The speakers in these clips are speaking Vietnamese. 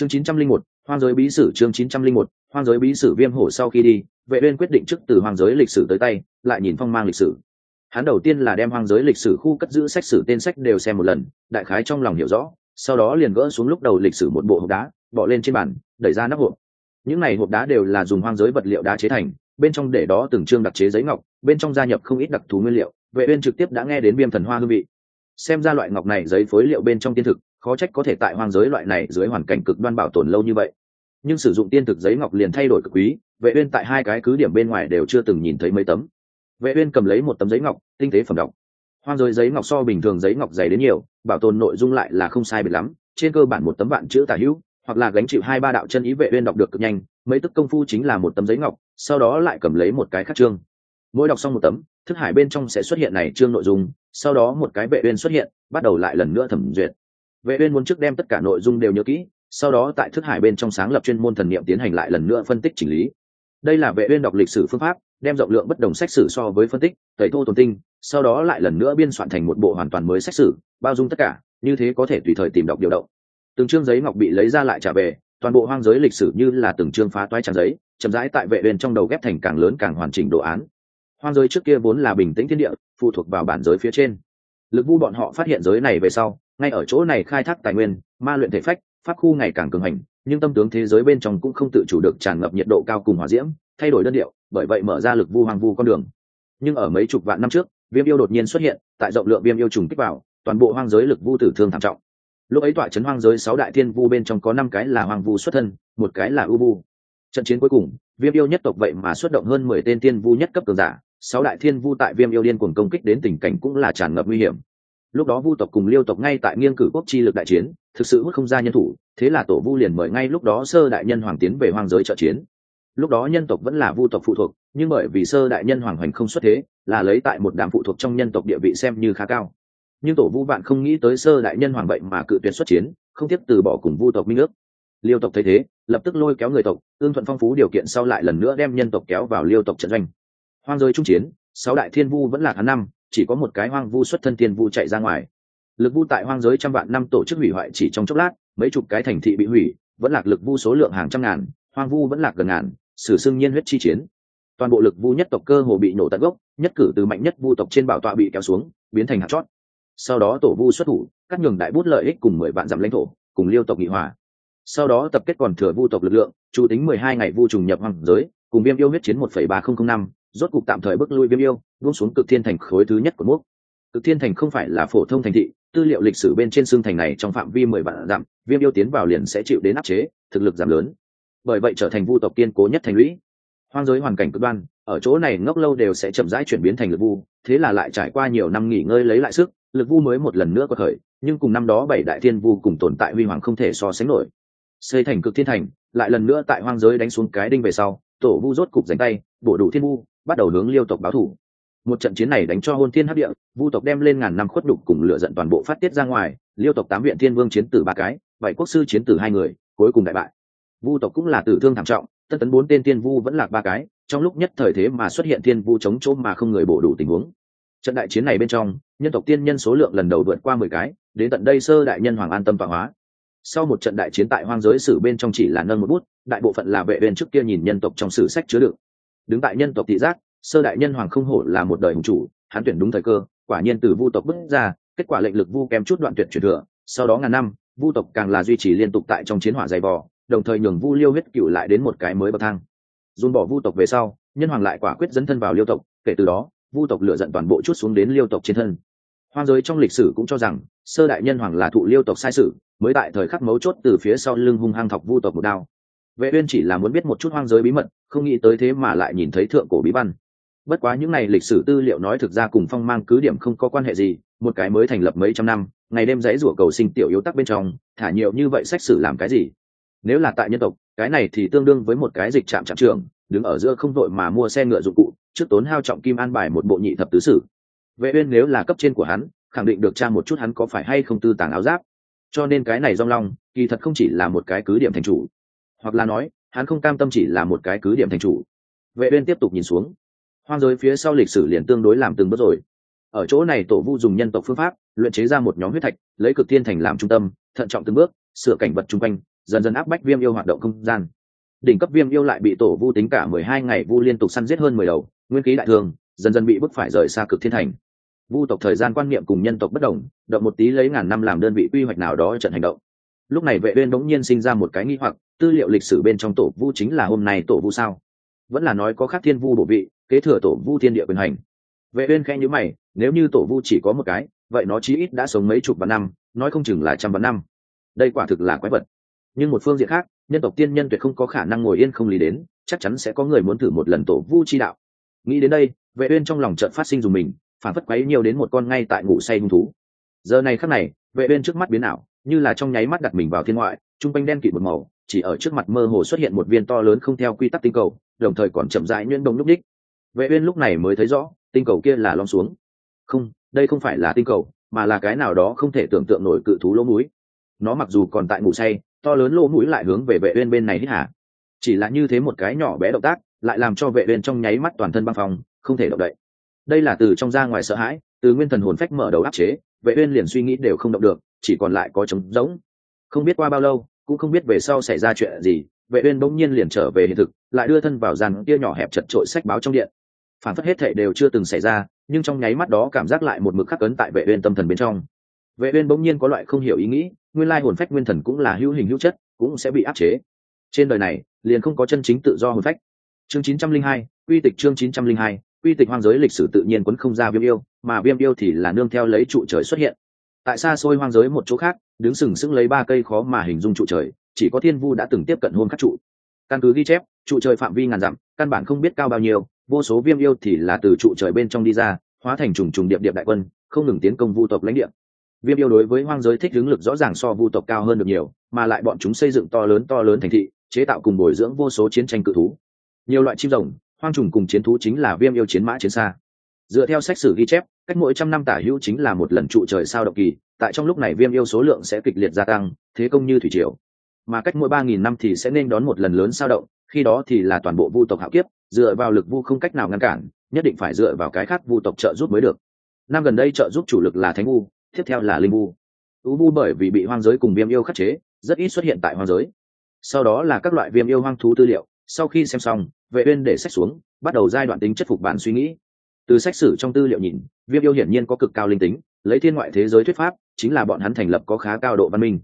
chương chín trăm linh một, hoang giới bí sử chương chín trăm linh một, hoang giới bí sử viêm hổ sau khi đi, vệ uyên quyết định trước từ hoang giới lịch sử tới tay, lại nhìn phong mang lịch sử. Hắn đầu tiên là đem hoang giới lịch sử khu cất giữ sách sử tên sách đều xem một lần, đại khái trong lòng hiểu rõ, sau đó liền gỡ xuống lúc đầu lịch sử một bộ hộp đá, bỏ lên trên bàn, đẩy ra nắp hộp. Những này hộp đá đều là dùng hoang giới vật liệu đá chế thành, bên trong để đó từng chương đặc chế giấy ngọc, bên trong gia nhập không ít đặc thù nguyên liệu, vệ uyên trực tiếp đã nghe đến viêm thần hoa hương vị. Xem ra loại ngọc này giấy phối liệu bên trong tiên thực khó trách có thể tại hoang giới loại này dưới hoàn cảnh cực đoan bảo tồn lâu như vậy. Nhưng sử dụng tiên thực giấy ngọc liền thay đổi cực quý, vệ uyên tại hai cái cứ điểm bên ngoài đều chưa từng nhìn thấy mấy tấm. Vệ uyên cầm lấy một tấm giấy ngọc, tinh tế phẩm đọc. Hoang giới giấy ngọc so bình thường giấy ngọc dày đến nhiều, bảo tồn nội dung lại là không sai biệt lắm, trên cơ bản một tấm vạn chữ tả hữu, hoặc là gánh chịu hai ba đạo chân ý vệ uyên đọc được cực nhanh, mấy tức công phu chính là một tấm giấy ngọc, sau đó lại cầm lấy một cái khắc trương. mỗi đọc xong một tấm, thức hải bên trong sẽ xuất hiện này chương nội dung, sau đó một cái vệ uyên xuất hiện, bắt đầu lại lần nữa thẩm duyệt vệ uyên muốn trước đem tất cả nội dung đều nhớ kỹ, sau đó tại thức hải bên trong sáng lập chuyên môn thần niệm tiến hành lại lần nữa phân tích chỉnh lý. Đây là vệ uyên đọc lịch sử phương pháp, đem rộng lượng bất đồng sách sử so với phân tích, tẩy thô tồn tinh, sau đó lại lần nữa biên soạn thành một bộ hoàn toàn mới sách sử, bao dung tất cả, như thế có thể tùy thời tìm đọc điều động. Từng chương giấy ngọc bị lấy ra lại trả về, toàn bộ hoang giới lịch sử như là từng chương phá toái trang giấy, chậm rãi tại vệ uyên trong đầu ghép thành càng lớn càng hoàn chỉnh đồ án. Hoang giới trước kia vốn là bình tĩnh thiên địa, phụ thuộc vào bản giới phía trên. Lực vu bọn họ phát hiện giới này về sau ngay ở chỗ này khai thác tài nguyên, ma luyện thể phách, pháp khu ngày càng cường hành, nhưng tâm tướng thế giới bên trong cũng không tự chủ được tràn ngập nhiệt độ cao cùng hỏa diễm, thay đổi đơn điệu, bởi vậy mở ra lực vu hoàng vu con đường. Nhưng ở mấy chục vạn năm trước, viêm yêu đột nhiên xuất hiện, tại rộng lượng viêm yêu trùng kích vào, toàn bộ hoang giới lực vu tử thương thảm trọng. Lúc ấy tọa chấn hoang giới sáu đại thiên vu bên trong có năm cái là hoàng vu xuất thân, một cái là ưu vu. Trận chiến cuối cùng, viêm yêu nhất tộc vậy mà xuất động hơn mười tên thiên vu nhất cấp cường giả, sáu đại thiên vu tại viêm yêu điên cuồng công kích đến tình cảnh cũng là tràn ngập nguy hiểm lúc đó vu tộc cùng liêu tộc ngay tại nghiêng cử quốc chi lực đại chiến, thực sự hút không ra nhân thủ, thế là tổ vu liền mời ngay lúc đó sơ đại nhân hoàng tiến về hoang giới trợ chiến. Lúc đó nhân tộc vẫn là vu tộc phụ thuộc, nhưng bởi vì sơ đại nhân hoàng hoành không xuất thế, là lấy tại một đám phụ thuộc trong nhân tộc địa vị xem như khá cao. Nhưng tổ vu bạn không nghĩ tới sơ đại nhân hoàng bệnh mà cự tuyệt xuất chiến, không tiếp từ bỏ cùng vu tộc minh ước. Liêu tộc thấy thế, lập tức lôi kéo người tộc ương thuận phong phú điều kiện sau lại lần nữa đem nhân tộc kéo vào liêu tộc trận doanh. Hoang giới trung chiến, sáu đại thiên vu vẫn là tháng năm chỉ có một cái hoang vu xuất thân tiên vu chạy ra ngoài. Lực vu tại hoang giới trăm vạn năm tổ chức hủy hoại chỉ trong chốc lát, mấy chục cái thành thị bị hủy, vẫn lạc lực vu số lượng hàng trăm ngàn, hoang vu vẫn lạc gần ngàn, sử xưng nhiên huyết chi chiến. Toàn bộ lực vu nhất tộc cơ hồ bị nổ tận gốc, nhất cử từ mạnh nhất vu tộc trên bảo tọa bị kéo xuống, biến thành hạt chót. Sau đó tổ vu xuất thủ, cắt nhường đại bút lợi ích cùng mười vạn dặm lãnh thổ, cùng liêu tộc nghị hòa. Sau đó tập kết còn thừa vu tộc lực lượng, chủ tính mười hai ngày vu trùng nhập hoàng giới, cùng viêm yêu huyết chiến một phẩy ba không năm rốt cục tạm thời bước lui viêm yêu, buông xuống cực thiên thành khối thứ nhất của mốc cực thiên thành không phải là phổ thông thành thị, tư liệu lịch sử bên trên xương thành này trong phạm vi mười vạn dặm, viêm yêu tiến vào liền sẽ chịu đến áp chế, thực lực giảm lớn. Bởi vậy trở thành vu tộc kiên cố nhất thành lũy. Hoang giới hoàn cảnh cực đoan, ở chỗ này ngốc lâu đều sẽ chậm rãi chuyển biến thành lực vu, thế là lại trải qua nhiều năm nghỉ ngơi lấy lại sức, lực vu mới một lần nữa có khởi nhưng cùng năm đó bảy đại thiên vu cùng tồn tại huy hoàng không thể so sánh nổi. Xây thành cực thiên thành, lại lần nữa tại hoang giới đánh xuống cái đinh về sau, tổ vu rốt cục dành tay, bổ đủ thiên vu bắt đầu hướng liêu tộc báo thủ. Một trận chiến này đánh cho hôn thiên hấp địa, vu tộc đem lên ngàn năm khuất đục cùng lựa giận toàn bộ phát tiết ra ngoài, liêu tộc tám viện thiên vương chiến tử ba cái, bảy quốc sư chiến tử hai người, cuối cùng đại bại. Vu tộc cũng là tử thương thảm trọng, tất tấn bốn tên tiên vu vẫn lạc ba cái, trong lúc nhất thời thế mà xuất hiện tiên vu chống chỗ mà không người bổ đủ tình huống. Trận đại chiến này bên trong, nhân tộc tiên nhân số lượng lần đầu vượt qua mười cái, đến tận đây sơ đại nhân hoàng an tâm vạn hóa. Sau một trận đại chiến tại hoang giới sử bên trong chỉ là nâng một bút, đại bộ phận là vệ viên trước kia nhìn nhân tộc trong sử sách chứa đựng đứng tại nhân tộc thị giác, sơ đại nhân hoàng không hổ là một đời hùng chủ, hắn tuyển đúng thời cơ, quả nhiên từ vu tộc bước ra, kết quả lệnh lực vu kém chút đoạn tuyệt truyền thừa, sau đó ngàn năm, vu tộc càng là duy trì liên tục tại trong chiến hỏa dày vò đồng thời nhường vu liêu huyết cựu lại đến một cái mới bậc thang. Dùn bỏ vu tộc về sau, nhân hoàng lại quả quyết dẫn thân vào liêu tộc, kể từ đó, vu tộc lựa dận toàn bộ chút xuống đến liêu tộc trên thân. Hoang giới trong lịch sử cũng cho rằng, sơ đại nhân hoàng là thụ liêu tộc sai sự, mới tại thời khắc mấu chốt từ phía sau lưng hung hăng thọc vu tộc một đao. Vệ uyên chỉ là muốn biết một chút hoang giới bí mật không nghĩ tới thế mà lại nhìn thấy thượng cổ bí văn. Bất quá những này lịch sử tư liệu nói thực ra cùng phong mang cứ điểm không có quan hệ gì, một cái mới thành lập mấy trăm năm, ngày đêm dãy rủa cầu sinh tiểu yếu tắc bên trong, thả nhiều như vậy sách sử làm cái gì? Nếu là tại nhân tộc, cái này thì tương đương với một cái dịch trạm trạm trường đứng ở giữa không đội mà mua xe ngựa dụng cụ, trước tốn hao trọng kim an bài một bộ nhị thập tứ sử. Vệ uyên nếu là cấp trên của hắn, khẳng định được trang một chút hắn có phải hay không tư tàng áo giáp. Cho nên cái này rong long, kỳ thật không chỉ là một cái cứ điểm thành chủ. Hoặc là nói hắn không cam tâm chỉ là một cái cứ điểm thành chủ. Vệ uyên tiếp tục nhìn xuống. Hoang giới phía sau lịch sử liền tương đối làm từng bước rồi. Ở chỗ này tổ vu dùng nhân tộc phương pháp luyện chế ra một nhóm huyết thạch lấy cực thiên thành làm trung tâm thận trọng từng bước sửa cảnh vật chung quanh dần dần áp bách viêm yêu hoạt động không gian. Đỉnh cấp viêm yêu lại bị tổ vu tính cả mười hai ngày vu liên tục săn giết hơn mười đầu nguyên khí đại thường, dần dần bị bức phải rời xa cực thiên thành. Vu tộc thời gian quan niệm cùng nhân tộc bất đồng động một tí lấy ngàn năm làm đơn vị quy hoạch nào đó trận hành động. Lúc này vệ uyên đống nhiên sinh ra một cái nghi hoặc tư liệu lịch sử bên trong tổ vu chính là hôm nay tổ vu sao? Vẫn là nói có khác thiên vu bổ vị, kế thừa tổ vu thiên địa quyền hành. Vệ uyên khẽ nhíu mày, nếu như tổ vu chỉ có một cái, vậy nó chí ít đã sống mấy chục vạn năm, nói không chừng là trăm vạn năm. Đây quả thực là quái vật. Nhưng một phương diện khác, nhân tộc tiên nhân tuyệt không có khả năng ngồi yên không lý đến, chắc chắn sẽ có người muốn thử một lần tổ vu chi đạo. Nghĩ đến đây, vệ uyên trong lòng chợt phát sinh dùng mình, phản phất quấy nhiều đến một con ngay tại ngủ say hung thú. Giờ này khắc này, vệ uyên trước mắt biến ảo, như là trong nháy mắt đặt mình vào thiên ngoại, trung quanh đen kịt một màu chỉ ở trước mặt mơ hồ xuất hiện một viên to lớn không theo quy tắc tinh cầu, đồng thời còn chậm rãi nhuyễn đông lúc đích vệ uyên lúc này mới thấy rõ, tinh cầu kia là lom xuống. Không, đây không phải là tinh cầu, mà là cái nào đó không thể tưởng tượng nổi cự thú lỗ mũi. Nó mặc dù còn tại ngủ say, to lớn lỗ mũi lại hướng về vệ uyên bên này hít hả chỉ là như thế một cái nhỏ bé động tác, lại làm cho vệ uyên trong nháy mắt toàn thân băng phong không thể động đậy. Đây là từ trong ra ngoài sợ hãi, từ nguyên thần hồn phách mở đầu áp chế, vệ uyên liền suy nghĩ đều không động được, chỉ còn lại có trống rỗng. Không biết qua bao lâu cũng không biết về sau xảy ra chuyện gì, vệ uyên bỗng nhiên liền trở về hiện thực, lại đưa thân vào gian kia nhỏ hẹp chật trội sách báo trong điện. Phản phất hết thảy đều chưa từng xảy ra, nhưng trong nháy mắt đó cảm giác lại một mực khắc ấn tại vệ uyên tâm thần bên trong. Vệ uyên bỗng nhiên có loại không hiểu ý nghĩ, nguyên lai hồn phách nguyên thần cũng là hữu hình hữu chất, cũng sẽ bị áp chế. Trên đời này, liền không có chân chính tự do hồn phách. Chương 902 quy tịch chương 902 quy tịch hoang giới lịch sử tự nhiên quấn không ra viêm yêu, mà viêm yêu thì là nương theo lấy trụ trời xuất hiện. Tại xa xôi hoang giới một chỗ khác đứng sừng sững lấy ba cây khó mà hình dung trụ trời, chỉ có thiên vu đã từng tiếp cận hôn khắc trụ. Căn cứ ghi chép, trụ trời phạm vi ngàn dặm, căn bản không biết cao bao nhiêu, vô số viêm yêu thì là từ trụ trời bên trong đi ra, hóa thành trùng trùng điệp điệp đại quân, không ngừng tiến công vu tộc lãnh địa. Viêm yêu đối với hoang giới thích hướng lực rõ ràng so vu tộc cao hơn được nhiều, mà lại bọn chúng xây dựng to lớn to lớn thành thị, chế tạo cùng bồi dưỡng vô số chiến tranh cự thú. Nhiều loại chim rồng, hoang trùng cùng chiến thú chính là viêm yêu chiến mã chiến xa. Dựa theo sách sử ghi chép cách mỗi trăm năm tả hữu chính là một lần trụ trời sao động kỳ, tại trong lúc này viêm yêu số lượng sẽ kịch liệt gia tăng, thế công như thủy triều. Mà cách mỗi ba nghìn năm thì sẽ nên đón một lần lớn sao động, khi đó thì là toàn bộ vu tộc hạo kiếp, dựa vào lực vu không cách nào ngăn cản, nhất định phải dựa vào cái khác vu tộc trợ giúp mới được. Năm gần đây trợ giúp chủ lực là thánh vu tiếp theo là linh vu ú vu bởi vì bị hoang giới cùng viêm yêu khắc chế, rất ít xuất hiện tại hoang giới. Sau đó là các loại viêm yêu hoang thú tư liệu, sau khi xem xong, vệ uyên để sách xuống, bắt đầu giai đoạn tính chất phục bản suy nghĩ từ sách sử trong tư liệu nhìn, viêm yêu hiển nhiên có cực cao linh tính, lấy thiên ngoại thế giới thuyết pháp, chính là bọn hắn thành lập có khá cao độ văn minh.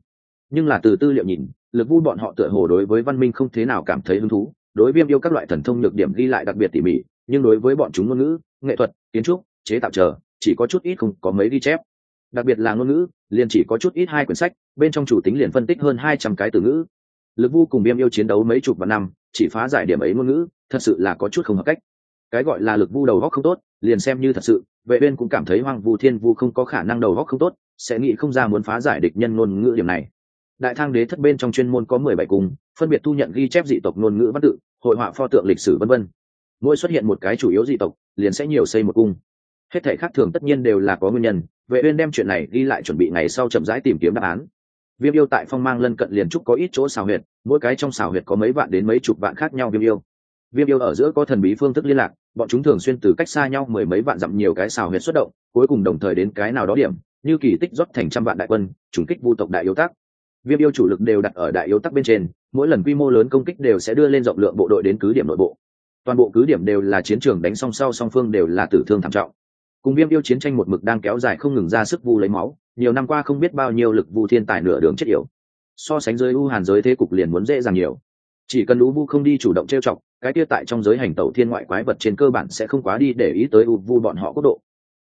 Nhưng là từ tư liệu nhìn, lực vu bọn họ tựa hồ đối với văn minh không thế nào cảm thấy hứng thú, đối viêm yêu các loại thần thông nhược điểm ghi lại đặc biệt tỉ mỉ, nhưng đối với bọn chúng ngôn ngữ, nghệ thuật, kiến trúc, chế tạo chờ, chỉ có chút ít không có mấy ghi chép. Đặc biệt là ngôn ngữ, liền chỉ có chút ít hai quyển sách, bên trong chủ tính liền phân tích hơn hai trăm cái từ ngữ. Lực vu cùng viêm yêu chiến đấu mấy chục vạn năm, chỉ phá giải điểm ấy ngôn ngữ, thật sự là có chút không hợp cách cái gọi là lực vu đầu góc không tốt, liền xem như thật sự, vệ uyên cũng cảm thấy hoang vu thiên vu không có khả năng đầu góc không tốt, sẽ nghĩ không ra muốn phá giải địch nhân ngôn ngữ điểm này. Đại thang đế thất bên trong chuyên môn có mười bảy cung, phân biệt thu nhận ghi chép dị tộc ngôn ngữ văn tự, hội họa pho tượng lịch sử vân vân. Mỗi xuất hiện một cái chủ yếu dị tộc, liền sẽ nhiều xây một cung. Hết thể khác thường tất nhiên đều là có nguyên nhân, vệ uyên đem chuyện này ghi lại chuẩn bị ngày sau chậm rãi tìm kiếm đáp án. Viêm yêu tại phong mang lân cận liền trúc có ít chỗ xào huyệt, mỗi cái trong xào huyệt có mấy vạn đến mấy chục vạn khác nhau viêm yêu viêm yêu ở giữa có thần bí phương thức liên lạc, bọn chúng thường xuyên từ cách xa nhau mười mấy vạn dặm nhiều cái xào huyệt xuất động, cuối cùng đồng thời đến cái nào đó điểm, như kỳ tích rót thành trăm vạn đại quân chủng kích vu tộc đại yêu tắc. viêm yêu chủ lực đều đặt ở đại yêu tắc bên trên, mỗi lần quy mô lớn công kích đều sẽ đưa lên rộng lượng bộ đội đến cứ điểm nội bộ. Toàn bộ cứ điểm đều là chiến trường đánh song sau song phương đều là tử thương thảm trọng. Cùng viêm yêu chiến tranh một mực đang kéo dài không ngừng ra sức vu lấy máu, nhiều năm qua không biết bao nhiêu lực vu thiên tài nửa đường chết yểu. So sánh giới u hàn giới thế cục liền muốn dễ dàng nhiều. Chỉ cần u vu không đi chủ động trêu chọc cái kia tại trong giới hành tẩu thiên ngoại quái vật trên cơ bản sẽ không quá đi để ý tới u vu bọn họ quốc độ.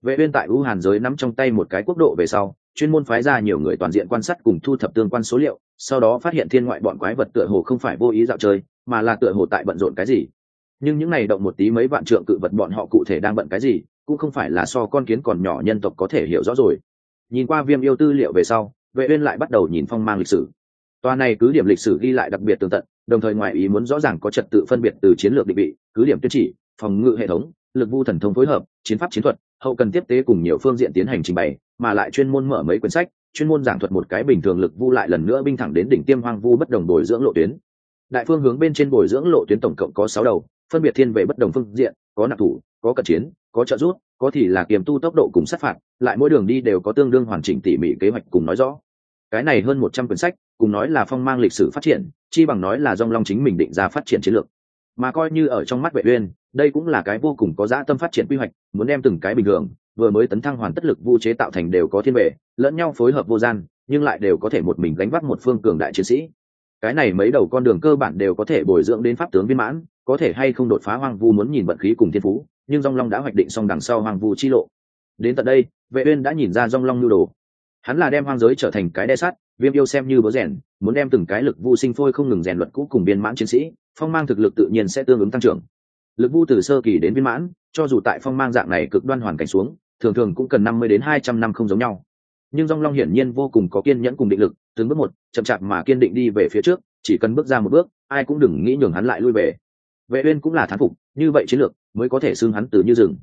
Vệ uyên tại u hàn giới nắm trong tay một cái quốc độ về sau, chuyên môn phái ra nhiều người toàn diện quan sát cùng thu thập tương quan số liệu, sau đó phát hiện thiên ngoại bọn quái vật tựa hồ không phải vô ý dạo chơi, mà là tựa hồ tại bận rộn cái gì. Nhưng những này động một tí mấy vạn trượng cự vật bọn họ cụ thể đang bận cái gì, cũng không phải là so con kiến còn nhỏ nhân tộc có thể hiểu rõ rồi. Nhìn qua viêm yêu tư liệu về sau, vệ uyên lại bắt đầu nhìn phong mang lịch sử. Toàn này cứ điểm lịch sử ghi lại đặc biệt tường tận đồng thời ngoại ý muốn rõ ràng có trật tự phân biệt từ chiến lược định vị, cứ điểm tuyên chỉ, phòng ngự hệ thống, lực vu thần thông phối hợp, chiến pháp chiến thuật, hậu cần tiếp tế cùng nhiều phương diện tiến hành trình bày, mà lại chuyên môn mở mấy quyển sách, chuyên môn giảng thuật một cái bình thường lực vu lại lần nữa binh thẳng đến đỉnh tiêm hoang vu bất đồng bồi dưỡng lộ tuyến. Đại phương hướng bên trên bồi dưỡng lộ tuyến tổng cộng có sáu đầu, phân biệt thiên về bất đồng phương diện, có nạp thủ, có cận chiến, có trợ giúp, có thì là kiềm tu tốc độ cùng sát phạt, lại mỗi đường đi đều có tương đương hoàn chỉnh tỉ mỉ kế hoạch cùng nói rõ. Cái này hơn một trăm quyển sách cùng nói là phong mang lịch sử phát triển, chi bằng nói là dòng long chính mình định ra phát triển chiến lược. Mà coi như ở trong mắt vệ uyên, đây cũng là cái vô cùng có dã tâm phát triển quy hoạch, muốn đem từng cái bình thường, vừa mới tấn thăng hoàn tất lực vu chế tạo thành đều có thiên vệ lẫn nhau phối hợp vô gian, nhưng lại đều có thể một mình gánh vác một phương cường đại chiến sĩ. Cái này mấy đầu con đường cơ bản đều có thể bồi dưỡng đến pháp tướng viên mãn, có thể hay không đột phá hoang vu muốn nhìn vận khí cùng thiên phú, nhưng dòng long đã hoạch định xong đằng sau hoang vu chi lộ. Đến tận đây, vệ uyên đã nhìn ra dòng long lưu đồ. Hắn là đem hoang giới trở thành cái đe sắt viêm yêu xem như bớ rèn, muốn đem từng cái lực vu sinh phôi không ngừng rèn luật cũ cùng viên mãn chiến sĩ, phong mang thực lực tự nhiên sẽ tương ứng tăng trưởng. Lực vu từ sơ kỳ đến viên mãn, cho dù tại phong mang dạng này cực đoan hoàn cảnh xuống, thường thường cũng cần năm mươi đến hai trăm năm không giống nhau. Nhưng dong long hiển nhiên vô cùng có kiên nhẫn cùng định lực, từng bước một, chậm chạp mà kiên định đi về phía trước, chỉ cần bước ra một bước, ai cũng đừng nghĩ nhường hắn lại lui về. Vệ uyên cũng là thán phục, như vậy chiến lược mới có thể xưng hắn từ như rừng.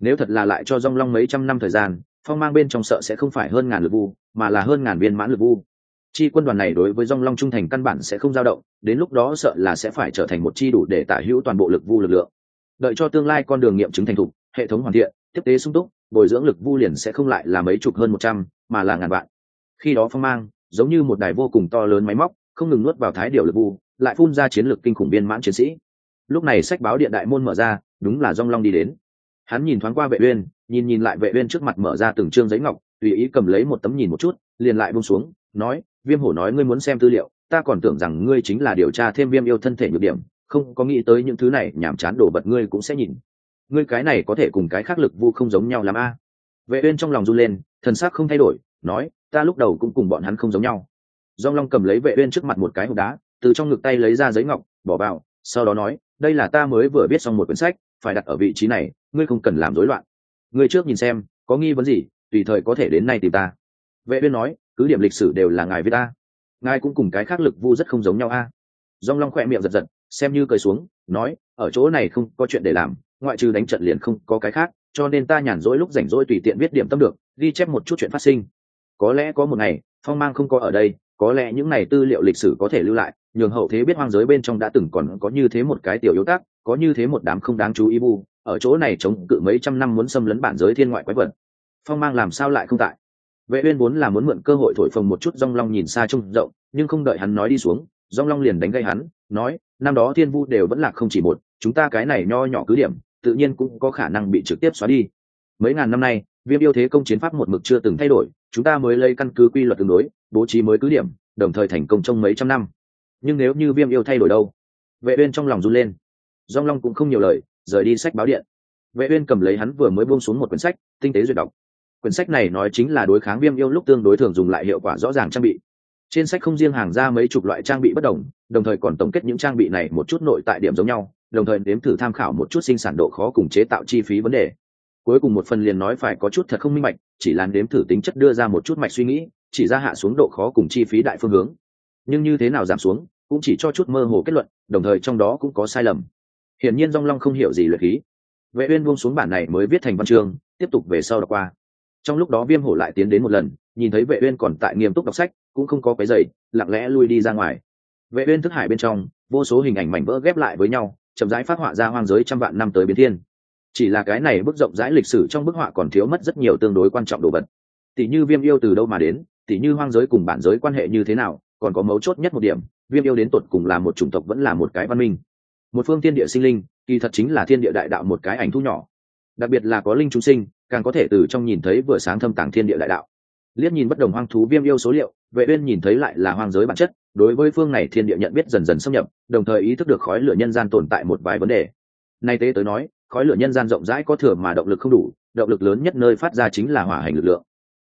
Nếu thật là lại cho dong long mấy trăm năm thời gian, phong mang bên trong sợ sẽ không phải hơn ngàn lực vu, mà là hơn ngàn viên mãn lực vu chi quân đoàn này đối với dòng long trung thành căn bản sẽ không dao động, đến lúc đó sợ là sẽ phải trở thành một chi đủ để tả hữu toàn bộ lực vu lực lượng. Đợi cho tương lai con đường nghiệm chứng thành thục, hệ thống hoàn thiện, tiếp tế sung túc, bồi dưỡng lực vu liền sẽ không lại là mấy chục hơn một trăm, mà là ngàn vạn. Khi đó phong mang, giống như một đài vô cùng to lớn máy móc, không ngừng nuốt vào thái điều lực vu, lại phun ra chiến lược kinh khủng viên mãn chiến sĩ. Lúc này sách báo điện đại môn mở ra, đúng là dong long đi đến. Hắn nhìn thoáng qua vệ uyên, nhìn nhìn lại vệ uyên trước mặt mở ra từng trương giấy ngọc, tùy ý cầm lấy một tấm nhìn một chút, liền lại buông xuống, nói viêm hổ nói ngươi muốn xem tư liệu, ta còn tưởng rằng ngươi chính là điều tra thêm viêm yêu thân thể nhược điểm, không có nghĩ tới những thứ này nhảm chán đồ bật ngươi cũng sẽ nhìn. Ngươi cái này có thể cùng cái khác lực vu không giống nhau làm a. Vệ uyên trong lòng run lên, thần sắc không thay đổi, nói, ta lúc đầu cũng cùng bọn hắn không giống nhau. Do long cầm lấy vệ uyên trước mặt một cái hộp đá, từ trong ngực tay lấy ra giấy ngọc, bỏ vào, sau đó nói, đây là ta mới vừa viết xong một quyển sách, phải đặt ở vị trí này, ngươi không cần làm rối loạn. Ngươi trước nhìn xem, có nghi vấn gì, tùy thời có thể đến nay tìm ta. Vệ uyên nói cứ điểm lịch sử đều là ngài với ta ngài cũng cùng cái khác lực vu rất không giống nhau a. À? Dung long khỏe miệng giật giật, xem như cười xuống, nói, ở chỗ này không có chuyện để làm, ngoại trừ đánh trận liền không có cái khác, cho nên ta nhàn rỗi lúc rảnh rỗi tùy tiện viết điểm tâm được, ghi chép một chút chuyện phát sinh. Có lẽ có một ngày, phong mang không có ở đây, có lẽ những ngày tư liệu lịch sử có thể lưu lại, nhường hậu thế biết hoang giới bên trong đã từng còn có như thế một cái tiểu yếu tác có như thế một đám không đáng chú ý bu ở chỗ này chống cự mấy trăm năm muốn xâm lấn bản giới thiên ngoại quái vật. Phong mang làm sao lại không tại? Vệ uyên vốn là muốn mượn cơ hội thổi phồng một chút rong long nhìn xa trông rộng, nhưng không đợi hắn nói đi xuống rong long liền đánh gây hắn, nói, năm đó thiên vu đều vẫn là không chỉ một, chúng ta cái này nho nhỏ cứ điểm, tự nhiên cũng có khả năng bị trực tiếp xóa đi. Mấy ngàn năm nay, viêm yêu thế công chiến pháp một mực chưa từng thay đổi, chúng ta mới lấy căn cứ quy luật tương đối, bố trí mới cứ điểm, đồng thời thành công trong mấy trăm năm. Nhưng nếu như viêm yêu thay đổi đâu? Vệ uyên trong lòng run lên. Rong long cũng không nhiều lời, rời đi sách báo điện. Vệ uyên cầm lấy hắn vừa mới buông xuống một quyển sách, tinh tế duyệt đọc quyển sách này nói chính là đối kháng viêm yêu lúc tương đối thường dùng lại hiệu quả rõ ràng trang bị. Trên sách không riêng hàng ra mấy chục loại trang bị bất đồng đồng thời còn tổng kết những trang bị này một chút nội tại điểm giống nhau, đồng thời đếm thử tham khảo một chút sinh sản độ khó cùng chế tạo chi phí vấn đề. Cuối cùng một phần liền nói phải có chút thật không minh mạch chỉ là đếm thử tính chất đưa ra một chút mạch suy nghĩ, chỉ ra hạ xuống độ khó cùng chi phí đại phương hướng. Nhưng như thế nào giảm xuống, cũng chỉ cho chút mơ hồ kết luận, đồng thời trong đó cũng có sai lầm. Hiển nhiên dong long không hiểu gì luyện khí. Vệ uyên buông xuống bản này mới viết thành văn chương, tiếp tục về sau đọc qua trong lúc đó viêm hổ lại tiến đến một lần, nhìn thấy vệ uyên còn tại nghiêm túc đọc sách, cũng không có cái dậy lặng lẽ lui đi ra ngoài. Vệ uyên thức hải bên trong, vô số hình ảnh mảnh vỡ ghép lại với nhau, chậm rãi phát họa ra hoang giới trăm vạn năm tới biến thiên. Chỉ là cái này bức rộng rãi lịch sử trong bức họa còn thiếu mất rất nhiều tương đối quan trọng đồ vật. Tỷ như viêm yêu từ đâu mà đến, tỷ như hoang giới cùng bản giới quan hệ như thế nào, còn có mấu chốt nhất một điểm, viêm yêu đến tột cùng là một chủng tộc vẫn là một cái văn minh. Một phương thiên địa sinh linh, kỳ thật chính là thiên địa đại đạo một cái ảnh thu nhỏ. Đặc biệt là có linh chúng sinh càng có thể từ trong nhìn thấy vừa sáng thâm tàng thiên địa đại đạo. Liếc nhìn bất đồng hoang thú viêm yêu số liệu, vệ uyên nhìn thấy lại là hoang giới bản chất, đối với phương này thiên địa nhận biết dần dần xâm nhập, đồng thời ý thức được khói lửa nhân gian tồn tại một vài vấn đề. Nay tế tới nói, khói lửa nhân gian rộng rãi có thừa mà động lực không đủ, động lực lớn nhất nơi phát ra chính là hỏa hành lực lượng.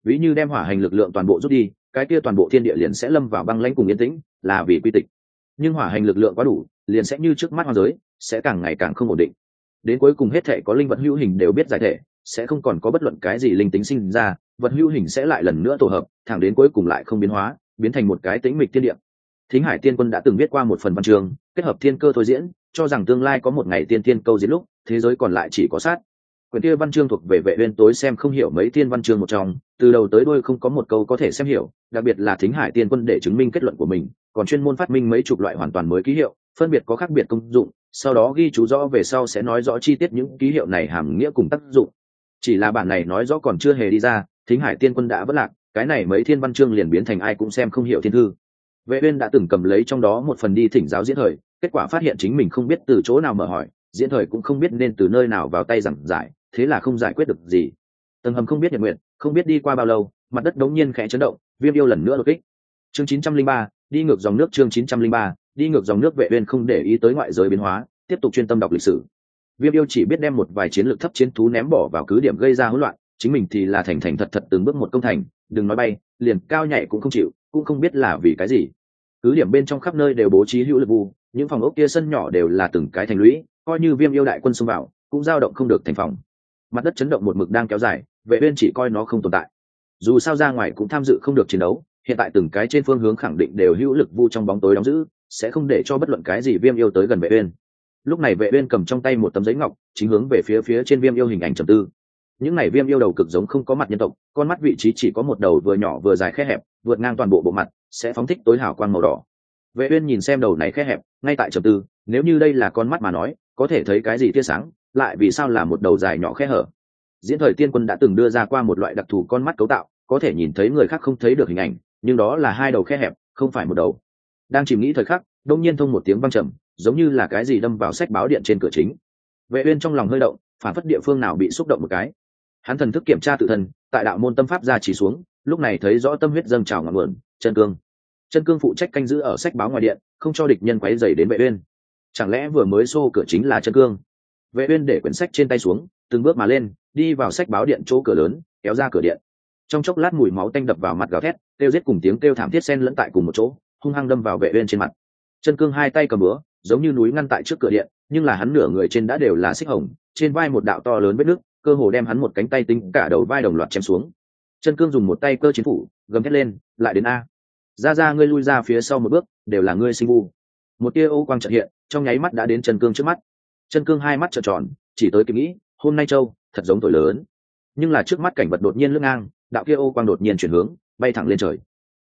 Ví như đem hỏa hành lực lượng toàn bộ rút đi, cái kia toàn bộ thiên địa liền sẽ lâm vào băng lãnh cùng yên tĩnh, là vì quy tịch. Nhưng hỏa hành lực lượng quá đủ, liền sẽ như trước mắt hoang giới, sẽ càng ngày càng không ổn định. Đến cuối cùng hết thể có linh vật hữu hình đều biết giải thể sẽ không còn có bất luận cái gì linh tính sinh ra, vật hữu hình sẽ lại lần nữa tổ hợp, thẳng đến cuối cùng lại không biến hóa, biến thành một cái tĩnh mịch tiên địa. Thính hải tiên quân đã từng viết qua một phần văn trường kết hợp thiên cơ thôi diễn, cho rằng tương lai có một ngày tiên tiên câu diễn lúc, thế giới còn lại chỉ có sát. Quyển kia văn chương thuộc về vệ uyên tối xem không hiểu mấy tiên văn chương một trong, từ đầu tới đuôi không có một câu có thể xem hiểu, đặc biệt là thính hải tiên quân để chứng minh kết luận của mình, còn chuyên môn phát minh mấy chục loại hoàn toàn mới ký hiệu, phân biệt có khác biệt công dụng, sau đó ghi chú rõ về sau sẽ nói rõ chi tiết những ký hiệu này hàm nghĩa cùng tác dụng chỉ là bản này nói rõ còn chưa hề đi ra thính hải tiên quân đã vất lạc cái này mấy thiên văn chương liền biến thành ai cũng xem không hiểu thiên thư. Vệ uyên đã từng cầm lấy trong đó một phần đi thỉnh giáo diễn thời kết quả phát hiện chính mình không biết từ chỗ nào mở hỏi diễn thời cũng không biết nên từ nơi nào vào tay giảng giải thế là không giải quyết được gì. Tầng hầm không biết nhật nguyện không biết đi qua bao lâu mặt đất đống nhiên khẽ chấn động viêm yêu lần nữa đột kích. Chương 903, đi ngược dòng nước chương 903, đi ngược dòng nước vệ uyên không để ý tới ngoại giới biến hóa tiếp tục chuyên tâm đọc lịch sử viêm yêu chỉ biết đem một vài chiến lược thấp chiến thú ném bỏ vào cứ điểm gây ra hỗn loạn, chính mình thì là thành thành thật thật từng bước một công thành, đừng nói bay, liền cao nhảy cũng không chịu, cũng không biết là vì cái gì. Cứ điểm bên trong khắp nơi đều bố trí hữu lực vu, những phòng ốc kia sân nhỏ đều là từng cái thành lũy, coi như viêm yêu đại quân xông vào, cũng dao động không được thành phòng. Mặt đất chấn động một mực đang kéo dài, vệ uyên chỉ coi nó không tồn tại. Dù sao ra ngoài cũng tham dự không được chiến đấu, hiện tại từng cái trên phương hướng khẳng định đều hữu lực vu trong bóng tối đóng giữ, sẽ không để cho bất luận cái gì viêm yêu tới gần vệ uyên lúc này vệ uyên cầm trong tay một tấm giấy ngọc, chính hướng về phía phía trên viêm yêu hình ảnh trầm tư. Những này viêm yêu đầu cực giống không có mặt nhân tộc, con mắt vị trí chỉ có một đầu vừa nhỏ vừa dài khe hẹp, vượt ngang toàn bộ bộ mặt, sẽ phóng thích tối hào quang màu đỏ. Vệ uyên nhìn xem đầu này khe hẹp, ngay tại trầm tư, nếu như đây là con mắt mà nói, có thể thấy cái gì tia sáng, lại vì sao là một đầu dài nhỏ khe hở? Diễn thời tiên quân đã từng đưa ra qua một loại đặc thù con mắt cấu tạo, có thể nhìn thấy người khác không thấy được hình ảnh, nhưng đó là hai đầu khe hẹp, không phải một đầu. Đang chìm nghĩ thời khắc, đông nhiên thông một tiếng vang trầm giống như là cái gì đâm vào sách báo điện trên cửa chính. Vệ uyên trong lòng hơi động, phản phất địa phương nào bị xúc động một cái. Hắn thần thức kiểm tra tự thân, tại đạo môn tâm pháp ra chỉ xuống, lúc này thấy rõ tâm huyết dâng trào ngọn nguồn, chân cương. Chân cương phụ trách canh giữ ở sách báo ngoài điện, không cho địch nhân quấy rầy đến vệ uyên. Chẳng lẽ vừa mới xô cửa chính là chân cương? Vệ uyên để quyển sách trên tay xuống, từng bước mà lên, đi vào sách báo điện chỗ cửa lớn, kéo ra cửa điện. Trong chốc lát mùi máu tanh đập vào mặt gào thét, kêu giết cùng tiếng kêu thảm thiết xen lẫn tại cùng một chỗ, hung hăng đâm vào vệ uyên trên mặt. Chân cương hai tay cầm búa giống như núi ngăn tại trước cửa điện, nhưng là hắn nửa người trên đã đều là xích hồng, trên vai một đạo to lớn vết nước, cơ hồ đem hắn một cánh tay tính cả đầu vai đồng loạt chém xuống. Chân cương dùng một tay cơ chiến phủ, gầm thét lên, lại đến a. Ra ra, ngươi lui ra phía sau một bước, đều là ngươi sinh vu một tia ô quang trợ hiện, trong nháy mắt đã đến chân cương trước mắt. Chân cương hai mắt trợn tròn, chỉ tới kịp nghĩ, hôm nay châu, thật giống tuổi lớn. Nhưng là trước mắt cảnh vật đột nhiên lưng ngang, đạo kia ô quang đột nhiên chuyển hướng, bay thẳng lên trời.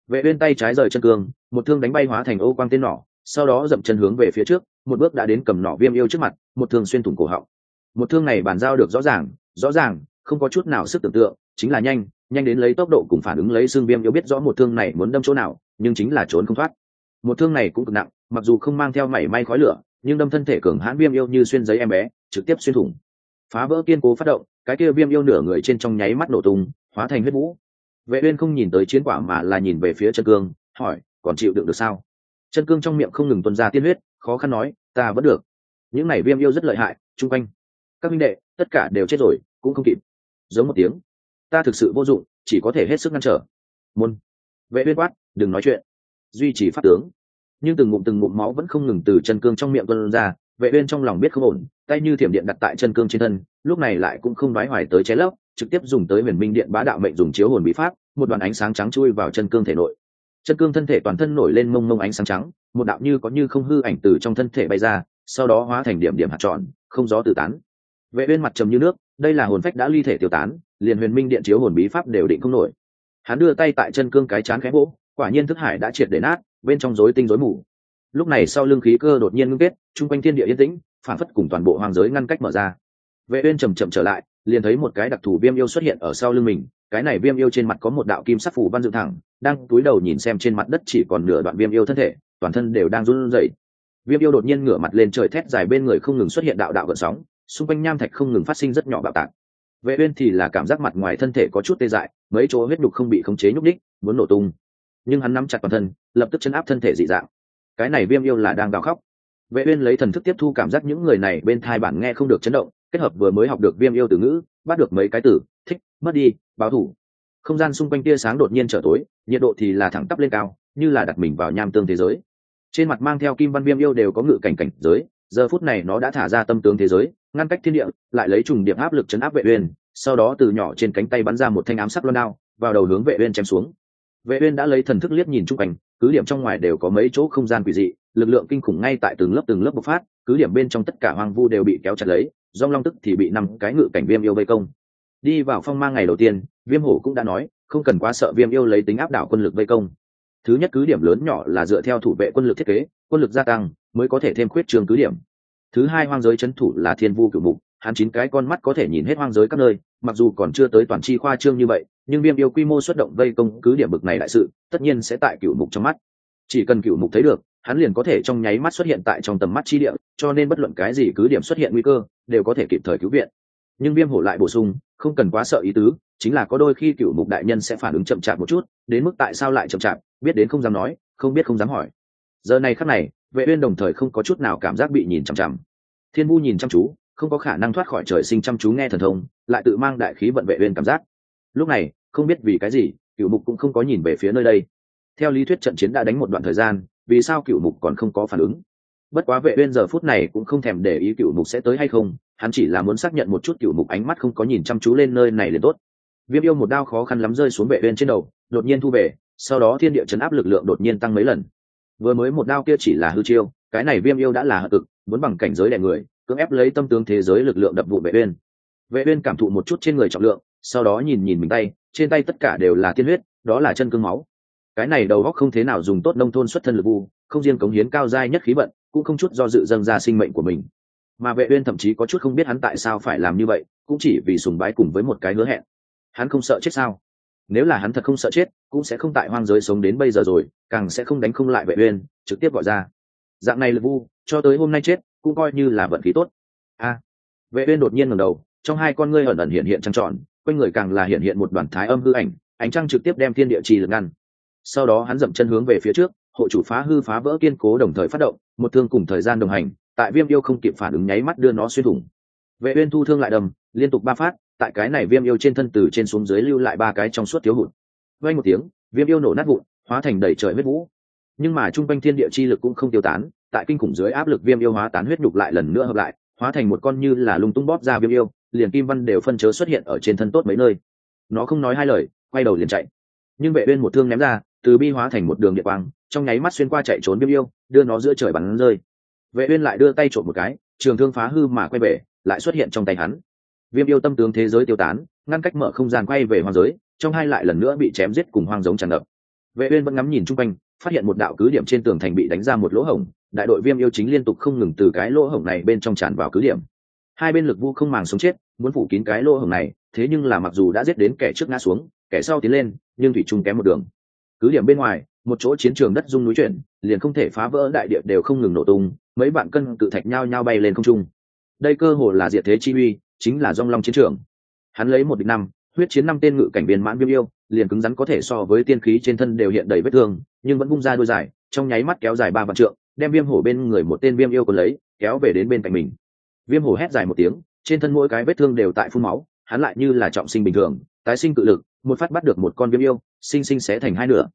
Vệ Uyên tay trái rời chân cương, một thương đánh bay hóa thành ô quang tên nỏ sau đó dậm chân hướng về phía trước, một bước đã đến cầm nỏ viêm yêu trước mặt, một thương xuyên thủng cổ họng. Một thương này bàn giao được rõ ràng rõ ràng, không có chút nào sức tưởng tượng, chính là nhanh nhanh đến lấy tốc độ cùng phản ứng lấy xương viêm yêu biết rõ một thương này muốn đâm chỗ nào, nhưng chính là trốn không thoát. Một thương này cũng cực nặng, mặc dù không mang theo mảy may khói lửa, nhưng đâm thân thể cường hãn viêm yêu như xuyên giấy em bé, trực tiếp xuyên thủng. Phá vỡ kiên cố phát động, cái kia viêm yêu nửa người trên trong nháy mắt nổ tung, hóa thành huyết vũ. Vệ uyên không nhìn tới chiến quả mà là nhìn về phía chân cương, hỏi, còn chịu đựng được sao? Chân cương trong miệng không ngừng tuôn ra tiên huyết, khó khăn nói, ta vẫn được. Những này viêm yêu rất lợi hại, chung quanh, các minh đệ, tất cả đều chết rồi, cũng không kịp. Giống một tiếng, ta thực sự vô dụng, chỉ có thể hết sức ngăn trở. Môn. Vệ uyên quát, đừng nói chuyện. Duy trì phát tướng. Nhưng từng ngụm từng ngụm máu vẫn không ngừng từ chân cương trong miệng tuôn ra, vệ uyên trong lòng biết không ổn, tay như thiểm điện đặt tại chân cương trên thân, lúc này lại cũng không nói hoài tới chế lấp, trực tiếp dùng tới huyền minh điện bá đạo mệnh dùng chiếu hồn bí pháp, một đoàn ánh sáng trắng chui vào chân cương thể nội chân cương thân thể toàn thân nổi lên mông mông ánh sáng trắng, một đạo như có như không hư ảnh từ trong thân thể bay ra, sau đó hóa thành điểm điểm hạt tròn, không gió tự tán. Vệ uyên mặt trầm như nước, đây là hồn phách đã ly thể tiêu tán, liền huyền minh điện chiếu hồn bí pháp đều định không nổi. Hắn đưa tay tại chân cương cái chán khẽ vỗ, quả nhiên thức hải đã triệt để nát, bên trong rối tinh rối mù. Lúc này sau lưng khí cơ đột nhiên ngưng kết trung quanh thiên địa yên tĩnh, phản phất cùng toàn bộ hoàng giới ngăn cách mở ra. Vệ uyên chậm chậm trở lại, liền thấy một cái đặc thù viêm yêu xuất hiện ở sau lưng mình cái này viêm yêu trên mặt có một đạo kim sắc phủ văn dựng thẳng, đang túi đầu nhìn xem trên mặt đất chỉ còn nửa đoạn viêm yêu thân thể, toàn thân đều đang run rẩy. Viêm yêu đột nhiên ngửa mặt lên trời thét dài bên người không ngừng xuất hiện đạo đạo gợn sóng, xung quanh nham thạch không ngừng phát sinh rất nhỏ bạo tạc. Vệ uyên thì là cảm giác mặt ngoài thân thể có chút tê dại, mấy chỗ huyết đục không bị khống chế nhúc đích muốn nổ tung. Nhưng hắn nắm chặt toàn thân, lập tức chấn áp thân thể dị dạng. Cái này viêm yêu là đang gào khóc. Vệ uyên lấy thần thức tiếp thu cảm giác những người này bên thai bản nghe không được chấn động, kết hợp vừa mới học được viêm yêu từ ngữ, bắt được mấy cái từ mất đi, báo thủ. Không gian xung quanh tia sáng đột nhiên trở tối, nhiệt độ thì là thẳng tắp lên cao, như là đặt mình vào nham tương thế giới. Trên mặt mang theo kim văn viêm yêu đều có ngự cảnh cảnh giới, giờ phút này nó đã thả ra tâm tướng thế giới, ngăn cách thiên địa, lại lấy trùng điểm áp lực chấn áp vệ uyên, sau đó từ nhỏ trên cánh tay bắn ra một thanh ám sắc loan đao, vào đầu hướng vệ uyên chém xuống. Vệ uyên đã lấy thần thức liếc nhìn chung quanh, cứ điểm trong ngoài đều có mấy chỗ không gian quỷ dị, lực lượng kinh khủng ngay tại từng lớp từng lớp bộc phát, cứ điểm bên trong tất cả hoang vu đều bị kéo chặt lấy dòng long tức thì bị năm cái ngự cảnh viêm yêu vây công đi vào phong mang ngày đầu tiên, viêm hổ cũng đã nói, không cần quá sợ viêm yêu lấy tính áp đảo quân lực vây công. Thứ nhất cứ điểm lớn nhỏ là dựa theo thủ vệ quân lực thiết kế, quân lực gia tăng, mới có thể thêm khuyết trường cứ điểm. Thứ hai hoang giới c thủ là thiên vu cửu mục, hắn chín cái con mắt có thể nhìn hết hoang giới các nơi, mặc dù còn chưa tới toàn chi khoa trương như vậy, nhưng viêm yêu quy mô xuất động vây công cứ điểm bực này đại sự, tất nhiên sẽ tại cửu mục trong mắt. Chỉ cần cựu mục thấy được, hắn liền có thể trong nháy mắt xuất hiện tại trong tầm mắt chi địa, cho nên bất luận cái gì cứ điểm xuất hiện nguy cơ, đều có thể kịp thời cứu viện nhưng viêm hổ lại bổ sung, không cần quá sợ ý tứ, chính là có đôi khi cựu mục đại nhân sẽ phản ứng chậm chạp một chút, đến mức tại sao lại chậm chạp, biết đến không dám nói, không biết không dám hỏi. Giờ này khắc này, vệ uyên đồng thời không có chút nào cảm giác bị nhìn chằm chằm. Thiên vu nhìn chăm chú, không có khả năng thoát khỏi trời sinh chăm chú nghe thần thông, lại tự mang đại khí vận vệ uyên cảm giác. Lúc này, không biết vì cái gì, cựu mục cũng không có nhìn về phía nơi đây. Theo lý thuyết trận chiến đã đánh một đoạn thời gian, vì sao cựu mục còn không có phản ứng? Bất quá vệ uyên giờ phút này cũng không thèm để ý cựu mục sẽ tới hay không, hắn chỉ là muốn xác nhận một chút cựu mục ánh mắt không có nhìn chăm chú lên nơi này liền tốt. Viêm yêu một đao khó khăn lắm rơi xuống vệ uyên trên đầu, đột nhiên thu về, sau đó thiên địa chấn áp lực lượng đột nhiên tăng mấy lần. Vừa mới một đao kia chỉ là hư chiêu, cái này viêm yêu đã là hận cực, muốn bằng cảnh giới đè người, cưỡng ép lấy tâm tướng thế giới lực lượng đập vụ vệ uyên. Vệ uyên cảm thụ một chút trên người trọng lượng, sau đó nhìn nhìn mình tay, trên tay tất cả đều là tiên huyết, đó là chân cương máu. Cái này đầu óc không thế nào dùng tốt nông thôn xuất thân lực vu không riêng cống hiến cao giai nhất khí vận cũng không chút do dự dâng ra sinh mệnh của mình. Mà vệ uyên thậm chí có chút không biết hắn tại sao phải làm như vậy, cũng chỉ vì sùng bái cùng với một cái hứa hẹn. Hắn không sợ chết sao? Nếu là hắn thật không sợ chết, cũng sẽ không tại hoang giới sống đến bây giờ rồi, càng sẽ không đánh không lại vệ uyên, trực tiếp gọi ra. Dạng này lực vu, cho tới hôm nay chết, cũng coi như là vận khí tốt. A. Vệ uyên đột nhiên ngẩng đầu, trong hai con ngươi ẩn ẩn hiện hiện trăng tròn, quanh người càng là hiện hiện một đoàn thái âm hư ảnh, ánh trăng trực tiếp đem thiên địa trì lực ngăn. Sau đó hắn dậm chân hướng về phía trước hộ chủ phá hư phá vỡ kiên cố đồng thời phát động, một thương cùng thời gian đồng hành, tại viêm yêu không kịp phản ứng nháy mắt đưa nó xuyên thủng. Vệ uyên thu thương lại đầm, liên tục ba phát, tại cái này viêm yêu trên thân từ trên xuống dưới lưu lại ba cái trong suốt thiếu hụt. Vang một tiếng, viêm yêu nổ nát vụn, hóa thành đầy trời huyết vũ. Nhưng mà trung quanh thiên địa chi lực cũng không tiêu tán, tại kinh khủng dưới áp lực viêm yêu hóa tán huyết nhục lại lần nữa hợp lại, hóa thành một con như là lung tung bóp ra viêm yêu, liền kim văn đều phân chớ xuất hiện ở trên thân tốt mấy nơi. Nó không nói hai lời, quay đầu liền chạy. Nhưng vệ uyên một thương ném ra từ bi hóa thành một đường điện quang, trong nháy mắt xuyên qua chạy trốn viêm yêu đưa nó giữa trời bắn rơi. Vệ uyên lại đưa tay trộn một cái, trường thương phá hư mà quay về, lại xuất hiện trong tay hắn. Viêm yêu tâm tướng thế giới tiêu tán, ngăn cách mở không gian quay về hoang giới, trong hai lại lần nữa bị chém giết cùng hoang giống tràn ngập. Vệ uyên vẫn ngắm nhìn trung quanh, phát hiện một đạo cứ điểm trên tường thành bị đánh ra một lỗ hổng, đại đội viêm yêu chính liên tục không ngừng từ cái lỗ hổng này bên trong tràn vào cứ điểm. Hai bên lực vu không màng sống chết, muốn phủ kín cái lỗ hổng này, thế nhưng là mặc dù đã giết đến kẻ trước ngã xuống, kẻ sau tiến lên, nhưng thủy trung kém một đường cứ điểm bên ngoài, một chỗ chiến trường đất dung núi chuyển, liền không thể phá vỡ đại địa đều không ngừng nổ tung, mấy bạn cân tự thạch nhao nhao bay lên không trung. Đây cơ hồ là diệt thế chi uy, chính là dong long chiến trường. Hắn lấy một địch năm, huyết chiến năm tên ngự cảnh viên mãn viêm yêu, liền cứng rắn có thể so với tiên khí trên thân đều hiện đầy vết thương, nhưng vẫn bung ra đôi dài, trong nháy mắt kéo dài ba vạn trượng, đem viêm hổ bên người một tên viêm yêu còn lấy, kéo về đến bên cạnh mình. Viêm hổ hét dài một tiếng, trên thân mỗi cái vết thương đều tại phun máu, hắn lại như là trọng sinh bình thường, tái sinh cự lực một phát bắt được một con viêm yêu, sinh sinh xé thành hai nửa.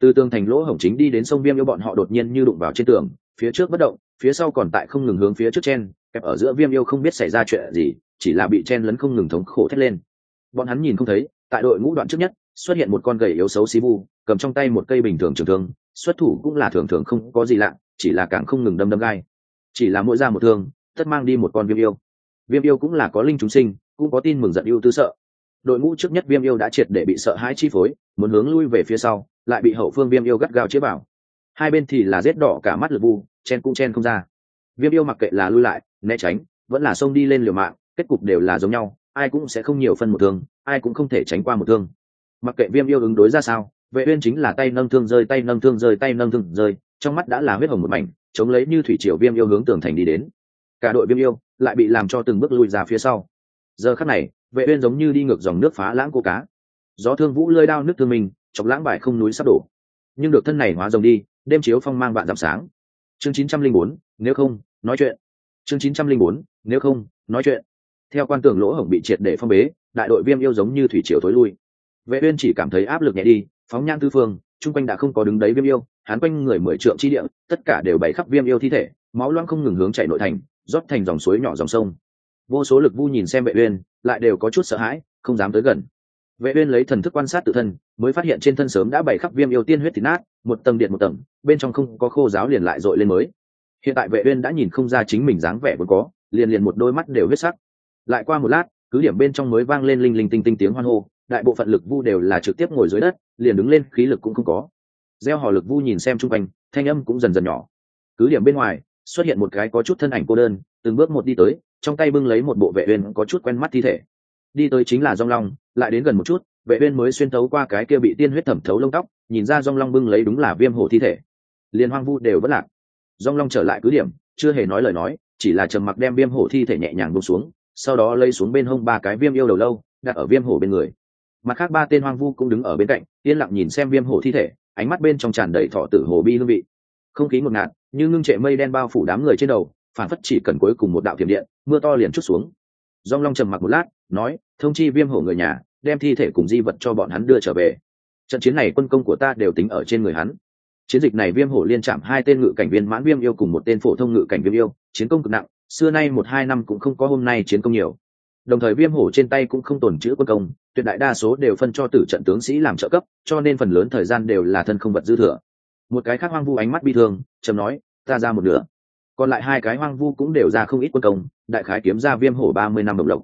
Từ tường thành lỗ hổng chính đi đến sông viêm yêu bọn họ đột nhiên như đụng vào trên tường, phía trước bất động, phía sau còn tại không ngừng hướng phía trước chen, kẹp ở giữa viêm yêu không biết xảy ra chuyện gì, chỉ là bị chen lấn không ngừng thống khổ thét lên. Bọn hắn nhìn không thấy, tại đội ngũ đoạn trước nhất, xuất hiện một con gầy yếu xấu xí vu, cầm trong tay một cây bình thường trường thương, xuất thủ cũng là thường thường không có gì lạ, chỉ là càng không ngừng đâm đâm gai. Chỉ là mỗi ra một thương, tất mang đi một con viêm yêu. Viêm yêu cũng là có linh chúng sinh, cũng có tin mừng giận yêu tư sợ đội ngũ trước nhất viêm yêu đã triệt để bị sợ hãi chi phối, muốn hướng lui về phía sau, lại bị hậu phương viêm yêu gắt gao chế bảo. Hai bên thì là rết đỏ cả mắt lượt vu, chen cũng chen không ra. Viêm yêu mặc kệ là lui lại, né tránh, vẫn là xông đi lên liều mạng, kết cục đều là giống nhau, ai cũng sẽ không nhiều phân một thương, ai cũng không thể tránh qua một thương. Mặc kệ viêm yêu ứng đối ra sao, vệ uyên chính là tay nâng thương rơi, tay nâng thương rơi, tay nâng thương rơi, trong mắt đã là huyết hồng một mảnh, chống lấy như thủy triều viêm yêu hướng tường thành đi đến. Cả đội viêm yêu lại bị làm cho từng bước lùi ra phía sau. Giờ khắc này vệ uyên giống như đi ngược dòng nước phá lãng cô cá. Gió thương vũ lơi đao nước thương mình chọc lãng bài không núi sắp đổ. Nhưng được thân này hóa rồng đi đêm chiếu phong mang bạn giảm sáng. Chương 904, nếu không nói chuyện. Chương 904, nếu không nói chuyện. Theo quan tưởng lỗ hổng bị triệt để phong bế đại đội viêm yêu giống như thủy triều thối lui. Vệ uyên chỉ cảm thấy áp lực nhẹ đi phóng nhang tư phương trung quanh đã không có đứng đấy viêm yêu hắn quanh người mười trượng chi địa tất cả đều bày khắp viêm yêu thi thể máu loang không ngừng hướng chảy nội thành rót thành dòng suối nhỏ dòng sông vô số lực vu nhìn xem vệ uyên, lại đều có chút sợ hãi, không dám tới gần. Vệ uyên lấy thần thức quan sát tự thân, mới phát hiện trên thân sớm đã bày khắp viêm yêu tiên huyết thịt nát, một tầng điện một tầng, bên trong không có khô giáo liền lại dội lên mới. Hiện tại vệ uyên đã nhìn không ra chính mình dáng vẻ vốn có, liền liền một đôi mắt đều huyết sắc. Lại qua một lát, cứ điểm bên trong mới vang lên linh linh tinh tinh tiếng hoan hô, đại bộ phận lực vu đều là trực tiếp ngồi dưới đất, liền đứng lên, khí lực cũng không có. Gieo hò lực vu nhìn xem trung quanh, thanh âm cũng dần dần nhỏ. Cứ điểm bên ngoài, xuất hiện một cái có chút thân ảnh cô đơn, từng bước một đi tới trong tay bưng lấy một bộ vệ uyên có chút quen mắt thi thể. Đi tới chính là Dung long, lại đến gần một chút, vệ uyên mới xuyên thấu qua cái kia bị tiên huyết thẩm thấu lông tóc, nhìn ra Dung long bưng lấy đúng là viêm hổ thi thể. Liền hoang vu đều bất lạc. Rong long trở lại cứ điểm, chưa hề nói lời nói, chỉ là trầm mặc đem viêm hổ thi thể nhẹ nhàng buông xuống, sau đó lấy xuống bên hông ba cái viêm yêu đầu lâu, đặt ở viêm hổ bên người. Mặt khác ba tên hoang vu cũng đứng ở bên cạnh, yên lặng nhìn xem viêm hổ thi thể, ánh mắt bên trong tràn đầy thọ tử hồ bi hương vị. Không khí ngột ngạt, như ngưng trệ mây đen bao phủ đám người trên đầu phản phất chỉ cần cuối cùng một đạo thiểm điện, mưa to liền chút xuống. Dong long trầm mặc một lát, nói, thông chi viêm hổ người nhà, đem thi thể cùng di vật cho bọn hắn đưa trở về. Trận chiến này quân công của ta đều tính ở trên người hắn. Chiến dịch này viêm hổ liên chạm hai tên ngự cảnh viên mãn viêm yêu cùng một tên phổ thông ngự cảnh viêm yêu, chiến công cực nặng, xưa nay một hai năm cũng không có hôm nay chiến công nhiều. Đồng thời viêm hổ trên tay cũng không tồn chữ quân công, tuyệt đại đa số đều phân cho tử trận tướng sĩ làm trợ cấp, cho nên phần lớn thời gian đều là thân không vật dư thừa. Một cái khác hoang vu ánh mắt bi thương, trầm nói, ta ra một nửa còn lại hai cái hoang vu cũng đều ra không ít quân công, đại khái kiếm ra viêm hổ ba mươi năm đồng lộc.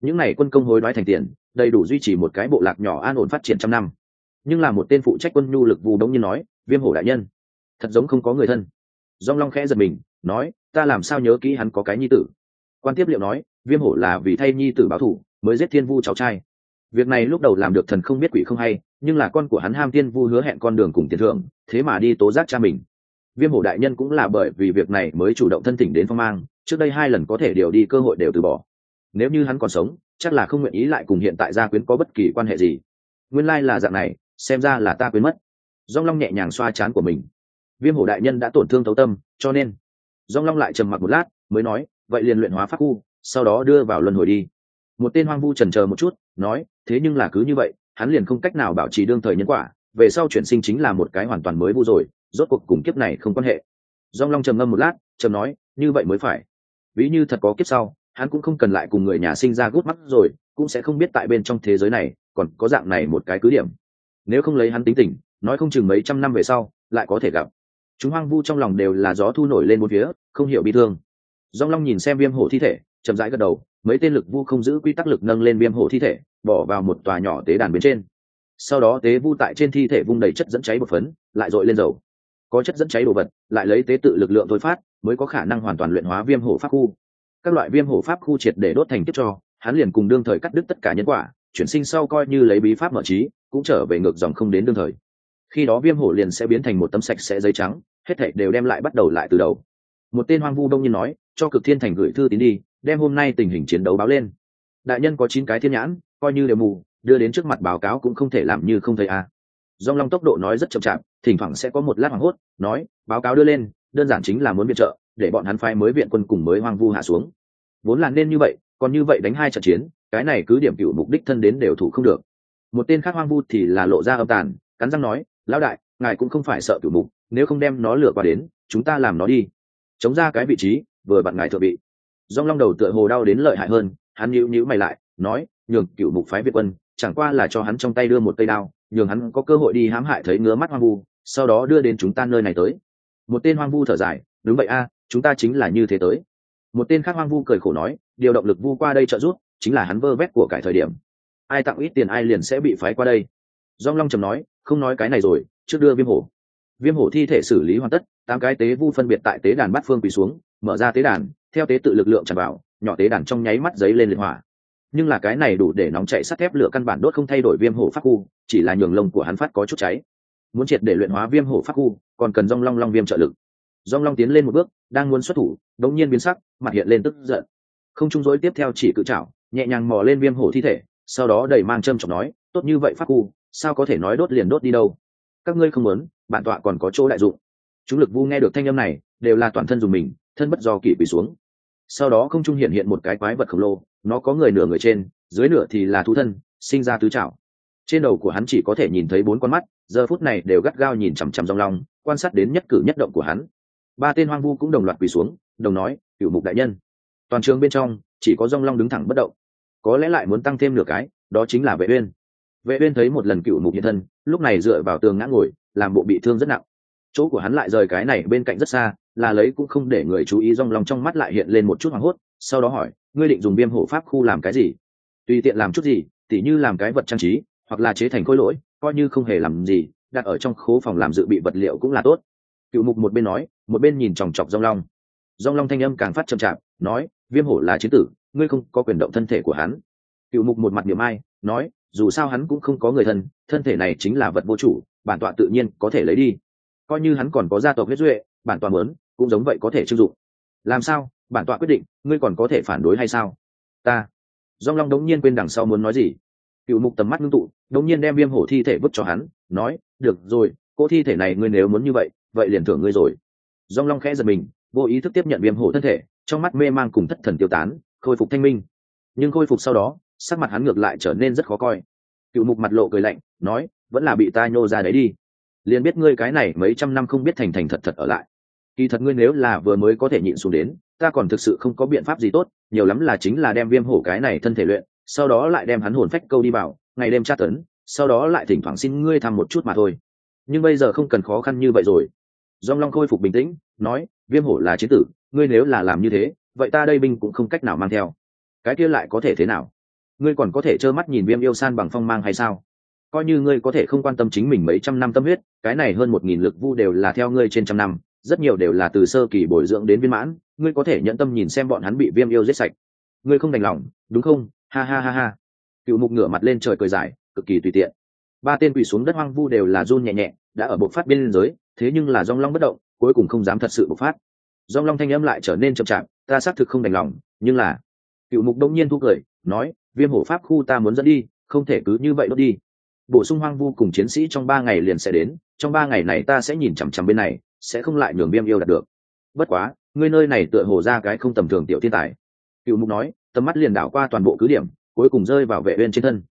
Những n à y quân công hối đoái thành tiền, đầy đủ duy trì một cái bộ lạc nhỏ an ổn phát triển trăm năm. Nhưng là một tên phụ trách quân nhu lực vu đống như nói, viêm hổ đại nhân, thật giống không có người thân. Dong long khẽ giật mình, nói, ta làm sao nhớ kỹ hắn có cái nhi tử? Quan tiếp liệu nói, viêm hổ là vì thay nhi tử báo thủ mới giết thiên vu cháu trai. Việc này lúc đầu làm được thần không biết quỷ không hay, nhưng là con của hắn ham thiên vu hứa hẹn con đường cùng tiền thưởng, thế mà đi tố giác cha mình viêm hổ đại nhân cũng là bởi vì việc này mới chủ động thân thỉnh đến phong mang, trước đây hai lần có thể điều đi cơ hội đều từ bỏ. Nếu như hắn còn sống, chắc là không nguyện ý lại cùng hiện tại gia quyến có bất kỳ quan hệ gì. Nguyên lai là dạng này, xem ra là ta quyến mất. Dong long nhẹ nhàng xoa chán của mình. Viêm hổ đại nhân đã tổn thương thấu tâm, cho nên. Dong long lại trầm mặc một lát, mới nói, vậy liền luyện hóa pháp khu, sau đó đưa vào luân hồi đi. Một tên hoang vu trần chờ một chút, nói, thế nhưng là cứ như vậy, hắn liền không cách nào bảo trì đương thời nhân quả, về sau chuyển sinh chính là một cái hoàn toàn mới vu rồi rốt cuộc cùng kiếp này không quan hệ. Dong long trầm ngâm một lát, trầm nói, như vậy mới phải. Ví như thật có kiếp sau, hắn cũng không cần lại cùng người nhà sinh ra gút mắt rồi, cũng sẽ không biết tại bên trong thế giới này còn có dạng này một cái cứ điểm. Nếu không lấy hắn tính tình, nói không chừng mấy trăm năm về sau, lại có thể gặp. Chúng hoang vu trong lòng đều là gió thu nổi lên một phía, không hiểu bị thương. Dong long nhìn xem viêm hổ thi thể, chậm rãi gật đầu, mấy tên lực vu không giữ quy tắc lực nâng lên viêm hổ thi thể, bỏ vào một tòa nhỏ tế đàn bên trên. Sau đó tế vu tại trên thi thể vung đầy chất dẫn cháy một phấn, lại dội lên dầu có chất dẫn cháy đồ vật, lại lấy tế tự lực lượng thôi phát, mới có khả năng hoàn toàn luyện hóa viêm hổ pháp khu. Các loại viêm hổ pháp khu triệt để đốt thành tiếp cho, hắn liền cùng đương thời cắt đứt tất cả nhân quả, chuyển sinh sau coi như lấy bí pháp mở trí, cũng trở về ngược dòng không đến đương thời. Khi đó viêm hổ liền sẽ biến thành một tấm sạch sẽ giấy trắng, hết thảy đều đem lại bắt đầu lại từ đầu. Một tên hoang vu đông nhiên nói, cho cực thiên thành gửi thư tín đi, đem hôm nay tình hình chiến đấu báo lên. Đại nhân có chín cái thiên nhãn, coi như đều mù, đưa đến trước mặt báo cáo cũng không thể làm như không thấy a. à dong long tốc độ nói rất chậm chạp, thỉnh thoảng sẽ có một lát hoảng hốt, nói, báo cáo đưa lên, đơn giản chính là muốn viện trợ, để bọn hắn phái mới viện quân cùng mới hoang vu hạ xuống. Vốn là nên như vậy, còn như vậy đánh hai trận chiến, cái này cứ điểm cựu mục đích thân đến đều thủ không được. Một tên khác hoang vu thì là lộ ra âm tàn, cắn răng nói, lão đại, ngài cũng không phải sợ cựu mục, nếu không đem nó lừa qua đến, chúng ta làm nó đi. Chống ra cái vị trí, vừa bạn ngài thượng bị. dong long đầu tựa hồ đau đến lợi hại hơn, hắn nhíu nhíu mày lại, nói, nhường cựu mục phái việt quân, chẳng qua là cho hắn trong tay đưa một cây đao nhường hắn có cơ hội đi hãm hại thấy ngứa mắt hoang vu, sau đó đưa đến chúng ta nơi này tới. Một tên hoang vu thở dài, đúng vậy a, chúng ta chính là như thế tới. Một tên khác hoang vu cười khổ nói, điều động lực vu qua đây trợ giúp, chính là hắn vơ vét của cải thời điểm. Ai tặng ít tiền ai liền sẽ bị phái qua đây. Dong long trầm nói, không nói cái này rồi, trước đưa viêm hổ. Viêm hổ thi thể xử lý hoàn tất, tám cái tế vu phân biệt tại tế đàn bát phương quỳ xuống, mở ra tế đàn, theo tế tự lực lượng tràn vào, nhỏ tế đàn trong nháy mắt giấy lên liệt hỏa nhưng là cái này đủ để nóng chạy sắt thép lửa căn bản đốt không thay đổi viêm hổ pháp khu, chỉ là nhường lông của hắn phát có chút cháy. Muốn triệt để luyện hóa viêm hổ pháp khu, còn cần rong long long viêm trợ lực. Rong long tiến lên một bước, đang muốn xuất thủ, đống nhiên biến sắc, mặt hiện lên tức giận. Không trung dối tiếp theo chỉ cự trảo, nhẹ nhàng mò lên viêm hổ thi thể, sau đó đẩy mang châm chọc nói, tốt như vậy pháp khu, sao có thể nói đốt liền đốt đi đâu? Các ngươi không muốn, bản tọa còn có chỗ đại dụng. Chúng lực vu nghe được thanh âm này, đều là toàn thân dùng mình, thân bất do kỷ quỳ xuống. Sau đó không trung hiện hiện một cái quái vật khổng lồ nó có người nửa người trên, dưới nửa thì là thú thân, sinh ra tứ trảo. Trên đầu của hắn chỉ có thể nhìn thấy bốn con mắt, giờ phút này đều gắt gao nhìn chằm chằm rong long, quan sát đến nhất cử nhất động của hắn. Ba tên hoang vu cũng đồng loạt quỳ xuống, đồng nói cựu mục đại nhân. Toàn trường bên trong, chỉ có rong long đứng thẳng bất động. Có lẽ lại muốn tăng thêm nửa cái, đó chính là vệ uyên. Vệ uyên thấy một lần cựu mục hiện thân, lúc này dựa vào tường ngã ngồi, làm bộ bị thương rất nặng. Chỗ của hắn lại rời cái này bên cạnh rất xa, là lấy cũng không để người chú ý rong long trong mắt lại hiện lên một chút hoảng hốt sau đó hỏi, ngươi định dùng viêm hộ pháp khu làm cái gì? Tùy tiện làm chút gì, tỉ như làm cái vật trang trí, hoặc là chế thành khối lỗi, coi như không hề làm gì, đặt ở trong khố phòng làm dự bị vật liệu cũng là tốt. Cựu mục một bên nói, một bên nhìn chòng chọc rong long. Rong long thanh âm càng phát chậm chạp, nói, viêm hổ là chiến tử, ngươi không có quyền động thân thể của hắn. Cựu mục một mặt niệm ai, nói, dù sao hắn cũng không có người thân thân thể này chính là vật vô chủ, bản tọa tự nhiên có thể lấy đi. Coi như hắn còn có gia tộc huyết duệ, bản tọa mớn cũng giống vậy có thể chưng dụng. Làm sao? Bản tọa quyết định, ngươi còn có thể phản đối hay sao? Ta. Dong long đống nhiên quên đằng sau muốn nói gì. Cựu mục tầm mắt ngưng tụ, đống nhiên đem viêm hổ thi thể vứt cho hắn, nói, được rồi cô thi thể này ngươi nếu muốn như vậy vậy liền thưởng ngươi rồi. Dong long khẽ giật mình, vô ý thức tiếp nhận viêm hổ thân thể, trong mắt mê mang cùng thất thần tiêu tán, khôi phục thanh minh. Nhưng khôi phục sau đó, sắc mặt hắn ngược lại trở nên rất khó coi. Cựu mục mặt lộ cười lạnh, nói, vẫn là bị ta nhô ra đấy đi. Liền biết ngươi cái này mấy trăm năm không biết thành thành thật thật ở lại kỳ thật ngươi nếu là vừa mới có thể nhịn xuống đến, ta còn thực sự không có biện pháp gì tốt, nhiều lắm là chính là đem viêm hổ cái này thân thể luyện, sau đó lại đem hắn hồn phách câu đi vào, ngày đêm tra tấn, sau đó lại thỉnh thoảng xin ngươi thăm một chút mà thôi. Nhưng bây giờ không cần khó khăn như vậy rồi. Dong long khôi phục bình tĩnh, nói, viêm hổ là chế tử, ngươi nếu là làm như thế, vậy ta đây binh cũng không cách nào mang theo. Cái kia lại có thể thế nào? Ngươi còn có thể trơ mắt nhìn viêm yêu san bằng phong mang hay sao? Coi như ngươi có thể không quan tâm chính mình mấy trăm năm tâm huyết, cái này hơn một nghìn lực vu đều là theo ngươi trên trăm năm rất nhiều đều là từ sơ kỳ bồi dưỡng đến viên mãn, ngươi có thể nhận tâm nhìn xem bọn hắn bị viêm yêu giết sạch. Ngươi không đành lòng, đúng không? Ha ha ha ha. Cựu mục ngửa mặt lên trời cười dài, cực kỳ tùy tiện. Ba tên quỳ xuống đất hoang vu đều là run nhẹ nhẹ, đã ở bộc phát biên giới, thế nhưng là dong long bất động, cuối cùng không dám thật sự bộc phát. Dong long thanh âm lại trở nên chậm chạp, ta xác thực không đành lòng, nhưng là cựu mục đông nhiên thu cười, nói, viêm hổ pháp khu ta muốn dẫn đi, không thể cứ như vậy đốt đi. Bổ sung hoang vu cùng chiến sĩ trong ba ngày liền sẽ đến, trong ba ngày này ta sẽ nhìn chằm chằm bên này sẽ không lại nhường viêm yêu đạt được. Bất quá, ngươi nơi này tựa hồ ra cái không tầm thường tiểu thiên tài. Cựu mục nói, tầm mắt liền đảo qua toàn bộ cứ điểm, cuối cùng rơi vào vệ uyên trên thân.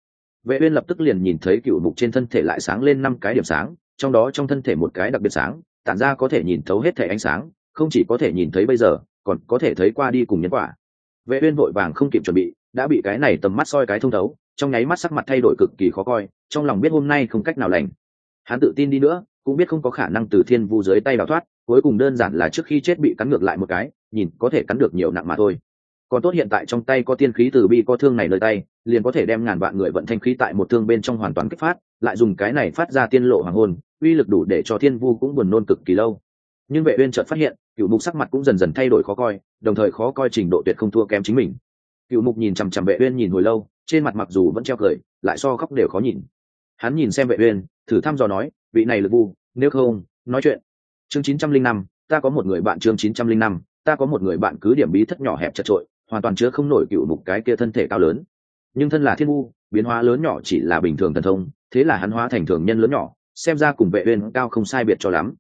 Vệ uyên lập tức liền nhìn thấy cựu mục trên thân thể lại sáng lên năm cái điểm sáng, trong đó trong thân thể một cái đặc biệt sáng, tản ra có thể nhìn thấu hết thể ánh sáng, không chỉ có thể nhìn thấy bây giờ, còn có thể thấy qua đi cùng nhân quả. Vệ uyên vội vàng không kịp chuẩn bị, đã bị cái này tầm mắt soi cái thông thấu, trong nháy mắt sắc mặt thay đổi cực kỳ khó coi, trong lòng biết hôm nay không cách nào lành. Hắn tự tin đi nữa cũng biết không có khả năng từ thiên vu dưới tay đào thoát, cuối cùng đơn giản là trước khi chết bị cắn ngược lại một cái, nhìn có thể cắn được nhiều nặng mà thôi. Còn tốt hiện tại trong tay có tiên khí từ bi có thương này nơi tay, liền có thể đem ngàn vạn người vận thanh khí tại một thương bên trong hoàn toàn kích phát, lại dùng cái này phát ra tiên lộ hoàng hôn, uy lực đủ để cho thiên vu cũng buồn nôn cực kỳ lâu. Nhưng vệ uyên chợt phát hiện, cựu mục sắc mặt cũng dần dần thay đổi khó coi, đồng thời khó coi trình độ tuyệt không thua kém chính mình. Cựu mục nhìn chằm chằm vệ uyên nhìn hồi lâu, trên mặt mặc dù vẫn treo cười, lại so khóc đều khó nhìn. Hắn nhìn xem vệ uyên, thử thăm dò nói, vị này lực vu nếu không nói chuyện. Chương 905, ta có một người bạn chương 905, ta có một người bạn cứ điểm bí thất nhỏ hẹp chật trội hoàn toàn chứa không nổi cựu mục cái kia thân thể cao lớn. Nhưng thân là thiên vu biến hóa lớn nhỏ chỉ là bình thường thần thông thế là hắn hóa thành thường nhân lớn nhỏ xem ra cùng vệ uyên cao không sai biệt cho lắm.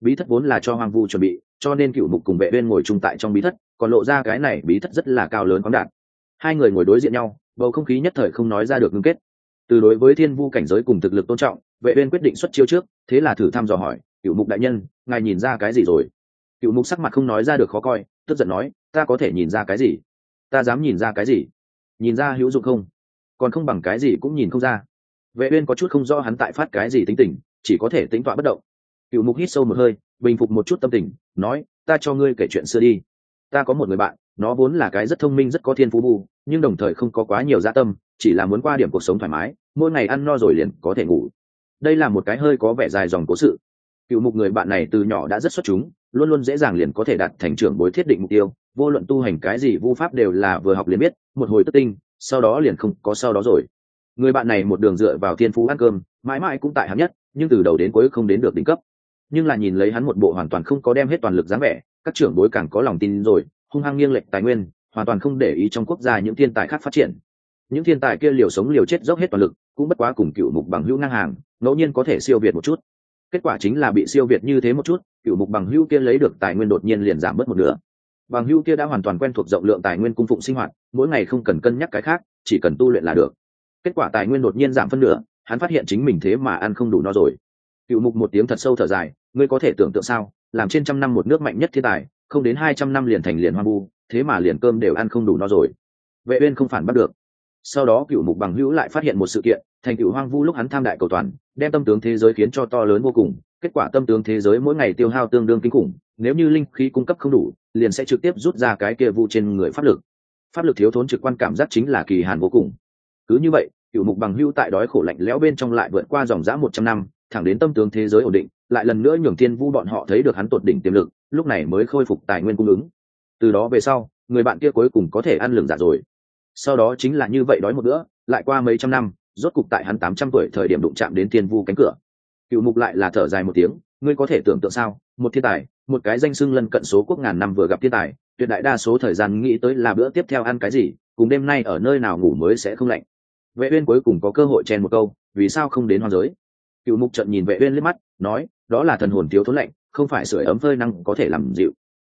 Bí thất vốn là cho hoang vu chuẩn bị cho nên cựu mục cùng vệ uyên ngồi chung tại trong bí thất còn lộ ra cái này bí thất rất là cao lớn khoáng đạt. Hai người ngồi đối diện nhau bầu không khí nhất thời không nói ra được ngưng kết. Từ đối với thiên vu cảnh giới cùng thực lực tôn trọng vệ uyên quyết định xuất chiêu trước, thế là thử thăm dò hỏi cựu mục đại nhân, ngài nhìn ra cái gì rồi? Cựu mục sắc mặt không nói ra được khó coi, tức giận nói, ta có thể nhìn ra cái gì? Ta dám nhìn ra cái gì? Nhìn ra hữu dụng không? Còn không bằng cái gì cũng nhìn không ra. Vệ uyên có chút không rõ hắn tại phát cái gì tính tình, chỉ có thể tính tọa bất động. Cựu mục hít sâu một hơi, bình phục một chút tâm tình, nói, ta cho ngươi kể chuyện xưa đi. Ta có một người bạn, nó vốn là cái rất thông minh, rất có thiên phú bù nhưng đồng thời không có quá nhiều dạ tâm, chỉ là muốn qua điểm cuộc sống thoải mái, mỗi ngày ăn no rồi liền có thể ngủ đây là một cái hơi có vẻ dài dòng cố sự. Cựu mục người bạn này từ nhỏ đã rất xuất chúng, luôn luôn dễ dàng liền có thể đạt thành trưởng bối thiết định mục tiêu, vô luận tu hành cái gì vu pháp đều là vừa học liền biết, một hồi tất tinh, sau đó liền không có sau đó rồi. Người bạn này một đường dựa vào thiên phú ăn cơm, mãi mãi cũng tại hắn nhất, nhưng từ đầu đến cuối không đến được đỉnh cấp. Nhưng là nhìn lấy hắn một bộ hoàn toàn không có đem hết toàn lực dáng vẻ, các trưởng bối càng có lòng tin rồi, hung hăng nghiêng lệch tài nguyên, hoàn toàn không để ý trong quốc gia những thiên tài khác phát triển những thiên tài kia liều sống liều chết dốc hết toàn lực, cũng bất quá cùng cựu mục bằng hữu ngang hàng, ngẫu nhiên có thể siêu việt một chút. Kết quả chính là bị siêu việt như thế một chút, cựu mục bằng hữu kia lấy được tài nguyên đột nhiên liền giảm bớt một nửa. Bằng hữu kia đã hoàn toàn quen thuộc rộng lượng tài nguyên cung phụng sinh hoạt, mỗi ngày không cần cân nhắc cái khác, chỉ cần tu luyện là được. Kết quả tài nguyên đột nhiên giảm phân nửa, hắn phát hiện chính mình thế mà ăn không đủ no rồi. Cựu mục một tiếng thật sâu thở dài, ngươi có thể tưởng tượng sao, làm trên trăm năm một nước mạnh nhất thiên tài, không đến hai trăm năm liền thành liền hoang vu, thế mà liền cơm đều ăn không đủ no rồi. Vệ uyên không phản bắt được sau đó cựu mục bằng hữu lại phát hiện một sự kiện, thành cựu hoang vu lúc hắn tham đại cầu toàn, đem tâm tướng thế giới khiến cho to lớn vô cùng, kết quả tâm tướng thế giới mỗi ngày tiêu hao tương đương kinh khủng, nếu như linh khí cung cấp không đủ, liền sẽ trực tiếp rút ra cái kia vu trên người pháp lực. Pháp lực thiếu thốn trực quan cảm giác chính là kỳ hàn vô cùng. Cứ như vậy, cựu mục bằng hữu tại đói khổ lạnh lẽo bên trong lại vượt qua dòng dã một trăm năm, thẳng đến tâm tướng thế giới ổn định, lại lần nữa nhường thiên vu bọn họ thấy được hắn tột đỉnh tiềm lực, lúc này mới khôi phục tài nguyên cung ứng. Từ đó về sau, người bạn kia cuối cùng có thể ăn lường giả rồi sau đó chính là như vậy đói một bữa, lại qua mấy trăm năm, rốt cục tại hắn tám trăm tuổi thời điểm đụng chạm đến tiên vu cánh cửa. Cựu mục lại là thở dài một tiếng, ngươi có thể tưởng tượng sao? Một thiên tài, một cái danh xưng lân cận số quốc ngàn năm vừa gặp thiên tài, tuyệt đại đa số thời gian nghĩ tới là bữa tiếp theo ăn cái gì, cùng đêm nay ở nơi nào ngủ mới sẽ không lạnh. Vệ uyên cuối cùng có cơ hội chen một câu, vì sao không đến hoang giới? Cựu mục trận nhìn vệ uyên liếc mắt, nói, đó là thần hồn thiếu thốn lạnh, không phải sưởi ấm phơi năng có thể làm dịu.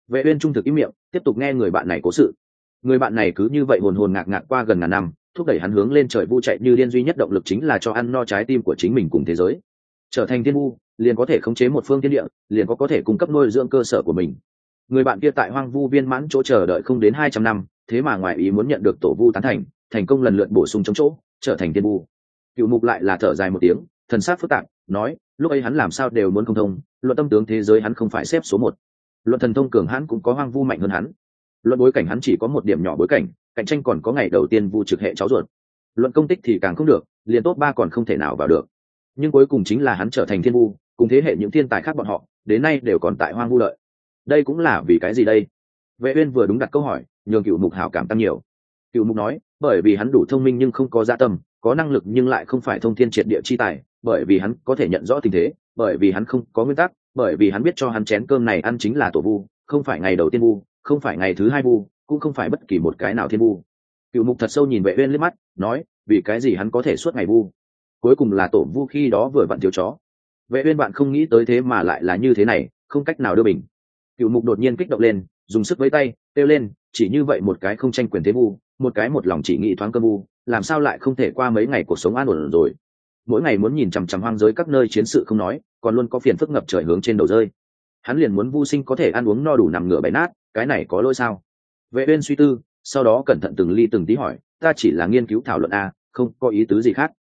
Vệ uyên trung thực ý miệng, tiếp tục nghe người bạn này cố sự người bạn này cứ như vậy hồn hồn ngạc ngạc qua gần ngàn năm, thúc đẩy hắn hướng lên trời vu chạy như điên duy nhất động lực chính là cho ăn no trái tim của chính mình cùng thế giới. Trở thành thiên vu, liền có thể khống chế một phương thiên địa, liền có có thể cung cấp nuôi dưỡng cơ sở của mình. Người bạn kia tại hoang vu viên mãn chỗ chờ đợi không đến hai trăm năm, thế mà ngoài ý muốn nhận được tổ vu tán thành thành công lần lượt bổ sung chống chỗ, trở thành thiên vu. Cựu mục lại là thở dài một tiếng, thần sát phức tạp, nói, lúc ấy hắn làm sao đều muốn không thông, luận tâm tướng thế giới hắn không phải xếp số một. Luận thần thông cường hắn cũng có hoang vu mạnh hơn hắn luận bối cảnh hắn chỉ có một điểm nhỏ bối cảnh, cạnh tranh còn có ngày đầu tiên vu trực hệ cháu ruột. Luận công tích thì càng không được, liền tốt ba còn không thể nào vào được. Nhưng cuối cùng chính là hắn trở thành thiên vu, cùng thế hệ những thiên tài khác bọn họ, đến nay đều còn tại hoang vu lợi. Đây cũng là vì cái gì đây? Vệ uyên vừa đúng đặt câu hỏi, nhường cựu mục hảo cảm tăng nhiều. Cựu mục nói, bởi vì hắn đủ thông minh nhưng không có dạ tâm, có năng lực nhưng lại không phải thông thiên triệt địa chi tài, bởi vì hắn có thể nhận rõ tình thế, bởi vì hắn không có nguyên tắc, bởi vì hắn biết cho hắn chén cơm này ăn chính là tổ vu, không phải ngày đầu tiên vu không phải ngày thứ hai vu cũng không phải bất kỳ một cái nào thiên vu cựu mục thật sâu nhìn vệ uyên liếc mắt, nói, vì cái gì hắn có thể suốt ngày vu cuối cùng là tổ vu khi đó vừa vặn thiếu chó. Vệ uyên bạn không nghĩ tới thế mà lại là như thế này, không cách nào đưa bình cựu mục đột nhiên kích động lên, dùng sức với tay, kêu lên, chỉ như vậy một cái không tranh quyền thế vu một cái một lòng chỉ nghĩ thoáng cơ vu làm sao lại không thể qua mấy ngày cuộc sống an ổn rồi? Mỗi ngày muốn nhìn chằm chằm hoang giới các nơi chiến sự không nói, còn luôn có phiền phức ngập trời hướng trên đầu rơi hắn liền muốn vu sinh có thể ăn uống no đủ nằm ngửa bày nát, cái này có lỗi sao? Vệ uyên suy tư, sau đó cẩn thận từng ly từng tí hỏi, ta chỉ là nghiên cứu thảo luận a, không có ý tứ gì khác.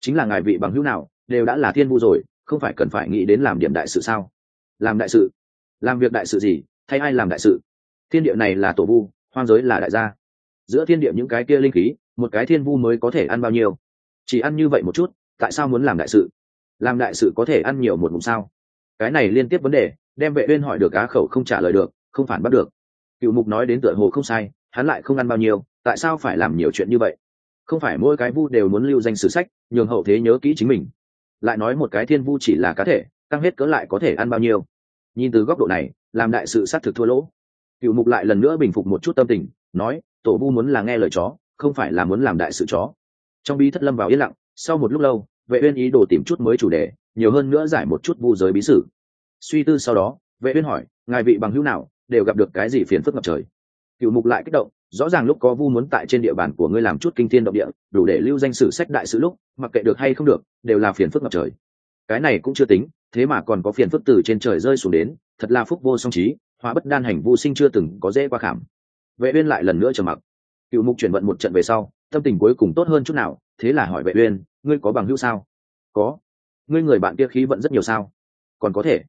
Chính là ngài vị bằng hữu nào, đều đã là thiên vu rồi, không phải cần phải nghĩ đến làm điểm đại sự sao? Làm đại sự? Làm việc đại sự gì? Thay ai làm đại sự? Thiên địa này là tổ vu, hoang giới là đại gia. Giữa thiên địa những cái kia linh khí, một cái thiên vu mới có thể ăn bao nhiêu? Chỉ ăn như vậy một chút, tại sao muốn làm đại sự? Làm đại sự có thể ăn nhiều một bụng sao? Cái này liên tiếp vấn đề đem vệ uyên hỏi được á khẩu không trả lời được, không phản bắt được. Cựu mục nói đến tựa hồ không sai, hắn lại không ăn bao nhiêu, tại sao phải làm nhiều chuyện như vậy? Không phải mỗi cái vu đều muốn lưu danh sử sách, nhường hậu thế nhớ kỹ chính mình. Lại nói một cái thiên vu chỉ là cá thể tăng hết cỡ lại có thể ăn bao nhiêu. Nhìn từ góc độ này, làm đại sự sát thực thua lỗ. Cựu mục lại lần nữa bình phục một chút tâm tình, nói, tổ vu muốn là nghe lời chó, không phải là muốn làm đại sự chó. Trong bí thất lâm vào yên lặng, sau một lúc lâu, vệ uyên ý đồ tìm chút mới chủ đề, nhiều hơn nữa giải một chút vu giới bí sử suy tư sau đó, vệ uyên hỏi, ngài vị bằng hữu nào đều gặp được cái gì phiền phức ngập trời? Cựu mục lại kích động, rõ ràng lúc có vu muốn tại trên địa bàn của ngươi làm chút kinh thiên động địa, đủ để lưu danh sử sách đại sự lúc, mặc kệ được hay không được, đều là phiền phức ngập trời. Cái này cũng chưa tính, thế mà còn có phiền phức từ trên trời rơi xuống đến, thật là phúc vô song trí, hóa bất đan hành vu sinh chưa từng có dễ qua khảm. Vệ uyên lại lần nữa trầm mặc. Cựu mục chuyển vận một trận về sau, tâm tình cuối cùng tốt hơn chút nào, thế là hỏi vệ uyên, ngươi có bằng hữu sao? Có. Ngươi người bạn kia khí vận rất nhiều sao? Còn có thể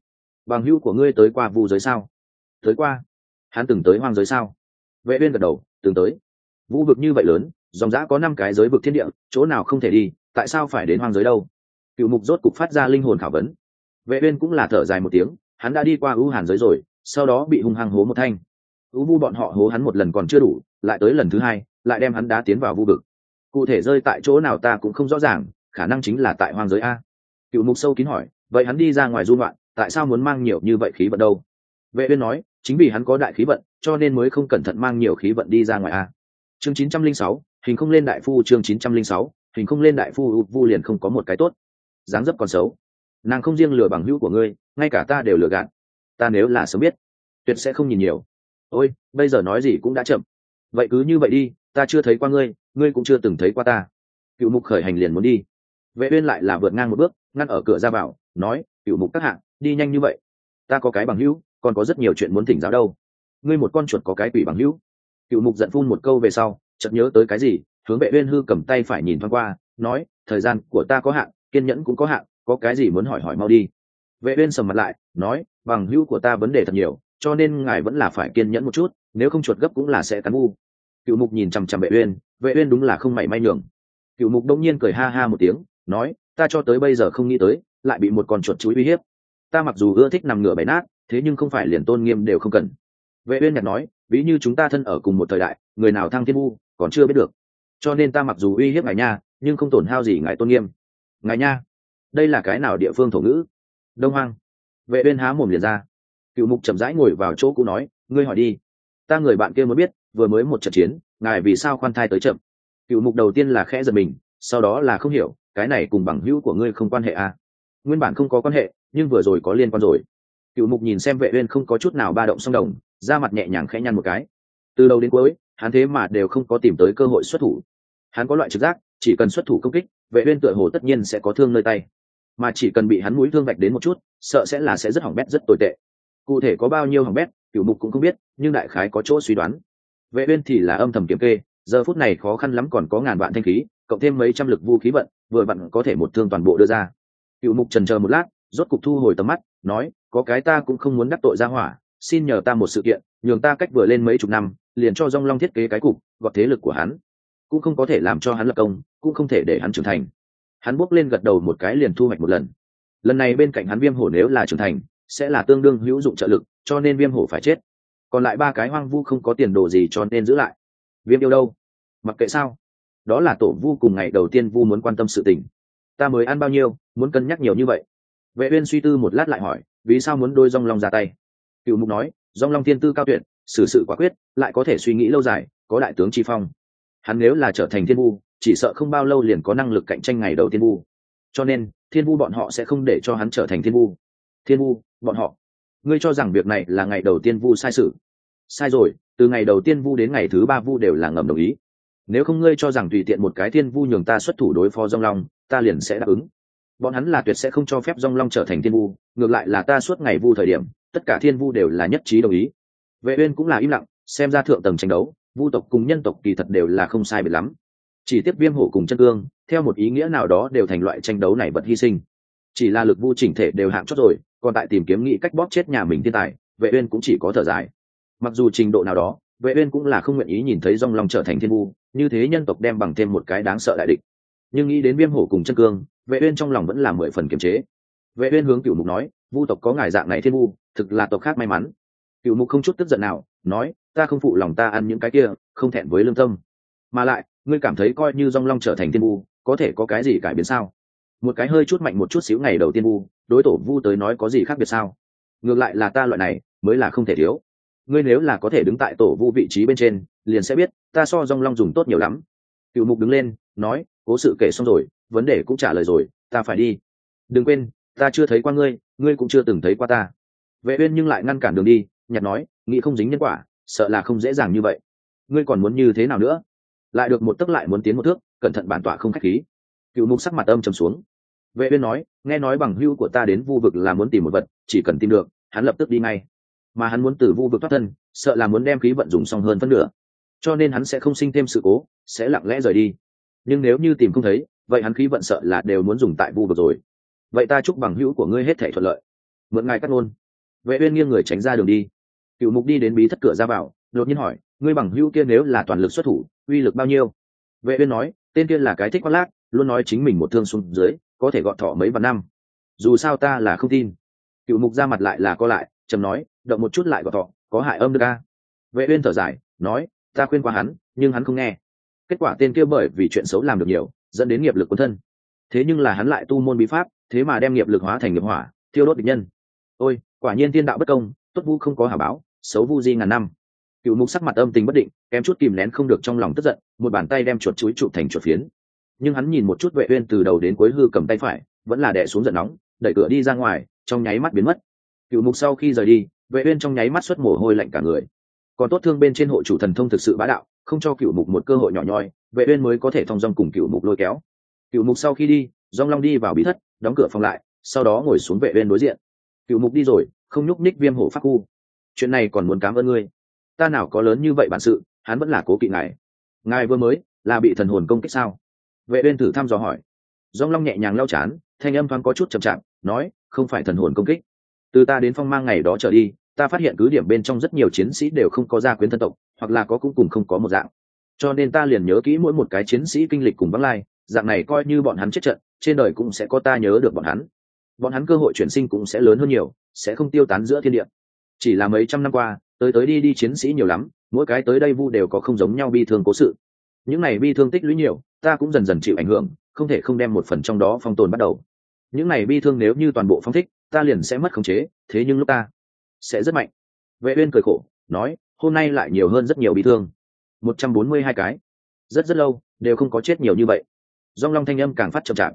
bằng hữu của ngươi tới qua vu giới sao? Tới qua. Hắn từng tới hoang giới sao? Vệ uyên gật đầu, từng tới. Vũ vực như vậy lớn, dòng dã có năm cái giới vực thiên địa, chỗ nào không thể đi, tại sao phải đến hoang giới đâu? Cựu mục rốt cục phát ra linh hồn khảo vấn. Vệ uyên cũng là thở dài một tiếng, hắn đã đi qua ưu hàn giới rồi, sau đó bị hung hăng hố một thanh. Ưu vu bọn họ hố hắn một lần còn chưa đủ, lại tới lần thứ hai, lại đem hắn đá tiến vào vu vực. Cụ thể rơi tại chỗ nào ta cũng không rõ ràng, khả năng chính là tại hoang giới a. Cựu mục sâu kín hỏi, vậy hắn đi ra ngoài du ngoạn tại sao muốn mang nhiều như vậy khí vận đâu? Vệ uyên nói chính vì hắn có đại khí vận cho nên mới không cẩn thận mang nhiều khí vận đi ra ngoài a. Chương 906, hình không lên đại phu chương 906, hình không lên đại phu vu liền không có một cái tốt. Dáng dấp còn xấu. Nàng không riêng lừa bằng hữu của ngươi ngay cả ta đều lừa gạt. Ta nếu là sớm biết tuyệt sẽ không nhìn nhiều. Ôi bây giờ nói gì cũng đã chậm. Vậy cứ như vậy đi ta chưa thấy qua ngươi ngươi cũng chưa từng thấy qua ta. Cựu mục khởi hành liền muốn đi. Vệ uyên lại là vượt ngang một bước ngăn ở cửa ra vào nói cựu mục các hạng đi nhanh như vậy. Ta có cái bằng hữu, còn có rất nhiều chuyện muốn thỉnh giáo đâu. Ngươi một con chuột có cái quỷ bằng hữu. Cựu mục giận phun một câu về sau, chợt nhớ tới cái gì, hướng vệ uyên hư cầm tay phải nhìn thoáng qua, nói, thời gian của ta có hạn, kiên nhẫn cũng có hạn, có cái gì muốn hỏi hỏi mau đi. Vệ uyên sầm mặt lại, nói, bằng hữu của ta vấn đề thật nhiều, cho nên ngài vẫn là phải kiên nhẫn một chút, nếu không chuột gấp cũng là sẽ cắn u cựu mục nhìn chằm chằm vệ uyên vệ uyên đúng là không mảy may nhường. Cựu mục đông nhiên cười ha ha một tiếng, nói, ta cho tới bây giờ không nghĩ tới, lại bị một con chuột chuối uy hiếp ta mặc dù ưa thích nằm ngửa bày nát, thế nhưng không phải liền tôn nghiêm đều không cần. Vệ uyên nhạt nói, ví như chúng ta thân ở cùng một thời đại, người nào thăng thiên vu, còn chưa biết được. Cho nên ta mặc dù uy hiếp ngài nha, nhưng không tổn hao gì ngài tôn nghiêm. Ngài nha, đây là cái nào địa phương thổ ngữ? Đông hoang. Vệ uyên há mồm liền ra. Cựu mục chậm rãi ngồi vào chỗ cũ nói, ngươi hỏi đi. Ta người bạn kia muốn biết, vừa mới một trận chiến, ngài vì sao khoan thai tới chậm? Cựu mục đầu tiên là khẽ giật mình, sau đó là không hiểu, cái này cùng bằng hữu của ngươi không quan hệ à? Nguyên bản không có quan hệ, nhưng vừa rồi có liên quan rồi. Cựu mục nhìn xem vệ uyên không có chút nào ba động song đồng, da mặt nhẹ nhàng khẽ nhăn một cái. Từ đầu đến cuối, hắn thế mà đều không có tìm tới cơ hội xuất thủ. Hắn có loại trực giác, chỉ cần xuất thủ công kích, vệ uyên tựa hồ tất nhiên sẽ có thương nơi tay. Mà chỉ cần bị hắn mũi thương vạch đến một chút, sợ sẽ là sẽ rất hỏng bét, rất tồi tệ. Cụ thể có bao nhiêu hỏng bét, cựu mục cũng không biết, nhưng đại khái có chỗ suy đoán. Vệ uyên thì là âm thầm kiểm kê, giờ phút này khó khăn lắm còn có ngàn vạn thanh khí, cộng thêm mấy trăm lực vũ khí vận, vừa vặn có thể một thương toàn bộ đưa ra cựu mục trần chờ một lát, rốt cục thu hồi tầm mắt, nói, có cái ta cũng không muốn đắc tội ra hỏa, xin nhờ ta một sự kiện, nhường ta cách vừa lên mấy chục năm, liền cho dong long thiết kế cái cục, gọt thế lực của hắn. Cũng không có thể làm cho hắn lập công, cũng không thể để hắn trưởng thành. Hắn bước lên gật đầu một cái liền thu hoạch một lần. Lần này bên cạnh hắn viêm hổ nếu là trưởng thành, sẽ là tương đương hữu dụng trợ lực, cho nên viêm hổ phải chết. Còn lại ba cái hoang vu không có tiền đồ gì cho nên giữ lại. Viêm yêu đâu? Mặc kệ sao? Đó là tổ vu cùng ngày đầu tiên vu muốn quan tâm sự tình ta mới ăn bao nhiêu, muốn cân nhắc nhiều như vậy. Vệ uyên suy tư một lát lại hỏi, vì sao muốn đôi rong long ra tay? Cựu mục nói rong long thiên tư cao tuyệt, xử sự quả quyết, lại có thể suy nghĩ lâu dài, có đại tướng chi phong. Hắn nếu là trở thành thiên vu, chỉ sợ không bao lâu liền có năng lực cạnh tranh ngày đầu Thiên vu. Cho nên, thiên vu bọn họ sẽ không để cho hắn trở thành thiên vu. Thiên vu, bọn họ. Ngươi cho rằng việc này là ngày đầu tiên vu sai sự. Sai rồi, từ ngày đầu tiên vu đến ngày thứ ba vu đều là ngầm đồng ý. Nếu không ngươi cho rằng tùy tiện một cái thiên vu nhường ta xuất thủ đối phó Rong long ta liền sẽ đáp ứng. Bọn hắn là tuyệt sẽ không cho phép dong long trở thành thiên vu, ngược lại là ta suốt ngày vu thời điểm, tất cả thiên vu đều là nhất trí đồng ý. Vệ uyên cũng là im lặng, xem ra thượng tầng tranh đấu, vu tộc cùng nhân tộc kỳ thật đều là không sai biệt lắm. Chỉ tiếp viêm hổ cùng chân cương, theo một ý nghĩa nào đó đều thành loại tranh đấu này vật hy sinh. Chỉ là lực vu chỉnh thể đều hạng chót rồi, còn tại tìm kiếm nghĩ cách bóp chết nhà mình thiên tài, vệ uyên cũng chỉ có thở dài. Mặc dù trình độ nào đó, vệ uyên cũng là không nguyện ý nhìn thấy rong long trở thành thiên vu, như thế nhân tộc đem bằng thêm một cái đáng sợ đại địch nhưng nghĩ đến viêm hổ cùng chân cương, vệ uyên trong lòng vẫn là mười phần kiềm chế. vệ uyên hướng cửu mục nói, vu tộc có ngài dạng này thiên vu, thực là tộc khác may mắn. cửu mục không chút tức giận nào, nói, ta không phụ lòng ta ăn những cái kia, không thẹn với lương tâm. Mà lại, ngươi cảm thấy coi như rong long trở thành thiên vu, có thể có cái gì cải biến sao? Một cái hơi chút mạnh một chút xíu ngày đầu tiên vu, đối tổ vu tới nói có gì khác biệt sao? Ngược lại là ta loại này, mới là không thể thiếu. Ngươi nếu là có thể đứng tại tổ vu vị trí bên trên, liền sẽ biết, ta so rong long dùng tốt nhiều lắm. Cựu mục đứng lên, nói cố sự kể xong rồi, vấn đề cũng trả lời rồi, ta phải đi. Đừng quên, ta chưa thấy qua ngươi ngươi cũng chưa từng thấy qua ta. Vệ uyên nhưng lại ngăn cản đường đi, nhặt nói, nghĩ không dính nhân quả, sợ là không dễ dàng như vậy. Ngươi còn muốn như thế nào nữa? Lại được một tấc lại muốn tiến một thước, cẩn thận bản tọa không khách khí. Cựu mục sắc mặt âm trầm xuống. Vệ uyên nói, nghe nói bằng hưu của ta đến vu vực là muốn tìm một vật, chỉ cần tìm được, hắn lập tức đi ngay. Mà hắn muốn từ vu vực thoát thân, sợ là muốn đem khí vận dùng xong hơn phân nửa. Cho nên hắn sẽ không sinh thêm sự cố, sẽ lặng lẽ rời đi nhưng nếu như tìm không thấy, vậy hắn khí vận sợ là đều muốn dùng tại vu vực rồi. Vậy ta chúc bằng hữu của ngươi hết thể thuận lợi. Mượn ngài cắt ngôn. Vệ uyên nghiêng người tránh ra đường đi. Cựu mục đi đến bí thất cửa ra vào, đột nhiên hỏi, ngươi bằng hữu kia nếu là toàn lực xuất thủ, uy lực bao nhiêu? Vệ uyên nói, tên kia là cái thích khoác lác, luôn nói chính mình một thương xuống dưới, có thể gọt thọ mấy vạn năm. Dù sao ta là không tin. Cựu mục ra mặt lại là co lại, trầm nói, động một chút lại gọt thọ, có hại âm được a. Vệ uyên thở dài, nói, ta khuyên qua hắn, nhưng hắn không nghe kết quả tên kia bởi vì chuyện xấu làm được nhiều, dẫn đến nghiệp lực quân thân. Thế nhưng là hắn lại tu môn bí pháp, thế mà đem nghiệp lực hóa thành nghiệp hỏa, thiêu đốt địch nhân. Ôi, quả nhiên tiên đạo bất công, tốt vu không có hả báo, xấu vu di ngàn năm. Cựu mục sắc mặt âm tình bất định, kém chút kìm nén không được trong lòng tức giận, một bàn tay đem chuột chuối trụ thành chuột phiến. Nhưng hắn nhìn một chút vệ uyên từ đầu đến cuối hư cầm tay phải, vẫn là đè xuống giận nóng, đẩy cửa đi ra ngoài, trong nháy mắt biến mất. Cựu mục sau khi rời đi, vệ uyên trong nháy mắt xuất mồ hôi lạnh cả người. Còn tốt thương bên trên hộ chủ thần thông thực sự bá đạo không cho cựu mục một cơ hội nhỏ nhoi, vệ uyên mới có thể thông dong cùng cựu mục lôi kéo. Cựu mục sau khi đi, dong long đi vào bí thất, đóng cửa phòng lại, sau đó ngồi xuống vệ uyên đối diện. Cựu mục đi rồi, không nhúc ních viêm hổ pháp khu. Chuyện này còn muốn cảm ơn ngươi. Ta nào có lớn như vậy bản sự, hắn vẫn là cố kỵ ngài. Ngài vừa mới, là bị thần hồn công kích sao? Vệ uyên thử thăm dò hỏi. Dong long nhẹ nhàng lau chán, thanh âm thoáng có chút chậm chạp, nói, không phải thần hồn công kích. Từ ta đến phong mang ngày đó trở đi, ta phát hiện cứ điểm bên trong rất nhiều chiến sĩ đều không có gia quyến thân tộc hoặc là có cũng cùng không có một dạng. Cho nên ta liền nhớ kỹ mỗi một cái chiến sĩ kinh lịch cùng vắng lai, dạng này coi như bọn hắn chết trận, trên đời cũng sẽ có ta nhớ được bọn hắn. Bọn hắn cơ hội chuyển sinh cũng sẽ lớn hơn nhiều, sẽ không tiêu tán giữa thiên địa. Chỉ là mấy trăm năm qua, tới tới đi đi chiến sĩ nhiều lắm, mỗi cái tới đây vu đều có không giống nhau bi thương cố sự. Những này bi thương tích lũy nhiều, ta cũng dần dần chịu ảnh hưởng, không thể không đem một phần trong đó phong tồn bắt đầu. Những này bi thương nếu như toàn bộ phong thích, ta liền sẽ mất khống chế, thế nhưng lúc ta sẽ rất mạnh. Vệ uyên cười khổ, nói hôm nay lại nhiều hơn rất nhiều bị thương. 142 cái. Rất rất lâu, đều không có chết nhiều như vậy. Rong long thanh âm càng phát chậm chạp.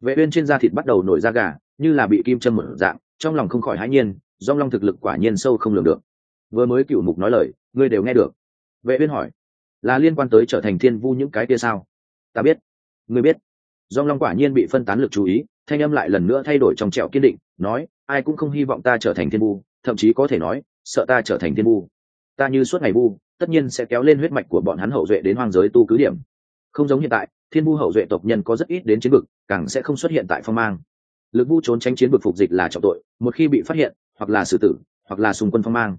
Vệ uyên trên da thịt bắt đầu nổi da gà, như là bị kim châm một dạng, trong lòng không khỏi hãi nhiên Rong long thực lực quả nhiên sâu không lường được. Vừa mới cựu mục nói lời, ngươi đều nghe được. Vệ uyên hỏi, là liên quan tới trở thành thiên vu những cái kia sao? Ta biết. Ngươi biết. Rong long quả nhiên bị phân tán lực chú ý, thanh âm lại lần nữa thay đổi trong trẻo kiên định, nói, ai cũng không hy vọng ta trở thành thiên vu, thậm chí có thể nói, sợ ta trở thành thiên vu ta như suốt ngày vu tất nhiên sẽ kéo lên huyết mạch của bọn hắn hậu duệ đến hoang giới tu cứ điểm. Không giống hiện tại thiên vu hậu duệ tộc nhân có rất ít đến chiến vực càng sẽ không xuất hiện tại phong mang. Lực vu trốn tránh chiến vực phục dịch là trọng tội một khi bị phát hiện hoặc là xử tử hoặc là xung quân phong mang.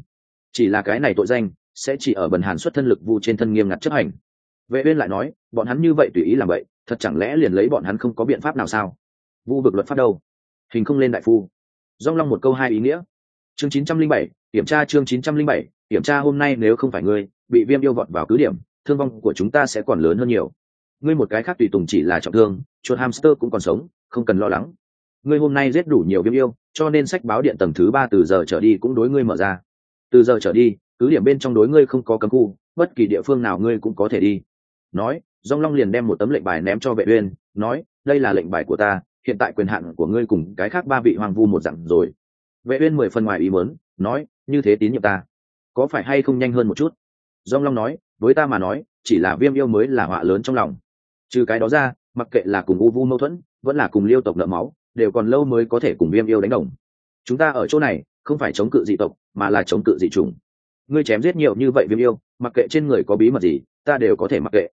Chỉ là cái này tội danh sẽ chỉ ở bần hàn xuất thân lực vu trên thân nghiêm ngặt chấp hành. Vệ uyên lại nói bọn hắn như vậy tùy ý làm vậy thật chẳng lẽ liền lấy bọn hắn không có biện pháp nào sao? Vu vực luật pháp đâu? Hình không lên đại phu. Rong long một câu hai ý nghĩa. Chương 907, kiểm tra chương 907, kiểm tra hôm nay nếu không phải ngươi, bị viêm yêu vọt vào cứ điểm, thương vong của chúng ta sẽ còn lớn hơn nhiều. Ngươi một cái khác tùy tùng chỉ là trọng thương, chuột hamster cũng còn sống, không cần lo lắng. Ngươi hôm nay giết đủ nhiều viêm yêu, cho nên sách báo điện tầng thứ ba từ giờ trở đi cũng đối ngươi mở ra. Từ giờ trở đi, cứ điểm bên trong đối ngươi không có cấm khu, bất kỳ địa phương nào ngươi cũng có thể đi. Nói, dong long liền đem một tấm lệnh bài ném cho vệ uyên, nói, đây là lệnh bài của ta, hiện tại quyền hạn của ngươi cùng cái khác ba vị hoàng vu một dạng rồi. Vệ uyên mười phần ngoài ý muốn, nói, như thế tín nhiệm ta có phải hay không nhanh hơn một chút? Dong long nói, với ta mà nói, chỉ là viêm yêu mới là họa lớn trong lòng. Trừ cái đó ra, mặc kệ là cùng u vu mâu thuẫn, vẫn là cùng liêu tộc nợ máu, đều còn lâu mới có thể cùng viêm yêu đánh đồng. Chúng ta ở chỗ này, không phải chống cự dị tộc, mà là chống cự dị chủng. Ngươi chém giết nhiều như vậy viêm yêu, mặc kệ trên người có bí mật gì, ta đều có thể mặc kệ.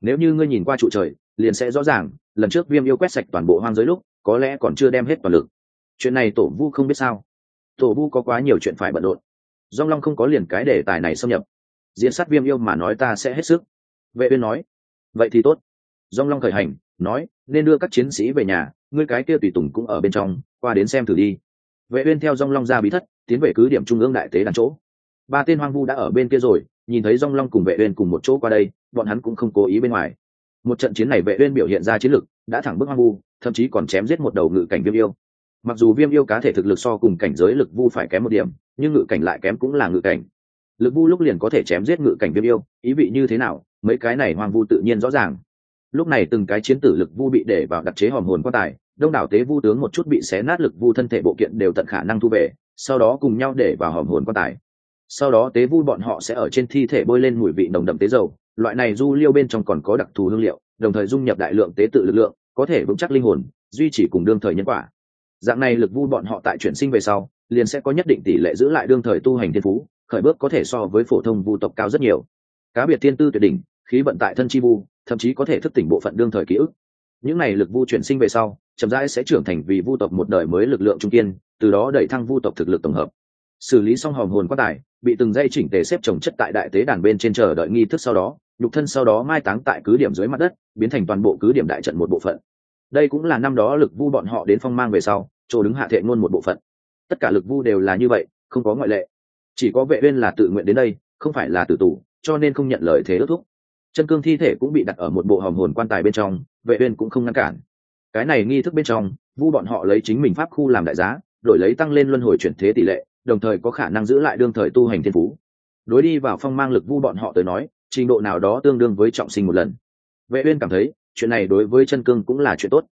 Nếu như ngươi nhìn qua trụ trời, liền sẽ rõ ràng, lần trước viêm yêu quét sạch toàn bộ hoang giới lúc, có lẽ còn chưa đem hết toàn lực. Chuyện này tổ vu không biết sao. Tổ vu có quá nhiều chuyện phải bận rộn dong long không có liền cái đề tài này xâm nhập. Diễn sát viêm yêu mà nói ta sẽ hết sức. Vệ uyên nói, vậy thì tốt. Dong long khởi hành, nói, nên đưa các chiến sĩ về nhà, ngươi cái kia tùy tùng cũng ở bên trong, qua đến xem thử đi. Vệ uyên theo dong long ra bí thất, tiến về cứ điểm trung ương đại tế đàn chỗ. Ba tên hoang vu đã ở bên kia rồi, nhìn thấy dong long cùng vệ uyên cùng một chỗ qua đây, bọn hắn cũng không cố ý bên ngoài. Một trận chiến này vệ uyên biểu hiện ra chiến lực, đã thẳng bước hoang vu, thậm chí còn chém giết một đầu ngự cảnh viêm yêu. Mặc dù viêm yêu cá thể thực lực so cùng cảnh giới lực vu phải kém một điểm nhưng ngự cảnh lại kém cũng là ngự cảnh. Lực vu lúc liền có thể chém giết ngự cảnh viêm yêu, ý vị như thế nào, mấy cái này hoang vu tự nhiên rõ ràng. Lúc này từng cái chiến tử lực vu bị để vào đặc chế hòm hồn quan tài, đông đảo tế vu tướng một chút bị xé nát lực vu thân thể bộ kiện đều tận khả năng thu về, sau đó cùng nhau để vào hòm hồn quan tài. Sau đó tế vu bọn họ sẽ ở trên thi thể bôi lên mùi vị nồng đậm tế dầu, loại này du liêu bên trong còn có đặc thù hương liệu, đồng thời dung nhập đại lượng tế tự lực lượng, có thể vững chắc linh hồn, duy trì cùng đương thời nhân quả. Dạng này lực vu bọn họ tại chuyển sinh về sau liền sẽ có nhất định tỷ lệ giữ lại đương thời tu hành thiên phú, khởi bước có thể so với phổ thông vu tộc cao rất nhiều. Cá biệt thiên tư tuyệt đỉnh, khí vận tại thân chi vu, thậm chí có thể thức tỉnh bộ phận đương thời ký ức. Những này lực vu chuyển sinh về sau, chậm rãi sẽ trưởng thành vì vu tộc một đời mới lực lượng trung kiên, từ đó đẩy thăng vu tộc thực lực tổng hợp. Xử lý xong hòm hồn quá tải, bị từng dây chỉnh tề xếp trồng chất tại đại tế đàn bên trên chờ đợi nghi thức sau đó, nhục thân sau đó mai táng tại cứ điểm dưới mặt đất, biến thành toàn bộ cứ điểm đại trận một bộ phận. Đây cũng là năm đó lực vu bọn họ đến phong mang về sau, chỗ đứng hạ thệ ngôn một bộ phận tất cả lực vu đều là như vậy, không có ngoại lệ. Chỉ có vệ uyên là tự nguyện đến đây, không phải là tử tù, cho nên không nhận lời thế ước thúc. Chân cương thi thể cũng bị đặt ở một bộ hòm hồn quan tài bên trong, vệ uyên cũng không ngăn cản. Cái này nghi thức bên trong, vu bọn họ lấy chính mình pháp khu làm đại giá, đổi lấy tăng lên luân hồi chuyển thế tỷ lệ, đồng thời có khả năng giữ lại đương thời tu hành thiên phú. Đối đi vào phong mang lực vu bọn họ tới nói, trình độ nào đó tương đương với trọng sinh một lần. Vệ uyên cảm thấy, chuyện này đối với chân cương cũng là chuyện tốt.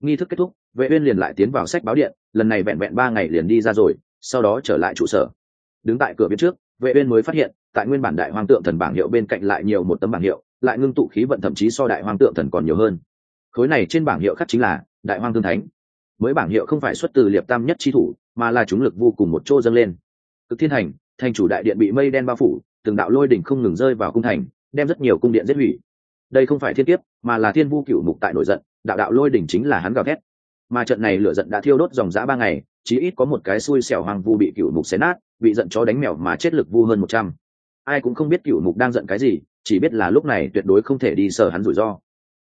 Nghi thức kết thúc vệ uyên liền lại tiến vào sách báo điện, lần này vẹn vẹn ba ngày liền đi ra rồi, sau đó trở lại trụ sở. Đứng tại cửa bên trước, vệ uyên mới phát hiện, tại nguyên bản đại hoàng tượng thần bảng hiệu bên cạnh lại nhiều một tấm bảng hiệu, lại ngưng tụ khí vận thậm chí so đại hoàng tượng thần còn nhiều hơn. Khối này trên bảng hiệu khắc chính là đại hoàng tương thánh. Mới bảng hiệu không phải xuất từ liệp tam nhất chi thủ, mà là chúng lực vô cùng một chỗ dâng lên. Cực thiên hành, thành chủ đại điện bị mây đen bao phủ, từng đạo lôi đỉnh không ngừng rơi vào cung thành, đem rất nhiều cung điện giết hủy. Đây không phải thiên kiếp, mà là thiên vu cựu mục tại nổi giận, đạo đạo lôi đỉnh chính là hắn gào thét mà trận này lửa giận đã thiêu đốt dòng dã ba ngày, chí ít có một cái xui xẻo hoàng vu bị cựu mục xé nát, bị giận chó đánh mèo mà chết lực vu hơn một trăm. Ai cũng không biết cựu mục đang giận cái gì, chỉ biết là lúc này tuyệt đối không thể đi sở hắn rủi ro.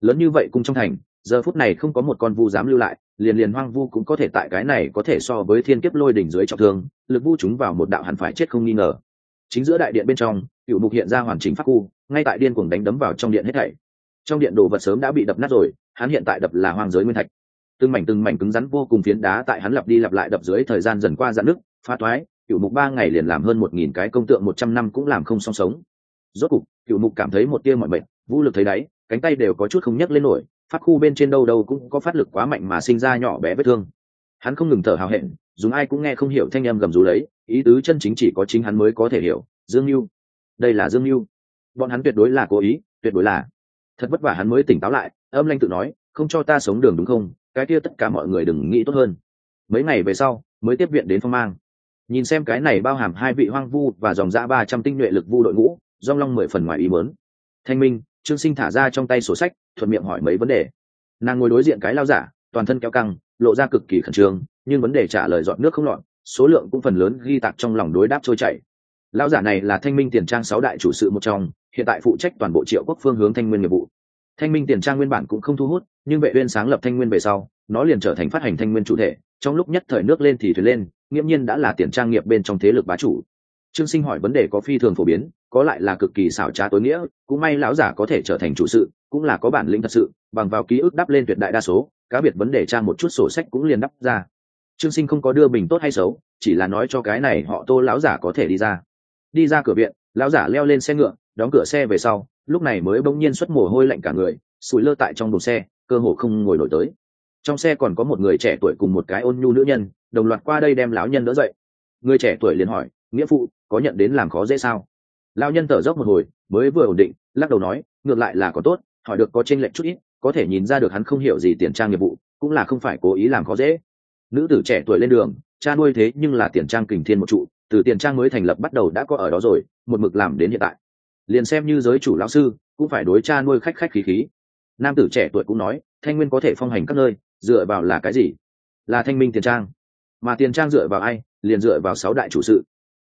Lớn như vậy cung trong thành, giờ phút này không có một con vu dám lưu lại, liền liền hoang vu cũng có thể tại cái này có thể so với thiên kiếp lôi đỉnh dưới trọng thương, lực vu chúng vào một đạo hẳn phải chết không nghi ngờ. Chính giữa đại điện bên trong cựu mục hiện ra hoàn chỉnh pháp khu, ngay tại điên cuồng đánh đấm vào trong điện hết thảy. Trong điện đồ vật sớm đã bị đập nát rồi, hắn hiện tại đập là hoang giới nguyên thạch từng mảnh từng mảnh cứng rắn vô cùng phiến đá tại hắn lặp đi lặp lại đập dưới thời gian dần qua dạn nước phá thoái cựu mục ba ngày liền làm hơn một nghìn cái công tượng một trăm năm cũng làm không song sống. Rốt cục cựu mục cảm thấy một tia mọi mệt, vũ lực thấy đáy cánh tay đều có chút không nhấc lên nổi phát khu bên trên đâu đâu cũng có phát lực quá mạnh mà sinh ra nhỏ bé vết thương. Hắn không ngừng thở hào hẹn dùng ai cũng nghe không hiểu thanh âm gầm rú lấy ý tứ chân chính chỉ có chính hắn mới có thể hiểu dương mưu đây là dương mưu bọn hắn tuyệt đối là cố ý tuyệt đối là. Thật vất vả hắn mới tỉnh táo lại âm lanh tự nói không cho ta sống đường đúng không? Cái kia tất cả mọi người đừng nghĩ tốt hơn. Mấy ngày về sau, mới tiếp viện đến phong mang. Nhìn xem cái này bao hàm hai vị hoang vu và dòng dã ba trăm tinh nhuệ lực vu đội ngũ, dong long mười phần ngoài ý mớn thanh minh, trương sinh thả ra trong tay sổ sách, thuận miệng hỏi mấy vấn đề. Nàng ngồi đối diện cái lao giả, toàn thân kéo căng, lộ ra cực kỳ khẩn trương, nhưng vấn đề trả lời dọn nước không lọt, số lượng cũng phần lớn ghi tạc trong lòng đối đáp trôi chảy. Lão giả này là thanh minh tiền trang sáu đại chủ sự một trong, hiện tại phụ trách toàn bộ triệu quốc phương hướng thanh nguyên nghiệp vụ thanh minh tiền trang nguyên bản cũng không thu hút, nhưng vệ uyên sáng lập thanh nguyên về sau, nó liền trở thành phát hành thanh nguyên chủ thể, trong lúc nhất thời nước lên thì thuyền lên, nghiễm nhiên đã là tiền trang nghiệp bên trong thế lực bá chủ. Trương sinh hỏi vấn đề có phi thường phổ biến, có lại là cực kỳ xảo trá tối nghĩa, cũng may lão giả có thể trở thành chủ sự, cũng là có bản lĩnh thật sự, bằng vào ký ức đắp lên tuyệt đại đa số, cá biệt vấn đề tra một chút sổ sách cũng liền đắp ra. Trương sinh không có đưa bình tốt hay xấu, chỉ là nói cho cái này họ tô lão giả có thể đi ra. Đi ra cửa viện, lão giả leo lên xe ngựa đóng cửa xe về sau, lúc này mới bỗng nhiên xuất mồ hôi lạnh cả người, sủi lơ tại trong đồn xe, cơ hồ không ngồi nổi tới. Trong xe còn có một người trẻ tuổi cùng một cái ôn nhu nữ nhân, đồng loạt qua đây đem lão nhân đỡ dậy. Người trẻ tuổi liền hỏi, nghĩa phụ, có nhận đến làm khó dễ sao? Lão nhân thở dốc một hồi, mới vừa ổn định, lắc đầu nói, ngược lại là có tốt, hỏi được có tranh lệch chút ít, có thể nhìn ra được hắn không hiểu gì tiền trang nghiệp vụ, cũng là không phải cố ý làm khó dễ. Nữ tử trẻ tuổi lên đường, cha nuôi thế nhưng là tiền trang kình thiên một trụ, từ tiền trang mới thành lập bắt đầu đã có ở đó rồi, một mực làm đến hiện tại liền xem như giới chủ lão sư, cũng phải đối cha nuôi khách khách khí khí. Nam tử trẻ tuổi cũng nói, thanh nguyên có thể phong hành các nơi, dựa vào là cái gì? Là thanh minh tiền trang. Mà tiền trang dựa vào ai? Liền dựa vào sáu đại chủ sự.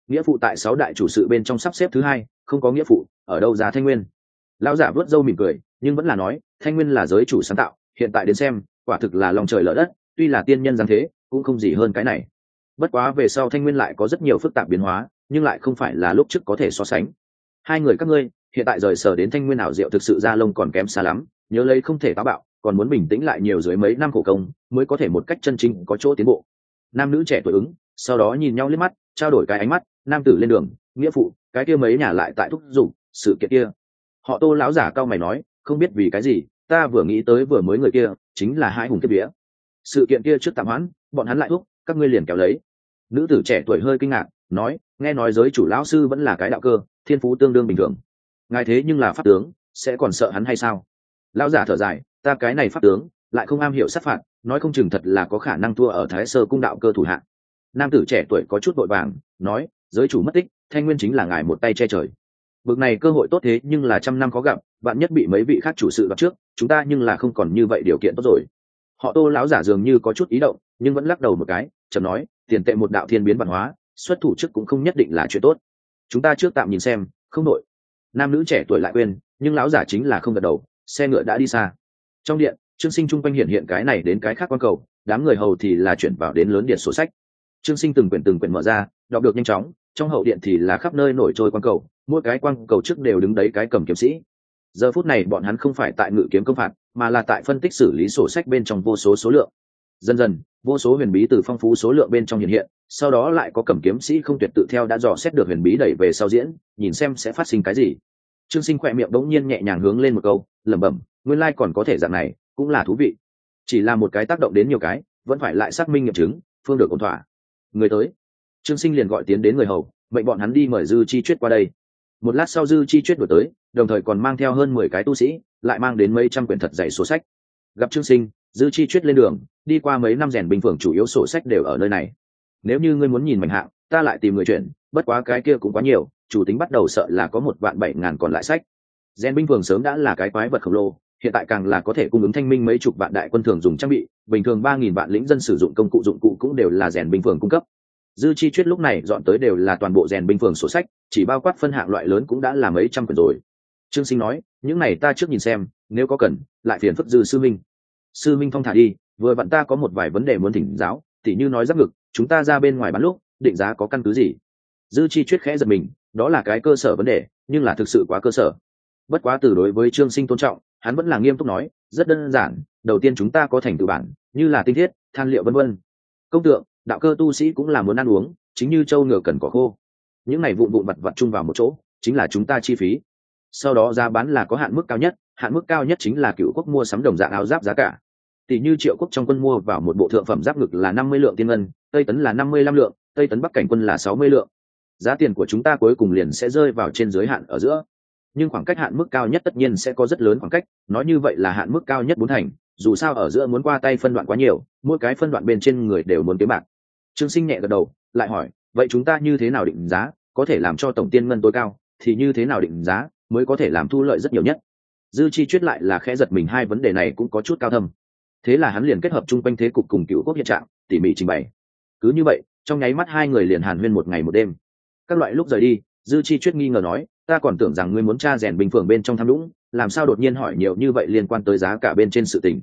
Nghĩa phụ tại sáu đại chủ sự bên trong sắp xếp thứ hai, không có nghĩa phụ, ở đâu ra thanh nguyên? Lão giả vớt râu mỉm cười, nhưng vẫn là nói, thanh nguyên là giới chủ sáng tạo, hiện tại đến xem, quả thực là lòng trời lỡ đất, tuy là tiên nhân giáng thế, cũng không gì hơn cái này. Bất quá về sau thanh nguyên lại có rất nhiều phức tạp biến hóa, nhưng lại không phải là lúc trước có thể so sánh hai người các ngươi, hiện tại rời sở đến thanh nguyên ảo diệu thực sự ra lông còn kém xa lắm, nhớ lấy không thể táo bạo, còn muốn bình tĩnh lại nhiều dưới mấy năm khổ công, mới có thể một cách chân chính có chỗ tiến bộ. Nam nữ trẻ tuổi ứng, sau đó nhìn nhau liếc mắt, trao đổi cái ánh mắt, nam tử lên đường, nghĩa phụ, cái kia mấy nhà lại tại thúc giục, sự kiện kia. Họ tô lão giả cao mày nói, không biết vì cái gì, ta vừa nghĩ tới vừa mới người kia, chính là hai hùng kiếp vía. Sự kiện kia trước tạm hoãn, bọn hắn lại thúc, các ngươi liền kéo lấy. Nữ tử trẻ tuổi hơi kinh ngạc, nói nghe nói giới chủ lão sư vẫn là cái đạo cơ, thiên phú tương đương bình thường. Ngài thế nhưng là pháp tướng, sẽ còn sợ hắn hay sao? Lão giả thở dài, ta cái này pháp tướng, lại không am hiểu sát phạt, nói không chừng thật là có khả năng thua ở thái sơ cung đạo cơ thủ hạng nam tử trẻ tuổi có chút vội vàng, nói, giới chủ mất tích, thanh nguyên chính là ngài một tay che trời. Bực này cơ hội tốt thế nhưng là trăm năm khó gặp bạn nhất bị mấy vị khác chủ sự gặp trước, chúng ta nhưng là không còn như vậy điều kiện tốt rồi. Họ tô lão giả dường như có chút ý động, nhưng vẫn lắc đầu một cái, chậm nói, tiền tệ một đạo thiên biến văn hóa xuất thủ chức cũng không nhất định là chuyện tốt. Chúng ta trước tạm nhìn xem, không đội nam nữ trẻ tuổi lại quên, nhưng lão giả chính là không gật đầu, xe ngựa đã đi xa. Trong điện, trương sinh chung quanh hiện hiện cái này đến cái khác quan cầu, đám người hầu thì là chuyển vào đến lớn điện sổ sách. Trương sinh từng quyển từng quyển mở ra, đọc được nhanh chóng, trong hậu điện thì là khắp nơi nổi trôi quan cầu, mỗi cái quan cầu trước đều đứng đấy cái cầm kiếm sĩ. Giờ phút này bọn hắn không phải tại ngự kiếm công phạt, mà là tại phân tích xử lý sổ sách bên trong vô số số lượng dần dần, vô số huyền bí từ phong phú số lượng bên trong hiện hiện, sau đó lại có cầm kiếm sĩ không tuyệt tự theo đã dò xét được huyền bí đẩy về sau diễn, nhìn xem sẽ phát sinh cái gì. Trương sinh khỏe miệng bỗng nhiên nhẹ nhàng hướng lên một câu, lẩm bẩm, nguyên lai còn có thể dạng này, cũng là thú vị. Chỉ là một cái tác động đến nhiều cái, vẫn phải lại xác minh nghiệm chứng, phương được ổn thỏa. Người tới. Trương sinh liền gọi tiến đến người hầu, mệnh bọn hắn đi mời dư chi chuyết qua đây. Một lát sau dư chi chuyết đổi tới, đồng thời còn mang theo hơn mười cái tu sĩ, lại mang đến mấy trăm quyển thật dạy số sách. Gặp trương sinh dư chi chuyết lên đường, đi qua mấy năm rèn bình phường chủ yếu sổ sách đều ở nơi này. Nếu như ngươi muốn nhìn mảnh hạng, ta lại tìm người chuyển, bất quá cái kia cũng quá nhiều, chủ tính bắt đầu sợ là có một vạn bảy ngàn còn lại sách. Rèn binh phường sớm đã là cái quái vật khổng lồ, hiện tại càng là có thể cung ứng thanh minh mấy chục vạn đại quân thường dùng trang bị, bình thường ba nghìn vạn lĩnh dân sử dụng công cụ dụng cụ cũng đều là rèn binh phường cung cấp. Dư chi chuyết lúc này dọn tới đều là toàn bộ rèn binh phường sổ sách, chỉ bao quát phân hạng loại lớn cũng đã là mấy trăm quyển rồi. Trương sinh nói, những này ta trước nhìn xem, nếu có cần, lại phiền phức dư sư minh sư minh phong thả đi, vừa vặn ta có một vài vấn đề muốn thỉnh giáo, tỉ như nói giáp ngực, chúng ta ra bên ngoài bán lúc, định giá có căn cứ gì? Dư chi chuyết khẽ giật mình, đó là cái cơ sở vấn đề, nhưng là thực sự quá cơ sở. Bất quá từ đối với trương sinh tôn trọng, hắn vẫn là nghiêm túc nói, rất đơn giản, đầu tiên chúng ta có thành tựu bản, như là tinh thiết, than liệu vân vân. Công tượng, đạo cơ tu sĩ cũng là muốn ăn uống, chính như châu ngựa cần cỏ khô. Những này vụn vụn vặt vặt chung vào một chỗ, chính là chúng ta chi phí. Sau đó giá bán là có hạn mức cao nhất, hạn mức cao nhất chính là cựu quốc mua sắm đồng dạng áo giáp giá cả tỷ như triệu quốc trong quân mua vào một bộ thượng phẩm giáp ngực là năm mươi lượng tiên ngân, tây tấn là năm mươi lăm lượng, tây tấn bắc cảnh quân là sáu mươi lượng. Giá tiền của chúng ta cuối cùng liền sẽ rơi vào trên giới hạn ở giữa. Nhưng khoảng cách hạn mức cao nhất tất nhiên sẽ có rất lớn khoảng cách, nói như vậy là hạn mức cao nhất bốn thành, dù sao ở giữa muốn qua tay phân đoạn quá nhiều, mỗi cái phân đoạn bên trên người đều muốn kiếm bạc. Trương sinh nhẹ gật đầu, lại hỏi, vậy chúng ta như thế nào định giá, có thể làm cho tổng tiên ngân tối cao, thì như thế nào định giá, mới có thể làm thu lợi rất nhiều nhất? Dư chi chuyết lại là khẽ giật mình, hai vấn đề này cũng có chút cao thâm thế là hắn liền kết hợp chung quanh thế cục cùng cựu quốc hiện trạng, tỉ mỉ trình bày. Cứ như vậy, trong nháy mắt hai người liền hàn huyên một ngày một đêm. Các loại lúc rời đi, dư chi chuyết nghi ngờ nói, ta còn tưởng rằng ngươi muốn tra rèn bình phường bên trong tham lũng làm sao đột nhiên hỏi nhiều như vậy liên quan tới giá cả bên trên sự tình?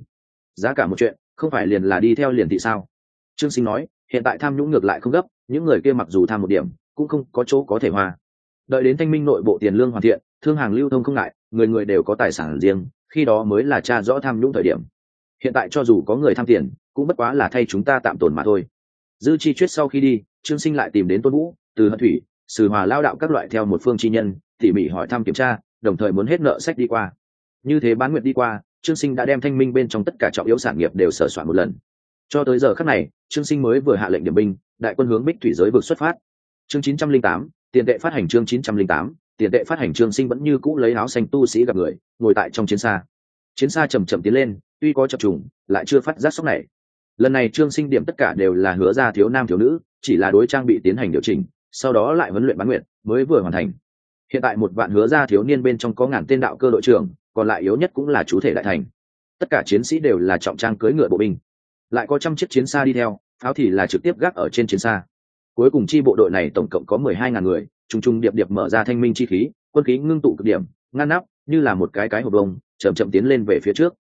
Giá cả một chuyện, không phải liền là đi theo liền thị sao? Trương sinh nói, hiện tại tham nhũng ngược lại không gấp, những người kia mặc dù tham một điểm, cũng không có chỗ có thể hoa. Đợi đến thanh minh nội bộ tiền lương hoàn thiện, thương hàng lưu thông không ngại, người người đều có tài sản riêng, khi đó mới là tra rõ tham nhũng thời điểm hiện tại cho dù có người tham tiền, cũng bất quá là thay chúng ta tạm tồn mà thôi. Dư chi chuyết sau khi đi, trương sinh lại tìm đến tôn vũ, từ hận thủy, sử hòa lao đạo các loại theo một phương chi nhân, tỉ mỉ hỏi thăm kiểm tra, đồng thời muốn hết nợ sách đi qua. Như thế bán nguyện đi qua, trương sinh đã đem thanh minh bên trong tất cả trọng yếu sản nghiệp đều sở soạn một lần. Cho tới giờ khắc này, trương sinh mới vừa hạ lệnh điểm binh, đại quân hướng bích thủy giới vực xuất phát. Chương chín trăm linh tám, tiền tệ phát hành chương chín trăm linh tám, tiền tệ phát hành trương sinh vẫn như cũ lấy áo xanh tu sĩ gặp người, ngồi tại trong chiến xa. Chiến xa chầm chậm tiến lên tuy có chập trùng, lại chưa phát giác sốc này. Lần này trương sinh điểm tất cả đều là hứa ra thiếu nam thiếu nữ, chỉ là đối trang bị tiến hành điều chỉnh, sau đó lại huấn luyện bán nguyện mới vừa hoàn thành. Hiện tại một vạn hứa ra thiếu niên bên trong có ngàn tên đạo cơ đội trưởng, còn lại yếu nhất cũng là chú thể đại thành. Tất cả chiến sĩ đều là trọng trang cưỡi ngựa bộ binh. Lại có trăm chiếc chiến xa đi theo, pháo thì là trực tiếp gác ở trên chiến xa. Cuối cùng chi bộ đội này tổng cộng có mười hai ngàn người t r điệp điệp mở ra thanh minh chi khí, quân khí ngưng tụ cực điểm, ngăn nắp, như là một cái cái hộp bông, chậm chậm tiến lên về phía trước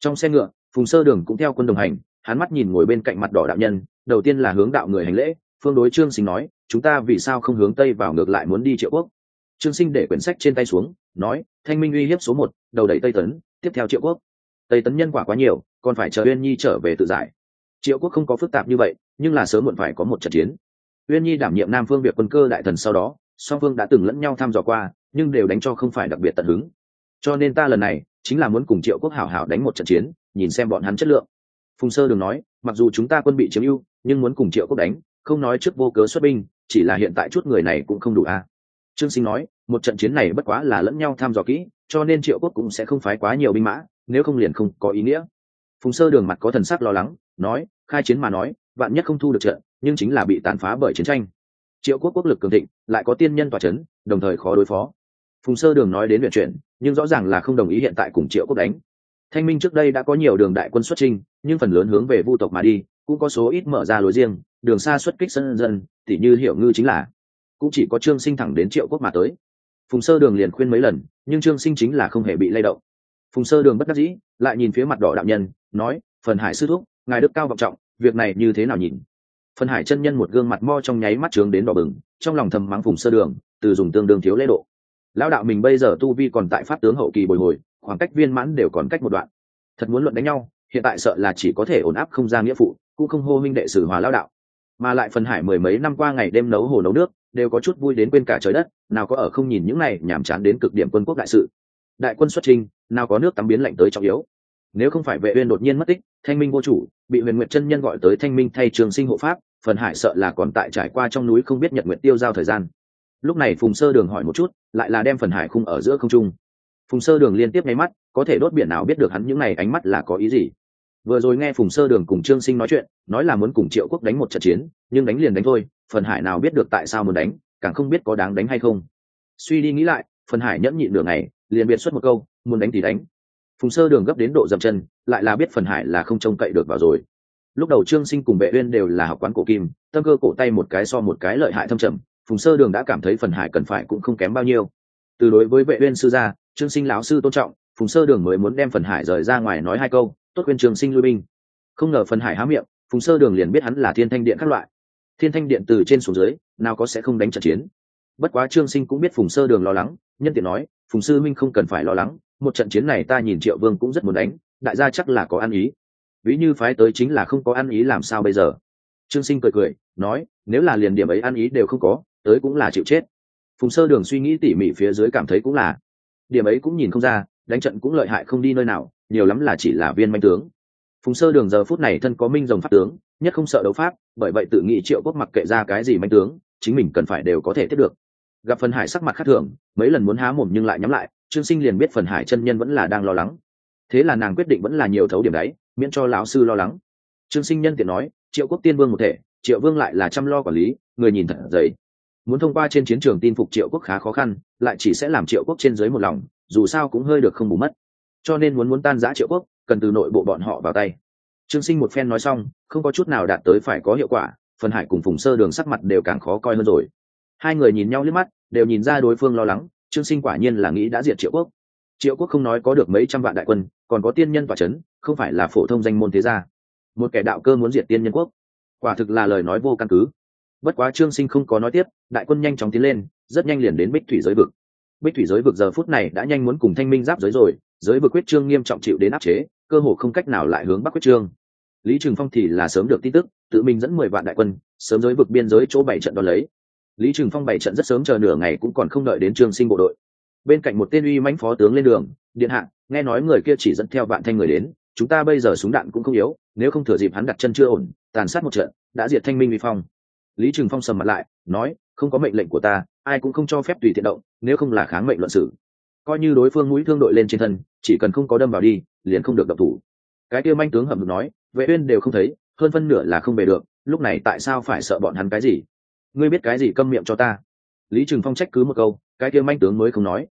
trong xe ngựa, phùng sơ đường cũng theo quân đồng hành, hắn mắt nhìn ngồi bên cạnh mặt đỏ đạo nhân, đầu tiên là hướng đạo người hành lễ, phương đối trương sinh nói, chúng ta vì sao không hướng tây vào ngược lại muốn đi triệu quốc? Trương sinh để quyển sách trên tay xuống, nói, thanh minh uy hiếp số một, đầu đẩy tây tấn, tiếp theo triệu quốc. Tây tấn nhân quả quá nhiều, còn phải chờ uyên nhi trở về tự giải. Triệu quốc không có phức tạp như vậy, nhưng là sớm muộn phải có một trận chiến. Uyên nhi đảm nhiệm nam phương việc quân cơ đại thần sau đó, song phương đã từng lẫn nhau thăm dò qua, nhưng đều đánh cho không phải đặc biệt tận hứng. Cho nên ta lần này chính là muốn cùng triệu quốc hảo hảo đánh một trận chiến, nhìn xem bọn hắn chất lượng. Phùng sơ đường nói, mặc dù chúng ta quân bị chiếm ưu, nhưng muốn cùng triệu quốc đánh, không nói trước vô cớ xuất binh, chỉ là hiện tại chút người này cũng không đủ a. Trương sinh nói, một trận chiến này bất quá là lẫn nhau tham dò kỹ, cho nên triệu quốc cũng sẽ không phái quá nhiều binh mã, nếu không liền không có ý nghĩa. Phùng sơ đường mặt có thần sắc lo lắng, nói, khai chiến mà nói, vạn nhất không thu được trận, nhưng chính là bị tàn phá bởi chiến tranh. Triệu quốc quốc lực cường thịnh, lại có tiên nhân tòa c h ấ n đồng thời khó đối phó phùng sơ đường nói đến chuyện chuyện, nhưng rõ ràng là không đồng ý hiện tại cùng triệu quốc đánh. Thanh minh trước đây đã có nhiều đường đại quân xuất trinh nhưng phần lớn hướng về vu tộc mà đi, cũng có số ít mở ra lối riêng, đường xa xuất kích sân dân thì như hiểu ngư chính là. Cũng chỉ có trương sinh thẳng đến triệu quốc mà tới. Phùng sơ đường liền khuyên mấy lần, nhưng trương sinh chính là không hề bị lay động. Phùng sơ đường bất đắc dĩ, lại nhìn phía mặt đỏ đạo nhân, nói, phần hải sư thúc, ngài đức cao vọng trọng, việc này như thế nào nhìn? Phần hải chân nhân một gương mặt mo trong nháy mắt trướng đến đỏ bừng, trong lòng thầm mắng phùng sơ đường, từ dùng tương đương thiếu lễ độ lão đạo mình bây giờ tu vi còn tại pháp tướng hậu kỳ bồi hồi, khoảng cách viên mãn đều còn cách một đoạn. Thật muốn luận đánh nhau, hiện tại sợ là chỉ có thể ổn áp không ra nghĩa phụ, cũng không hô minh đệ sử hòa lao đạo. Mà lại phần hải mười mấy năm qua ngày đêm nấu hồ nấu nước, đều có chút vui đến quên cả trời đất, nào có ở không nhìn những này nhàm chán đến cực điểm quân quốc đại sự. Đại quân xuất trình, nào có nước tắm biến lạnh tới trọng yếu. Nếu không phải vệ uyên đột nhiên mất tích, thanh minh vô chủ, bị huyền nguyệt chân nhân gọi tới thanh minh thay trường sinh hộ pháp phần hải sợ là còn tại trải qua trong núi không biết nhật nguyện tiêu giao thời gian lúc này phùng sơ đường hỏi một chút, lại là đem phần hải khung ở giữa không trung. Phùng sơ đường liên tiếp nháy mắt, có thể đốt biển nào biết được hắn những này ánh mắt là có ý gì. Vừa rồi nghe phùng sơ đường cùng trương sinh nói chuyện, nói là muốn cùng triệu quốc đánh một trận chiến, nhưng đánh liền đánh thôi, phần hải nào biết được tại sao muốn đánh, càng không biết có đáng đánh hay không. Suy đi nghĩ lại, phần hải nhẫn nhịn đường này liền biệt xuất một câu, muốn đánh thì đánh. Phùng sơ đường gấp đến độ dậm chân, lại là biết phần hải là không trông cậy được vào rồi. Lúc đầu trương sinh cùng vệ uyên đều là học quán cổ kim, tâm cơ cổ tay một cái so một cái lợi hại thâm trầm phùng sơ đường đã cảm thấy phần hải cần phải cũng không kém bao nhiêu. Từ đối với vệ uyên sư gia, trương sinh lão sư tôn trọng, phùng sơ đường mới muốn đem phần hải rời ra ngoài nói hai câu, tốt khuyên trương sinh lui binh. Không ngờ phần hải há miệng, phùng sơ đường liền biết hắn là thiên thanh điện các loại. Thiên thanh điện từ trên xuống dưới, nào có sẽ không đánh trận chiến. Bất quá trương sinh cũng biết phùng sơ đường lo lắng, nhân tiện nói, phùng sư minh không cần phải lo lắng, một trận chiến này ta nhìn triệu vương cũng rất muốn đánh, đại gia chắc là có ăn ý. Ví như phái tới chính là không có ăn ý làm sao bây giờ? Trương sinh cười cười, nói, nếu là liền điểm ấy ăn ý đều không có tới cũng là chịu chết. Phùng sơ đường suy nghĩ tỉ mỉ phía dưới cảm thấy cũng là. Điểm ấy cũng nhìn không ra, đánh trận cũng lợi hại không đi nơi nào, nhiều lắm là chỉ là viên manh tướng. Phùng sơ đường giờ phút này thân có minh rồng pháp tướng, nhất không sợ đấu pháp, bởi vậy tự nghĩ triệu quốc mặc kệ ra cái gì manh tướng, chính mình cần phải đều có thể tiếp được. Gặp phần hải sắc mặt khác thường, mấy lần muốn há mồm nhưng lại nhắm lại, trương sinh liền biết phần hải chân nhân vẫn là đang lo lắng. Thế là nàng quyết định vẫn là nhiều thấu điểm đấy, miễn cho lão sư lo lắng. Trương sinh nhân tiện nói, triệu quốc tiên vương một thể, triệu vương lại là chăm lo quản lý, người nhìn thật dày muốn thông qua trên chiến trường tin phục triệu quốc khá khó khăn, lại chỉ sẽ làm triệu quốc trên dưới một lòng, dù sao cũng hơi được không bù mất. Cho nên muốn muốn tan giã triệu quốc, cần từ nội bộ bọn họ vào tay. Trương sinh một phen nói xong, không có chút nào đạt tới phải có hiệu quả, phần hải cùng phùng sơ đường sắc mặt đều càng khó coi hơn rồi. Hai người nhìn nhau liếc mắt, đều nhìn ra đối phương lo lắng, trương sinh quả nhiên là nghĩ đã diệt triệu quốc. Triệu quốc không nói có được mấy trăm vạn đại quân, còn có tiên nhân và c h ấ n không phải là phổ thông danh môn thế gia. Một kẻ đạo cơ muốn diệt tiên nhân quốc. Quả thực là lời nói vô căn cứ bất quá trương sinh không có nói tiếp, đại quân nhanh chóng tiến lên, rất nhanh liền đến bích thủy giới vực. Bích thủy giới vực giờ phút này đã nhanh muốn cùng thanh minh giáp giới rồi, giới vực quyết trương nghiêm trọng chịu đến áp chế, cơ hồ không cách nào lại hướng bắc quyết trương. Lý trường phong thì là sớm được tin tức, tự mình dẫn mười vạn đại quân, sớm giới vực biên giới chỗ bảy trận đo lấy. Lý trường phong bảy trận rất sớm chờ nửa ngày cũng còn không đợi đến trương sinh bộ đội. Bên cạnh một tên uy mãnh phó tướng lên đường, điện hạ, nghe nói người kia chỉ dẫn theo vạn thanh người đến, chúng ta bây giờ súng đạn cũng không yếu, nếu không thừa dịp hắn đặt chân chưa ổn, tàn sát một trận, đã diệt thanh minh vi phong lý Trừng phong sầm mặt lại, nói, không có mệnh lệnh của ta, ai cũng không cho phép tùy tiện động, nếu không là kháng mệnh luận xử coi như đối phương mũi thương đội lên trên thân, chỉ cần không có đâm vào đi, liền không được độc thủ. Cái kia manh tướng hầm được nói, vệ uyên đều không thấy, hơn phân nửa là không về được, lúc này tại sao phải sợ bọn hắn cái gì? Ngươi biết cái gì câm miệng cho ta? Lý Trừng phong trách cứ một câu, cái kia manh tướng mới không nói.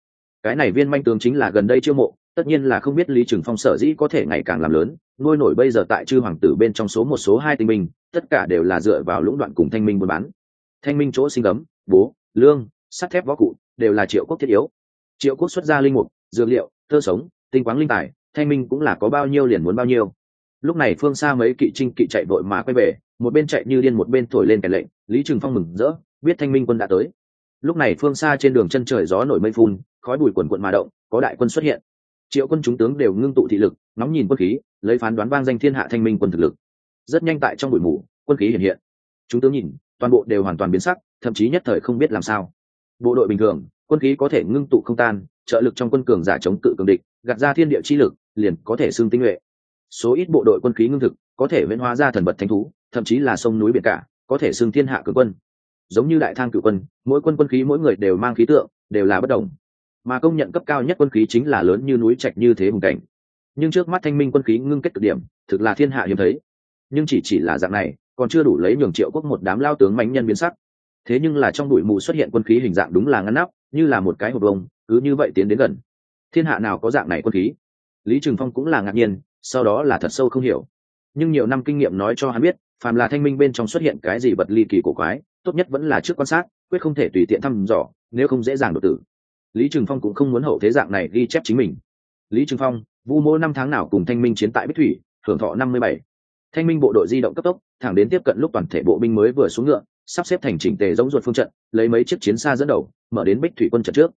Cái này viên manh tướng chính là gần đây chiêu mộ, tất nhiên là không biết lý Trừng phong sở dĩ có thể ngày càng làm lớn nuôi nổi bây giờ tại chư hoàng tử bên trong số một số hai tinh minh tất cả đều là dựa vào lũng đoạn cùng thanh minh buôn bán. Thanh minh chỗ sinh ấm, bố, lương, sắt thép võ cụ, đều là triệu quốc thiết yếu. Triệu quốc xuất gia linh mục, dược liệu, thơ sống, tinh quáng linh tài, thanh minh cũng là có bao nhiêu liền muốn bao nhiêu. Lúc này phương xa mấy kỵ trinh kỵ chạy vội mà quay về, một bên chạy như điên một bên thổi lên kẻ lệnh, lý Trừng phong mừng rỡ, biết thanh minh quân đã tới. Lúc này phương xa trên đường chân trời gió nổi mây phun, khói bụi quần quận mà động, có đại quân xuất hiện triệu quân chúng tướng đều ngưng tụ thị lực nóng nhìn quân khí, lấy phán đoán vang danh thiên hạ thanh minh quân thực lực. Rất nhanh tại trong bụi mù, quân khí hiện hiện. Chúng tướng nhìn, toàn bộ đều hoàn toàn biến sắc, thậm chí nhất thời không biết làm sao. Bộ đội bình thường, quân khí có thể ngưng tụ không tan, trợ lực trong quân cường giả chống cự cường địch, gạt ra thiên địa chi lực, liền có thể xương tinh nhuệ. Số ít bộ đội quân khí ngưng thực, có thể viễn hóa ra thần vật thanh thú, thậm chí là sông núi biển cả, có thể xưng thiên hạ cường quân. Giống như đại thang cử quân, mỗi quân quân khí mỗi người đều mang khí tượng, đều là bất đồng mà công nhận cấp cao nhất quân khí chính là lớn như núi trạch như thế hùng cảnh. Nhưng trước mắt thanh minh quân khí ngưng kết cực điểm, thực là thiên hạ hiếm thấy. Nhưng chỉ chỉ là dạng này, còn chưa đủ lấy nhường triệu quốc một đám lao tướng mánh nhân biến sắc. Thế nhưng là trong bụi mù xuất hiện quân khí hình dạng đúng là ngăn nắp, như là một cái hộp bông, cứ như vậy tiến đến gần. Thiên hạ nào có dạng này quân khí? Lý trừng phong cũng là ngạc nhiên, sau đó là thật sâu không hiểu. Nhưng nhiều năm kinh nghiệm nói cho hắn biết, phàm là thanh minh bên trong xuất hiện cái gì vật ly kỳ cổ quái, tốt nhất vẫn là trước quan sát, quyết không thể tùy tiện thăm dò, nếu không dễ dàng đột tử lý trừng phong cũng không muốn hậu thế dạng này ghi chép chính mình. Lý trừng phong, vu mô năm tháng nào cùng thanh minh chiến tại bích thủy hưởng thọ năm mươi bảy. Thanh minh bộ đội di động cấp tốc, thẳng đến tiếp cận lúc toàn thể bộ binh mới vừa xuống ngựa, sắp xếp thành chỉnh tề giống ruột phương trận, lấy mấy chiếc chiến xa dẫn đầu, mở đến bích thủy quân trận trước.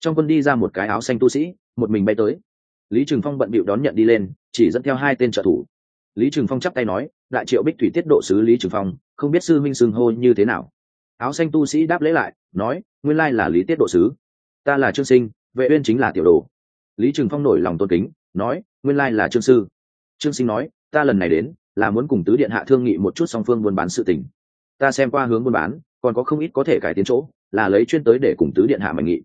Trong quân đi ra một cái áo xanh tu sĩ, một mình bay tới. Lý trừng phong bận bịu đón nhận đi lên, chỉ dẫn theo hai tên trợ thủ. Lý trừng phong chắp tay nói, đại triệu bích thủy tiết độ sứ lý trừng phong, không biết sư minh xưng hô như thế nào? Áo xanh tu sĩ đáp lễ lại, nói, nguyên lai là lý tiết độ sứ ta là trương sinh, vệ uyên chính là tiểu đồ. Lý trường phong nổi lòng tôn kính, nói, nguyên lai là trương sư. Trương sinh nói, ta lần này đến, là muốn cùng tứ điện hạ thương nghị một chút song phương buôn bán sự tình. Ta xem qua hướng buôn bán, còn có không ít có thể cải tiến chỗ, là lấy chuyên tới để cùng tứ điện hạ mạnh nghị.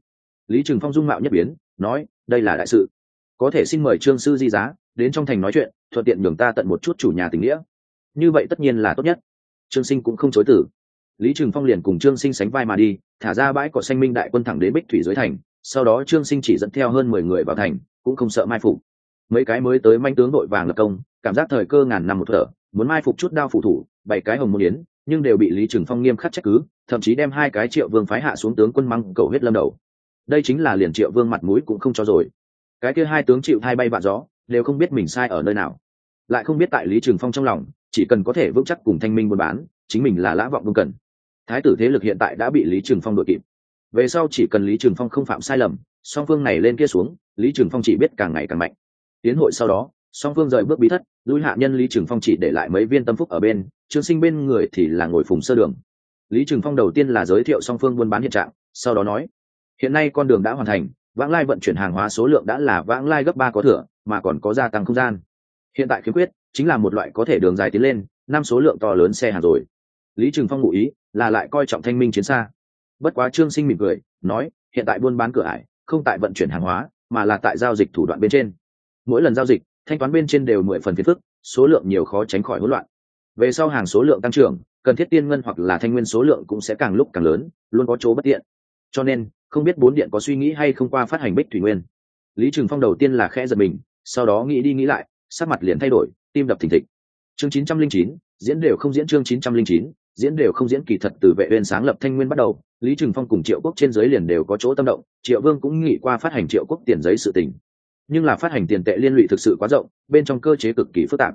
Lý trường phong dung mạo nhất biến, nói, đây là đại sự. Có thể xin mời trương sư di giá, đến trong thành nói chuyện, thuận tiện nhường ta tận một chút chủ nhà tình nghĩa. Như vậy tất nhiên là tốt nhất. Trương sinh cũng không chối tử lý trường phong liền cùng trương sinh sánh vai mà đi thả ra bãi cỏ xanh minh đại quân thẳng đến bích thủy dưới thành, sau đó trương sinh chỉ dẫn theo hơn mười người vào thành, cũng không sợ mai phục. Mấy cái mới tới manh tướng đội vàng lập công, cảm giác thời cơ ngàn năm một thở, muốn mai phục chút đao phủ thủ, bảy cái hồng môn yến, nhưng đều bị lý trừng phong nghiêm khắc trách cứ, thậm chí đem hai cái triệu vương phái hạ xuống tướng quân măng cầu huyết lâm đầu. Đây chính là liền triệu vương mặt mũi cũng không cho rồi. Cái kia hai tướng chịu hai bay vạn gió, đều không biết mình sai ở nơi nào. Lại không biết tại lý trường phong trong lòng, chỉ cần có thể vững chắc cùng thanh minh buôn bán, chính mình là lã vọng đương cần thái tử thế lực hiện tại đã bị lý trường phong đội kịp. Về sau chỉ cần lý trường phong không phạm sai lầm, song phương này lên kia xuống, lý trường phong chỉ biết càng ngày càng mạnh. Tiến hội sau đó, song phương rời bước bí thất, lui hạ nhân lý trường phong chỉ để lại mấy viên tâm phúc ở bên, trương sinh bên người thì là ngồi phùng sơ đường. Lý trường phong đầu tiên là giới thiệu song phương buôn bán hiện trạng, sau đó nói, hiện nay con đường đã hoàn thành, vãng lai vận chuyển hàng hóa số lượng đã là vãng lai gấp ba có thừa, mà còn có gia tăng không gian. Hiện tại khiếm khuyết, chính là một loại có thể đường dài tiến lên, năm số lượng to lớn xe hàng rồi lý trường phong ngụ ý là lại coi trọng thanh minh chiến xa. Bất quá trương sinh mỉm cười, nói, hiện tại buôn bán cửa ải, không tại vận chuyển hàng hóa, mà là tại giao dịch thủ đoạn bên trên. Mỗi lần giao dịch, thanh toán bên trên đều mười phần phiền phức, số lượng nhiều khó tránh khỏi hỗn loạn. Về sau hàng số lượng tăng trưởng, cần thiết tiên ngân hoặc là thanh nguyên số lượng cũng sẽ càng lúc càng lớn, luôn có chỗ bất tiện. Cho nên, không biết bốn điện có suy nghĩ hay không qua phát hành bích thủy nguyên. Lý trừng phong đầu tiên là khẽ giật mình, sau đó nghĩ đi nghĩ lại, sắc mặt liền thay đổi, tim đập thình thịch. Chương chín trăm linh chín, diễn đều không diễn chương chín trăm linh chín diễn đều không diễn kỳ thật từ vệ uyên sáng lập thanh nguyên bắt đầu, lý trừng phong cùng triệu quốc trên dưới liền đều có chỗ tâm động, triệu vương cũng nghĩ qua phát hành triệu quốc tiền giấy sự tình. Nhưng là phát hành tiền tệ liên lụy thực sự quá rộng, bên trong cơ chế cực kỳ phức tạp.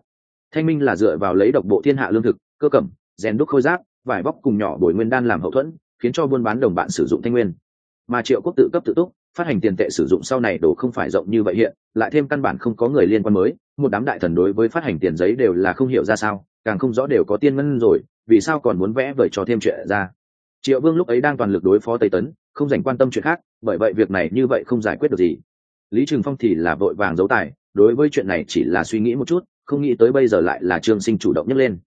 Thanh minh là dựa vào lấy độc bộ thiên hạ lương thực, cơ cẩm rèn đúc khôi giáp, vải bóc cùng nhỏ bồi nguyên đan làm hậu thuẫn, khiến cho buôn bán đồng bạn sử dụng thanh nguyên. Mà triệu quốc tự cấp tự túc, phát hành tiền tệ sử dụng sau này đồ không phải rộng như vậy hiện, lại thêm căn bản không có người liên quan mới, một đám đại thần đối với phát hành tiền giấy đều là không hiểu ra sao, càng không rõ đều có tiên ngân rồi vì sao còn muốn vẽ vời cho thêm chuyện ra? Triệu vương lúc ấy đang toàn lực đối phó tây tấn, không dành quan tâm chuyện khác, bởi vậy việc này như vậy không giải quyết được gì. Lý trường phong thì là vội vàng giấu tài, đối với chuyện này chỉ là suy nghĩ một chút, không nghĩ tới bây giờ lại là trương sinh chủ động nhấc lên.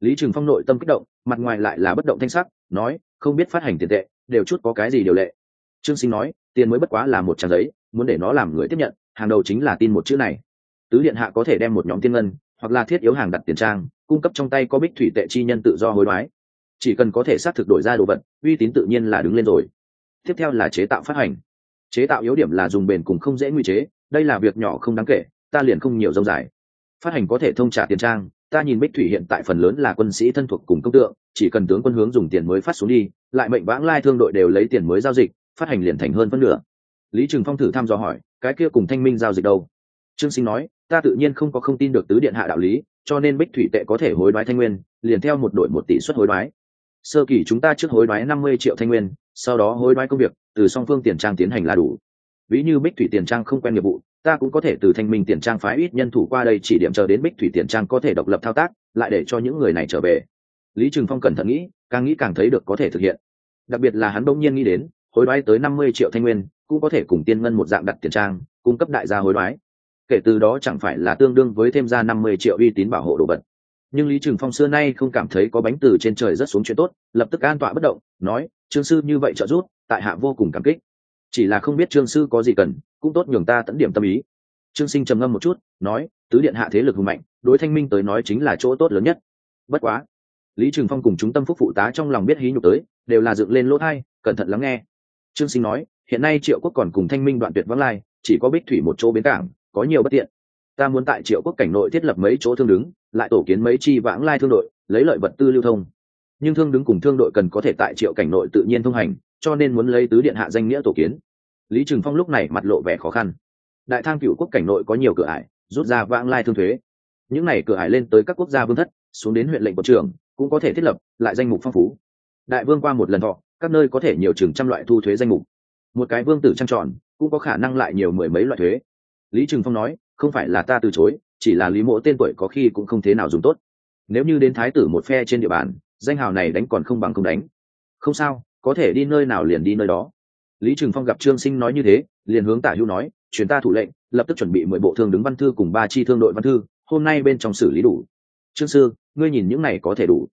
Lý trường phong nội tâm kích động, mặt ngoài lại là bất động thanh sắc, nói, không biết phát hành tiền tệ, đều chút có cái gì điều lệ. Trương sinh nói, tiền mới bất quá là một trang giấy, muốn để nó làm người tiếp nhận, hàng đầu chính là tin một chữ này. Tứ điện hạ có thể đem một nhóm tiên ngân hoặc là thiết yếu hàng đặt tiền trang, cung cấp trong tay có bích thủy tệ chi nhân tự do hối đoái. Chỉ cần có thể xác thực đổi ra đồ vật, uy tín tự nhiên là đứng lên rồi. Tiếp theo là chế tạo phát hành. Chế tạo yếu điểm là dùng bền cùng không dễ nguy chế, đây là việc nhỏ không đáng kể, ta liền không nhiều dông dài. Phát hành có thể thông trả tiền trang, ta nhìn bích thủy hiện tại phần lớn là quân sĩ thân thuộc cùng công tượng, chỉ cần tướng quân hướng dùng tiền mới phát xuống đi, lại mệnh vãng lai thương đội đều lấy tiền mới giao dịch, phát hành liền thành hơn phân nửa. Lý trừng phong thử thăm dò hỏi, cái kia cùng thanh minh giao dịch đâu? Trương sinh nói ta tự nhiên không có không tin được tứ điện hạ đạo lý, cho nên bích thủy tệ có thể hối đoái thanh nguyên, liền theo một đội một tỷ suất hối đoái. Sơ kỳ chúng ta trước hối đoái năm mươi triệu thanh nguyên, sau đó hối đoái công việc, từ song phương tiền trang tiến hành là đủ. Ví như bích thủy tiền trang không quen nghiệp vụ, ta cũng có thể từ thanh minh tiền trang phái ít nhân thủ qua đây chỉ điểm chờ đến bích thủy tiền trang có thể độc lập thao tác, lại để cho những người này trở về. Lý trừng phong cẩn thận nghĩ, càng nghĩ càng thấy được có thể thực hiện. Đặc biệt là hắn bỗng nhiên nghĩ đến, hối đoái tới năm mươi triệu thanh nguyên, cũng có thể cùng tiên ngân một dạng đặt tiền trang, cung cấp đại gia hối đoái kể từ đó chẳng phải là tương đương với thêm ra năm mươi triệu uy tín bảo hộ đồ vật. Nhưng lý trừng phong xưa nay không cảm thấy có bánh từ trên trời rất xuống chuyện tốt, lập tức an tọa bất động, nói, trương sư như vậy trợ giúp, tại hạ vô cùng cảm kích. Chỉ là không biết trương sư có gì cần, cũng tốt nhường ta tận điểm tâm ý. Trương sinh trầm ngâm một chút, nói, tứ điện hạ thế lực hùng mạnh, đối thanh minh tới nói chính là chỗ tốt lớn nhất. Bất quá, lý trừng phong cùng chúng tâm phúc phụ tá trong lòng biết hí nhục tới, đều là dựng lên lỗ thai, cẩn thận lắng nghe. Trương sinh nói, hiện nay triệu quốc còn cùng thanh minh đoạn tuyệt vắng lai, chỉ có bích thủy một chỗ bến cảng có nhiều bất tiện. Ta muốn tại triệu quốc cảnh nội thiết lập mấy chỗ thương đứng, lại tổ kiến mấy chi vãng lai thương đội, lấy lợi vật tư lưu thông. Nhưng thương đứng cùng thương đội cần có thể tại triệu cảnh nội tự nhiên thông hành, cho nên muốn lấy tứ điện hạ danh nghĩa tổ kiến. Lý trừng phong lúc này mặt lộ vẻ khó khăn. Đại thang cựu quốc cảnh nội có nhiều cửa ải, rút ra vãng lai thương thuế. Những n à y cửa ải lên tới các quốc gia vương thất, xuống đến huyện lệnh bộ trưởng, cũng có thể thiết lập lại danh mục phong phú. Đại vương qua một lần thọ, các nơi có thể nhiều chừng trăm loại thu thuế danh mục. Một cái vương tử trăng tròn, cũng có khả năng lại nhiều mười mấy loại thuế lý trừng phong nói, không phải là ta từ chối, chỉ là lý mộ tên tuổi có khi cũng không thế nào dùng tốt. Nếu như đến thái tử một phe trên địa bàn, danh hào này đánh còn không bằng không đánh. Không sao, có thể đi nơi nào liền đi nơi đó. Lý trừng phong gặp trương sinh nói như thế, liền hướng tả hữu nói chuyển ta thủ lệnh, lập tức chuẩn bị mười bộ thương đứng văn thư cùng ba chi thương đội văn thư, hôm nay bên trong xử lý đủ. Trương sư, ngươi nhìn những này có thể đủ.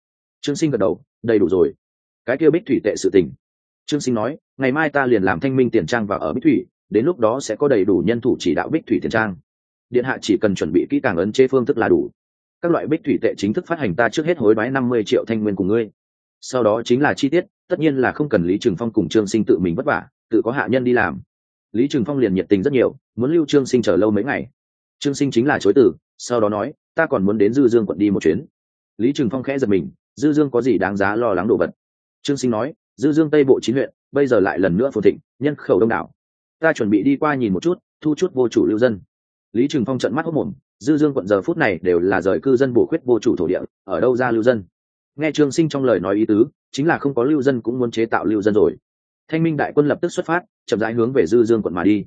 Trương sinh gật đầu, đầy đủ rồi. Cái kia bích thủy tệ sự tình. Trương sinh nói, ngày mai ta liền làm thanh minh tiền trang và ở bích thủy đến lúc đó sẽ có đầy đủ nhân thủ chỉ đạo bích thủy tiền trang. Điện hạ chỉ cần chuẩn bị kỹ càng ấn chế phương thức là đủ. Các loại bích thủy tệ chính thức phát hành ta trước hết hối đoái năm mươi triệu thanh nguyên của ngươi. Sau đó chính là chi tiết, tất nhiên là không cần lý trường phong cùng trương sinh tự mình vất vả, tự có hạ nhân đi làm. Lý trường phong liền nhiệt tình rất nhiều, muốn lưu trương sinh chờ lâu mấy ngày. Trương sinh chính là chối từ, sau đó nói, ta còn muốn đến dư dương quận đi một chuyến. Lý trường phong khẽ giật mình, dư dương có gì đáng giá lo lắng đồ vật? Trương sinh nói, dư dương tây bộ chín huyện, bây giờ lại lần nữa phồn thịnh, nhân khẩu đông đảo ta chuẩn bị đi qua nhìn một chút, thu chút vô chủ lưu dân. Lý trường phong trận mắt hốc mồm, dư dương quận giờ phút này đều là rời cư dân bổ khuyết vô chủ thổ địa, ở đâu ra lưu dân? Nghe trương sinh trong lời nói ý tứ, chính là không có lưu dân cũng muốn chế tạo lưu dân rồi. Thanh minh đại quân lập tức xuất phát, chậm rãi hướng về dư dương quận mà đi.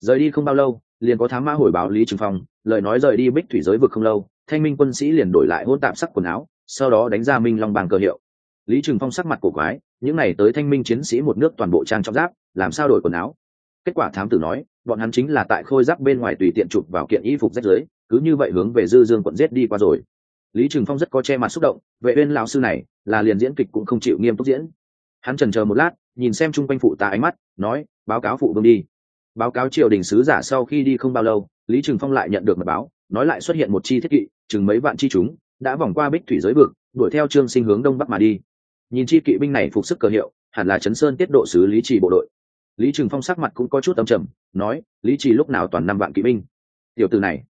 Rời đi không bao lâu, liền có thám mã hồi báo lý trường phong, lời nói rời đi bích thủy giới vực không lâu, thanh minh quân sĩ liền đổi lại hôn tạp sắc quần áo, sau đó đánh ra minh long bàng cờ hiệu. Lý trừng phong sắc mặt cổ quái, những n à y tới thanh minh chiến sĩ một nước toàn bộ trang trọng giáp, làm sao đổi quần áo? Kết quả thám tử nói bọn hắn chính là tại khôi giáp bên ngoài tùy tiện chụp vào kiện y phục rách dưới, cứ như vậy hướng về dư dương quận giết đi qua rồi. Lý trừng phong rất có che mặt xúc động vệ uyên lão sư này là liền diễn kịch cũng không chịu nghiêm túc diễn. Hắn trần chờ một lát nhìn xem chung quanh phụ tá ánh mắt nói báo cáo phụ vương đi. Báo cáo triều đình sứ giả sau khi đi không bao lâu lý trừng phong lại nhận được mật báo nói lại xuất hiện một chi thiết kỵ chừng mấy vạn chi chúng đã vòng qua bích thủy giới vực đuổi theo trương sinh hướng đông bắc mà đi. Nhìn chi kỵ binh này phục sức cờ hiệu hẳn là chấn sơn tiết độ sứ lý trì bộ đội lý trừng phong sắc mặt cũng có chút âm trầm, nói, lý trì lúc nào toàn năm vạn kỵ binh? Tiểu từ này,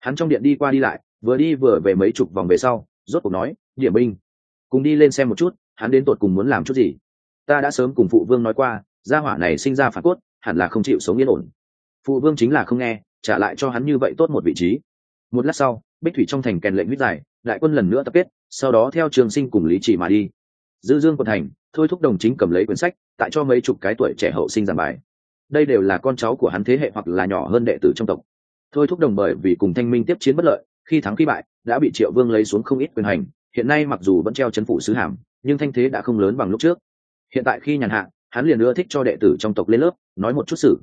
hắn trong điện đi qua đi lại, vừa đi vừa về mấy chục vòng về sau, rốt cuộc nói, điểm binh, cùng đi lên xem một chút, hắn đến tột cùng muốn làm chút gì? Ta đã sớm cùng phụ vương nói qua, gia hỏa này sinh ra phản cốt, hẳn là không chịu sống yên ổn. Phụ vương chính là không nghe, trả lại cho hắn như vậy tốt một vị trí. Một lát sau, bích thủy trong thành kèn lệnh huyết dài đại quân lần nữa tập kết, sau đó theo trường sinh cùng lý chỉ mà đi dư dương quận thành, thôi thúc đồng chính cầm lấy quyển sách, tại cho mấy chục cái tuổi trẻ hậu sinh giảng bài. Đây đều là con cháu của hắn thế hệ hoặc là nhỏ hơn đệ tử trong tộc. Thôi thúc đồng bởi vì cùng thanh minh tiếp chiến bất lợi, khi thắng khi bại, đã bị triệu vương lấy xuống không ít quyền hành. Hiện nay mặc dù vẫn treo chấn phủ sứ hàm, nhưng thanh thế đã không lớn bằng lúc trước. Hiện tại khi nhàn hạ, hắn liền ưa thích cho đệ tử trong tộc lên lớp, nói một chút sự.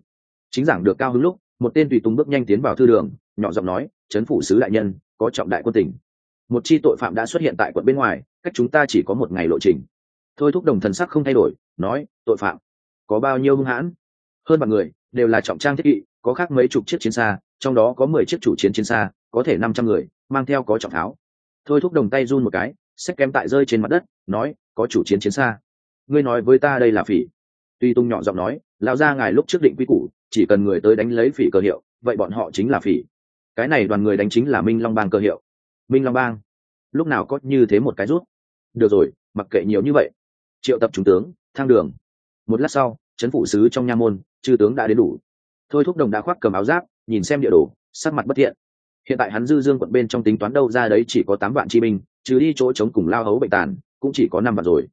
Chính giảng được cao hứng lúc, một tên tùy tùng bước nhanh tiến vào thư đường, nhỏ giọng nói, chấn phủ sứ đại nhân, có trọng đại quân tỉnh một chi tội phạm đã xuất hiện tại quận bên ngoài cách chúng ta chỉ có một ngày lộ trình. Thôi thúc đồng thần sắc không thay đổi, nói, tội phạm, có bao nhiêu hung hãn? Hơn bằng người đều là trọng trang thiết kỵ, có khác mấy chục chiếc chiến xa, trong đó có mười chiếc chủ chiến chiến xa, có thể năm trăm người, mang theo có trọng tháo. Thôi thúc đồng tay run một cái xét kém tại rơi trên mặt đất, nói, có chủ chiến chiến xa. Ngươi nói với ta đây là phỉ. Tuy tung nhỏ giọng nói, lão gia ngài lúc trước định quy củ, chỉ cần người tới đánh lấy phỉ cơ hiệu, vậy bọn họ chính là phỉ. Cái này đoàn người đánh chính là minh long bang cơ hiệu. Minh long bang, lúc nào có như thế một cái rút? Được rồi, mặc kệ nhiều như vậy. Triệu tập trung tướng, thang đường. Một lát sau trấn phụ sứ trong nha môn, chư tướng đã đến đủ. Thôi thúc đồng đã khoác cầm áo giáp, nhìn xem địa đồ, sắc mặt bất thiện. Hiện tại hắn dư dương quận bên trong tính toán đâu ra đấy chỉ có tám vạn chi binh, trừ đi chỗ chống cùng lao hấu bệnh tàn, cũng chỉ có năm vạn rồi.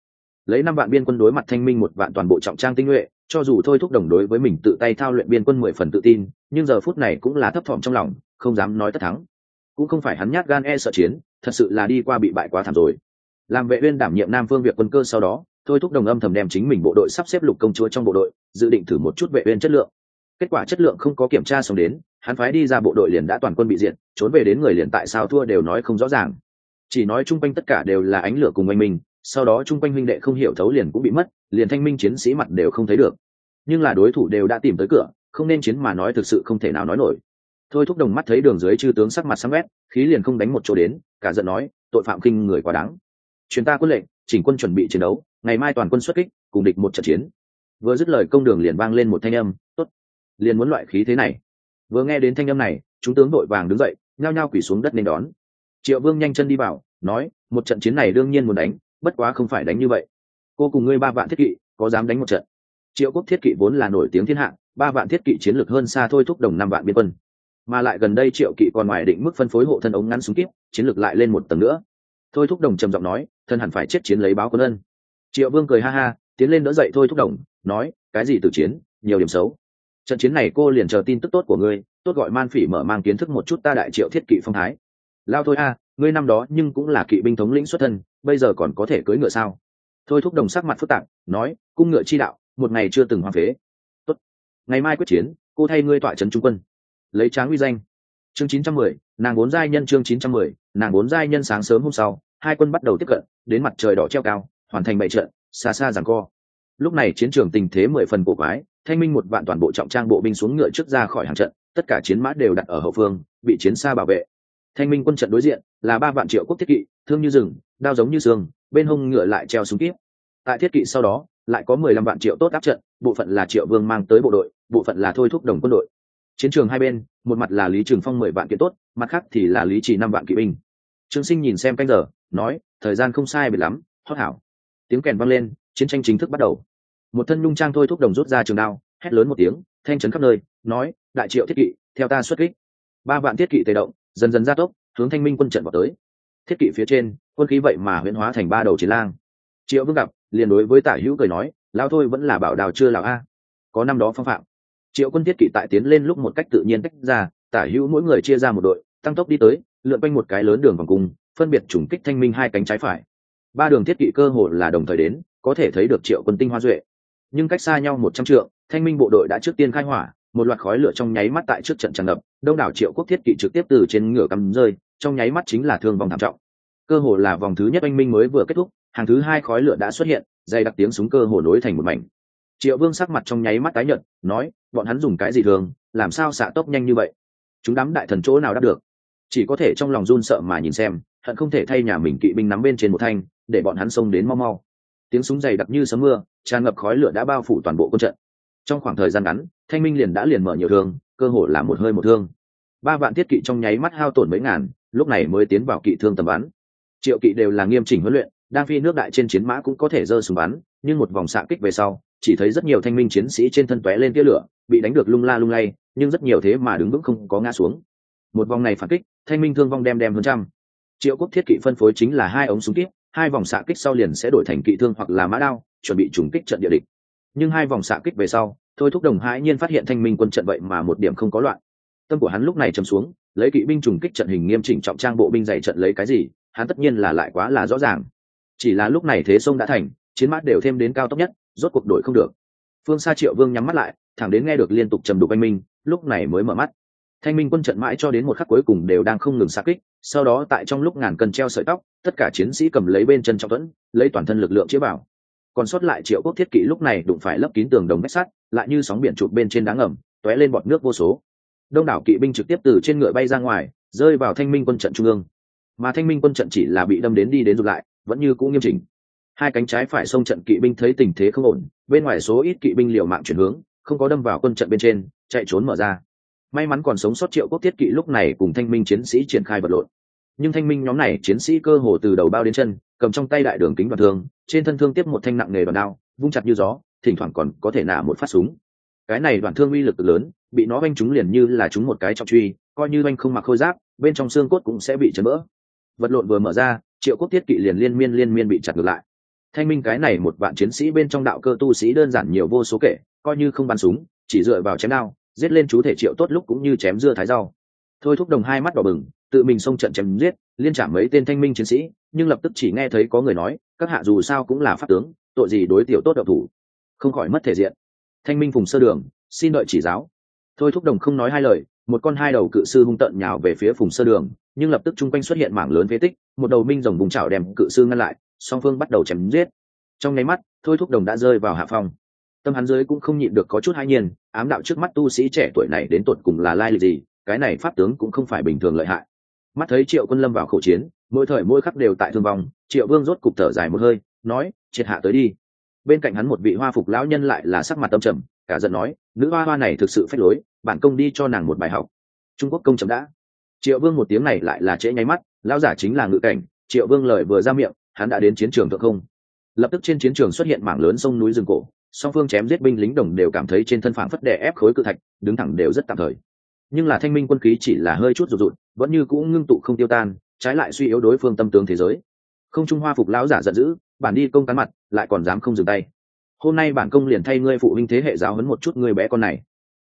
Lấy năm vạn biên quân đối mặt thanh minh một vạn toàn bộ trọng trang tinh nhuệ, cho dù thôi thúc đồng đối với mình tự tay thao luyện biên quân mười phần tự tin, nhưng giờ phút này cũng là thấp thỏm trong lòng, không dám nói tất thắng. Cũng không phải hắn nhát gan e sợ chiến, thật sự là đi qua bị bại quá thảm rồi làm vệ uyên đảm nhiệm nam phương việc quân cơ sau đó, thôi thúc đồng âm thầm đem chính mình bộ đội sắp xếp lục công chúa trong bộ đội, dự định thử một chút vệ uyên chất lượng. Kết quả chất lượng không có kiểm tra xong đến, hắn phái đi ra bộ đội liền đã toàn quân bị diệt, trốn về đến người liền tại sao thua đều nói không rõ ràng. Chỉ nói chung quanh tất cả đều là ánh lửa cùng anh mình sau đó chung quanh huynh đệ không hiểu thấu liền cũng bị mất, liền thanh minh chiến sĩ mặt đều không thấy được. Nhưng là đối thủ đều đã tìm tới cửa, không nên chiến mà nói thực sự không thể nào nói nổi. Thôi thúc đồng mắt thấy đường dưới chư tướng sắc mặt sáng quét, khí liền không đánh một chỗ đến, cả giận nói, tội phạm kinh người quá đáng chuyến ta quân lệnh, chỉnh quân chuẩn bị chiến đấu, ngày mai toàn quân xuất kích, cùng địch một trận chiến. Vừa dứt lời công đường liền vang lên một thanh âm, tốt, liền muốn loại khí thế này. Vừa nghe đến thanh âm này, chúng tướng đội vàng đứng dậy, nhao nhao quỳ xuống đất nên đón. Triệu vương nhanh chân đi vào, nói, một trận chiến này đương nhiên muốn đánh, bất quá không phải đánh như vậy. Cô cùng ngươi ba vạn thiết kỵ, có dám đánh một trận? Triệu quốc thiết kỵ vốn là nổi tiếng thiên hạ, ba vạn thiết kỵ chiến lược hơn xa thôi thúc đồng năm vạn biên quân. Mà lại gần đây triệu kỵ còn ngoài định mức phân phối hộ thân ống ngắn súng kíp, chiến lược lại lên một tầng nữa. Thôi thúc đồng trầm giọng nói thân hẳn phải chết chiến lấy báo quân ân. Triệu vương cười ha ha, tiến lên đỡ dậy thôi thúc đồng, nói, cái gì từ chiến, nhiều điểm xấu. Trận chiến này cô liền chờ tin tức tốt của ngươi, tốt gọi man phỉ mở mang kiến thức một chút ta đại triệu thiết kỵ phong thái. Lao thôi a, ngươi năm đó nhưng cũng là kỵ binh thống lĩnh xuất thân, bây giờ còn có thể cưỡi ngựa sao? Thôi thúc đồng sắc mặt phức tạp, nói, cung ngựa chi đạo, một ngày chưa từng hoang phế. Tốt, ngày mai quyết chiến, cô thay ngươi tọa trấn trung quân. Lấy tráng uy danh. Chương chín trăm mười, nàng bốn giai nhân chương chín trăm mười, nàng bốn giai nhân sáng sớm hôm sau hai quân bắt đầu tiếp cận, đến mặt trời đỏ treo cao, hoàn thành bảy trận, xa xa giằng co. Lúc này chiến trường tình thế mười phần cổ quái, thanh minh một vạn toàn bộ trọng trang bộ binh xuống ngựa trước ra khỏi hàng trận, tất cả chiến mã đều đặt ở hậu phương, bị chiến xa bảo vệ. Thanh minh quân trận đối diện, là ba vạn triệu quốc thiết kỵ, thương như rừng, đao giống như xương, bên hông ngựa lại treo súng kíp. Tại thiết kỵ sau đó, lại có mười lăm vạn triệu tốt áp trận, bộ phận là triệu vương mang tới bộ đội, bộ phận là thôi thúc đồng quân đội. Chiến trường hai bên, một mặt là lý trường phong mười vạn kiện tốt, mặt khác thì là lý chỉ năm vạn kỵ binh. Trương sinh nhìn xem canh giờ nói, thời gian không sai biệt lắm hót hảo tiếng kèn vang lên, chiến tranh chính thức bắt đầu. Một thân nhung trang thôi thúc đồng rút ra trường đao, hét lớn một tiếng, thanh trấn khắp nơi, nói, đại triệu thiết kỵ, theo ta xuất kích. Ba vạn thiết kỵ tề động, dần dần gia tốc, hướng thanh minh quân trận vào tới. Thiết kỵ phía trên, quân khí vậy mà huyễn hóa thành ba đầu chiến lang. Triệu vương gặp, liền đối với tả hữu cười nói lao thôi vẫn là bảo đào chưa lão a. Có năm đó phong phạm. Triệu quân thiết kỵ tại tiến lên lúc một cách tự nhiên tách ra, tả hữu mỗi người chia ra một đội, tăng tốc đi tới, lượn quanh một cái lớn đường vòng cung phân biệt trùng kích thanh minh hai cánh trái phải. Ba đường thiết kỵ cơ hồ là đồng thời đến, có thể thấy được triệu quân tinh hoa duệ. Nhưng cách xa nhau một trăm trượng, thanh minh bộ đội đã trước tiên khai hỏa, một loạt khói lửa trong nháy mắt tại trước trận tràn ngập, đông đảo triệu quốc thiết kỵ trực tiếp từ trên ngựa cắm rơi, trong nháy mắt chính là thương vong thảm trọng. Cơ hồ là vòng thứ nhất anh minh mới vừa kết thúc, hàng thứ hai khói lửa đã xuất hiện, dày đặc tiếng súng cơ hồ nối thành một mảnh. Triệu vương sắc mặt trong nháy mắt tái nhợt, nói, bọn hắn dùng cái gì thường, làm sao xạ tốc nhanh như vậy? Chúng đám đại thần chỗ nào đáp được? Chỉ có thể trong lòng run sợ mà nhìn xem hận không thể thay nhà mình kỵ binh nắm bên trên một thanh, để bọn hắn xông đến mau mau. Tiếng súng dày đặc như sấm mưa, tràn ngập khói lửa đã bao phủ toàn bộ quân trận. Trong khoảng thời gian ngắn, thanh minh liền đã liền mở nhiều thương, cơ hồ là một hơi một thương. Ba vạn thiết kỵ trong nháy mắt hao tổn mấy ngàn, lúc này mới tiến vào kỵ thương tầm bắn. Triệu kỵ đều là nghiêm chỉnh huấn luyện, đang phi nước đại trên chiến mã cũng có thể giơ súng bắn, nhưng một vòng xạ kích về sau, chỉ thấy rất nhiều thanh minh chiến sĩ trên thân tóe lên tia lửa, bị đánh được lung la lung lay, nhưng rất nhiều thế mà đứng vững không có ngã xuống. Một vòng này phản kích, thanh minh thương vong đem đem hơn trăm triệu quốc thiết kỵ phân phối chính là hai ống súng kíp, hai vòng xạ kích sau liền sẽ đổi thành kỵ thương hoặc là mã đao, chuẩn bị trùng kích trận địa địch. Nhưng hai vòng xạ kích về sau, thôi thúc đồng hãi nhiên phát hiện thanh minh quân trận vậy mà một điểm không có loạn. Tâm của hắn lúc này chầm xuống, lấy kỵ binh trùng kích trận hình nghiêm chỉnh trọng trang bộ binh dày trận lấy cái gì, hắn tất nhiên là lại quá là rõ ràng. Chỉ là lúc này thế sông đã thành, chiến mã đều thêm đến cao tốc nhất, rốt cuộc đổi không được. Phương xa triệu vương nhắm mắt lại, thẳng đến nghe được liên tục trầm đục anh minh, lúc này mới mở mắt thanh minh quân trận mãi cho đến một khắc cuối cùng đều đang không ngừng xa kích, sau đó tại trong lúc ngàn cân treo sợi tóc, tất cả chiến sĩ cầm lấy bên chân trọng thuẫn, lấy toàn thân lực lượng chĩa bảo còn sót lại triệu quốc thiết kỵ lúc này đụng phải lấp kín tường đồng mét sắt, lại như sóng biển chụp bên trên đá ngầm t ó é lên bọt nước vô số. Đông đảo kỵ binh trực tiếp từ trên ngựa bay ra ngoài, rơi vào thanh minh quân trận trung ương. Mà thanh minh quân trận chỉ là bị đâm đến đi đến rụt lại, vẫn như cũ nghiêm chỉnh. Hai cánh trái phải xông trận kỵ binh thấy tình thế không ổn, bên ngoài số ít kỵ binh liều mạng chuyển hướng, không có đâm vào quân trận bên trên, chạy trốn mở ra may mắn còn sống sót triệu quốc thiết kỵ lúc này cùng thanh minh chiến sĩ triển khai vật lộn. Nhưng thanh minh nhóm này chiến sĩ cơ hồ từ đầu bao đến chân, cầm trong tay đại đường kính đoạn thương, trên thân thương tiếp một thanh nặng nghề đoạn đao, vung chặt như gió, thỉnh thoảng còn có thể nả một phát súng. Cái này đoạn thương uy lực lớn, bị nó oanh trúng liền như là trúng một cái trọng truy, coi như oanh không mặc khôi giáp, bên trong xương cốt cũng sẽ bị chấn vỡ. Vật lộn vừa mở ra, triệu quốc thiết kỵ liền liên miên liên miên bị chặt ngược lại. Thanh minh cái này một vạn chiến sĩ bên trong đạo cơ tu sĩ đơn giản nhiều vô số kể, coi như không bắn súng, chỉ dựa vào chém đao giết lên chú thể triệu tốt lúc cũng như chém dưa thái rau. Thôi thúc đồng hai mắt đỏ bừng, tự mình xông trận chém giết, liên trả mấy tên thanh minh chiến sĩ, nhưng lập tức chỉ nghe thấy có người nói, các hạ dù sao cũng là pháp tướng, tội gì đối tiểu tốt đậu thủ. Không khỏi mất thể diện. Thanh minh phùng sơ đường, xin đợi chỉ giáo. Thôi thúc đồng không nói hai lời, một con hai đầu cự sư hung tận nhào về phía phùng sơ đường, nhưng lập tức chung quanh xuất hiện mảng lớn phế tích, một đầu minh rồng vùng chảo đem cự sư ngăn lại, song phương bắt đầu chém giết. Trong nháy mắt, thôi thúc đồng đã rơi vào hạ phong tâm hắn dưới cũng không nhịn được có chút hai nhiên, ám đạo trước mắt tu sĩ trẻ tuổi này đến tột cùng là lai lịch gì, cái này pháp tướng cũng không phải bình thường lợi hại. Mắt thấy triệu quân lâm vào khẩu chiến, mỗi thời mỗi khắc đều tại thương vong, triệu vương rốt cục thở dài một hơi, nói, triệt hạ tới đi. Bên cạnh hắn một vị hoa phục lão nhân lại là sắc mặt tâm trầm, cả giận nói, nữ hoa hoa này thực sự phép lối, bản công đi cho nàng một bài học. Trung quốc công chậm đã. Triệu vương một tiếng này lại là trễ nháy mắt, lão giả chính là ngự cảnh, triệu vương lời vừa ra miệng, hắn đã đến chiến trường thượng không. Lập tức trên chiến trường xuất hiện mảng lớn sông núi rừng cổ song phương chém giết binh lính đồng đều cảm thấy trên thân phản phất đè ép khối cự thạch, đứng thẳng đều rất tạm thời. Nhưng là thanh minh quân khí chỉ là hơi chút rụt rụt, vẫn như cũng ngưng tụ không tiêu tan, trái lại suy yếu đối phương tâm tướng thế giới. Không trung hoa phục lão giả giận dữ, bản đi công cán mặt, lại còn dám không dừng tay. Hôm nay bản công liền thay ngươi phụ huynh thế hệ giáo huấn một chút ngươi bé con này.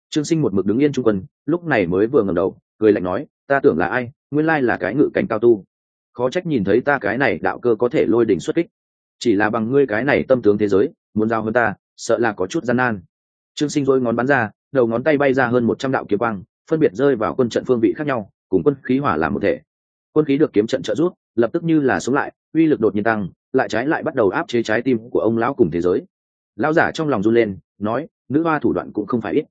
Trương sinh một mực đứng yên trung quân, lúc này mới vừa ngẩng đầu, cười lạnh nói, ta tưởng là ai? Nguyên lai là cái ngự cảnh cao tu. Khó trách nhìn thấy ta cái này đạo cơ có thể lôi đỉnh xuất kích. Chỉ là bằng ngươi cái này tâm tướng thế giới, muốn giao hơn ta sợ là có chút gian nan. Trương sinh dối ngón bắn ra, đầu ngón tay bay ra hơn một trăm đạo kiếm quang, phân biệt rơi vào quân trận phương vị khác nhau, cùng quân khí hỏa làm một thể. Quân khí được kiếm trận trợ rút lập tức như là sống lại, uy lực đột nhiên tăng, lại trái lại bắt đầu áp chế trái tim của ông lão cùng thế giới. Lão giả trong lòng run lên, nói, nữ hoa thủ đoạn cũng không phải ít.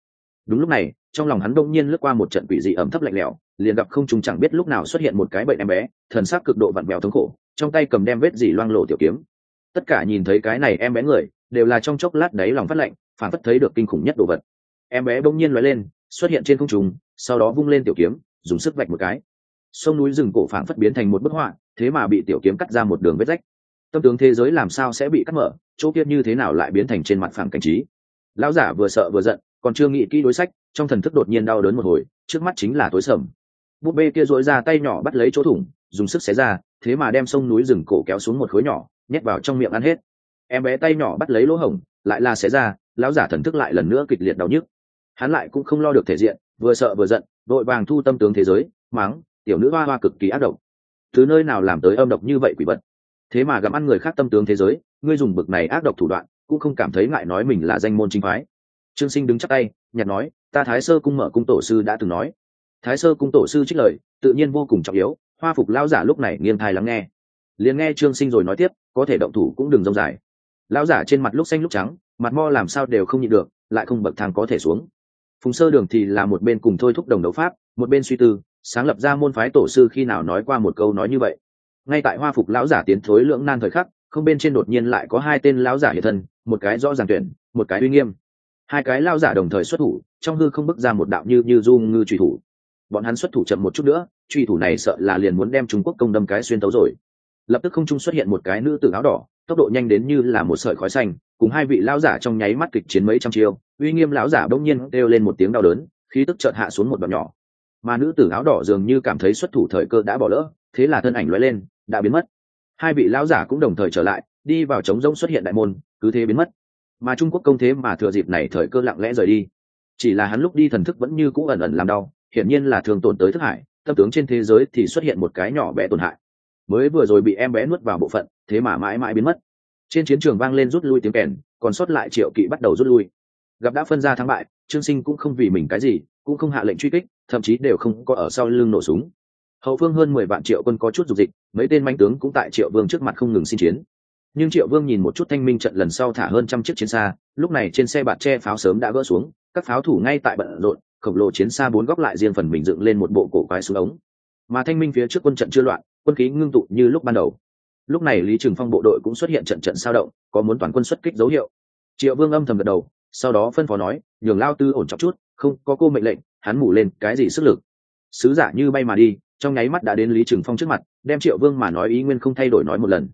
Đúng lúc này, trong lòng hắn đông nhiên lướt qua một trận quỷ dị ẩm thấp lạnh lẽo, liền gặp không trùng chẳng biết lúc nào xuất hiện một cái bệnh em bé, thần sắc cực độ vặn vẹo thống khổ, trong tay cầm đem vết dỉ loang lộ tiểu kiếm. Tất cả nhìn thấy cái này em bé người đều là trong chốc lát đấy lòng phát lạnh phản phất thấy được kinh khủng nhất đồ vật. Em bé bỗng nhiên lóe lên, xuất hiện trên không trùng sau đó vung lên tiểu kiếm, dùng sức vạch một cái. Sông núi rừng cổ phản phất biến thành một bức họa, thế mà bị tiểu kiếm cắt ra một đường vết rách. Tâm tướng thế giới làm sao sẽ bị cắt mở, chỗ kia như thế nào lại biến thành trên mặt phản cảnh trí? Lão giả vừa sợ vừa giận, còn chưa nghĩ kỹ đối sách, trong thần thức đột nhiên đau đớn một hồi, trước mắt chính là tối sầm. Búp bê kia dội ra tay nhỏ bắt lấy chỗ thủng, dùng sức xé ra, thế mà đem sông núi rừng cổ kéo xuống một khối nhỏ, nhét vào trong miệng ăn hết em bé tay nhỏ bắt lấy lỗ hổng, lại là xé ra, lão giả thần thức lại lần nữa kịch liệt đau nhức. Hắn lại cũng không lo được thể diện, vừa sợ vừa giận vội vàng thu tâm tướng thế giới, mắng, tiểu nữ hoa hoa cực kỳ ác độc. Thứ nơi nào làm tới âm độc như vậy quỷ vật? Thế mà gặm ăn người khác tâm tướng thế giới, ngươi dùng bực này ác độc thủ đoạn, cũng không cảm thấy ngại nói mình là danh môn chính phái. Trương sinh đứng chắc tay nhặt nói, ta thái sơ cung mở cung tổ sư đã từng nói. Thái sơ cung tổ sư trích lời, tự nhiên vô cùng trọng yếu, hoa phục lao giả lúc này nghiêng thai lắng nghe. Liền nghe trương sinh rồi nói tiếp, có thể động thủ cũng đừng rông dài lão giả trên mặt lúc xanh lúc trắng, mặt mo làm sao đều không nhịn được, lại không bậc thang có thể xuống. Phùng sơ đường thì là một bên cùng thôi thúc đồng đấu pháp, một bên suy tư, sáng lập ra môn phái tổ sư khi nào nói qua một câu nói như vậy. Ngay tại hoa phục lão giả tiến thối lưỡng nan thời khắc, không bên trên đột nhiên lại có hai tên lão giả hiện thân, một cái rõ ràng tuyển, một cái uy nghiêm. Hai cái lão giả đồng thời xuất thủ, trong hư không bước ra một đạo như như du ngư truy thủ. Bọn hắn xuất thủ chậm một chút nữa truy thủ này sợ là liền muốn đem trung quốc công đâm cái xuyên tấu rồi. Lập tức không trung xuất hiện một cái nữ tử áo đỏ tốc độ nhanh đến như là một sợi khói xanh, cùng hai vị lão giả trong nháy mắt kịch chiến mấy trăm chiêu, uy nghiêm lão giả bỗng nhiên kêu lên một tiếng đau đớn, khí tức chợt hạ xuống một đoạn nhỏ. Mà nữ tử áo đỏ dường như cảm thấy xuất thủ thời cơ đã bỏ lỡ, thế là thân ảnh lóe lên, đã biến mất. Hai vị lão giả cũng đồng thời trở lại, đi vào trống rỗng xuất hiện đại môn, cứ thế biến mất. Mà trung quốc công thế mà thừa dịp này thời cơ lặng lẽ rời đi. Chỉ là hắn lúc đi thần thức vẫn như cũ ẩn ẩn làm đau, hiển nhiên là thường tổn tới thức hải tâm tướng trên thế giới thì xuất hiện một cái nhỏ bé tổn hại mới vừa rồi bị em bé nuốt vào bộ phận, thế mà mãi mãi biến mất. Trên chiến trường vang lên rút lui tiếng kèn, còn sót lại triệu kỵ bắt đầu rút lui. Gặp đã phân ra thắng bại, trương sinh cũng không vì mình cái gì, cũng không hạ lệnh truy kích, thậm chí đều không có ở sau lưng nổ súng. Hậu phương hơn mười vạn triệu quân có chút dục dịch, mấy tên manh tướng cũng tại triệu vương trước mặt không ngừng xin chiến. Nhưng triệu vương nhìn một chút thanh minh trận lần sau thả hơn trăm chiếc chiến xa, lúc này trên xe bạt tre pháo sớm đã gỡ xuống, các pháo thủ ngay tại bận rộn, khổng lồ chiến xa bốn góc lại riêng phần mình dựng lên một bộ cổ quái xuống ống. Mà thanh minh phía trước quân trận chưa loạn quân khí ngưng tụ như lúc ban đầu. Lúc này lý trừng phong bộ đội cũng xuất hiện trận trận sao động, có muốn toàn quân xuất kích dấu hiệu. Triệu vương âm thầm gật đầu, sau đó phân phó nói, nhường lao tư ổn trọng chút, không, có cô mệnh lệnh, hắn mủ lên, cái gì sức lực? Sứ giả như bay mà đi, trong nháy mắt đã đến lý trừng phong trước mặt, đem triệu vương mà nói ý nguyên không thay đổi nói một lần.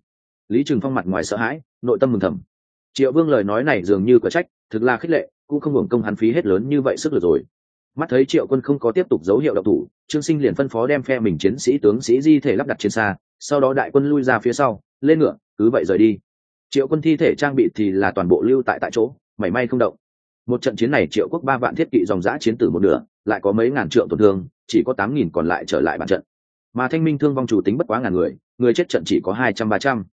Lý trừng phong mặt ngoài sợ hãi, nội tâm mừng thầm. Triệu vương lời nói này dường như có trách, thực là khích lệ, cũng không hưởng công hắn phí hết lớn như vậy sức lực rồi mắt thấy triệu quân không có tiếp tục dấu hiệu độc thủ, trương sinh liền phân phó đem phe mình chiến sĩ tướng sĩ di thể lắp đặt trên xa, sau đó đại quân lui ra phía sau, lên ngựa, cứ vậy rời đi. Triệu quân thi thể trang bị thì là toàn bộ lưu tại tại chỗ, mảy may không động. Một trận chiến này triệu quốc ba vạn thiết kỵ dòng giã chiến tử một nửa, lại có mấy ngàn trượng tổn thương, chỉ có tám nghìn còn lại trở lại bàn trận. Mà thanh minh thương vong chủ tính bất quá ngàn người người chết trận chỉ có hai trăm ba trăm.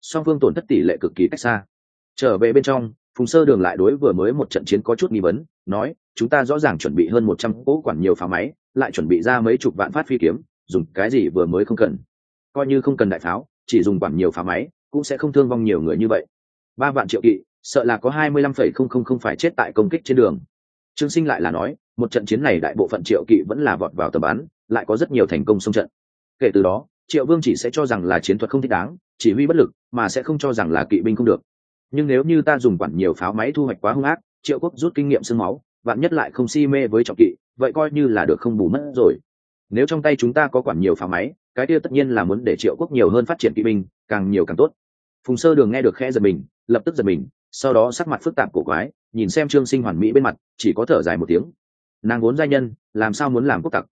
Song phương tổn thất tỷ lệ cực kỳ cách xa. Trở về bên trong phùng sơ đường lại đối vừa mới một trận chiến có chút nghi vấn, nói, chúng ta rõ ràng chuẩn bị hơn một trăm cỗ quản nhiều pháo máy, lại chuẩn bị ra mấy chục vạn phát phi kiếm, dùng cái gì vừa mới không cần. Coi như không cần đại pháo, chỉ dùng quản nhiều pháo máy, cũng sẽ không thương vong nhiều người như vậy. Ba vạn triệu kỵ, sợ là có hai mươi lăm phẩy không không không phải chết tại công kích trên đường. Trương sinh lại là nói, một trận chiến này đại bộ phận triệu kỵ vẫn là vọt vào tầm bắn, lại có rất nhiều thành công xông trận. Kể từ đó, triệu vương chỉ sẽ cho rằng là chiến thuật không thích đáng, chỉ huy bất lực, mà sẽ không cho rằng là kỵ binh không được nhưng nếu như ta dùng quản nhiều pháo máy thu hoạch quá hung ác, triệu quốc rút kinh nghiệm sương máu, vạn nhất lại không si mê với trọng kỵ, vậy coi như là được không bù mất rồi. Nếu trong tay chúng ta có quản nhiều pháo máy, cái kia tất nhiên là muốn để triệu quốc nhiều hơn phát triển kỵ binh, càng nhiều càng tốt. Phùng sơ đường nghe được khe giật mình, lập tức giật mình, sau đó sắc mặt phức tạp cổ quái, nhìn xem trương sinh hoàn mỹ bên mặt, chỉ có thở dài một tiếng. Nàng vốn gia nhân, làm sao muốn làm quốc tặc?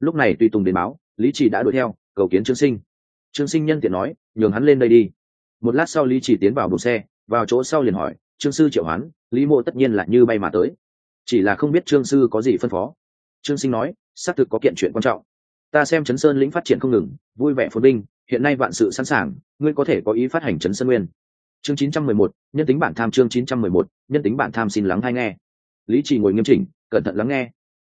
Lúc này tùy tùng đến báo, lý trì đã đuổi theo, cầu kiến trương sinh. Trương sinh nhân tiện nói, nhường hắn lên đây đi. Một lát sau lý trì tiến vào buồng xe vào chỗ sau liền hỏi trương sư triệu hoán lý mộ tất nhiên là như bay mà tới. Chỉ là không biết trương sư có gì phân phó. Trương sinh nói xác thực có kiện chuyện quan trọng. Ta xem chấn sơn lĩnh phát triển không ngừng vui vẻ phồn binh hiện nay vạn sự sẵn sàng ngươi có thể có ý phát hành chấn sơn nguyên. Chương 911, nhân tính bản tham chương 911, nhân tính bản tham xin lắng hay nghe. Lý trì ngồi nghiêm chỉnh cẩn thận lắng nghe.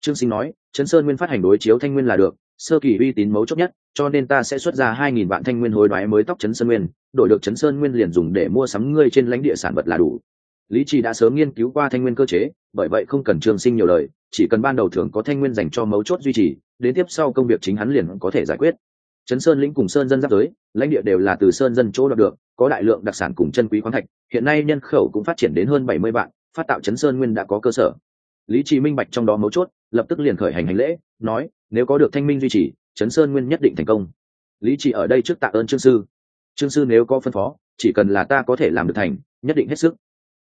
Trương sinh nói chấn sơn nguyên phát hành đối chiếu thanh nguyên là được sơ kỳ uy tín mấu chốt nhất cho nên ta sẽ xuất ra hai nghìn vạn thanh nguyên hối đoái mới tóc chấn sơn nguyên đổi được chấn sơn nguyên liền dùng để mua sắm ngươi trên lãnh địa sản vật là đủ lý trì đã sớm nghiên cứu qua thanh nguyên cơ chế bởi vậy không cần trương sinh nhiều lời chỉ cần ban đầu thường có thanh nguyên dành cho mấu chốt duy trì đến tiếp sau công việc chính hắn liền có thể giải quyết chấn Sơn lĩnh cùng Sơn dân giáp giới, lãnh địa đều là từ Sơn dân chỗ đoạt được, có đại lượng đặc sản cùng chân quý khoáng thạch, hiện nay nhân khẩu cũng phát triển đến hơn bảy mươi vạn, phát tạo chấn Sơn nguyên đã có cơ sở. Lý Trì minh bạch trong đó mấu chốt, lập tức liền khởi hành hành lễ, nói, nếu có được thanh minh duy trì, chấn Sơn nguyên nhất định thành công. Lý trị ở đây trước tạ ơn Trương sư. Trương sư nếu có phân phó, chỉ cần là ta có thể làm được thành, nhất định hết sức.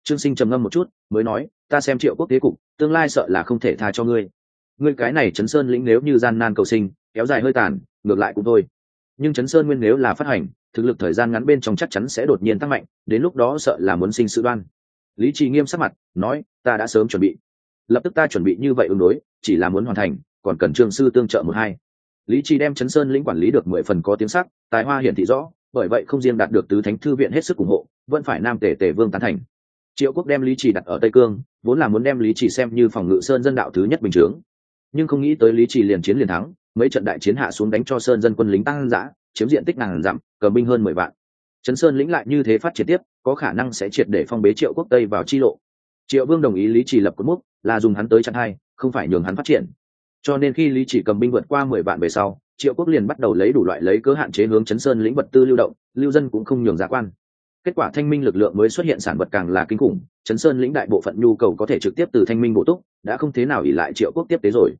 Trương Sinh trầm ngâm một chút, mới nói, ta xem Triệu Quốc thế cục, tương lai sợ là không thể tha cho ngươi. Ngươi cái này chấn Sơn lĩnh nếu như gian nan cầu sinh, kéo dài hơi tàn, ngược lại cũng thôi nhưng chấn sơn nguyên nếu là phát hành thực lực thời gian ngắn bên trong chắc chắn sẽ đột nhiên tăng mạnh đến lúc đó sợ là muốn sinh sự đoan lý trì nghiêm sắc mặt nói ta đã sớm chuẩn bị lập tức ta chuẩn bị như vậy ứng đối chỉ là muốn hoàn thành còn cần trương sư tương trợ một hai. Lý Chi đem chấn sơn lĩnh quản lý được mười phần có tiếng sắc, tài hoa hiển thị rõ, bởi vậy không riêng đạt được tứ thánh thư viện hết sức ủng hộ, vẫn phải nam tề tề vương tán thành. Triệu quốc đem lý trì đặt ở tây cương, vốn là muốn đem lý trì xem như phòng ngự sơn dân đạo thứ nhất bình chướng. Nhưng không nghĩ tới lý trì liền chiến liền thắng, mấy trận đại chiến hạ xuống đánh cho sơn dân quân lính tăng giã chiếm diện tích ngàn dặm cờ binh hơn mười vạn. Chấn sơn lĩnh lại như thế phát triển tiếp, có khả năng sẽ triệt để phong bế triệu quốc tây vào chi lộ. Triệu vương đồng ý lý trì lập cột mốc, là dùng hắn tới chặn hai, không phải nhường hắn phát triển cho nên khi lý chỉ cầm binh vượt qua mười vạn về sau, triệu quốc liền bắt đầu lấy đủ loại lấy cớ hạn chế hướng chấn sơn lĩnh vật tư lưu động, lưu dân cũng không nhường giá quan. Kết quả thanh minh lực lượng mới xuất hiện sản vật càng là kinh khủng, chấn sơn lĩnh đại bộ phận nhu cầu có thể trực tiếp từ thanh minh bổ túc, đã không thế nào ỉ lại triệu quốc tiếp tế rồi.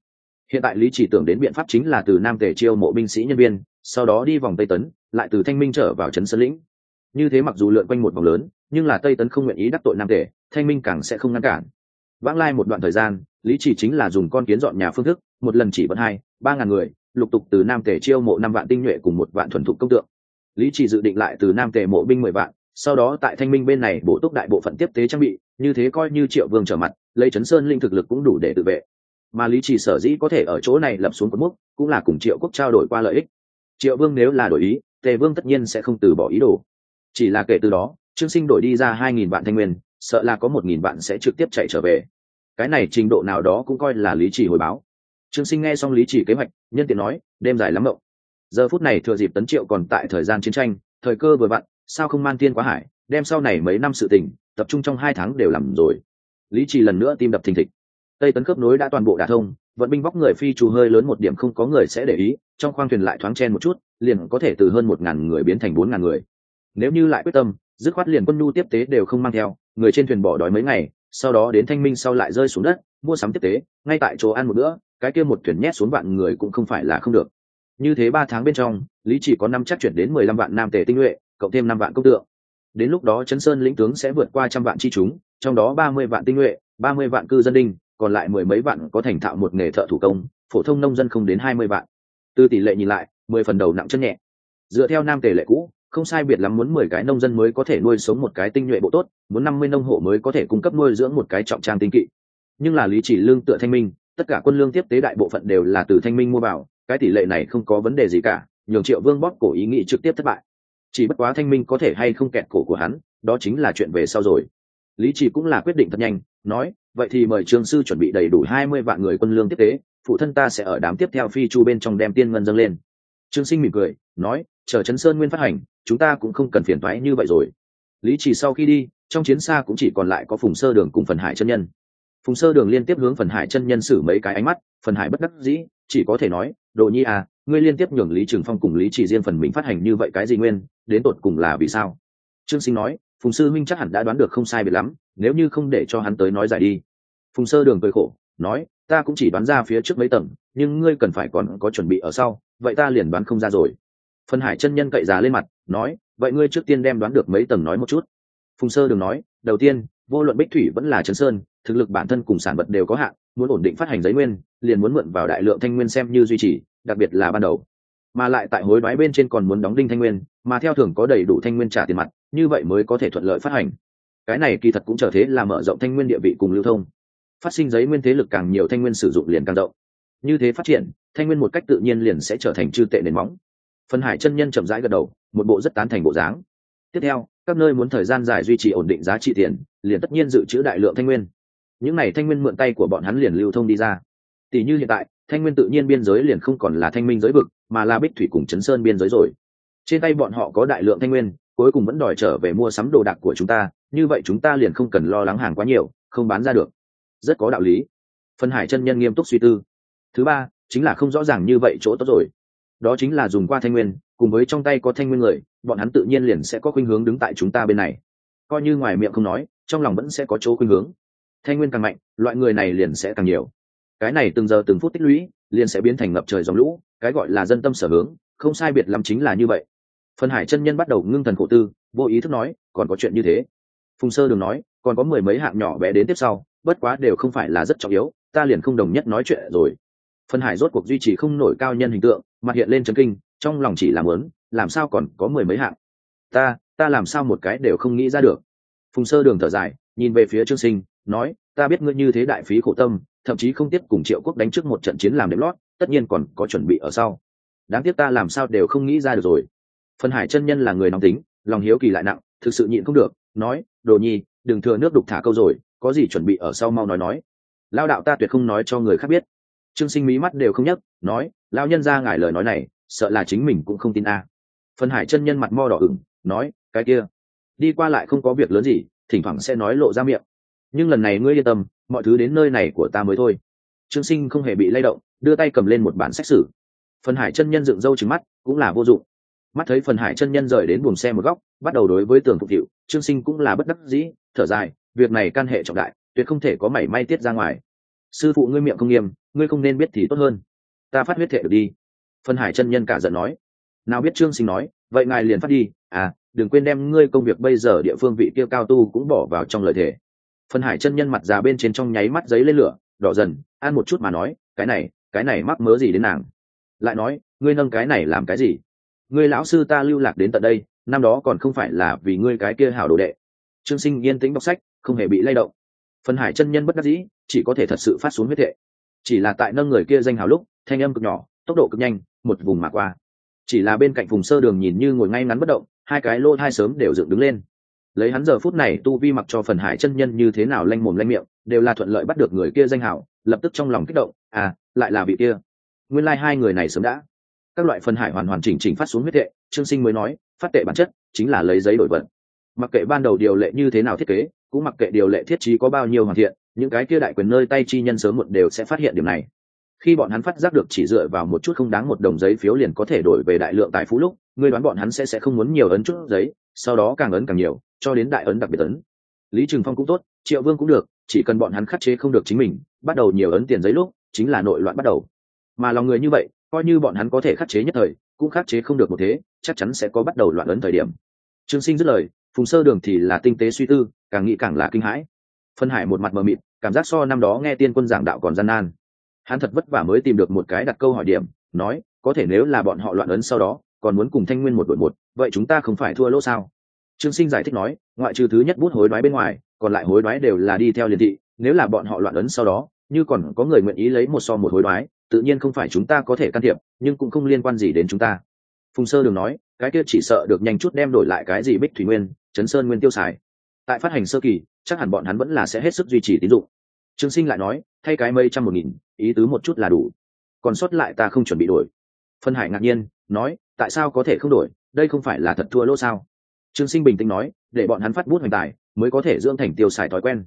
Hiện tại lý chỉ tưởng đến biện pháp chính là từ nam tề chiêu mộ binh sĩ nhân viên, sau đó đi vòng tây tấn, lại từ thanh minh trở vào trấn sơn lĩnh. Như thế mặc dù lượn quanh một vòng lớn, nhưng là tây tấn không nguyện ý đắc tội nam tề, thanh minh càng sẽ không ngăn cản. Vãng lai một đoạn thời gian, lý chỉ chính là dùng con kiến dọn nhà phương thức một lần chỉ vẫn hai, ba ngàn người, lục tục từ nam tề chiêu mộ năm vạn tinh nhuệ cùng một vạn thuần thục công tượng. Lý chỉ dự định lại từ nam tề mộ binh mười vạn, sau đó tại thanh minh bên này bổ túc đại bộ phận tiếp tế trang bị, như thế coi như triệu vương trở mặt, lấy chấn sơn linh thực lực cũng đủ để tự vệ. Mà lý chỉ sở dĩ có thể ở chỗ này lập xuống cột mốc, cũng là cùng triệu quốc trao đổi qua lợi ích. Triệu vương nếu là đổi ý, tề vương tất nhiên sẽ không từ bỏ ý đồ. Chỉ là kể từ đó, trương sinh đổi đi ra hai nghìn vạn thanh nguyên, sợ là có một nghìn vạn sẽ trực tiếp chạy trở về. Cái này trình độ nào đó cũng coi là lý chỉ hồi báo trương sinh nghe xong lý chỉ kế hoạch, nhân tiện nói, đêm dài lắm mộng. Giờ phút này thừa dịp tấn triệu còn tại thời gian chiến tranh, thời cơ vừa vặn, sao không man tiên quá hải, đem sau này mấy năm sự tình, tập trung trong hai tháng đều làm rồi. Lý chỉ lần nữa tim đập thình thịch. Tây tấn khớp nối đã toàn bộ đả thông, vận binh vóc người phi trù hơi lớn một điểm không có người sẽ để ý, trong khoang thuyền lại thoáng chen một chút, liền có thể từ hơn một ngàn người biến thành bốn ngàn người. Nếu như lại quyết tâm, dứt khoát liền quân nhu tiếp tế đều không mang theo, người trên thuyền bỏ đói mấy ngày, sau đó đến thanh minh sau lại rơi xuống đất, mua sắm tiếp tế, ngay tại chỗ ăn một bữa cái kia một thuyền nhét xuống vạn người cũng không phải là không được. Như thế ba tháng bên trong, lý chỉ có năm chắc chuyển đến mười lăm vạn nam tề tinh nhuệ, cộng thêm năm vạn công tượng. Đến lúc đó chấn sơn lĩnh tướng sẽ vượt qua trăm vạn chi chúng, trong đó ba mươi vạn tinh nhuệ, ba mươi vạn cư dân đinh, còn lại mười mấy vạn có thành thạo một nghề thợ thủ công, phổ thông nông dân không đến hai mươi vạn. Từ tỷ lệ nhìn lại, mười phần đầu nặng chân nhẹ. Dựa theo nam tề lệ cũ, không sai biệt lắm muốn mười cái nông dân mới có thể nuôi sống một cái tinh nhuệ bộ tốt, muốn năm mươi nông hộ mới có thể cung cấp nuôi dưỡng một cái trọng trang tinh kỵ. Nhưng là lý chỉ lương tựa thanh minh tất cả quân lương tiếp tế đại bộ phận đều là từ thanh minh mua vào, cái tỷ lệ này không có vấn đề gì cả, nhường triệu vương bóp cổ ý nghĩ trực tiếp thất bại. Chỉ bất quá thanh minh có thể hay không kẹt cổ của hắn, đó chính là chuyện về sau rồi. Lý chỉ cũng là quyết định thật nhanh, nói, vậy thì mời trương sư chuẩn bị đầy đủ hai mươi vạn người quân lương tiếp tế, phụ thân ta sẽ ở đám tiếp theo phi chu bên trong đem tiên ngân dâng lên. Trương sinh mỉm cười, nói, chờ chấn sơn nguyên phát hành, chúng ta cũng không cần phiền thoái như vậy rồi. Lý chỉ sau khi đi, trong chiến xa cũng chỉ còn lại có phùng sơ đường cùng phần hải chân nhân phùng sơ đường liên tiếp hướng phần hải chân nhân xử mấy cái ánh mắt, phần hải bất đắc dĩ, chỉ có thể nói, đồ nhi à ngươi liên tiếp nhường lý trường phong cùng lý chỉ riêng phần mình phát hành như vậy cái gì nguyên, đến tột cùng là vì sao? Trương sinh nói, phùng sư minh chắc hẳn đã đoán được không sai biệt lắm, nếu như không để cho hắn tới nói giải đi. Phùng sơ đường cười khổ, nói, ta cũng chỉ đoán ra phía trước mấy tầng, nhưng ngươi cần phải còn có chuẩn bị ở sau, vậy ta liền đoán không ra rồi. Phân hải chân nhân cậy già lên mặt, nói, vậy ngươi trước tiên đem đoán được mấy tầng nói một chút. Phùng sơ đường nói, đầu tiên, vô luận bích thủy vẫn là trấn sơn thực lực bản thân cùng sản vật đều có hạn, muốn ổn định phát hành giấy nguyên, liền muốn mượn vào đại lượng thanh nguyên xem như duy trì, đặc biệt là ban đầu. Mà lại tại hối đoái bên trên còn muốn đóng đinh thanh nguyên, mà theo thường có đầy đủ thanh nguyên trả tiền mặt, như vậy mới có thể thuận lợi phát hành. Cái này kỳ thật cũng trở thế là mở rộng thanh nguyên địa vị cùng lưu thông. Phát sinh giấy nguyên thế lực càng nhiều thanh nguyên sử dụng liền càng rộng. Như thế phát triển, thanh nguyên một cách tự nhiên liền sẽ trở thành chư tệ nền móng. Phân hải chân nhân chậm rãi gật đầu, một bộ rất tán thành bộ dáng. Tiếp theo, các nơi muốn thời gian dài duy trì ổn định giá trị tiền, liền tất nhiên dự trữ đại lượng thanh nguyên những này thanh nguyên mượn tay của bọn hắn liền lưu thông đi ra. Tỷ như hiện tại, thanh nguyên tự nhiên biên giới liền không còn là thanh minh giới vực, mà là bích thủy cùng chấn sơn biên giới rồi. Trên tay bọn họ có đại lượng thanh nguyên, cuối cùng vẫn đòi trở về mua sắm đồ đạc của chúng ta, như vậy chúng ta liền không cần lo lắng hàng quá nhiều, không bán ra được. Rất có đạo lý. Phân hải chân nhân nghiêm túc suy tư. Thứ ba, chính là không rõ ràng như vậy chỗ tốt rồi. Đó chính là dùng qua thanh nguyên, cùng với trong tay có thanh nguyên người, bọn hắn tự nhiên liền sẽ có khuynh hướng đứng tại chúng ta bên này. Coi như ngoài miệng không nói, trong lòng vẫn sẽ có chỗ khuynh hướng thanh nguyên càng mạnh, loại người này liền sẽ càng nhiều. Cái này từng giờ từng phút tích lũy, liền sẽ biến thành ngập trời dòng lũ, cái gọi là dân tâm sở hướng, không sai biệt lắm chính là như vậy. Phần hải chân nhân bắt đầu ngưng thần khổ tư, vô ý thức nói, còn có chuyện như thế. Phùng sơ đường nói, còn có mười mấy hạng nhỏ bé đến tiếp sau, bất quá đều không phải là rất trọng yếu, ta liền không đồng nhất nói chuyện rồi. Phần hải rốt cuộc duy trì không nổi cao nhân hình tượng, mặt hiện lên trấn kinh, trong lòng chỉ làm lớn, làm sao còn có mười mấy hạng? Ta ta làm sao một cái đều không nghĩ ra được? Phùng sơ đường thở dài, nhìn về phía trương sinh nói, ta biết ngươi như thế đại phí khổ tâm, thậm chí không tiếp cùng triệu quốc đánh trước một trận chiến làm đếm lót, tất nhiên còn có chuẩn bị ở sau. Đáng tiếc ta làm sao đều không nghĩ ra được rồi. Phần hải chân nhân là người nóng tính, lòng hiếu kỳ lại nặng, thực sự nhịn không được, nói, đồ nhi, đừng thừa nước đục thả câu rồi, có gì chuẩn bị ở sau mau nói nói. Lao đạo ta tuyệt không nói cho người khác biết. Trương sinh mí mắt đều không nhấc, nói lao nhân ra ngài lời nói này, sợ là chính mình cũng không tin a. Phần hải chân nhân mặt mo đỏ ửng, nói, cái kia, đi qua lại không có việc lớn gì, thỉnh thoảng sẽ nói lộ ra miệng nhưng lần này ngươi yên tâm, mọi thứ đến nơi này của ta mới thôi. Trương sinh không hề bị lay động, đưa tay cầm lên một bản xét xử phần hải chân nhân dựng râu trứng mắt, cũng là vô dụng. Mắt thấy phần hải chân nhân rời đến buồng xe một góc, bắt đầu đối với tường phục hiệu, trương sinh cũng là bất đắc dĩ, thở dài, việc này can hệ trọng đại, tuyệt không thể có mảy may tiết ra ngoài. Sư phụ ngươi miệng không nghiêm, ngươi không nên biết thì tốt hơn. Ta phát huyết thể được đi. Phần hải chân nhân cả giận nói. Nào biết trương sinh nói, vậy ngài liền phát đi. À đừng quên đem ngươi công việc bây giờ địa phương vị kia cao tu cũng bỏ vào trong lời thể phần hải chân nhân mặt già bên trên trong nháy mắt giấy lên lửa, đỏ dần ăn một chút mà nói, cái này cái này mắc mớ gì đến nàng? Lại nói, ngươi nâng cái này làm cái gì? Ngươi lão sư ta lưu lạc đến tận đây, năm đó còn không phải là vì ngươi cái kia hảo đồ đệ. Trương sinh yên tĩnh đọc sách, không hề bị lay động. Phần hải chân nhân bất đắc dĩ, chỉ có thể thật sự phát xuống huyết thệ. Chỉ là tại nâng người kia danh hào lúc, thanh âm cực nhỏ, tốc độ cực nhanh, một vùng mà qua. Chỉ là bên cạnh vùng sơ đường nhìn như ngồi ngay ngắn bất động, hai cái lô thai sớm đều dựng đứng lên lấy hắn giờ phút này tu vi mặc cho phần hải chân nhân như thế nào lanh mồm lanh miệng, đều là thuận lợi bắt được người kia danh hảo, lập tức trong lòng kích động à lại là vị kia. Nguyên lai、like、hai người này sớm đã. Các loại phần hải hoàn hoàn chỉnh chỉnh phát xuống huyết tệ trương sinh mới nói, phát tệ bản chất chính là lấy giấy đổi vật mặc kệ ban đầu điều lệ như thế nào thiết kế, cũng mặc kệ điều lệ thiết trí có bao nhiêu hoàn thiện, những cái kia đại quyền nơi tay chi nhân sớm một đều sẽ phát hiện điểm này. Khi bọn hắn phát giác được chỉ dựa vào một chút không đáng một đồng giấy phiếu liền có thể đổi về đại lượng tài phú lúc ngươi đoán bọn hắn sẽ sẽ không muốn nhiều ấn chút giấy sau đó càng ấn càng nhiều, cho đến đại ấn đặc biệt ấn. Lý trừng phong cũng tốt, triệu vương cũng được, chỉ cần bọn hắn khắc chế không được chính mình, bắt đầu nhiều ấn tiền giấy lúc, chính là nội loạn bắt đầu. Mà lòng người như vậy, coi như bọn hắn có thể khắc chế nhất thời, cũng khắc chế không được một thế, chắc chắn sẽ có bắt đầu loạn ấn thời điểm. Trương sinh dứt lời, phùng sơ đường thì là tinh tế suy tư, càng nghĩ càng là kinh hãi. Phân hải một mặt mờ mịt, cảm giác so năm đó nghe tiên quân giảng đạo còn gian nan. Hắn thật vất vả mới tìm được một cái đặt câu hỏi điểm, nói, có thể nếu là bọn họ loạn ấn sau đó, còn muốn cùng thanh nguyên một đội một vậy chúng ta không phải thua lỗ sao? Trương sinh giải thích nói, ngoại trừ thứ nhất bút hối đoái bên ngoài, còn lại hối đoái đều là đi theo liền thị, nếu là bọn họ loạn ấn sau đó, như còn có người nguyện ý lấy một so một hối đoái, tự nhiên không phải chúng ta có thể can thiệp, nhưng cũng không liên quan gì đến chúng ta. Phùng sơ đường nói, cái kia chỉ sợ được nhanh chút đem đổi lại cái gì bích thủy nguyên chấn sơn nguyên tiêu xài. Tại phát hành sơ kỳ, chắc hẳn bọn hắn vẫn là sẽ hết sức duy trì tín dụng. Trương sinh lại nói, thay cái mây trăm một nghìn, ý tứ một chút là đủ. Còn sót lại ta không chuẩn bị đổi. Phân hải ngạc nhiên, nói, tại sao có thể không đổi? Đây không phải là thật thua lỗ sao? Trương sinh bình tĩnh nói, để bọn hắn phát bút hoành tài, mới có thể dưỡng thành tiêu xài thói quen.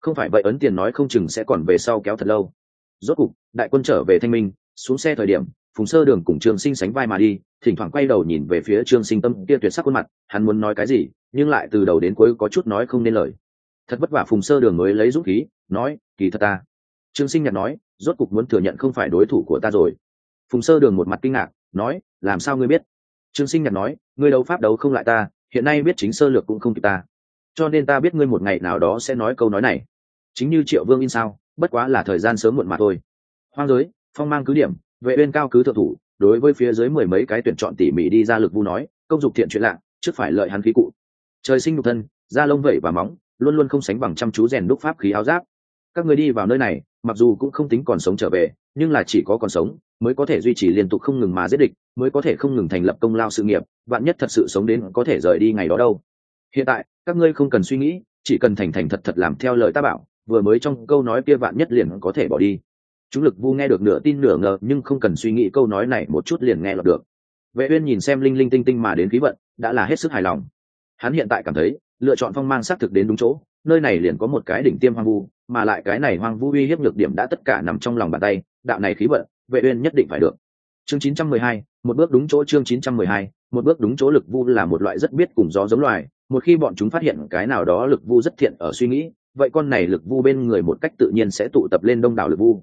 Không phải vậy ấn tiền nói không chừng sẽ còn về sau kéo thật lâu. Rốt cục, đại quân trở về thanh minh, xuống xe thời điểm, phùng sơ đường cùng trương sinh sánh vai mà đi, thỉnh thoảng quay đầu nhìn về phía trương sinh tâm kia tuyệt sắc khuôn mặt, hắn muốn nói cái gì, nhưng lại từ đầu đến cuối có chút nói không nên lời. Thật vất vả phùng sơ đường mới lấy dũng khí, nói, kỳ thật ta. Trương sinh nhặt nói, rốt cục muốn thừa nhận không phải đối thủ của ta rồi. Phùng sơ đường một mặt kinh ngạc, nói, làm sao ngươi biết? Trương sinh nhặt nói, ngươi đấu pháp đấu không lại ta, hiện nay biết chính sơ lược cũng không kịp ta. Cho nên ta biết ngươi một ngày nào đó sẽ nói câu nói này. Chính như triệu vương in sao, bất quá là thời gian sớm muộn mà thôi. Hoang giới, phong mang cứ điểm, vệ uyên cao cứ thượng thủ, đối với phía dưới mười mấy cái tuyển chọn tỉ mỉ đi ra lực vu nói, công dục thiện chuyện lạ, trước phải lợi hắn khí cụ. Trời sinh nhục thân, da lông vẩy và móng, luôn luôn không sánh bằng chăm chú rèn đúc pháp khí áo giáp. Các người đi vào nơi này, mặc dù cũng không tính còn sống trở về, nhưng là chỉ có còn sống mới có thể duy trì liên tục không ngừng mà giết địch, mới có thể không ngừng thành lập công lao sự nghiệp bạn nhất thật sự sống đến có thể rời đi ngày đó đâu. Hiện tại, các ngươi không cần suy nghĩ, chỉ cần thành thành thật thật làm theo lời ta bảo, vừa mới trong câu nói kia bạn nhất liền có thể bỏ đi. Chúng lực vu nghe được nửa tin nửa ngờ, nhưng không cần suy nghĩ câu nói này một chút liền nghe lọt được. Vệ uyên nhìn xem linh linh tinh tinh mà đến khí vận, đã là hết sức hài lòng. Hắn hiện tại cảm thấy, lựa chọn phong mang xác thực đến đúng chỗ, nơi này liền có một cái đỉnh tiêm hoang vu, mà lại cái này hoang vu uy hiếp nhược điểm đã tất cả nằm trong lòng bàn tay, đạo này khí vận vệ uyên nhất định phải được. Chương 912, một bước đúng chỗ chương 912, một bước đúng chỗ lực vu là một loại rất biết cùng gió giống loài. Một khi bọn chúng phát hiện cái nào đó lực vu rất thiện ở suy nghĩ vậy con này lực vu bên người một cách tự nhiên sẽ tụ tập lên đông đảo lực vu.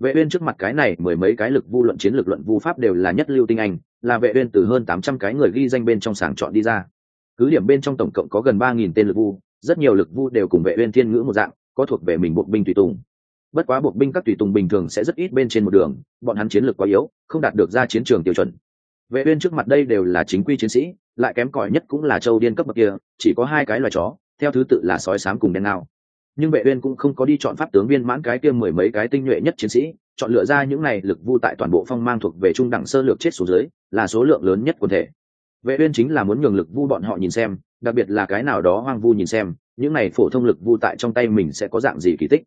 Vệ uyên trước mặt cái này mười mấy cái lực vu luận chiến lực luận vu pháp đều là nhất lưu tinh anh là vệ uyên từ hơn 800 cái người ghi danh bên trong sàng chọn đi ra. Cứ điểm bên trong tổng cộng có gần 3.000 tên lực vu rất nhiều lực vu đều cùng vệ uyên thiên ngữ một dạng có thuộc về mình bộ binh tùy tùng bất quá buộc binh các tùy tùng bình thường sẽ rất ít bên trên một đường, bọn hắn chiến lược quá yếu, không đạt được ra chiến trường tiêu chuẩn. Vệ uyên trước mặt đây đều là chính quy chiến sĩ, lại kém cỏi nhất cũng là châu điên cấp bậc kia, chỉ có hai cái loài chó, theo thứ tự là sói sám cùng đen ngao. nhưng vệ uyên cũng không có đi chọn pháp tướng viên mãn cái kia mười mấy cái tinh nhuệ nhất chiến sĩ, chọn lựa ra những này lực vu tại toàn bộ phong mang thuộc về trung đẳng sơ lược chết xuống dưới, là số lượng lớn nhất quần thể. Vệ uyên chính là muốn nhường lực vu bọn họ nhìn xem, đặc biệt là cái nào đó hoang vu nhìn xem, những này phổ thông lực vu tại trong tay mình sẽ có dạng gì kỳ tích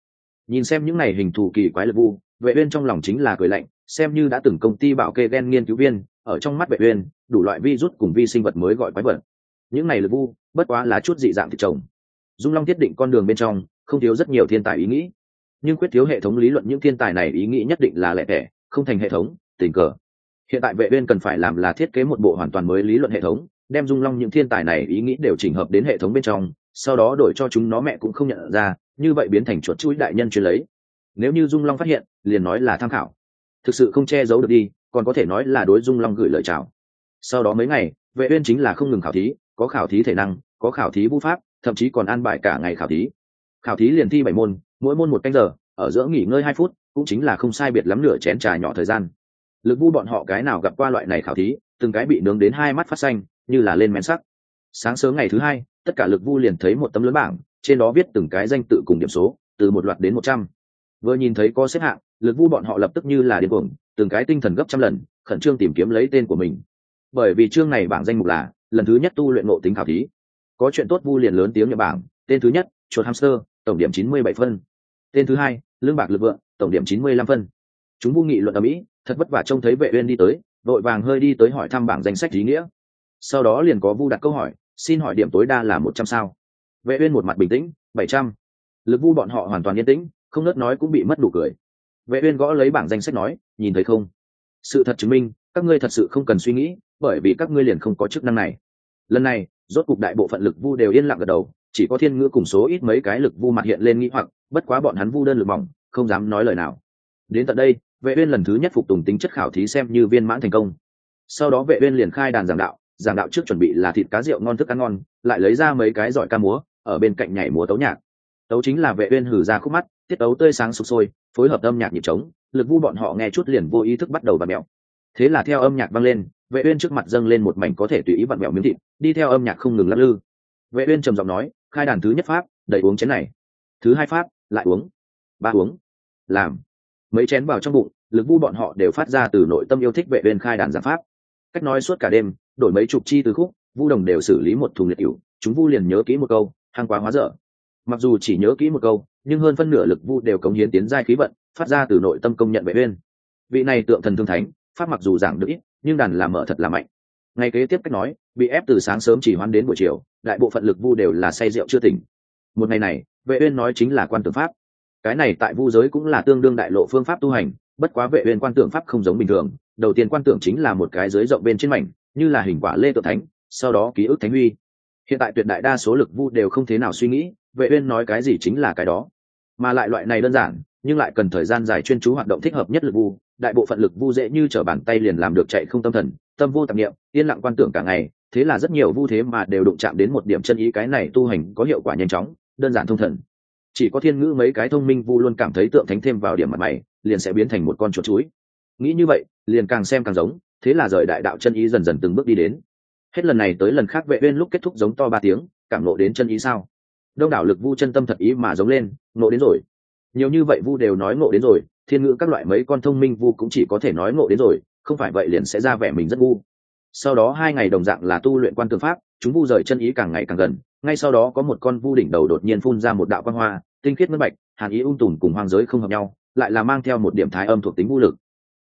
nhìn xem những này hình thù kỳ quái lực vu, vệ uyên trong lòng chính là cười lạnh, xem như đã từng công ty bảo kê gen nghiên cứu viên, ở trong mắt vệ uyên, đủ loại virus cùng vi sinh vật mới gọi quái vật. Những này lực vu, bất quá là chút dị dạng thịt trồng. Dung long thiết định con đường bên trong, không thiếu rất nhiều thiên tài ý nghĩ. Nhưng quyết thiếu hệ thống lý luận những thiên tài này ý nghĩ nhất định là lẻ tẻ, không thành hệ thống, tình cờ. Hiện tại vệ uyên cần phải làm là thiết kế một bộ hoàn toàn mới lý luận hệ thống, đem dung long những thiên tài này ý nghĩ đều chỉnh hợp đến hệ thống bên trong, sau đó đổi cho chúng nó mẹ cũng không nhận ra như vậy biến thành chuột chuỗi đại nhân chuyên lấy. Nếu như dung long phát hiện, liền nói là tham khảo. Thực sự không che giấu được đi, còn có thể nói là đối dung long gửi lời chào. Sau đó mấy ngày, vệ uyên chính là không ngừng khảo thí, có khảo thí thể năng, có khảo thí vũ pháp, thậm chí còn an bài cả ngày khảo thí. Khảo thí liền thi bảy môn, mỗi môn một canh giờ, ở giữa nghỉ ngơi hai phút, cũng chính là không sai biệt lắm nửa chén trà nhỏ thời gian. Lực vu bọn họ cái nào gặp qua loại này khảo thí, từng cái bị nướng đến hai mắt phát xanh, như là lên men sắc. Sáng sớm ngày thứ hai, tất cả lực vu liền thấy một tấm lớn bảng trên đó viết từng cái danh tự cùng điểm số, từ một loạt đến một trăm. Vừa nhìn thấy có xếp hạng, lực vu bọn họ lập tức như là điên cuồng, từng cái tinh thần gấp trăm lần, khẩn trương tìm kiếm lấy tên của mình. Bởi vì chương này bảng danh mục là lần thứ nhất tu luyện ngộ tính khảo thí. Có chuyện tốt vu liền lớn tiếng nhật bảng, tên thứ nhất, chuột hamster, tổng điểm chín mươi bảy phân. Tên thứ hai, lương bạc lực vượng, tổng điểm chín mươi lăm phân. Chúng vu nghị luận ở mỹ thật vất vả trông thấy vệ uyên đi tới, đội vàng hơi đi tới hỏi thăm bảng danh sách ý nghĩa. Sau đó liền có vu đặt câu hỏi, xin hỏi điểm tối đa là một trăm sao vệ uyên một mặt bình tĩnh, bảy trăm. Lực vu bọn họ hoàn toàn yên tĩnh, không nớt nói cũng bị mất đủ cười. Vệ uyên gõ lấy bảng danh sách nói, nhìn thấy không? Sự thật chứng minh, các ngươi thật sự không cần suy nghĩ, bởi vì các ngươi liền không có chức năng này. Lần này, rốt cục đại bộ phận lực vu đều yên lặng gật đầu, chỉ có thiên ngữ cùng số ít mấy cái lực vu mặt hiện lên nghĩ hoặc, bất quá bọn hắn vu đơn lực mỏng, không dám nói lời nào. Đến tận đây, vệ uyên lần thứ nhất phục tùng tính chất khảo thí xem như viên mãn thành công. Sau đó vệ uyên liền khai đàn giảng đạo giảng đạo trước chuẩn bị là thịt cá rượu ngon thức ăn ngon, lại lấy ra mấy cái giỏi ca múa ở bên cạnh nhảy múa tấu nhạc. Tấu chính là vệ uyên hử ra khúc mắt, tiết tấu tươi sáng sục sôi, phối hợp âm nhạc nhịp trống, lực vu bọn họ nghe chút liền vô ý thức bắt đầu bật mèo thế là theo âm nhạc vang lên, vệ uyên trước mặt dâng lên một mảnh có thể tùy ý vặn mèo miếng thịt, đi theo âm nhạc không ngừng lắc lư. Vệ uyên trầm giọng nói, khai đàn thứ nhất pháp đầy uống chén này. Thứ hai pháp, lại uống. Ba uống. Làm. Mấy chén vào trong bụng, lực vu bọn họ đều phát ra từ nội tâm yêu thích vệ uyên khai đàn giảng pháp. Cách nói suốt cả đêm, đổi mấy chục chi từ khúc, vu đồng đều xử lý một thùng liệt cửu, chúng vu liền nhớ kỹ một câu hàng quá hóa dở. Mặc dù chỉ nhớ kỹ một câu, nhưng hơn phân nửa lực vu đều cống hiến tiến giai khí vận, phát ra từ nội tâm công nhận vệ uyên vị này tượng thần thương thánh, pháp mặc dù giảng được ít, nhưng đàn làm mở thật là mạnh. Ngày kế tiếp cách nói, bị ép từ sáng sớm chỉ hoan đến buổi chiều, đại bộ phận lực vu đều là say rượu chưa tỉnh. Một ngày này vệ uyên nói chính là quan tưởng pháp. Cái này tại vu giới cũng là tương đương đại lộ phương pháp tu hành, bất quá vệ uyên quan tưởng pháp không giống bình thường. Đầu tiên quan tưởng chính là một cái dưới rộng bên trên mảnh, như là hình quả lê tự thánh, sau đó ký ức thánh huy hiện tại tuyệt đại đa số lực vu đều không thế nào suy nghĩ, vệ uyên nói cái gì chính là cái đó. Mà lại loại này đơn giản, nhưng lại cần thời gian dài chuyên chú hoạt động thích hợp nhất lực vu, đại bộ phận lực vu dễ như trở bàn tay liền làm được chạy không tâm thần, tâm vô tạp niệm, yên lặng quan tưởng cả ngày, thế là rất nhiều vu thế mà đều đụng chạm đến một điểm chân ý cái này tu hành có hiệu quả nhanh chóng, đơn giản thông thần. Chỉ có thiên ngữ mấy cái thông minh vu luôn cảm thấy tượng thánh thêm vào điểm mặt mày, liền sẽ biến thành một con chuột chuối. Nghĩ như vậy, liền càng xem càng giống, thế là rời đại đạo chân ý dần dần từng bước đi đến hết lần này tới lần khác vệ uyên lúc kết thúc giống to ba tiếng, cảm nộ đến chân ý sao? Đông đảo lực vu chân tâm thật ý mà giống lên, nộ đến rồi. Nhiều như vậy vu đều nói ngộ đến rồi, thiên ngữ các loại mấy con thông minh vu cũng chỉ có thể nói ngộ đến rồi, không phải vậy liền sẽ ra vẻ mình rất ngu. Sau đó hai ngày đồng dạng là tu luyện quan tương pháp, chúng vu rời chân ý càng ngày càng gần, ngay sau đó có một con vu đỉnh đầu đột nhiên phun ra một đạo quan hoa, tinh khiết mất bạch, hàn ý ung tùm cùng hoang giới không hợp nhau, lại là mang theo một điểm thái âm thuộc tính vũ lực.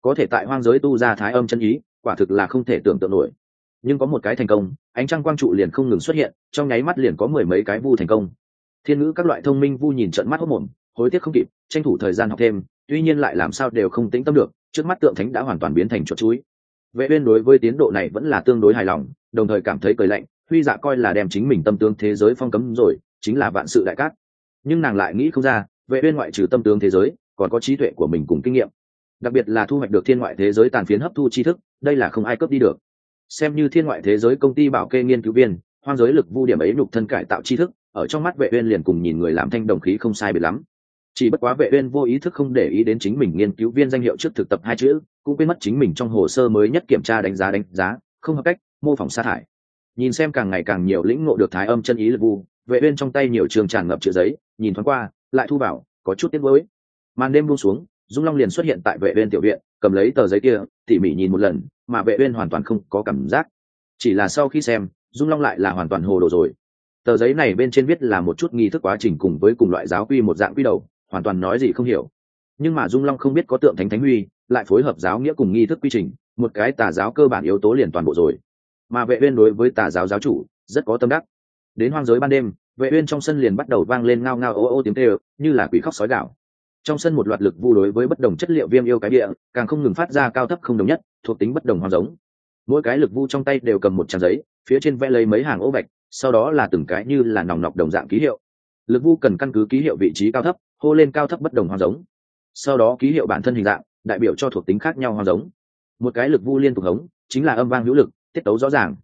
Có thể tại hoang giới tu ra thái âm chân ý, quả thực là không thể tưởng tượng nổi nhưng có một cái thành công, ánh trăng quang trụ liền không ngừng xuất hiện, trong nháy mắt liền có mười mấy cái vu thành công. Thiên ngữ các loại thông minh vu nhìn trận mắt hốc mồm, hối tiếc không kịp, tranh thủ thời gian học thêm, tuy nhiên lại làm sao đều không tĩnh tâm được, trước mắt tượng thánh đã hoàn toàn biến thành chuột chuối. Vệ uyên đối với tiến độ này vẫn là tương đối hài lòng, đồng thời cảm thấy cười lạnh, huy dạ coi là đem chính mình tâm tướng thế giới phong cấm rồi, chính là vạn sự đại cát. Nhưng nàng lại nghĩ không ra, vệ uyên ngoại trừ tâm tướng thế giới, còn có trí tuệ của mình cùng kinh nghiệm. Đặc biệt là thu hoạch được thiên ngoại thế giới tàn phiến hấp thu tri thức, đây là không ai cướp đi được xem như thiên ngoại thế giới công ty bảo kê nghiên cứu viên, hoang giới lực vu điểm ấy nhục thân cải tạo tri thức, ở trong mắt vệ uyên liền cùng nhìn người làm thanh đồng khí không sai biệt lắm. Chỉ bất quá vệ uyên vô ý thức không để ý đến chính mình nghiên cứu viên danh hiệu trước thực tập hai chữ, cũng quên mất chính mình trong hồ sơ mới nhất kiểm tra đánh giá đánh giá, không hợp cách, mô phỏng sa thải. Nhìn xem càng ngày càng nhiều lĩnh ngộ được thái âm chân ý lực vu, vệ uyên trong tay nhiều trường tràn ngập chữ giấy, nhìn thoáng qua, lại thu vào, có chút tiếc nuối. Màn đêm buông xuống, dung long liền xuất hiện tại vệ uyên tiểu viện cầm lấy tờ giấy kia, tỉ mỉ nhìn một lần, mà vệ uyên hoàn toàn không có cảm giác. Chỉ là sau khi xem, dung long lại là hoàn toàn hồ đồ rồi. Tờ giấy này bên trên viết là một chút nghi thức quá trình cùng với cùng loại giáo quy một dạng quy đầu, hoàn toàn nói gì không hiểu. Nhưng mà dung long không biết có tượng thánh thánh huy, lại phối hợp giáo nghĩa cùng nghi thức quy trình, một cái tà giáo cơ bản yếu tố liền toàn bộ rồi. Mà vệ uyên đối với tà giáo giáo chủ, rất có tâm đắc. Đến hoang giới ban đêm, vệ uyên trong sân liền bắt đầu vang lên ngao ngao ô ô tiếng kêu, như là quỷ khóc sói gạo trong sân một loạt lực vu đối với bất đồng chất liệu viêm yêu cái địa, càng không ngừng phát ra cao thấp không đồng nhất, thuộc tính bất đồng hoang giống. Mỗi cái lực vu trong tay đều cầm một trang giấy, phía trên vẽ lấy mấy hàng ô vạch, sau đó là từng cái như là nòng nọc đồng dạng ký hiệu. Lực vu cần căn cứ ký hiệu vị trí cao thấp, hô lên cao thấp bất đồng hoang giống. Sau đó ký hiệu bản thân hình dạng, đại biểu cho thuộc tính khác nhau hoang giống. Một cái lực vu liên tục hống, chính là âm vang hữu lực, tiết tấu rõ ràng.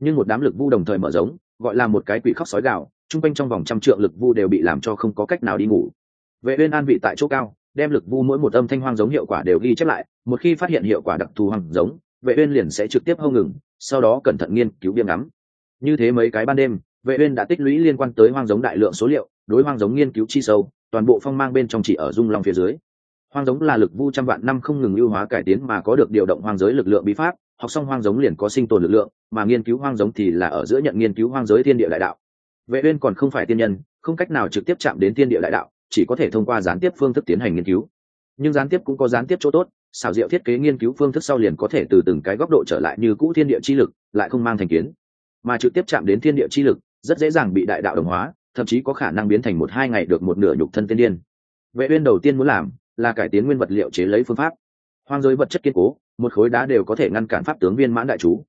Nhưng một đám lực vu đồng thời mở giống, gọi là một cái quỷ khóc sói gạo chung quanh trong vòng trăm trượng lực vu đều bị làm cho không có cách nào đi ngủ vệ uyên an vị tại chỗ cao, đem lực vu mỗi một âm thanh hoang giống hiệu quả đều ghi chép lại, một khi phát hiện hiệu quả đặc thù hoang giống, vệ uyên liền sẽ trực tiếp hâu ngừng, sau đó cẩn thận nghiên cứu biếng ngắm. Như thế mấy cái ban đêm, vệ uyên đã tích lũy liên quan tới hoang giống đại lượng số liệu, đối hoang giống nghiên cứu chi sâu, toàn bộ phong mang bên trong chỉ ở dung long phía dưới. Hoang giống là lực vu trăm vạn năm không ngừng ưu hóa cải tiến mà có được điều động hoang giới lực lượng bí pháp, học xong hoang giống liền có sinh tồn lực lượng, mà nghiên cứu hoang giống thì là ở giữa nhận nghiên cứu hoang giới thiên địa đại đạo. Vệ uyên còn không phải tiên nhân, không cách nào trực tiếp chạm đến thiên địa đại đạo chỉ có thể thông qua gián tiếp phương thức tiến hành nghiên cứu. Nhưng gián tiếp cũng có gián tiếp chỗ tốt xảo diệu thiết kế nghiên cứu phương thức sau liền có thể từ từng cái góc độ trở lại như cũ thiên địa chi lực, lại không mang thành kiến. Mà trực tiếp chạm đến thiên địa chi lực, rất dễ dàng bị đại đạo đồng hóa, thậm chí có khả năng biến thành một hai ngày được một nửa nhục thân tiên điên. Vệ uyên đầu tiên muốn làm là cải tiến nguyên vật liệu chế lấy phương pháp. Hoang giới vật chất kiên cố, một khối đá đều có thể ngăn cản pháp tướng viên mãn đại chú.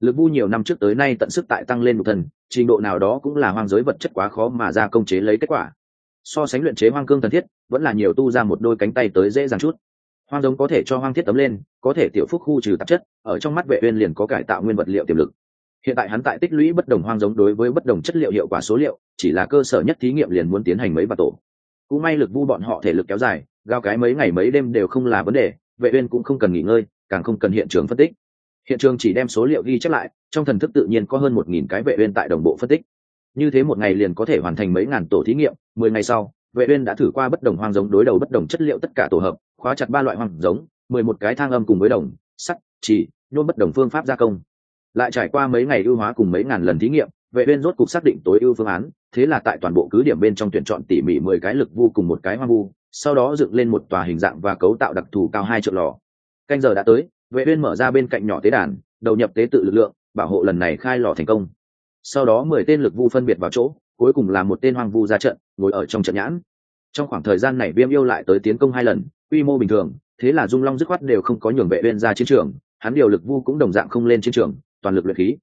Lực vu nhiều năm trước tới nay tận sức tại tăng lên nhục thân, trình độ nào đó cũng là hoang giới vật chất quá khó mà ra công chế lấy kết quả so sánh luyện chế hoang cương thần thiết, vẫn là nhiều tu ra một đôi cánh tay tới dễ dàng chút. Hoang giống có thể cho hoang thiết tấm lên, có thể tiểu phúc khu trừ tạp chất, ở trong mắt vệ uyên liền có cải tạo nguyên vật liệu tiềm lực. Hiện tại hắn tại tích lũy bất đồng hoang giống đối với bất đồng chất liệu hiệu quả số liệu, chỉ là cơ sở nhất thí nghiệm liền muốn tiến hành mấy và tổ. Cũng may lực vu bọn họ thể lực kéo dài gao cái mấy ngày mấy đêm đều không là vấn đề, vệ uyên cũng không cần nghỉ ngơi, càng không cần hiện trường phân tích. Hiện trường chỉ đem số liệu ghi chép lại, trong thần thức tự nhiên có hơn một nghìn cái vệ uyên tại đồng bộ phân tích như thế một ngày liền có thể hoàn thành mấy ngàn tổ thí nghiệm, mười ngày sau, vệ uyên đã thử qua bất đồng hoang giống đối đầu bất đồng chất liệu tất cả tổ hợp, khóa chặt ba loại hoang giống, mười một cái thang âm cùng với đồng, sắt chỉ nhôm bất đồng phương pháp gia công. Lại trải qua mấy ngày ưu hóa cùng mấy ngàn lần thí nghiệm, vệ uyên rốt cục xác định tối ưu phương án, thế là tại toàn bộ cứ điểm bên trong tuyển chọn tỉ mỉ mười cái lực vu cùng một cái hoang vu, sau đó dựng lên một tòa hình dạng và cấu tạo đặc thù cao hai triệu lò. Canh giờ đã tới, vệ uyên mở ra bên cạnh nhỏ tế đàn, đầu nhập tế tự lực lượng, bảo hộ lần này khai lò thành công sau đó mười tên lực vu phân biệt vào chỗ, cuối cùng là một tên hoang vu ra trận, ngồi ở trong trận nhãn. Trong khoảng thời gian này viêm yêu lại tới tiến công hai lần, quy mô bình thường, thế là dung long dứt khoát đều không có nhường vệ uyên ra chiến trường, hắn điều lực vu cũng đồng dạng không lên chiến trường, toàn lực luyện khí.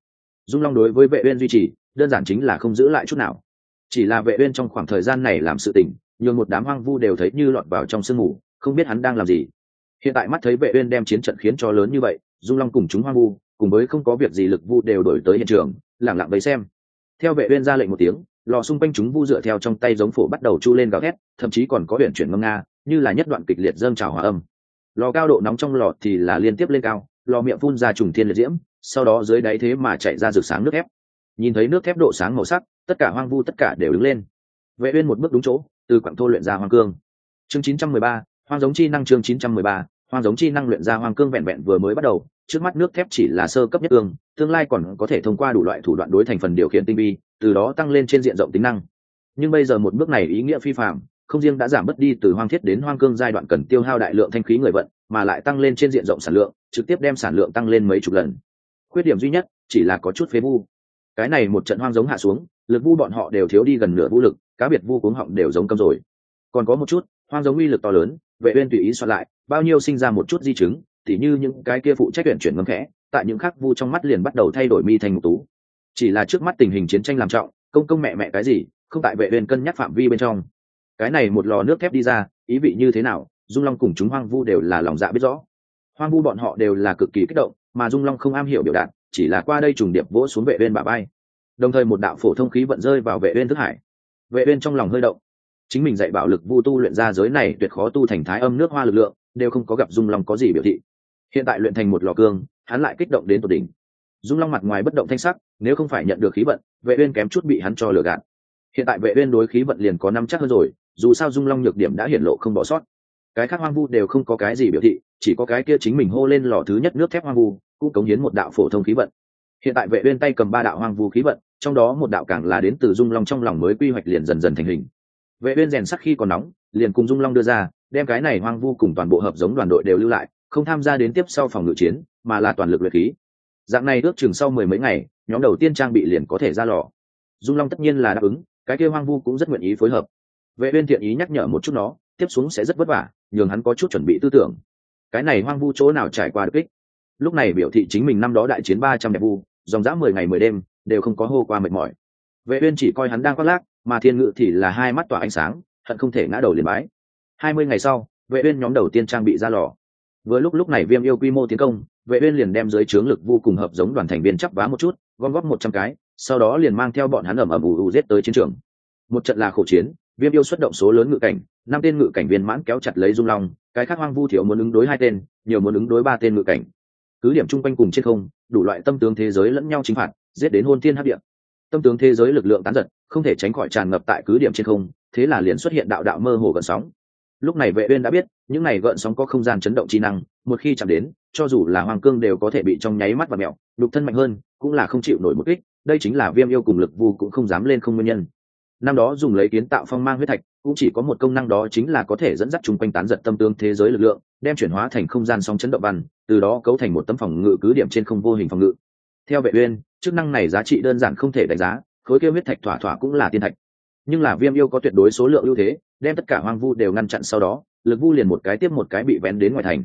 Dung long đối với vệ uyên duy trì, đơn giản chính là không giữ lại chút nào. Chỉ là vệ uyên trong khoảng thời gian này làm sự tình, nhường một đám hoang vu đều thấy như lọt vào trong sương mù, không biết hắn đang làm gì. Hiện tại mắt thấy vệ uyên đem chiến trận khiến cho lớn như vậy, dung long cùng chúng hoang vu, cùng với không có việc gì lực vu đều đổi tới hiện trường lặng lặng bấy xem. Theo vệ uyên ra lệnh một tiếng lò xung quanh chúng vu dựa theo trong tay giống phổ bắt đầu chu lên gào thét thậm chí còn có huyền chuyển ngâm nga như là nhất đoạn kịch liệt dâng trào hòa âm. Lò cao độ nóng trong lò thì là liên tiếp lên cao lò miệng phun ra trùng thiên liệt diễm sau đó dưới đáy thế mà chạy ra rực sáng nước thép. Nhìn thấy nước thép độ sáng màu sắc tất cả hoang vu tất cả đều đứng lên. Vệ uyên một bước đúng chỗ từ quảng thô luyện ra hoang cương. Chương 913, hoang giống chi năng chương 913, hoang giống chi năng luyện ra hoang cương vẹn vẹn vừa mới bắt đầu, trước mắt nước thép chỉ là sơ cấp nhất ương tương lai còn có thể thông qua đủ loại thủ đoạn đối thành phần điều khiển tinh vi, từ đó tăng lên trên diện rộng tính năng. Nhưng bây giờ một bước này ý nghĩa phi phạm không riêng đã giảm bớt đi từ hoang thiết đến hoang cương giai đoạn cần tiêu hao đại lượng thanh khí người vận, mà lại tăng lên trên diện rộng sản lượng, trực tiếp đem sản lượng tăng lên mấy chục lần. Khuyết điểm duy nhất, chỉ là có chút phế vu. Cái này một trận hoang giống hạ xuống, lực vu bọn họ đều thiếu đi gần nửa vũ lực, cá biệt vu cuống họng đều giống câm rồi. Còn có một chút, hoang giống uy lực to lớn vệ uyên tùy ý soạn lại, bao nhiêu sinh ra một chút di chứng, tỉ như những cái kia phụ trách tuyển chuyển ngấm khẽ, tại những khắc vu trong mắt liền bắt đầu thay đổi mi thành ngục tú. Chỉ là trước mắt tình hình chiến tranh làm trọng, công công mẹ mẹ cái gì, không tại vệ uyên cân nhắc phạm vi bên trong. Cái này một lò nước thép đi ra, ý vị như thế nào, dung long cùng chúng hoang vu đều là lòng dạ biết rõ. Hoang vu bọn họ đều là cực kỳ kích động, mà dung long không am hiểu biểu đạt, chỉ là qua đây trùng điệp vỗ xuống vệ uyên bà bay. Đồng thời một đạo phổ thông khí vận rơi vào vệ uyên thức hải. Vệ uyên trong lòng hơi động chính mình dạy bảo lực vu tu luyện ra giới này tuyệt khó tu thành thái âm nước hoa lực lượng, đều không có gặp dung long có gì biểu thị. Hiện tại luyện thành một lò cương, hắn lại kích động đến tột đỉnh. Dung long mặt ngoài bất động thanh sắc, nếu không phải nhận được khí vận, vệ uyên kém chút bị hắn cho lừa gạt. Hiện tại vệ uyên đối khí vận liền có năm chắc hơn rồi, dù sao dung long nhược điểm đã hiển lộ không bỏ sót. Cái khác hoang vu đều không có cái gì biểu thị, chỉ có cái kia chính mình hô lên lò thứ nhất nước thép hoang vu, cũng cống hiến một đạo phổ thông khí vận. Hiện tại vệ uyên tay cầm ba đạo hoang vu khí vận, trong đó một đạo càng là đến từ dung long trong lòng mới quy hoạch liền dần dần thành hình vệ uyên rèn sắc khi còn nóng, liền cùng dung long đưa ra, đem cái này hoang vu cùng toàn bộ hợp giống đoàn đội đều lưu lại, không tham gia đến tiếp sau phòng ngự chiến, mà là toàn lực luyện khí. Dạng này ước chừng sau mười mấy ngày, nhóm đầu tiên trang bị liền có thể ra lò. Dung long tất nhiên là đáp ứng, cái kia hoang vu cũng rất nguyện ý phối hợp. Vệ uyên thiện ý nhắc nhở một chút nó, tiếp xuống sẽ rất vất vả, nhường hắn có chút chuẩn bị tư tưởng. Cái này hoang vu chỗ nào trải qua được ích? lúc này biểu thị chính mình năm đó đại chiến ba trăm đẹp vu, dòng dã mười ngày mười đêm, đều không có hô qua mệt mỏi. Vệ uyên chỉ coi hắn đang khoác lác mà thiên ngự thì là hai mắt tỏa ánh sáng, hận không thể ngã đầu liền bái. Hai mươi ngày sau, vệ uyên nhóm đầu tiên trang bị ra lò. Vừa lúc lúc này viêm yêu quy mô tiến công, vệ uyên liền đem dưới trướng lực vô cùng hợp giống đoàn thành viên chấp vá một chút, gom góp một trăm cái, sau đó liền mang theo bọn hắn ẩm ẩm ù ù giết tới chiến trường. Một trận là khổ chiến, viêm yêu xuất động số lớn ngự cảnh, năm tên ngự cảnh viên mãn kéo chặt lấy dung long, cái khác hoang vu thiếu muốn ứng đối hai tên, nhiều muốn ứng đối ba tên ngự cảnh. Cứ điểm chung quanh cùng trên không, đủ loại tâm tướng thế giới lẫn nhau chính phạt, giết đến hôn thiên hấp điện tâm tướng thế giới lực lượng tán giật, không thể tránh khỏi tràn ngập tại cứ điểm trên không, thế là liền xuất hiện đạo đạo mơ hồ gợn sóng. Lúc này vệ uyên đã biết, những này gợn sóng có không gian chấn động chi năng, một khi chạm đến, cho dù là hoàng cương đều có thể bị trong nháy mắt và mèo đục thân mạnh hơn, cũng là không chịu nổi một kích, đây chính là viêm yêu cùng lực vu cũng không dám lên không nguyên nhân. Năm đó dùng lấy kiến tạo phong mang huyết thạch, cũng chỉ có một công năng đó chính là có thể dẫn dắt chung quanh tán giật tâm tướng thế giới lực lượng, đem chuyển hóa thành không gian sóng chấn động văn, từ đó cấu thành một tấm phòng ngự cứ điểm trên không vô hình phòng ngự theo vệ uyên, chức năng này giá trị đơn giản không thể đánh giá, khối kia huyết thạch thỏa thỏa cũng là tiên thạch. Nhưng là viêm yêu có tuyệt đối số lượng ưu thế, đem tất cả hoang vu đều ngăn chặn sau đó, lực vu liền một cái tiếp một cái bị vén đến ngoài thành.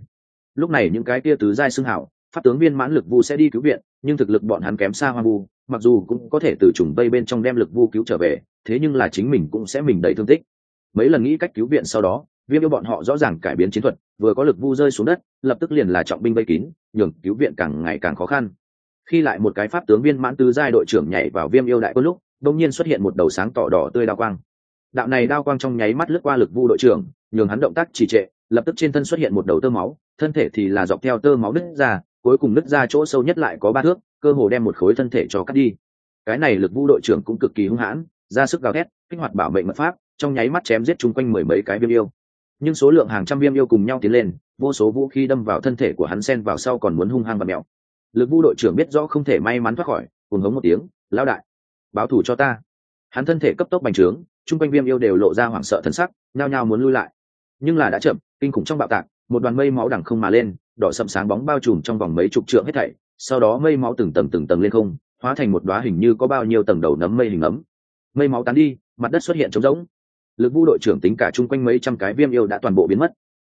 Lúc này những cái kia tứ giai xưng hảo, pháp tướng viên mãn lực vu sẽ đi cứu viện, nhưng thực lực bọn hắn kém xa hoang vu, mặc dù cũng có thể từ trùng vây bên trong đem lực vu cứu trở về, thế nhưng là chính mình cũng sẽ mình đầy thương tích. Mấy lần nghĩ cách cứu viện sau đó, viêm yêu bọn họ rõ ràng cải biến chiến thuật, vừa có lực vu rơi xuống đất, lập tức liền là trọng binh vây kín, nhường cứu viện càng ngày càng khó khăn khi lại một cái pháp tướng viên mãn tứ giai đội trưởng nhảy vào viêm yêu đại quân lúc đông nhiên xuất hiện một đầu sáng tỏ đỏ tươi đao quang. Đạo này đao quang trong nháy mắt lướt qua lực vu đội trưởng, nhường hắn động tác trì trệ, lập tức trên thân xuất hiện một đầu tơ máu, thân thể thì là dọc theo tơ máu đứt ra, cuối cùng đứt ra chỗ sâu nhất lại có ba thước, cơ hồ đem một khối thân thể cho cắt đi. Cái này lực vu đội trưởng cũng cực kỳ hung hãn, ra sức gào thét, kích hoạt bảo mệnh mật pháp, trong nháy mắt chém giết chung quanh mười mấy cái viêm yêu. Nhưng số lượng hàng trăm viêm yêu cùng nhau tiến lên, vô số vũ khí đâm vào thân thể của hắn sen vào sau còn muốn hung hăng và mèo lực vu đội trưởng biết rõ không thể may mắn thoát khỏi, cùng hống một tiếng lao đại, báo thủ cho ta. Hắn thân thể cấp tốc bành trướng, chung quanh viêm yêu đều lộ ra hoảng sợ thân sắc, nhao nhao muốn lui lại. Nhưng là đã chậm, kinh khủng trong bạo tạc, một đoàn mây máu đằng không mà lên, đỏ sậm sáng bóng bao trùm trong vòng mấy chục trượng hết thảy, sau đó mây máu từng tầng từng tầng lên không, hóa thành một đoá hình như có bao nhiêu tầng đầu nấm mây hình ấm. Mây máu tán đi, mặt đất xuất hiện trống rỗng. Lực vu đội trưởng tính cả chung quanh mấy trăm cái viêm yêu đã toàn bộ biến mất.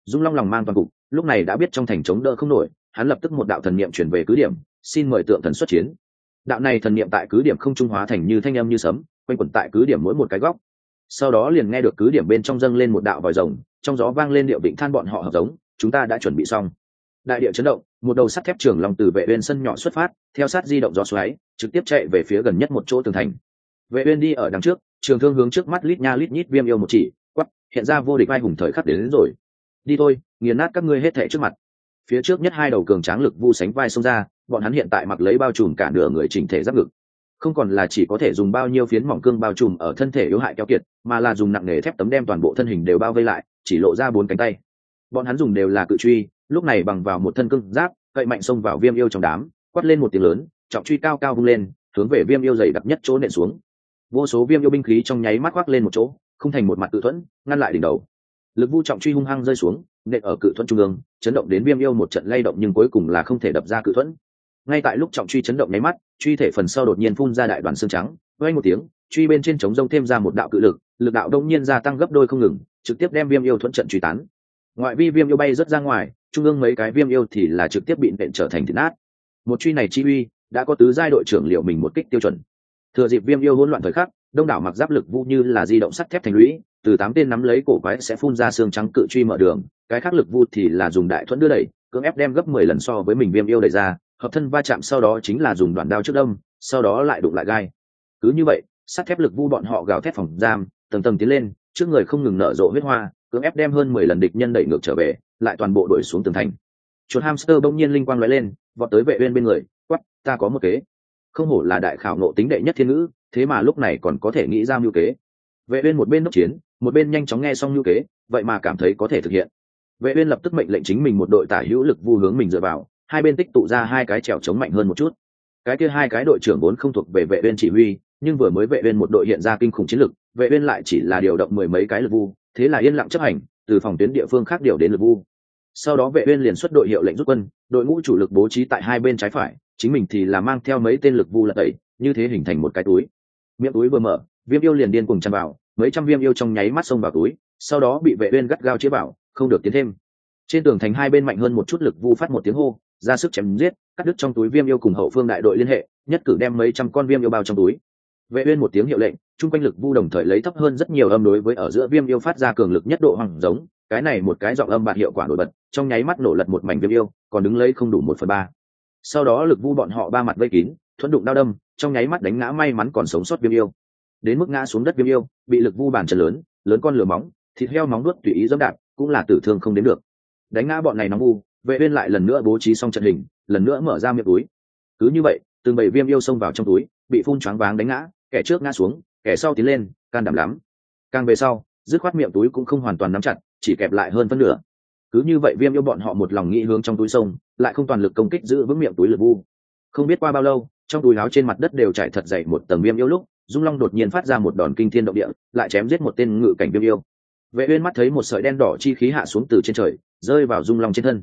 Dung long lòng mang toàn cục, lúc này đã biết trong thành chống đỡ không nổi hắn lập tức một đạo thần niệm chuyển về cứ điểm xin mời tượng thần xuất chiến. Đạo này thần niệm tại cứ điểm không trung hóa thành như thanh âm như sấm quanh quẩn tại cứ điểm mỗi một cái góc. Sau đó liền nghe được cứ điểm bên trong dâng lên một đạo vòi rồng trong gió vang lên điệu vịnh than bọn họ hợp giống chúng ta đã chuẩn bị xong. Đại địa chấn động một đầu sắt thép trường lòng từ vệ uyên sân nhỏ xuất phát theo sát di động gió xoáy trực tiếp chạy về phía gần nhất một chỗ tường thành. Vệ uyên đi ở đằng trước trường thương hướng trước mắt lít nha lít nhít viêm yêu một chỉ quắc hiện ra vô địch vai hùng thời khắc đến, đến rồi. Đi thôi nghiền nát các ngươi hết thảy trước mặt phía trước nhất hai đầu cường tráng lực vu sánh vai xông ra, bọn hắn hiện tại mặc lấy bao trùm cả nửa người chỉnh thể giáp ngực. Không còn là chỉ có thể dùng bao nhiêu phiến mỏng cương bao trùm ở thân thể yếu hại keo kiệt, mà là dùng nặng nề thép tấm đem toàn bộ thân hình đều bao vây lại, chỉ lộ ra bốn cánh tay. Bọn hắn dùng đều là cự truy, lúc này bằng vào một thân cương giáp, cậy mạnh xông vào viêm yêu trong đám, quát lên một tiếng lớn, trọng truy cao cao vung lên, hướng về viêm yêu dày đặc nhất chỗ nện xuống. Vô số viêm yêu binh khí trong nháy mắt khoác lên một chỗ, không thành một mặt tự thuẫn, ngăn lại đỉnh đầu. Lực vu trọng truy hung hăng rơi xuống nện ở cự thuẫn trung ương, chấn động đến viêm yêu một trận lay động nhưng cuối cùng là không thể đập ra cự thuẫn. Ngay tại lúc trọng truy chấn động nháy mắt, truy thể phần sau đột nhiên phun ra đại đoàn xương trắng vây một tiếng, truy bên trên trống rông thêm ra một đạo cự lực lực đạo đông nhiên gia tăng gấp đôi không ngừng, trực tiếp đem viêm yêu thuẫn trận truy tán. Ngoại vi viêm yêu bay rất ra ngoài, trung ương mấy cái viêm yêu thì là trực tiếp bị nện trở thành thịt nát. Một truy này chi uy, đã có tứ giai đội trưởng liệu mình một kích tiêu chuẩn. Thừa dịp viêm yêu hỗn loạn thời khắc, đông đảo mặc giáp lực vu như là di động sắt thép thành lũy, từ tám tên nắm lấy cổ quái sẽ phun ra xương trắng cự truy mở đường cái khác lực vu thì là dùng đại thuẫn đưa đẩy, cưỡng ép đem gấp mười lần so với mình viêm yêu đẩy ra, hợp thân va chạm sau đó chính là dùng đoạn đao trước đông, sau đó lại đụng lại gai. Cứ như vậy, sắt thép lực vu bọn họ gào thép phòng giam, tầng tầng tiến lên, trước người không ngừng nở rộ huyết hoa, cưỡng ép đem hơn mười lần địch nhân đẩy ngược trở về, lại toàn bộ đuổi xuống tường thành. Chuột hamster bỗng nhiên linh quang lóe lên, vọt tới vệ uyên bên người, quắp, ta có một kế. Không hổ là đại khảo nộ tính đệ nhất thiên ngữ, thế mà lúc này còn có thể nghĩ ra mưu kế. Vệ uyên một bên đốc chiến, một bên nhanh chóng nghe xong mưu kế, vậy mà cảm thấy có thể thực hiện vệ uyên lập tức mệnh lệnh chính mình một đội tả hữu lực vu hướng mình dựa vào, hai bên tích tụ ra hai cái trèo chống mạnh hơn một chút. Cái kia hai cái đội trưởng vốn không thuộc về vệ uyên chỉ huy, nhưng vừa mới vệ uyên một đội hiện ra kinh khủng chiến lực, vệ uyên lại chỉ là điều động mười mấy cái lực vu, thế là yên lặng chấp hành, từ phòng tuyến địa phương khác điều đến lực vu. Sau đó vệ uyên liền xuất đội hiệu lệnh rút quân, đội ngũ chủ lực bố trí tại hai bên trái phải, chính mình thì là mang theo mấy tên lực vu lật tẩy, như thế hình thành một cái túi. Miệng túi vừa mở, viêm yêu liền điên cùng chăn vào, mấy trăm viêm yêu trong nháy mắt xông vào túi, sau đó bị vệ uyên gắt gao chế bảo không được tiến thêm. Trên tường thành hai bên mạnh hơn một chút lực vu phát một tiếng hô, ra sức chém giết, cắt đứt trong túi viêm yêu cùng hậu phương đại đội liên hệ, nhất cử đem mấy trăm con viêm yêu bao trong túi. Vệ uyên một tiếng hiệu lệnh trung quanh lực vu đồng thời lấy thấp hơn rất nhiều âm đối với ở giữa viêm yêu phát ra cường lực nhất độ hoàng giống, cái này một cái giọng âm bạt hiệu quả nổi bật, trong nháy mắt nổ lật một mảnh viêm yêu, còn đứng lấy không đủ một phần ba. Sau đó lực vu bọn họ ba mặt vây kín, thuẫn đụng đao đâm, trong nháy mắt đánh ngã may mắn còn sống sót viêm yêu. Đến mức ngã xuống đất viêm yêu, bị lực vu bàn chân lớn lớn con lửa móng, thịt heo móng nuốt tùy ý dẫm đạp cũng là tử thương không đến được. Đánh ngã bọn này nóng u. vệ uyên lại lần nữa bố trí xong trận hình, lần nữa mở ra miệng túi. Cứ như vậy, từng bảy viêm yêu xông vào trong túi, bị phun choáng váng đánh ngã, kẻ trước ngã xuống, kẻ sau tiến lên, can đảm lắm. Càng về sau, dứt khoát miệng túi cũng không hoàn toàn nắm chặt, chỉ kẹp lại hơn phân nửa. Cứ như vậy viêm yêu bọn họ một lòng nghĩ hướng trong túi sông, lại không toàn lực công kích giữ vững miệng túi lực vu. Không biết qua bao lâu, trong túi áo trên mặt đất đều trải thật dày một tầng viêm yêu lúc, dung long đột nhiên phát ra một đòn kinh thiên động địa, lại chém giết một tên ngự cảnh viêm yêu vệ uyên mắt thấy một sợi đen đỏ chi khí hạ xuống từ trên trời, rơi vào dung long trên thân.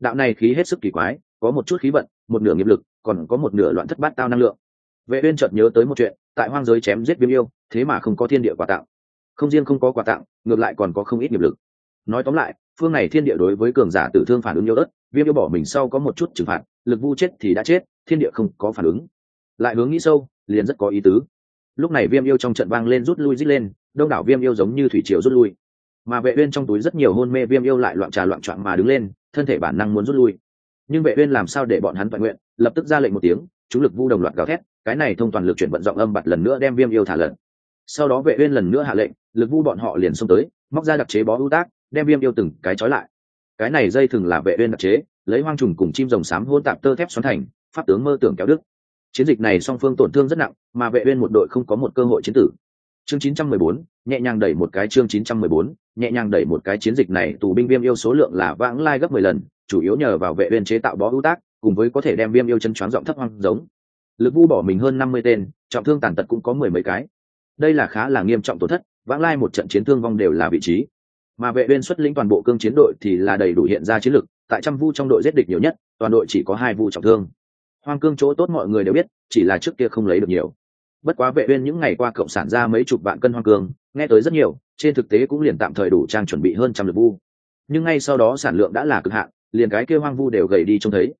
Đạo này khí hết sức kỳ quái, có một chút khí vận, một nửa nghiệp lực, còn có một nửa loạn thất bát tao năng lượng. Vệ uyên chợt nhớ tới một chuyện, tại hoang giới chém giết viêm yêu, thế mà không có thiên địa quà tặng. Không riêng không có quà tặng, ngược lại còn có không ít nghiệp lực. Nói tóm lại, phương này thiên địa đối với cường giả tử thương phản ứng yếu ớt, viêm yêu bỏ mình sau có một chút trừng phạt, lực vu chết thì đã chết, thiên địa không có phản ứng. Lại hướng nghĩ sâu, liền rất có ý tứ. Lúc này viêm yêu trong trận vang lên rút lui rít lên, đông đảo viêm yêu giống như thủy triều rút lui mà vệ uyên trong túi rất nhiều hôn mê viêm yêu lại loạn trà loạn trọn mà đứng lên thân thể bản năng muốn rút lui. Nhưng vệ uyên làm sao để bọn hắn toàn nguyện? Lập tức ra lệnh một tiếng chúng lực vu đồng loạt gào thét cái này thông toàn lực chuyển vận giọng âm bật lần nữa đem viêm yêu thả lật sau đó vệ uyên lần nữa hạ lệnh lực vu bọn họ liền xông tới móc ra đặc chế bó ưu tác đem viêm yêu từng cái trói lại. Cái này dây thường là vệ uyên đặc chế lấy hoang trùng cùng chim rồng sám hôn tạp tơ thép xoắn thành pháp tướng mơ tưởng kéo đức chiến dịch này song phương tổn thương rất nặng mà vệ uyên một đội không có một cơ hội chiến tử. Chương 914, nhẹ nhàng đẩy một cái chương 914, nhẹ nhàng đẩy một cái chiến dịch này, tù binh viêm yêu số lượng là vãng lai gấp 10 lần, chủ yếu nhờ vào vệ viên chế tạo bó ưu tác, cùng với có thể đem viêm yêu chân choáng giọng thấp hoang giống. Lực vu bỏ mình hơn 50 tên, trọng thương tàn tật cũng có mười mấy cái. Đây là khá là nghiêm trọng tổn thất, vãng lai một trận chiến thương vong đều là vị trí. Mà vệ viên xuất lĩnh toàn bộ cương chiến đội thì là đầy đủ hiện ra chiến lực, tại trăm vu trong đội giết địch nhiều nhất, toàn đội chỉ có hai vu trọng thương. Hoang cương chỗ tốt mọi người đều biết, chỉ là trước kia không lấy được nhiều bất quá vệ uyên những ngày qua cộng sản ra mấy chục vạn cân hoang cương, nghe tới rất nhiều, trên thực tế cũng liền tạm thời đủ trang chuẩn bị hơn trăm lượt vu. Nhưng ngay sau đó sản lượng đã là cực hạn, liền cái kia hoang vu đều gầy đi trông thấy.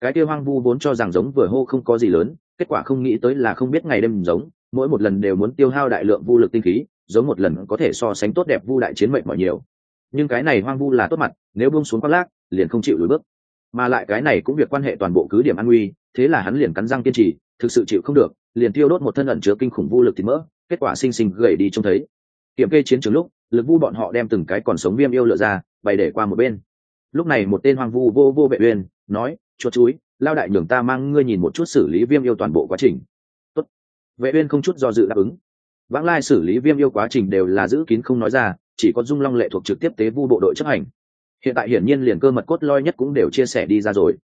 Cái kia hoang vu vốn cho rằng giống vừa hô không có gì lớn, kết quả không nghĩ tới là không biết ngày đêm giống, mỗi một lần đều muốn tiêu hao đại lượng vu lực tinh khí, giống một lần có thể so sánh tốt đẹp vu đại chiến mệnh mọi nhiều. Nhưng cái này hoang vu là tốt mặt, nếu buông xuống khoác lác, liền không chịu lùi bước mà lại cái này cũng việc quan hệ toàn bộ cứ điểm an nguy, thế là hắn liền cắn răng kiên trì, thực sự chịu không được, liền tiêu đốt một thân ẩn chứa kinh khủng vu lực thì mỡ, kết quả sinh sinh gầy đi trông thấy. Kiểm kê chiến trường lúc, lực vu bọn họ đem từng cái còn sống viêm yêu lựa ra, bày để qua một bên. Lúc này một tên hoang vu vô vô vệ uyên, nói chuột chuối lao đại nhường ta mang ngươi nhìn một chút xử lý viêm yêu toàn bộ quá trình. Tốt. vệ uyên không chút do dự đáp ứng. Vãng lai xử lý viêm yêu quá trình đều là giữ kín không nói ra, chỉ có dung long lệ thuộc trực tiếp tế vu bộ đội chấp hành hiện tại hiển nhiên liền cơ mật cốt loi nhất cũng đều chia sẻ đi ra rồi.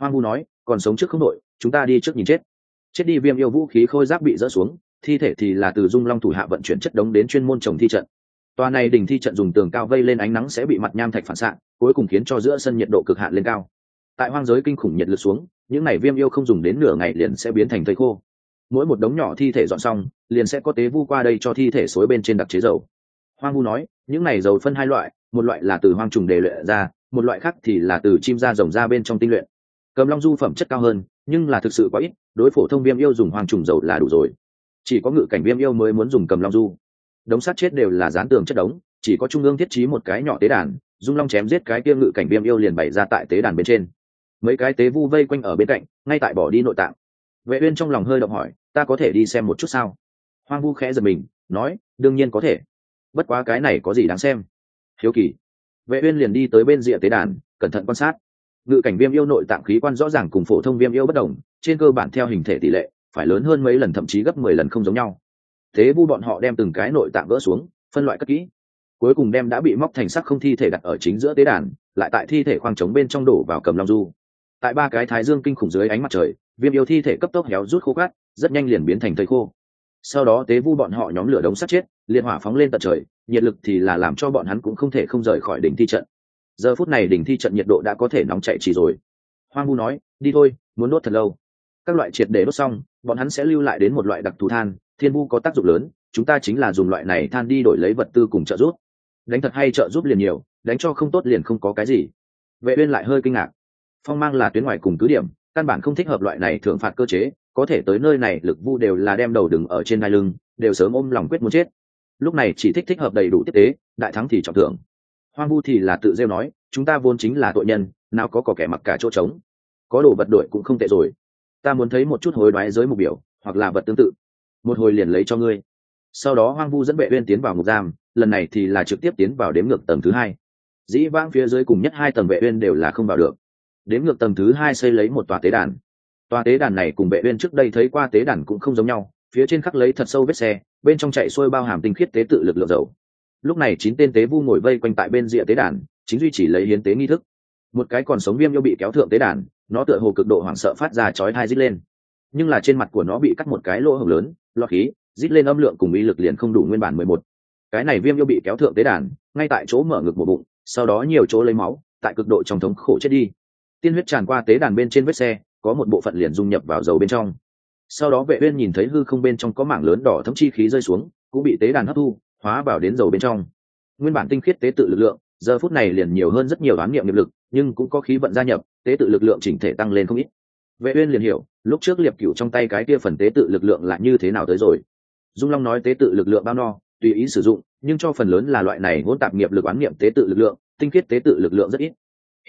Hoang vu nói, còn sống trước không đội, chúng ta đi trước nhìn chết. Chết đi viêm yêu vũ khí khôi giáp bị rỡ xuống, thi thể thì là từ dung long thủ hạ vận chuyển chất đống đến chuyên môn trồng thi trận. Tòa này đình thi trận dùng tường cao vây lên ánh nắng sẽ bị mặt nham thạch phản xạ, cuối cùng khiến cho giữa sân nhiệt độ cực hạn lên cao. Tại hoang giới kinh khủng nhiệt lực xuống, những này viêm yêu không dùng đến nửa ngày liền sẽ biến thành thây khô. Mỗi một đống nhỏ thi thể dọn xong, liền sẽ có tế vu qua đây cho thi thể xối bên trên đặc chế dầu hoang vu nói, những này dầu phân hai loại, một loại là từ hoang trùng đề luyện ra, một loại khác thì là từ chim da rồng ra bên trong tinh luyện. Cầm long du phẩm chất cao hơn, nhưng là thực sự quá ít, đối phổ thông viêm yêu dùng hoang trùng dầu là đủ rồi. Chỉ có ngự cảnh viêm yêu mới muốn dùng cầm long du. Đống sát chết đều là dán tường chất đống, chỉ có trung ương thiết trí một cái nhỏ tế đàn, dung long chém giết cái kia ngự cảnh viêm yêu liền bày ra tại tế đàn bên trên. Mấy cái tế vu vây quanh ở bên cạnh, ngay tại bỏ đi nội tạng. Vệ uyên trong lòng hơi động hỏi, ta có thể đi xem một chút sao? Hoang vu khẽ giật mình, nói, đương nhiên có thể bất quá cái này có gì đáng xem? Hiếu kỳ. Vệ uyên liền đi tới bên rìa tế đàn, cẩn thận quan sát. Ngự cảnh viêm yêu nội tạng khí quan rõ ràng cùng phổ thông viêm yêu bất đồng, trên cơ bản theo hình thể tỷ lệ, phải lớn hơn mấy lần thậm chí gấp 10 lần không giống nhau. Thế vu bọn họ đem từng cái nội tạng vỡ xuống, phân loại cất kỹ. Cuối cùng đem đã bị móc thành sắc không thi thể đặt ở chính giữa tế đàn, lại tại thi thể khoang trống bên trong đổ vào cầm long du. Tại ba cái thái dương kinh khủng dưới ánh mặt trời, viêm yêu thi thể cấp tốc héo rút khô cát, rất nhanh liền biến thành thây khô. Sau đó tế vu bọn họ nhóm lửa đống sắt chết liệt hỏa phóng lên tận trời, nhiệt lực thì là làm cho bọn hắn cũng không thể không rời khỏi đỉnh thi trận. Giờ phút này đỉnh thi trận nhiệt độ đã có thể nóng chạy chỉ rồi. Hoang vu nói, đi thôi, muốn đốt thật lâu. Các loại triệt để đốt xong, bọn hắn sẽ lưu lại đến một loại đặc thù than. Thiên vu có tác dụng lớn, chúng ta chính là dùng loại này than đi đổi lấy vật tư cùng trợ giúp. Đánh thật hay trợ giúp liền nhiều, đánh cho không tốt liền không có cái gì. Vệ uyên lại hơi kinh ngạc. Phong mang là tuyến ngoài cùng cứ điểm, căn bản không thích hợp loại này thưởng phạt cơ chế, có thể tới nơi này lực vu đều là đem đầu đừng ở trên đai lưng, đều sớm ôm lòng quyết muốn chết lúc này chỉ thích thích hợp đầy đủ tiếp tế, đại thắng thì trọng thưởng. Hoang vu thì là tự rêu nói, chúng ta vốn chính là tội nhân, nào có cỏ kẻ mặc cả chỗ trống. Có đồ vật đổi cũng không tệ rồi. Ta muốn thấy một chút hối đoái giới mục biểu, hoặc là vật tương tự. Một hồi liền lấy cho ngươi. Sau đó hoang vu dẫn vệ uyên tiến vào ngục giam, lần này thì là trực tiếp tiến vào đếm ngược tầng thứ hai. Dĩ vãng phía dưới cùng nhất hai tầng vệ uyên đều là không vào được. Đếm ngược tầng thứ hai xây lấy một tòa tế đàn. Tòa tế đàn này cùng vệ uyên trước đây thấy qua tế đàn cũng không giống nhau, phía trên khắc lấy thật sâu vết xe bên trong chạy xuôi bao hàm tinh khiết tế tự lực lượng dầu. Lúc này chín tên tế vu ngồi vây quanh tại bên rìa tế đàn, chính duy trì lấy hiến tế nghi thức. Một cái còn sống viêm yêu bị kéo thượng tế đàn, nó tựa hồ cực độ hoảng sợ phát ra chói tai rít lên. Nhưng là trên mặt của nó bị cắt một cái lỗ hổng lớn lọt khí, rít lên âm lượng cùng uy lực liền không đủ nguyên bản mười một. Cái này viêm yêu bị kéo thượng tế đàn, ngay tại chỗ mở ngực một bụng, sau đó nhiều chỗ lấy máu, tại cực độ trong thống khổ chết đi. Tiên huyết tràn qua tế đàn bên trên vết xe, có một bộ phận liền dung nhập vào dầu bên trong sau đó vệ uyên nhìn thấy hư không bên trong có mảng lớn đỏ thấm chi khí rơi xuống, cũng bị tế đàn hấp thu, hóa vào đến dầu bên trong. Nguyên bản tinh khiết tế tự lực lượng, giờ phút này liền nhiều hơn rất nhiều đoán niệm nghiệp lực, nhưng cũng có khí vận gia nhập, tế tự lực lượng chỉnh thể tăng lên không ít. Vệ uyên liền hiểu, lúc trước liệp cửu trong tay cái kia phần tế tự lực lượng là như thế nào tới rồi. Dung long nói tế tự lực lượng bao no, tùy ý sử dụng, nhưng cho phần lớn là loại này hỗn tạp nghiệp lực oán niệm tế tự lực lượng, tinh khiết tế tự lực lượng rất ít.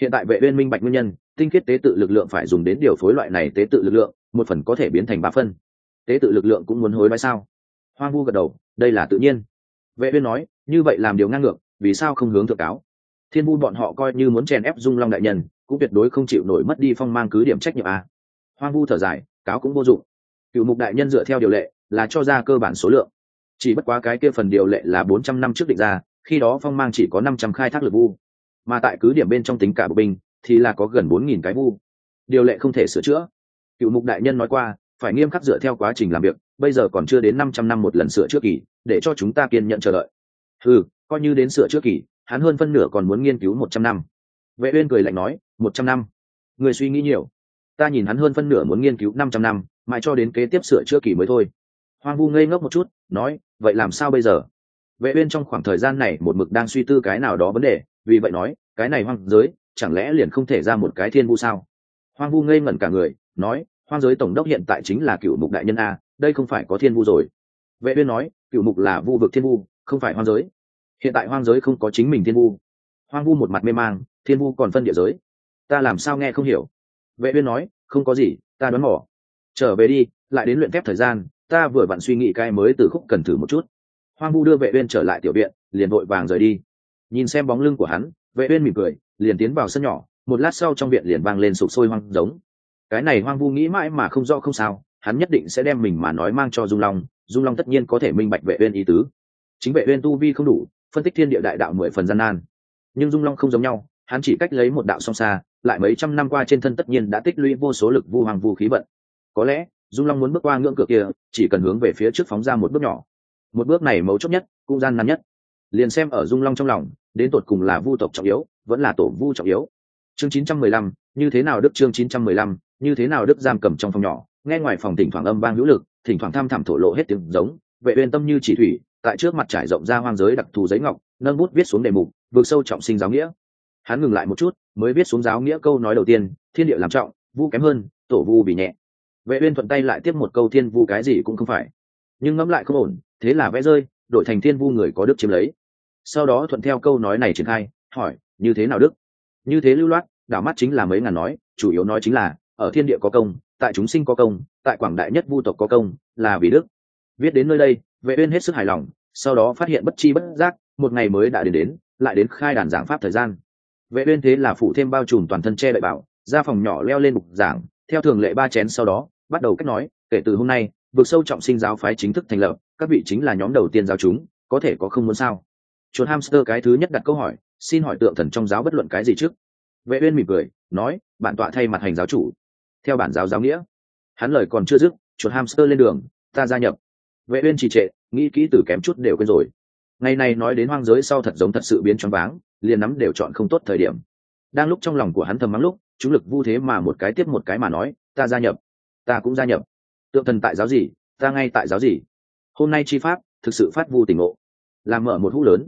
Hiện tại vệ uyên minh bạch nguyên nhân tinh khiết tế tự lực lượng phải dùng đến điều phối loại này tế tự lực lượng, một phần có thể biến thành ba phân. Tế tự lực lượng cũng muốn hối đoái sao? Hoang vu gật đầu, đây là tự nhiên. Vệ uyên nói, như vậy làm điều ngang ngược, vì sao không hướng thượng cáo? Thiên vu bọn họ coi như muốn chèn ép dung long đại nhân, cũng tuyệt đối không chịu nổi mất đi phong mang cứ điểm trách nhiệm à? hoang vu thở dài, cáo cũng vô dụng. Cựu mục đại nhân dựa theo điều lệ, là cho ra cơ bản số lượng. Chỉ bất quá cái kia phần điều lệ là bốn trăm năm trước định ra, khi đó phong mang chỉ có năm trăm khai thác lực vu. Mà tại cứ điểm bên trong tính cả bộ binh thì là có gần bốn nghìn cái vu. Điều lệ không thể sửa chữa. Cựu mục đại nhân nói qua, phải nghiêm khắc dựa theo quá trình làm việc, bây giờ còn chưa đến năm trăm năm một lần sửa trước kỳ, để cho chúng ta kiên nhận chờ đợi. Ừ coi như đến sửa trước kỳ, hắn hơn phân nửa còn muốn nghiên cứu một trăm năm. Vệ uyên cười lạnh nói, một trăm năm? Người suy nghĩ nhiều. Ta nhìn hắn hơn phân nửa muốn nghiên cứu năm trăm năm, mãi cho đến kế tiếp sửa chữa kỳ mới thôi. Hoang vu ngây ngốc một chút, nói, vậy làm sao bây giờ? Vệ uyên trong khoảng thời gian này một mực đang suy tư cái nào đó vấn đề, vì vậy nói, cái này hoang giới chẳng lẽ liền không thể ra một cái thiên vu sao? Hoang vu ngây ngẩn cả người, nói, hoang giới tổng đốc hiện tại chính là cựu mục đại nhân a, đây không phải có thiên vu rồi. Vệ uyên nói cựu mục là vu vực thiên vu, không phải hoang giới. Hiện tại hoang giới không có chính mình thiên vu. Hoang vu một mặt mê mang, thiên vu còn phân địa giới? Ta làm sao nghe không hiểu? Vệ uyên nói, không có gì, ta đoán mò. Trở về đi, lại đến luyện phép thời gian, ta vừa vặn suy nghĩ cái mới từ khúc cần thử một chút. Hoang vu đưa vệ uyên trở lại tiểu viện, liền vội vàng rời đi. Nhìn xem bóng lưng của hắn, vệ uyên mỉm cười liền tiến vào sân nhỏ, một lát sau trong viện liền vang lên sụp sôi hoang giống. Cái này hoang vu nghĩ mãi mà không rõ không sao, hắn nhất định sẽ đem mình mà nói mang cho dung long dung long tất nhiên có thể minh bạch vệ uyên ý tứ. Chính vệ uyên tu vi không đủ, phân tích thiên địa đại đạo mười phần gian nan. Nhưng dung long không giống nhau, hắn chỉ cách lấy một đạo song xa, lại mấy trăm năm qua trên thân tất nhiên đã tích lũy vô số lực vu hoàng vu khí vận. Có lẽ, dung long muốn bước qua ngưỡng cửa kia, chỉ cần hướng về phía trước phóng ra một bước nhỏ. Một bước này mấu chốt nhất, cũng gian nan nhất. Liền xem ở dung long trong lòng đến tột cùng là vu tộc trọng yếu vẫn là tổ vu trọng yếu. Chương 915, như thế nào đức chương 915, như thế nào đức giam cầm trong phòng nhỏ? Nghe ngoài phòng thỉnh thoảng âm vang hữu lực thỉnh thoảng tham thảm thổ lộ hết tiếng giống vệ uyên tâm như chỉ thủy tại trước mặt trải rộng ra hoang giới đặc thù giấy ngọc nâng bút viết xuống đề mục vượt sâu trọng sinh giáo nghĩa. Hắn ngừng lại một chút mới viết xuống giáo nghĩa câu nói đầu tiên thiên địa làm trọng vu kém hơn tổ vu bị nhẹ. Vệ uyên thuận tay lại tiếp một câu thiên vu cái gì cũng không phải. Nhưng ngẫm lại không ổn thế là vẽ rơi đổi thành thiên vu người có đức chiếm lấy sau đó thuận theo câu nói này triển khai, hỏi, như thế nào đức? Như thế lưu loát, đảo mắt chính là mấy ngàn nói, chủ yếu nói chính là, ở thiên địa có công, tại chúng sinh có công, tại quảng đại nhất vu tộc có công, là vì đức. Viết đến nơi đây, vệ uyên hết sức hài lòng, sau đó phát hiện bất chi bất giác, một ngày mới đã đến đến, lại đến khai đàn giảng pháp thời gian. Vệ uyên thế là phụ thêm bao trùm toàn thân che đậy bảo, ra phòng nhỏ leo lên bục giảng, theo thường lệ ba chén sau đó, bắt đầu cách nói, kể từ hôm nay, vực sâu trọng sinh giáo phái chính thức thành lập, các vị chính là nhóm đầu tiên giáo chúng, có thể có không muốn sao? Chuột hamster cái thứ nhất đặt câu hỏi, xin hỏi tượng thần trong giáo bất luận cái gì trước? Vệ uyên mỉm cười, nói bạn tọa thay mặt hành giáo chủ. Theo bản giáo giáo nghĩa. Hắn lời còn chưa dứt, chuột hamster lên đường, ta gia nhập. Vệ uyên trì trệ, nghĩ kỹ từ kém chút đều quên rồi. Ngày này nói đến hoang giới sau thật giống thật sự biến choáng váng, liền nắm đều chọn không tốt thời điểm. Đang lúc trong lòng của hắn thầm mắng lúc, chúng lực vu thế mà một cái tiếp một cái mà nói, ta gia nhập. Ta cũng gia nhập. Tượng thần tại giáo gì, ta ngay tại giáo gì? Hôm nay chi pháp, thực sự phát vu tỉnh ngộ. Làm mở một hũ lớn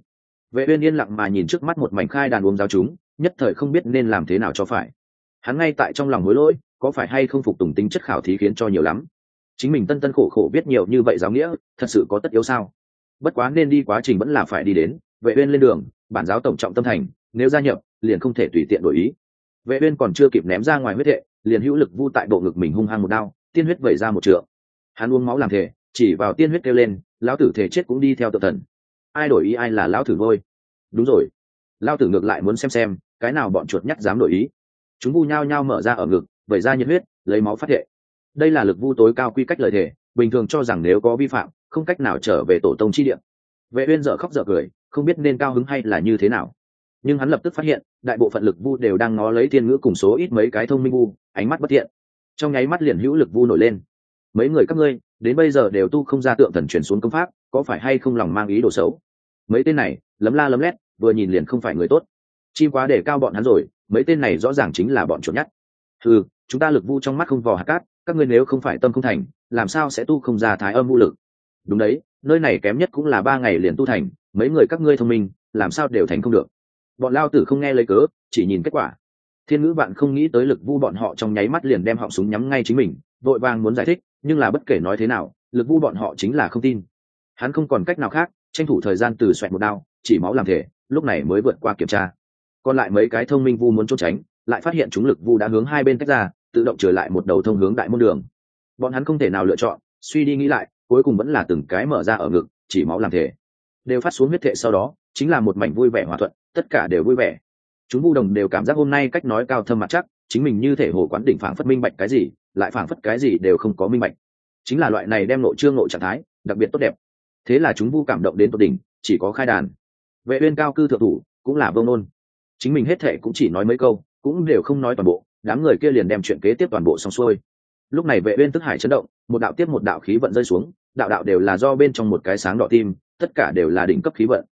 vệ uyên yên lặng mà nhìn trước mắt một mảnh khai đàn uống giáo chúng, nhất thời không biết nên làm thế nào cho phải. Hắn ngay tại trong lòng hối lỗi, có phải hay không phục tùng tính chất khảo thí khiến cho nhiều lắm? Chính mình tân tân khổ khổ biết nhiều như vậy giáo nghĩa, thật sự có tất yếu sao? Bất quá nên đi quá trình vẫn là phải đi đến, vệ uyên lên đường, bản giáo tổng trọng tâm thành, nếu gia nhập, liền không thể tùy tiện đổi ý. Vệ uyên còn chưa kịp ném ra ngoài huyết hệ, liền hữu lực vu tại bộ ngực mình hung hăng một đao, tiên huyết vẩy ra một trượng. Hắn uống máu làm thể chỉ vào tiên huyết kêu lên, lão tử thể chết cũng đi theo tự thần ai đổi ý ai là lão Thử vôi đúng rồi. Lão tử ngược lại muốn xem xem, cái nào bọn chuột nhắt dám đổi ý. Chúng vu nhao nhao mở ra ở ngực, vẩy ra nhiệt huyết, lấy máu phát hệ đây là lực vu tối cao quy cách lời thể bình thường cho rằng nếu có vi phạm, không cách nào trở về tổ tông chi điện. vệ uyên dở khóc dở cười, không biết nên cao hứng hay là như thế nào. Nhưng hắn lập tức phát hiện, đại bộ phận lực vu đều đang ngó lấy thiên ngữ cùng số ít mấy cái thông minh vu, ánh mắt bất thiện. Trong nháy mắt liền hữu lực vu nổi lên. Mấy người các ngươi, đến bây giờ đều tu không ra tượng thần truyền xuống công pháp có phải hay không lòng mang ý đồ xấu? Mấy tên này, lấm la lấm lét, vừa nhìn liền không phải người tốt. Chim quá để cao bọn hắn rồi, mấy tên này rõ ràng chính là bọn chuột nhất ừ chúng ta lực vu trong mắt không vò hạt cát, các ngươi nếu không phải tâm không thành, làm sao sẽ tu không ra thái âm vũ lực? Đúng đấy, nơi này kém nhất cũng là ba ngày liền tu thành, mấy người các ngươi thông minh, làm sao đều thành không được. Bọn lao tử không nghe lấy cớ, chỉ nhìn kết quả. Thiên ngữ bạn không nghĩ tới lực vu bọn họ trong nháy mắt liền đem họng súng nhắm ngay chính mình, vội vàng muốn giải thích, nhưng là bất kể nói thế nào, lực vu bọn họ chính là không tin hắn không còn cách nào khác, tranh thủ thời gian từ xoẹt một đao, chỉ máu làm thể, lúc này mới vượt qua kiểm tra. Còn lại mấy cái thông minh vu muốn trốn tránh, lại phát hiện chúng lực vu đã hướng hai bên tách ra, tự động trở lại một đầu thông hướng đại môn đường. Bọn hắn không thể nào lựa chọn, suy đi nghĩ lại, cuối cùng vẫn là từng cái mở ra ở ngực, chỉ máu làm thể. Đều phát xuống huyết thệ sau đó, chính là một mảnh vui vẻ hòa thuận, tất cả đều vui vẻ. Chúng vu đồng đều cảm giác hôm nay cách nói cao thâm mặt chắc, chính mình như thể hồ quán đỉnh phảng phất minh bạch cái gì, lại phảng phất cái gì đều không có minh bạch. Chính là loại này đem nội trương nội trạng thái, đặc biệt tốt đẹp thế là chúng vu cảm động đến tột đỉnh, chỉ có khai đàn. Vệ uyên cao cư thượng thủ, cũng là vông nôn. Chính mình hết thệ cũng chỉ nói mấy câu, cũng đều không nói toàn bộ, đám người kia liền đem chuyện kế tiếp toàn bộ xong xuôi. Lúc này vệ uyên tức hải chấn động, một đạo tiếp một đạo khí vận rơi xuống, đạo đạo đều là do bên trong một cái sáng đỏ tim, tất cả đều là đỉnh cấp khí vận.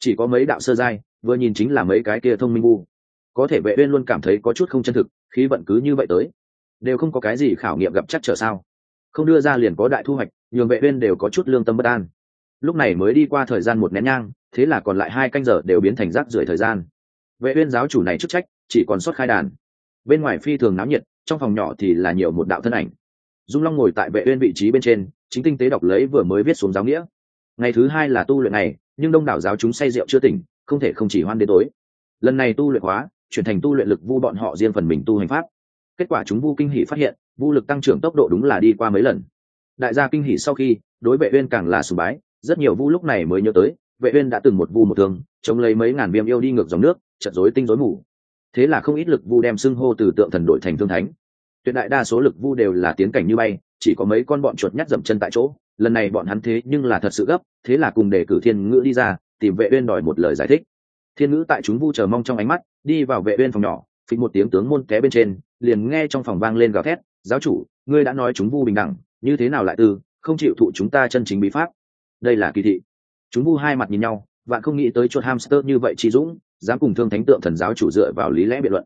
Chỉ có mấy đạo sơ giai, vừa nhìn chính là mấy cái kia thông minh vu. Có thể vệ uyên luôn cảm thấy có chút không chân thực, khí vận cứ như vậy tới. Đều không có cái gì khảo nghiệm gặp chắc trở sao. Không đưa ra liền có đại thu hoạch, nhường vệ uyên đều có chút lương tâm bất an lúc này mới đi qua thời gian một nén nhang, thế là còn lại hai canh giờ đều biến thành rác rưởi thời gian. Vệ uyên giáo chủ này chức trách, chỉ còn xuất khai đàn. Bên ngoài phi thường náo nhiệt, trong phòng nhỏ thì là nhiều một đạo thân ảnh. Dung long ngồi tại vệ uyên vị trí bên trên, chính tinh tế đọc lấy vừa mới viết xuống giáo nghĩa. Ngày thứ hai là tu luyện này, nhưng đông đảo giáo chúng say rượu chưa tỉnh, không thể không chỉ hoan đến tối. Lần này tu luyện hóa, chuyển thành tu luyện lực vu bọn họ riêng phần mình tu hành pháp. Kết quả chúng vu kinh hỉ phát hiện, vu lực tăng trưởng tốc độ đúng là đi qua mấy lần. Đại gia kinh hỉ sau khi, đối vệ uyên càng là sùng bái rất nhiều vu lúc này mới nhớ tới, vệ uyên đã từng một vu một thương, chống lấy mấy ngàn viêm yêu đi ngược dòng nước, chật rối tinh rối mù. Thế là không ít lực vu đem xưng hô từ tượng thần đổi thành thương thánh. Tuyệt đại đa số lực vu đều là tiến cảnh như bay, chỉ có mấy con bọn chuột nhắt dậm chân tại chỗ. Lần này bọn hắn thế nhưng là thật sự gấp, thế là cùng đề cử thiên ngữ đi ra, tìm vệ uyên đòi một lời giải thích. Thiên ngữ tại chúng vu chờ mong trong ánh mắt, đi vào vệ uyên phòng nhỏ, phịch một tiếng tướng môn té bên trên, liền nghe trong phòng vang lên gào thét, giáo chủ, ngươi đã nói chúng vu bình đẳng, như thế nào lại từ, không chịu thụ chúng ta chân chính bí pháp? Đây là kỳ thị. Chúng vu hai mặt nhìn nhau bạn không nghĩ tới chuột hamster như vậy chi dũng, dám cùng thương thánh tượng thần giáo chủ dựa vào lý lẽ biện luận.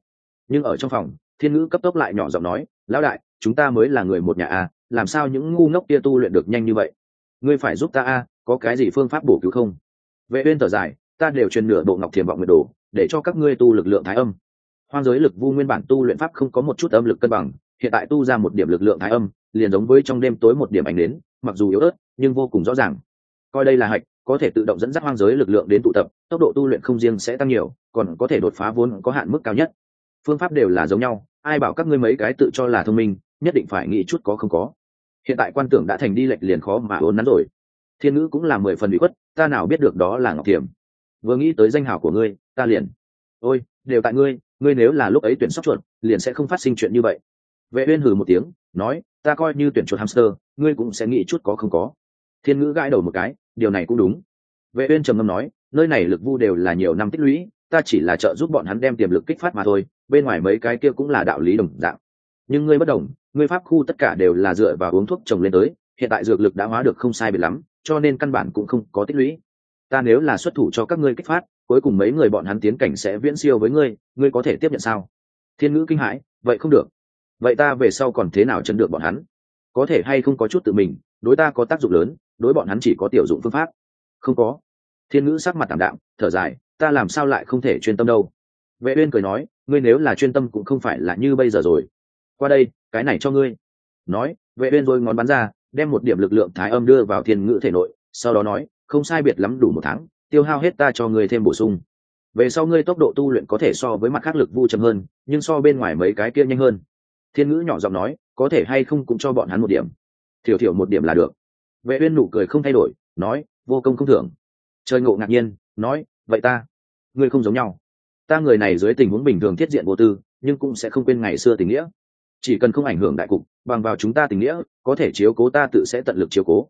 Nhưng ở trong phòng, thiên ngữ cấp tốc lại nhỏ giọng nói, lão đại, chúng ta mới là người một nhà a, làm sao những ngu ngốc kia tu luyện được nhanh như vậy? Ngươi phải giúp ta a, có cái gì phương pháp bổ cứu không? Vệ uyên thở dài, ta đều truyền nửa bộ ngọc thiềm vọng nguyệt đồ, để cho các ngươi tu lực lượng thái âm. Hoang giới lực vu nguyên bản tu luyện pháp không có một chút âm lực cân bằng, hiện tại tu ra một điểm lực lượng thái âm, liền giống với trong đêm tối một điểm ánh đến, mặc dù yếu ớt, nhưng vô cùng rõ ràng coi đây là hạch, có thể tự động dẫn dắt hoang giới lực lượng đến tụ tập, tốc độ tu luyện không riêng sẽ tăng nhiều, còn có thể đột phá vốn có hạn mức cao nhất. Phương pháp đều là giống nhau, ai bảo các ngươi mấy cái tự cho là thông minh, nhất định phải nghĩ chút có không có. Hiện tại quan tưởng đã thành đi lệch liền khó mà ốn nắn rồi. Thiên ngữ cũng là mười phần bị khuất, ta nào biết được đó là ngọc thiểm. Vừa nghĩ tới danh hào của ngươi, ta liền, ôi, đều tại ngươi ngươi nếu là lúc ấy tuyển sóc chuột, liền sẽ không phát sinh chuyện như vậy. Vệ uyên hừ một tiếng, nói, ta coi như tuyển chuột hamster, ngươi cũng sẽ nghĩ chút có không có. Thiên ngữ gãi đầu một cái điều này cũng đúng. Vệ uyên trầm ngâm nói, nơi này lực vu đều là nhiều năm tích lũy, ta chỉ là trợ giúp bọn hắn đem tiềm lực kích phát mà thôi, bên ngoài mấy cái kia cũng là đạo lý đồng dạng. Nhưng ngươi bất đồng, ngươi pháp khu tất cả đều là dựa vào uống thuốc trồng lên tới, hiện tại dược lực đã hóa được không sai biệt lắm, cho nên căn bản cũng không có tích lũy. Ta nếu là xuất thủ cho các ngươi kích phát, cuối cùng mấy người bọn hắn tiến cảnh sẽ viễn siêu với ngươi ngươi có thể tiếp nhận sao? Thiên ngữ kinh hãi, vậy không được. Vậy ta về sau còn thế nào chấn được bọn hắn? Có thể hay không có chút tự mình, đối ta có tác dụng lớn đối bọn hắn chỉ có tiểu dụng phương pháp. Không có. Thiên ngữ sắc mặt tảm đạm, thở dài, ta làm sao lại không thể chuyên tâm đâu? Vệ uyên cười nói, ngươi nếu là chuyên tâm cũng không phải là như bây giờ rồi. Qua đây, cái này cho ngươi. Nói, vệ uyên rồi ngón bắn ra, đem một điểm lực lượng thái âm đưa vào thiên ngữ thể nội, sau đó nói, không sai biệt lắm đủ một tháng, tiêu hao hết ta cho ngươi thêm bổ sung. Về sau ngươi tốc độ tu luyện có thể so với mặt khác lực vu chậm hơn, nhưng so bên ngoài mấy cái kia nhanh hơn. Thiên ngữ nhỏ giọng nói, có thể hay không cũng cho bọn hắn một điểm. Thiểu thiểu một điểm là được vệ uyên nụ cười không thay đổi, nói, vô công không thưởng. Trời ngộ ngạc nhiên, nói, vậy ta, ngươi không giống nhau. Ta người này dưới tình huống bình thường thiết diện vô tư, nhưng cũng sẽ không quên ngày xưa tình nghĩa. Chỉ cần không ảnh hưởng đại cục, bằng vào chúng ta tình nghĩa, có thể chiếu cố ta tự sẽ tận lực chiếu cố.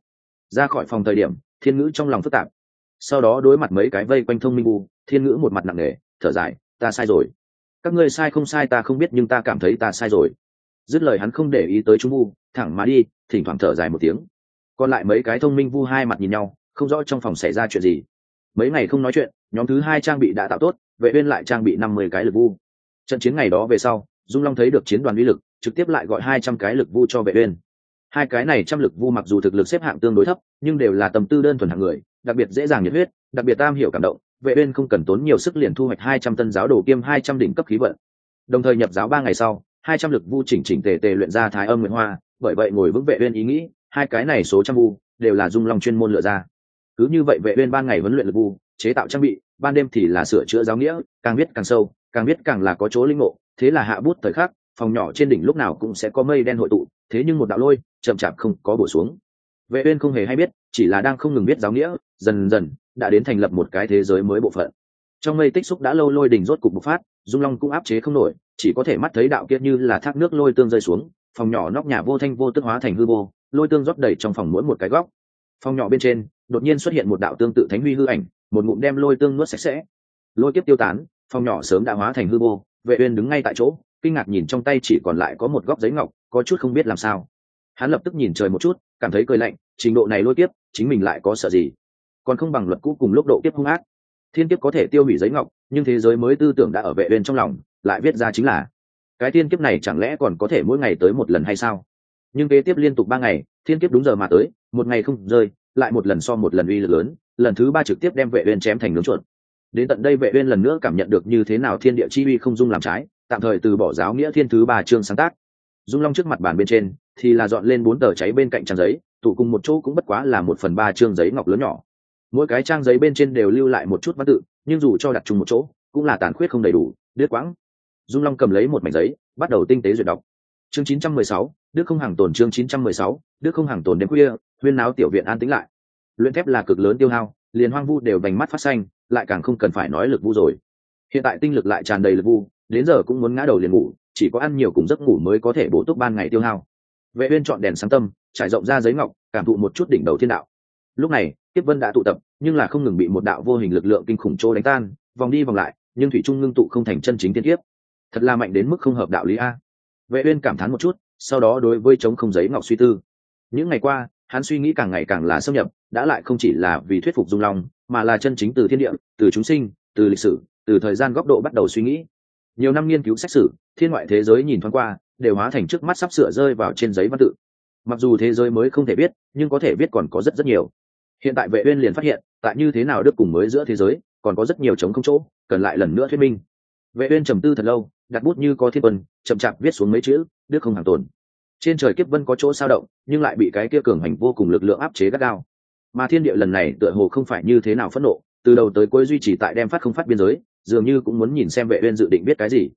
Ra khỏi phòng thời điểm, thiên ngữ trong lòng phức tạp. Sau đó đối mặt mấy cái vây quanh thông minh bu thiên ngữ một mặt nặng nề, thở dài, ta sai rồi. Các ngươi sai không sai ta không biết nhưng ta cảm thấy ta sai rồi. Dứt lời hắn không để ý tới chúng vu thẳng mà đi, thỉnh thoảng thở dài một tiếng còn lại mấy cái thông minh vu hai mặt nhìn nhau, không rõ trong phòng xảy ra chuyện gì. Mấy ngày không nói chuyện, nhóm thứ hai trang bị đã tạo tốt, vệ uyên lại trang bị năm mươi cái lực vu. Trận chiến ngày đó về sau, dung long thấy được chiến đoàn uy lực, trực tiếp lại gọi hai trăm cái lực vu cho vệ uyên hai cái này trăm lực vu mặc dù thực lực xếp hạng tương đối thấp, nhưng đều là tầm tư đơn thuần hạng người, đặc biệt dễ dàng nhiệt huyết, đặc biệt tam hiểu cảm động, vệ uyên không cần tốn nhiều sức liền thu hoạch hai trăm tân giáo đồ kiêm hai trăm đỉnh cấp khí vận. Đồng thời nhập giáo ba ngày sau, hai trăm lực vu chỉnh chỉnh tề tề luyện ra thái âm nguyện hoa, bởi vậy ngồi vững vệ uyên ý nghĩ hai cái này số trăm vu đều là dung long chuyên môn lựa ra. Cứ như vậy vệ uyên ban ngày huấn luyện lực vu chế tạo trang bị, ban đêm thì là sửa chữa giáo nghĩa, càng biết càng sâu, càng biết càng là có chỗ linh ngộ, thế là hạ bút thời khắc, phòng nhỏ trên đỉnh lúc nào cũng sẽ có mây đen hội tụ, thế nhưng một đạo lôi, chậm chạp không có bổ xuống. Vệ uyên không hề hay biết, chỉ là đang không ngừng biết giáo nghĩa, dần dần đã đến thành lập một cái thế giới mới bộ phận. Trong mây tích xúc đã lâu lôi đỉnh rốt cục bộc phát, dung long cũng áp chế không nổi, chỉ có thể mắt thấy đạo kia như là thác nước lôi tương rơi xuống, phòng nhỏ nóc nhà vô thanh vô tức hóa thành hư vô lôi tương rót đầy trong phòng mỗi một cái góc. Phòng nhỏ bên trên, đột nhiên xuất hiện một đạo tương tự thánh huy hư ảnh, một ngụm đem lôi tương nuốt sạch sẽ. Lôi tiếp tiêu tán, phòng nhỏ sớm đã hóa thành hư vô, vệ uyên đứng ngay tại chỗ, kinh ngạc nhìn trong tay chỉ còn lại có một góc giấy ngọc, có chút không biết làm sao. Hắn lập tức nhìn trời một chút, cảm thấy cười lạnh, trình độ này lôi tiếp chính mình lại có sợ gì? Còn không bằng luật cũ cùng lúc độ tiếp hung ác. Thiên kiếp có thể tiêu hủy giấy ngọc, nhưng thế giới mới tư tưởng đã ở vệ uyên trong lòng, lại viết ra chính là, cái thiên kiếp này chẳng lẽ còn có thể mỗi ngày tới một lần hay sao? Nhưng kế tiếp liên tục ba ngày, thiên kiếp đúng giờ mà tới, một ngày không rơi, lại một lần so một lần uy lực lớn, lần thứ ba trực tiếp đem vệ uyên chém thành nướng chuột. Đến tận đây vệ uyên lần nữa cảm nhận được như thế nào thiên địa chi uy không dung làm trái, tạm thời từ bỏ giáo nghĩa thiên thứ ba chương sáng tác. Dung long trước mặt bàn bên trên, thì là dọn lên bốn tờ cháy bên cạnh trang giấy, tụ cùng một chỗ cũng bất quá là một phần ba chương giấy ngọc lớn nhỏ. Mỗi cái trang giấy bên trên đều lưu lại một chút văn tự, nhưng dù cho đặt chung một chỗ, cũng là tàn khuyết không đầy đủ, đứt quãng. Dung long cầm lấy một mảnh giấy, bắt đầu tinh tế duyệt đọc chương 916, đức không hàng tồn chương 916, đức không hàng tồn đêm khuya huyên náo tiểu viện an tĩnh lại. Luyện thép là cực lớn tiêu hao liền hoang vu đều bành mắt phát xanh lại càng không cần phải nói lực vu rồi. Hiện tại tinh lực lại tràn đầy lực vu đến giờ cũng muốn ngã đầu liền ngủ chỉ có ăn nhiều cùng giấc ngủ mới có thể bổ túc ban ngày tiêu hao. Vệ uyên chọn đèn sáng tâm trải rộng ra giấy ngọc cảm thụ một chút đỉnh đầu thiên đạo. Lúc này tiếp vân đã tụ tập nhưng là không ngừng bị một đạo vô hình lực lượng kinh khủng trô đánh tan vòng đi vòng lại nhưng thủy trung ngưng tụ không thành chân chính tiên tiếp thật là mạnh đến mức không hợp đạo lý a vệ uyên cảm thán một chút sau đó đối với chống không giấy ngọc suy tư. Những ngày qua hắn suy nghĩ càng ngày càng là xâm nhập đã lại không chỉ là vì thuyết phục dung long mà là chân chính từ thiên địa từ chúng sinh từ lịch sử từ thời gian góc độ bắt đầu suy nghĩ. Nhiều năm nghiên cứu sách sử, thiên ngoại thế giới nhìn thoáng qua đều hóa thành trước mắt sắp sửa rơi vào trên giấy văn tự. Mặc dù thế giới mới không thể biết nhưng có thể biết còn có rất rất nhiều. Hiện tại vệ uyên liền phát hiện tại như thế nào đức cùng mới giữa thế giới còn có rất nhiều chống không chỗ cần lại lần nữa thuyết minh. Vệ uyên trầm tư thật lâu đặt bút như có thiên vân chậm chạp viết xuống mấy chữ, đức không hàng tồn. Trên trời kiếp vân có chỗ sao động, nhưng lại bị cái kia cường hành vô cùng lực lượng áp chế gắt gao. Mà thiên địa lần này tựa hồ không phải như thế nào phẫn nộ, từ đầu tới cuối duy trì tại đem phát không phát biên giới, dường như cũng muốn nhìn xem vệ uyên dự định biết cái gì.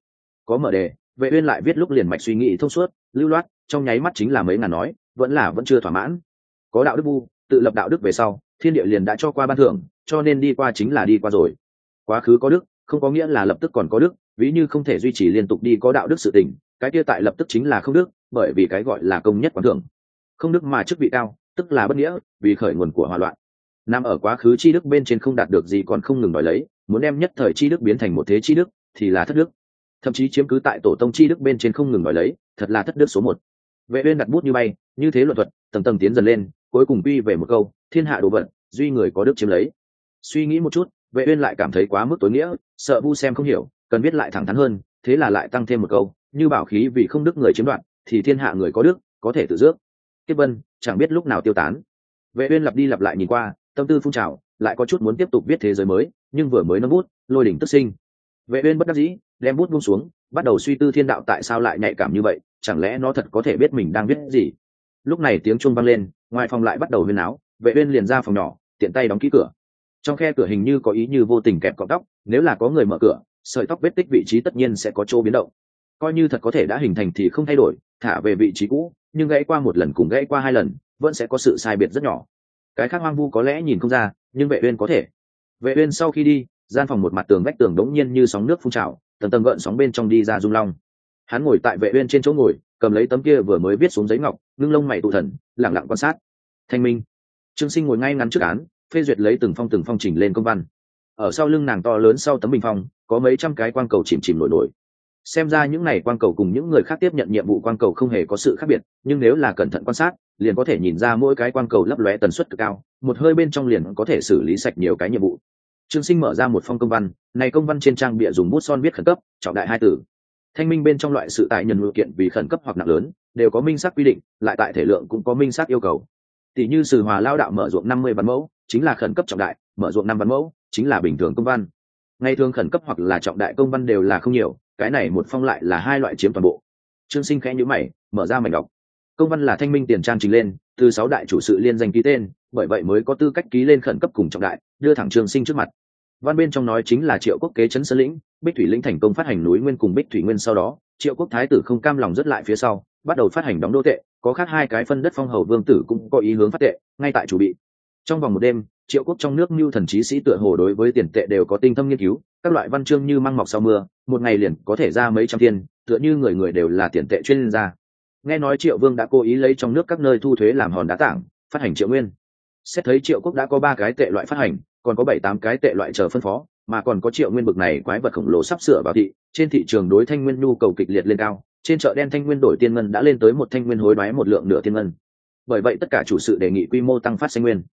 Có mở đề, vệ uyên lại viết lúc liền mạch suy nghĩ thông suốt, lưu loát, trong nháy mắt chính là mấy ngàn nói, vẫn là vẫn chưa thỏa mãn. Có đạo đức vu, tự lập đạo đức về sau, thiên địa liền đã cho qua ban thưởng, cho nên đi qua chính là đi qua rồi. Quá khứ có đức, không có nghĩa là lập tức còn có đức ví như không thể duy trì liên tục đi có đạo đức sự tình, cái kia tại lập tức chính là không đức, bởi vì cái gọi là công nhất quán thưởng. Không đức mà chức vị cao, tức là bất nghĩa, vì khởi nguồn của hòa loạn. Nằm ở quá khứ chi đức bên trên không đạt được gì còn không ngừng đòi lấy, muốn đem nhất thời chi đức biến thành một thế chi đức, thì là thất đức. Thậm chí chiếm cứ tại tổ tông chi đức bên trên không ngừng đòi lấy, thật là thất đức số một. Vệ uyên đặt bút như bay, như thế luận thuật, tầng tầng tiến dần lên, cuối cùng quy về một câu, thiên hạ đồ vật, duy người có đức chiếm lấy. Suy nghĩ một chút, vệ uyên lại cảm thấy quá mức tối nghĩa, sợ vu xem không hiểu cần viết lại thẳng thắn hơn, thế là lại tăng thêm một câu, như bảo khí vì không đức người chiếm đoạt, thì thiên hạ người có đức, có thể tự dước Kiếp vân, chẳng biết lúc nào tiêu tán. Vệ uyên lặp đi lặp lại nhìn qua, tâm tư phun trào, lại có chút muốn tiếp tục viết thế giới mới, nhưng vừa mới nâng bút, lôi đỉnh tức sinh. Vệ uyên bất đắc dĩ, đem bút buông xuống, bắt đầu suy tư thiên đạo tại sao lại nhạy cảm như vậy, chẳng lẽ nó thật có thể biết mình đang viết gì? Lúc này tiếng chuông vang lên, ngoài phòng lại bắt đầu huyên áo vệ uyên liền ra phòng nhỏ, tiện tay đóng kỹ cửa. Trong khe cửa hình như có ý như vô tình kẹp cọng tóc, nếu là có người mở cửa sợi tóc vết tích vị trí tất nhiên sẽ có chỗ biến động. Coi như thật có thể đã hình thành thì không thay đổi, thả về vị trí cũ, nhưng gãy qua một lần cùng gãy qua hai lần, vẫn sẽ có sự sai biệt rất nhỏ. Cái khác hoang vu có lẽ nhìn không ra, nhưng vệ uyên có thể. Vệ uyên sau khi đi, gian phòng một mặt tường vách tường đống nhiên như sóng nước phun trào, tầng tầng gợn sóng bên trong đi ra rung long. Hắn ngồi tại vệ uyên trên chỗ ngồi, cầm lấy tấm kia vừa mới viết xuống giấy ngọc, ngưng lông mày tụ thần lặng lặng quan sát. Thanh minh. Trương sinh ngồi ngay ngắn trước án, phê duyệt lấy từng phong từng phong chỉnh lên công văn. Ở sau lưng nàng to lớn sau tấm bình phong có mấy trăm cái quang cầu chìm chìm nổi nổi. Xem ra những này quang cầu cùng những người khác tiếp nhận nhiệm vụ quang cầu không hề có sự khác biệt, nhưng nếu là cẩn thận quan sát, liền có thể nhìn ra mỗi cái quang cầu lấp lóe tần suất cực cao, một hơi bên trong liền có thể xử lý sạch nhiều cái nhiệm vụ. Trương sinh mở ra một phong công văn, này công văn trên trang bịa dùng bút son viết khẩn cấp, trọng đại hai từ. Thanh minh bên trong loại sự tại nhân ngự kiện vì khẩn cấp hoặc nặng lớn, đều có minh xác quy định, lại tại thể lượng cũng có minh xác yêu cầu. Tỷ như sử hòa lao đạo mở ruộng năm mươi văn mẫu, chính là khẩn cấp trọng đại, mở ruộng năm văn mẫu, chính là bình thường công văn ngày thường khẩn cấp hoặc là trọng đại công văn đều là không nhiều, cái này một phong lại là hai loại chiếm toàn bộ. Trương sinh khẽ nhíu mày, mở ra mảnh đọc. Công văn là thanh minh tiền trang trình lên, từ sáu đại chủ sự liên danh ký tên, bởi vậy mới có tư cách ký lên khẩn cấp cùng trọng đại, đưa thẳng trương sinh trước mặt. Văn bên trong nói chính là triệu quốc kế chấn sơn lĩnh, bích thủy lĩnh thành công phát hành núi nguyên cùng bích thủy nguyên sau đó, triệu quốc thái tử không cam lòng rất lại phía sau, bắt đầu phát hành đóng đô tệ, có khác hai cái phân đất phong hầu vương tử cũng có ý hướng phát tệ, ngay tại chủ bị. Trong vòng một đêm triệu quốc trong nước mưu thần trí sĩ tựa hồ đối với tiền tệ đều có tinh thâm nghiên cứu các loại văn chương như măng mọc sau mưa một ngày liền có thể ra mấy trăm tiền, tựa như người người đều là tiền tệ chuyên gia. Nghe nói triệu vương đã cố ý lấy trong nước các nơi thu thuế làm hòn đá tảng phát hành triệu nguyên. Xét thấy triệu quốc đã có ba cái tệ loại phát hành còn có bảy tám cái tệ loại chờ phân phó mà còn có triệu nguyên bực này quái vật khổng lồ sắp sửa vào thị trên thị trường đối thanh nguyên nhu cầu kịch liệt lên cao trên chợ đen thanh nguyên đổi tiên ngân đã lên tới một thanh nguyên hối đoái một lượng nửa tiên ngân. Bởi vậy tất cả chủ sự đề nghị quy mô tăng phát sinh nguyên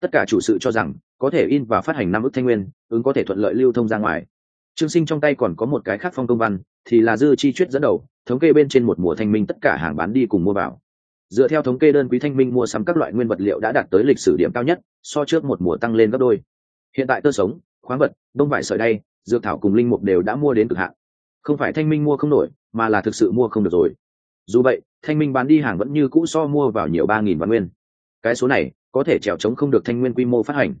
tất cả chủ sự cho rằng, có thể in và phát hành năm ức thanh nguyên, ứng có thể thuận lợi lưu thông ra ngoài. Trương sinh trong tay còn có một cái khác phong công văn, thì là dư chi chuyết dẫn đầu, thống kê bên trên một mùa thanh minh tất cả hàng bán đi cùng mua vào. Dựa theo thống kê đơn quý thanh minh mua sắm các loại nguyên vật liệu đã đạt tới lịch sử điểm cao nhất, so trước một mùa tăng lên gấp đôi. Hiện tại tơ sống, khoáng vật, đông vải sợi đay, dược thảo cùng linh mục đều đã mua đến cực hạn. Không phải thanh minh mua không nổi, mà là thực sự mua không được rồi. Dù vậy, thanh minh bán đi hàng vẫn như cũ so mua vào nhiều ba nghìn vạn nguyên. Cái số này có thể trèo chống không được thanh nguyên quy mô phát hành.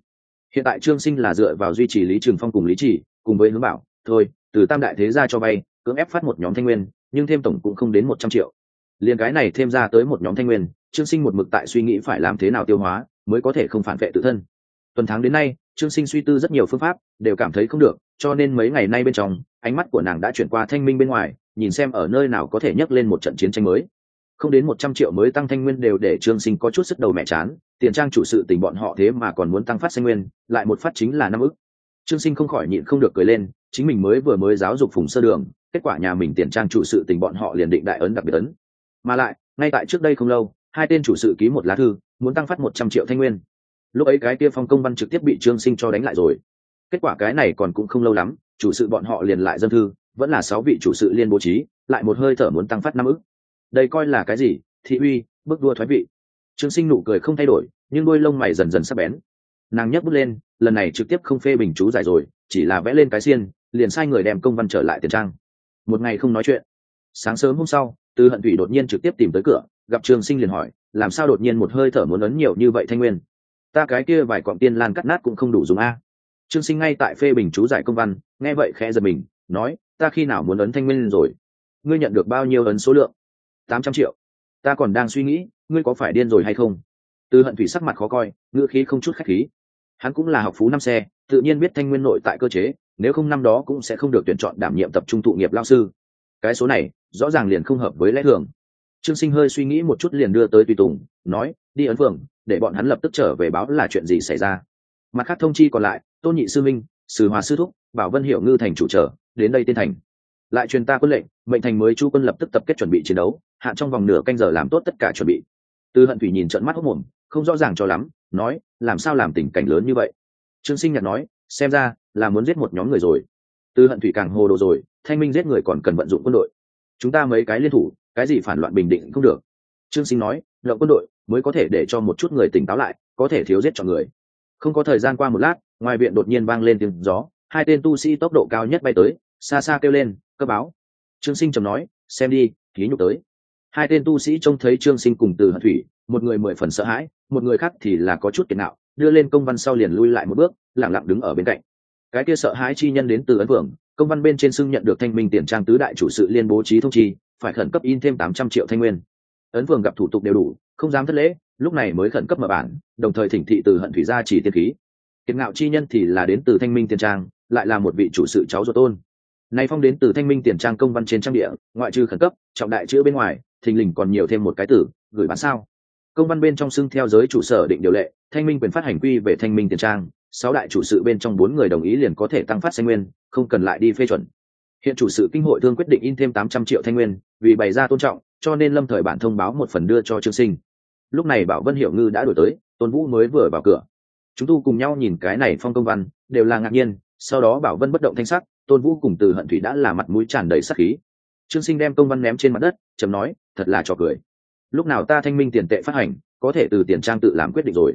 Hiện tại trương sinh là dựa vào duy trì lý trường phong cùng lý chỉ, cùng với hướng bảo, thôi, từ tam đại thế gia cho vay cưỡng ép phát một nhóm thanh nguyên, nhưng thêm tổng cũng không đến một trăm triệu. Liền cái này thêm ra tới một nhóm thanh nguyên, trương sinh một mực tại suy nghĩ phải làm thế nào tiêu hóa, mới có thể không phản vệ tự thân. Tuần tháng đến nay, trương sinh suy tư rất nhiều phương pháp, đều cảm thấy không được, cho nên mấy ngày nay bên trong, ánh mắt của nàng đã chuyển qua thanh minh bên ngoài, nhìn xem ở nơi nào có thể nhấc lên một trận chiến tranh mới không đến một trăm triệu mới tăng thanh nguyên đều để trương sinh có chút sức đầu mẹ chán, tiền trang chủ sự tình bọn họ thế mà còn muốn tăng phát thanh nguyên, lại một phát chính là năm ức. Trương sinh không khỏi nhịn không được cười lên, chính mình mới vừa mới giáo dục phùng sơ đường, kết quả nhà mình tiền trang chủ sự tình bọn họ liền định đại ấn đặc biệt ấn. Mà lại, ngay tại trước đây không lâu, hai tên chủ sự ký một lá thư, muốn tăng phát một trăm triệu thanh nguyên. Lúc ấy cái kia phong công văn trực tiếp bị trương sinh cho đánh lại rồi. Kết quả cái này còn cũng không lâu lắm, chủ sự bọn họ liền lại dân thư, vẫn là sáu vị chủ sự liên bố trí, lại một hơi thở muốn tăng phát năm ức đây coi là cái gì, thị uy, bước đua thoái vị. Trương sinh nụ cười không thay đổi, nhưng đôi lông mày dần dần sắp bén. Nàng nhấc bút lên, lần này trực tiếp không phê bình chú giải rồi, chỉ là vẽ lên cái xiên, liền sai người đem công văn trở lại tiền trang. Một ngày không nói chuyện. Sáng sớm hôm sau, Tư hận thủy đột nhiên trực tiếp tìm tới cửa, gặp trường sinh liền hỏi, làm sao đột nhiên một hơi thở muốn ấn nhiều như vậy thanh nguyên? Ta cái kia vài cọng tiên lan cắt nát cũng không đủ dùng a. Trương sinh ngay tại phê bình chú giải công văn, nghe vậy khẽ giật mình, nói, ta khi nào muốn ấn thanh nguyên rồi? Ngươi nhận được bao nhiêu ấn số lượng? Tám trăm triệu. Ta còn đang suy nghĩ, ngươi có phải điên rồi hay không? Từ hận thủy sắc mặt khó coi, ngữ khí không chút khách khí. Hắn cũng là học phú năm xe tự nhiên biết thanh nguyên nội tại cơ chế, nếu không năm đó cũng sẽ không được tuyển chọn đảm nhiệm tập trung thụ nghiệp lao sư. Cái số này, rõ ràng liền không hợp với lẽ thường. Trương sinh hơi suy nghĩ một chút liền đưa tới tùy tùng, nói, đi ấn phường, để bọn hắn lập tức trở về báo là chuyện gì xảy ra. Mặt khác thông chi còn lại, tôn nhị sư minh, sử hòa sư thúc, bảo vân hiệu ngư thành chủ trở, đến đây tiên thành. Lại truyền ta quân lệnh, mệnh thành mới chu quân lập tức tập kết chuẩn bị chiến đấu hạn trong vòng nửa canh giờ làm tốt tất cả chuẩn bị. Tư hận thủy nhìn trận mắt hốc mồm, không rõ ràng cho lắm, nói, làm sao làm tình cảnh lớn như vậy? Trương sinh nhạc nói, xem ra là muốn giết một nhóm người rồi. Tư hận thủy càng hồ đồ rồi, thanh minh giết người còn cần vận dụng quân đội. Chúng ta mấy cái liên thủ, cái gì phản loạn bình định không được. Trương sinh nói, động quân đội mới có thể để cho một chút người tỉnh táo lại, có thể thiếu giết chọn người. Không có thời gian qua một lát, ngoài viện đột nhiên vang lên tiếng gió, hai tên tu sĩ tốc độ cao nhất bay tới, xa xa kêu lên, cơ báo. Trương sinh trầm nói, xem đi ký nhục tới hai tên tu sĩ trông thấy trương sinh cùng từ hận thủy, một người mười phần sợ hãi, một người khác thì là có chút kiệt nạo, đưa lên công văn sau liền lui lại một bước lẳng lặng đứng ở bên cạnh. Cái kia sợ hãi chi nhân đến từ ấn vượng công văn bên trên xưng nhận được thanh minh tiền trang tứ đại chủ sự liên bố trí thông chi, phải khẩn cấp in thêm tám trăm triệu thanh nguyên. Ấn vượng gặp thủ tục đều đủ, không dám thất lễ, lúc này mới khẩn cấp mở bản, đồng thời thỉnh thị từ hận thủy ra chỉ tiên khí. Kiệt ngạo chi nhân thì là đến từ thanh minh tiền trang, lại là một vị chủ sự cháu ruột tôn. Nay phong đến từ thanh minh tiền trang công văn trên trang địa, ngoại trừ khẩn cấp, trọng đại chữa bên ngoài thình lình còn nhiều thêm một cái tử, gửi bán sao. Công văn bên trong xưng theo giới chủ sở định điều lệ, thanh minh quyền phát hành quy về thanh minh tiền trang, sáu đại chủ sự bên trong bốn người đồng ý liền có thể tăng phát thanh nguyên, không cần lại đi phê chuẩn. Hiện chủ sự kinh hội thương quyết định in thêm tám trăm triệu thanh nguyên, vì bày ra tôn trọng, cho nên lâm thời bản thông báo một phần đưa cho trương sinh. Lúc này bảo vân hiệu ngư đã đổi tới, tôn vũ mới vừa vào cửa. Chúng tu cùng nhau nhìn cái này phong công văn, đều là ngạc nhiên, sau đó bảo vân bất động thanh sắc, tôn vũ cùng từ hận thủy đã là mặt mũi tràn đầy sắc khí. Trương sinh đem công văn ném trên mặt đất chấm nói thật là trò cười. Lúc nào ta thanh minh tiền tệ phát hành, có thể từ tiền trang tự làm quyết định rồi.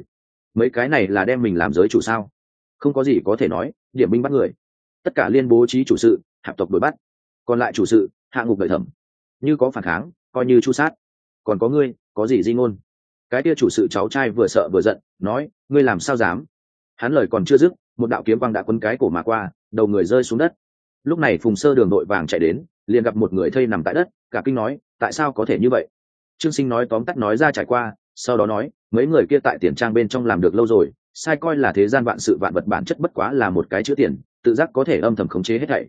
Mấy cái này là đem mình làm giới chủ sao? Không có gì có thể nói, điểm minh bắt người. Tất cả liên bố trí chủ sự hạp tộc đuổi bắt. Còn lại chủ sự, hạ ngục đợi thẩm. Như có phản kháng, coi như chu sát. Còn có ngươi, có gì di ngôn? Cái kia chủ sự cháu trai vừa sợ vừa giận, nói, ngươi làm sao dám? Hắn lời còn chưa dứt, một đạo kiếm quang đã quấn cái cổ mà qua, đầu người rơi xuống đất. Lúc này phùng sơ đường đội vàng chạy đến, liền gặp một người thây nằm tại đất, cả kinh nói tại sao có thể như vậy? Trương sinh nói tóm tắt nói ra trải qua, sau đó nói, mấy người kia tại tiền trang bên trong làm được lâu rồi, sai coi là thế gian vạn sự vạn vật bản chất bất quá là một cái chữ tiền, tự giác có thể âm thầm khống chế hết thảy.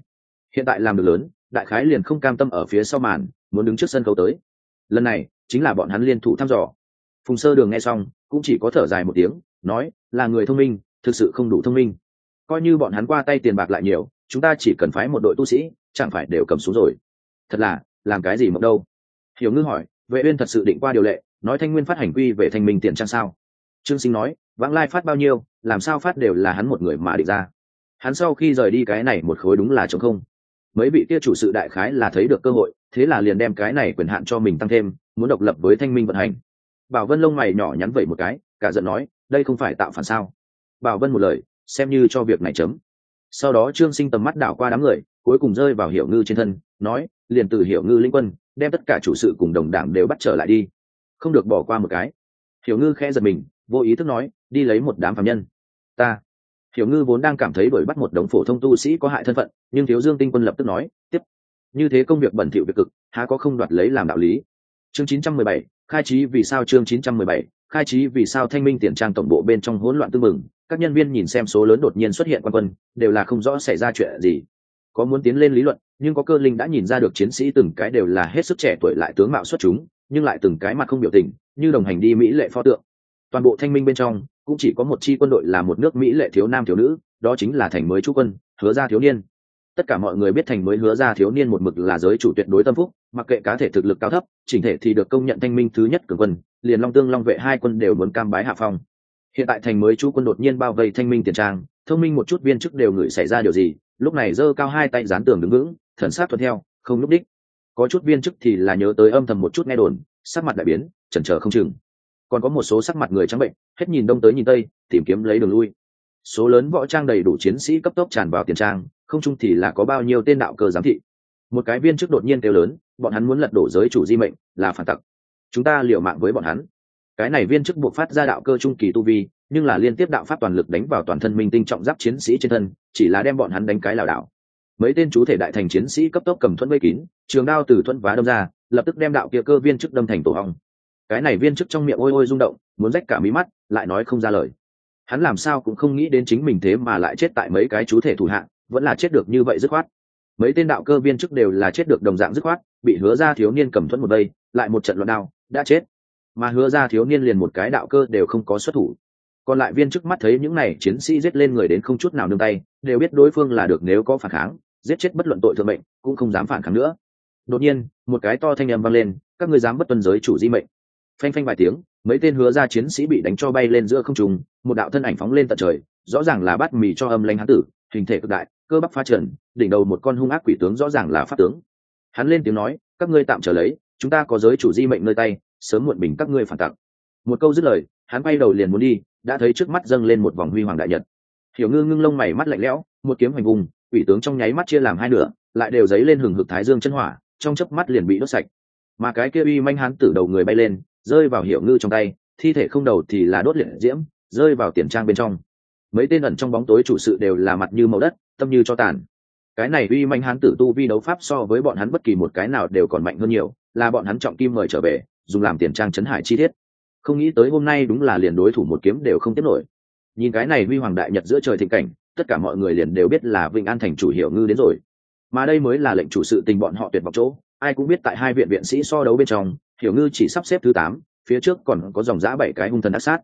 Hiện tại làm được lớn, đại khái liền không cam tâm ở phía sau màn, muốn đứng trước sân khấu tới. Lần này, chính là bọn hắn liên thủ thăm dò. Phùng sơ đường nghe xong, cũng chỉ có thở dài một tiếng, nói, là người thông minh, thực sự không đủ thông minh. Coi như bọn hắn qua tay tiền bạc lại nhiều, chúng ta chỉ cần phái một đội tu sĩ, chẳng phải đều cầm xuống rồi. Thật là, làm cái gì mộng đâu? Hiểu ngư hỏi, vệ uyên thật sự định qua điều lệ, nói thanh nguyên phát hành quy về thanh minh tiền trang sao? Trương sinh nói, vãng lai phát bao nhiêu, làm sao phát đều là hắn một người mà định ra. Hắn sau khi rời đi cái này một khối đúng là trống không. Mấy vị kia chủ sự đại khái là thấy được cơ hội, thế là liền đem cái này quyền hạn cho mình tăng thêm, muốn độc lập với thanh minh vận hành. Bảo vân lông mày nhỏ nhắn vậy một cái, cả giận nói, đây không phải tạo phản sao? Bảo vân một lời, xem như cho việc này chấm. Sau đó trương sinh tầm mắt đảo qua đám người, cuối cùng rơi vào hiểu ngư trên thân, nói, liền từ hiểu ngư linh quân đem tất cả chủ sự cùng đồng đảng đều bắt trở lại đi. Không được bỏ qua một cái. Hiểu ngư khẽ giật mình vô ý thức nói đi lấy một đám phạm nhân. Ta. Hiểu ngư vốn đang cảm thấy đuổi bắt một đống phổ thông tu sĩ có hại thân phận nhưng thiếu dương tinh quân lập tức nói tiếp. Như thế công việc bẩn thỉu việc cực há có không đoạt lấy làm đạo lý. Chương 917, khai trí vì sao chương 917, khai trí vì sao thanh minh tiền trang tổng bộ bên trong hỗn loạn tư mừng các nhân viên nhìn xem số lớn đột nhiên xuất hiện quan quân đều là không rõ xảy ra chuyện gì. Có muốn tiến lên lý luận nhưng có cơ linh đã nhìn ra được chiến sĩ từng cái đều là hết sức trẻ tuổi lại tướng mạo xuất chúng, nhưng lại từng cái mặt không biểu tình, như đồng hành đi mỹ lệ pho tượng. Toàn bộ thanh minh bên trong, cũng chỉ có một chi quân đội là một nước mỹ lệ thiếu nam thiếu nữ, đó chính là thành mới chú quân, hứa ra thiếu niên. Tất cả mọi người biết thành mới hứa ra thiếu niên một mực là giới chủ tuyệt đối tâm phúc, mặc kệ cá thể thực lực cao thấp, chỉnh thể thì được công nhận thanh minh thứ nhất cường quân, liền long tương long vệ hai quân đều muốn cam bái hạ phong. Hiện tại thành mới chú quân đột nhiên bao vây thanh minh tiền trang, thông minh một chút viên chức đều ngửi xảy ra điều gì, lúc này giơ cao hai tay dán tường đứng vững thần sát thuận theo, không lúc đích có chút viên chức thì là nhớ tới âm thầm một chút nghe đồn, sắc mặt đại biến, chần chờ không chừng. Còn có một số sắc mặt người trắng bệnh, hết nhìn đông tới nhìn tây, tìm kiếm lấy đường lui. Số lớn võ trang đầy đủ chiến sĩ cấp tốc tràn vào tiền trang, không chung thì là có bao nhiêu tên đạo cơ giám thị. Một cái viên chức đột nhiên kêu lớn, bọn hắn muốn lật đổ giới chủ di mệnh, là phản tặc. Chúng ta liều mạng với bọn hắn. Cái này viên chức buộc phát ra đạo cơ trung kỳ tu vi, nhưng là liên tiếp đạo pháp toàn lực đánh vào toàn thân minh tinh trọng giáp chiến sĩ trên thân, chỉ là đem bọn hắn đánh cái lảo đảo mấy tên chú thể đại thành chiến sĩ cấp tốc cầm thuẫn vây kín, trường đao từ thuẫn vá đâm ra, lập tức đem đạo kia cơ viên chức đâm thành tổ hong. Cái này viên chức trong miệng ôi ôi rung động, muốn rách cả mí mắt, lại nói không ra lời. Hắn làm sao cũng không nghĩ đến chính mình thế mà lại chết tại mấy cái chú thể thủ hạng, vẫn là chết được như vậy dứt khoát. Mấy tên đạo cơ viên chức đều là chết được đồng dạng dứt khoát, bị hứa ra thiếu niên cầm thuẫn một đây, lại một trận luận đao, đã chết. Mà hứa ra thiếu niên liền một cái đạo cơ đều không có xuất thủ. Còn lại viên chức mắt thấy những này chiến sĩ giết lên người đến không chút nào nương tay, đều biết đối phương là được nếu có phản kháng giết chết bất luận tội thượng mệnh, cũng không dám phản kháng nữa. Đột nhiên, một cái to thanh âm vang lên, các ngươi dám bất tuân giới chủ di mệnh. Phanh phanh vài tiếng, mấy tên hứa ra chiến sĩ bị đánh cho bay lên giữa không trung, một đạo thân ảnh phóng lên tận trời, rõ ràng là bát mì cho âm lanh hán tử, hình thể cực đại, cơ bắp pha trần, đỉnh đầu một con hung ác quỷ tướng rõ ràng là pháp tướng. Hắn lên tiếng nói, các ngươi tạm trở lấy, chúng ta có giới chủ di mệnh nơi tay, sớm muộn bình các ngươi phản tặc một câu dứt lời, hắn bay đầu liền muốn đi, đã thấy trước mắt dâng lên một vòng huy hoàng đại nhật. Hiểu ngư ngưng lông mày mắt lạnh lẽo, một kiếm hoành vùng quỷ tướng trong nháy mắt chia làm hai nửa, lại đều dấy lên hừng hực thái dương chân hỏa, trong chớp mắt liền bị đốt sạch. Mà cái kia uy manh hán tử đầu người bay lên, rơi vào hiệu ngư trong tay, thi thể không đầu thì là đốt liệt diễm, rơi vào tiền trang bên trong. Mấy tên ẩn trong bóng tối chủ sự đều là mặt như màu đất, tâm như cho tàn. Cái này uy manh hán tử tu vi đấu pháp so với bọn hắn bất kỳ một cái nào đều còn mạnh hơn nhiều, là bọn hắn trọng kim mời trở về, dùng làm tiền trang chấn hải chi tiết không nghĩ tới hôm nay đúng là liền đối thủ một kiếm đều không tiếp nổi. Nhìn cái này huy hoàng đại nhật giữa trời thịnh cảnh tất cả mọi người liền đều biết là vinh an thành chủ hiểu ngư đến rồi. Mà đây mới là lệnh chủ sự tình bọn họ tuyệt vọng chỗ. Ai cũng biết tại hai viện viện sĩ so đấu bên trong, hiểu ngư chỉ sắp xếp thứ tám, phía trước còn có dòng giã bảy cái hung thần ác sát.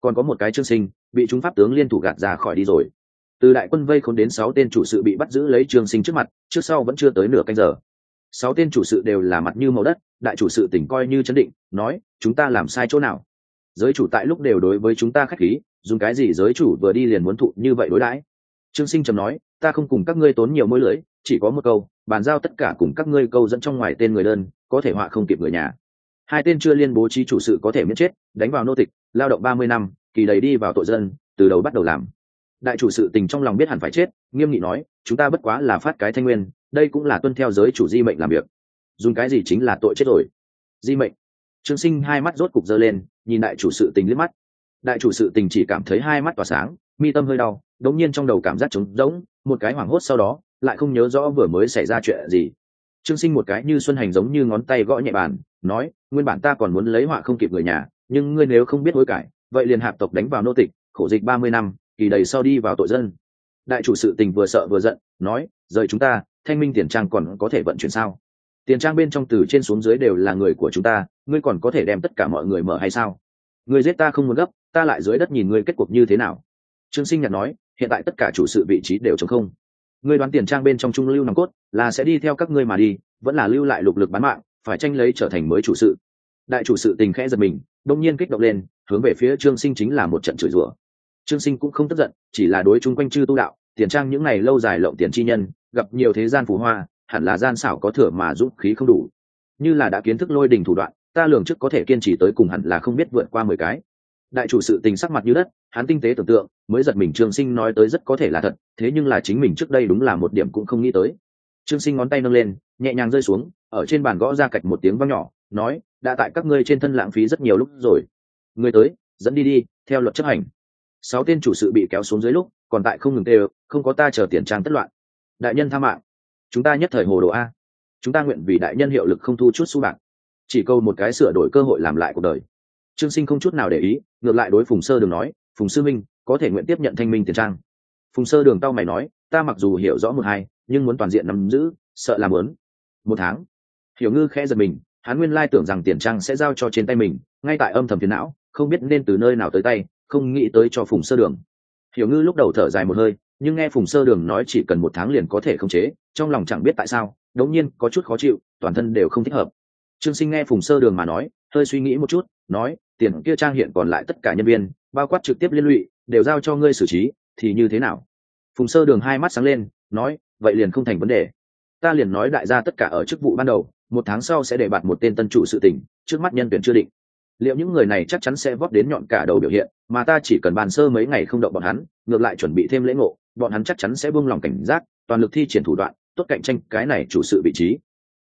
Còn có một cái trương sinh, bị chúng pháp tướng liên thủ gạt ra khỏi đi rồi. Từ đại quân vây khốn đến sáu tên chủ sự bị bắt giữ lấy trương sinh trước mặt, trước sau vẫn chưa tới nửa canh giờ. Sáu tên chủ sự đều là mặt như màu đất, đại chủ sự tỉnh coi như chấn định, nói, chúng ta làm sai chỗ nào? Giới chủ tại lúc đều đối với chúng ta khách khí, dùng cái gì giới chủ vừa đi liền muốn thụ như vậy đối đãi? Trương sinh trầm nói, ta không cùng các ngươi tốn nhiều mối lưỡi chỉ có một câu, bàn giao tất cả cùng các ngươi câu dẫn trong ngoài tên người đơn, có thể họa không kịp người nhà. Hai tên chưa liên bố trí chủ sự có thể miễn chết, đánh vào nô tịch, lao động ba mươi năm, kỳ đầy đi vào tội dân, từ đầu bắt đầu làm. Đại chủ sự tình trong lòng biết hẳn phải chết, nghiêm nghị nói, chúng ta bất quá là phát cái thanh nguyên, đây cũng là tuân theo giới chủ di mệnh làm việc. Dùng cái gì chính là tội chết rồi? Di mệnh. Trương sinh hai mắt rốt cục dơ lên, nhìn đại chủ sự tình liếc mắt. Đại chủ sự tình chỉ cảm thấy hai mắt tỏa sáng mi tâm hơi đau đống nhiên trong đầu cảm giác trống rỗng, một cái hoảng hốt sau đó, lại không nhớ rõ vừa mới xảy ra chuyện gì. Trương sinh một cái như xuân hành giống như ngón tay gõ nhẹ bàn, nói, nguyên bản ta còn muốn lấy họa không kịp người nhà, nhưng ngươi nếu không biết hối cải, vậy liền hạp tộc đánh vào nô tịch, khổ dịch ba mươi năm, kỳ đầy sau đi vào tội dân. Đại chủ sự tình vừa sợ vừa giận, nói, rời chúng ta, thanh minh tiền trang còn có thể vận chuyển sao? Tiền trang bên trong từ trên xuống dưới đều là người của chúng ta, ngươi còn có thể đem tất cả mọi người mở hay sao? Người giết ta không muốn gấp, ta lại dưới đất nhìn ngươi kết cuộc như thế nào? Trương sinh nhạt nói, hiện tại tất cả chủ sự vị trí đều chống không. Ngươi đoán tiền trang bên trong trung lưu nòng cốt, là sẽ đi theo các ngươi mà đi, vẫn là lưu lại lục lực bán mạng, phải tranh lấy trở thành mới chủ sự. Đại chủ sự tình khẽ giật mình, đông nhiên kích động lên, hướng về phía trương sinh chính là một trận chửi rủa. Trương sinh cũng không tức giận, chỉ là đối chung quanh chư tu đạo, tiền trang những ngày lâu dài lộng tiền chi nhân, gặp nhiều thế gian phù hoa, hẳn là gian xảo có thừa mà giúp khí không đủ. Như là đã kiến thức lôi đình thủ đoạn, ta lường trước có thể kiên trì tới cùng hẳn là không biết vượt qua mười cái đại chủ sự tình sắc mặt như đất, hắn tinh tế tưởng tượng, mới giật mình trương sinh nói tới rất có thể là thật, thế nhưng là chính mình trước đây đúng là một điểm cũng không nghĩ tới. Trương sinh ngón tay nâng lên, nhẹ nhàng rơi xuống, ở trên bàn gõ ra cạch một tiếng vang nhỏ, nói, đã tại các ngươi trên thân lãng phí rất nhiều lúc rồi. Người tới, dẫn đi đi, theo luật chấp hành. Sáu tên chủ sự bị kéo xuống dưới lúc, còn tại không ngừng tê không có ta chờ tiền trang tất loạn. Đại nhân tha mạng. Chúng ta nhất thời hồ đồ a. Chúng ta nguyện vì đại nhân hiệu lực không thu chút xu bạc. Chỉ câu một cái sửa đổi cơ hội làm lại cuộc đời trương sinh không chút nào để ý, ngược lại đối phùng sơ đường nói, phùng sư minh có thể nguyện tiếp nhận thanh minh tiền trang. Phùng sơ đường tao mày nói, ta mặc dù hiểu rõ một hai, nhưng muốn toàn diện nắm giữ, sợ làm lớn một tháng. Hiểu ngư khẽ giật mình, hắn nguyên lai tưởng rằng tiền trang sẽ giao cho trên tay mình, ngay tại âm thầm phiền não, không biết nên từ nơi nào tới tay, không nghĩ tới cho phùng sơ đường. Hiểu ngư lúc đầu thở dài một hơi, nhưng nghe phùng sơ đường nói chỉ cần một tháng liền có thể khống chế, trong lòng chẳng biết tại sao, đống nhiên có chút khó chịu, toàn thân đều không thích hợp. Trương sinh nghe phùng sơ đường mà nói, hơi suy nghĩ một chút, nói tiền kia trang hiện còn lại tất cả nhân viên, bao quát trực tiếp liên lụy, đều giao cho ngươi xử trí, thì như thế nào? Phùng sơ đường hai mắt sáng lên, nói, vậy liền không thành vấn đề. Ta liền nói đại gia tất cả ở chức vụ ban đầu, một tháng sau sẽ để bạt một tên tân chủ sự tỉnh trước mắt nhân tuyển chưa định. Liệu những người này chắc chắn sẽ vót đến nhọn cả đầu biểu hiện, mà ta chỉ cần bàn sơ mấy ngày không động bọn hắn, ngược lại chuẩn bị thêm lễ ngộ, bọn hắn chắc chắn sẽ buông lòng cảnh giác, toàn lực thi triển thủ đoạn, tốt cạnh tranh cái này chủ sự vị trí.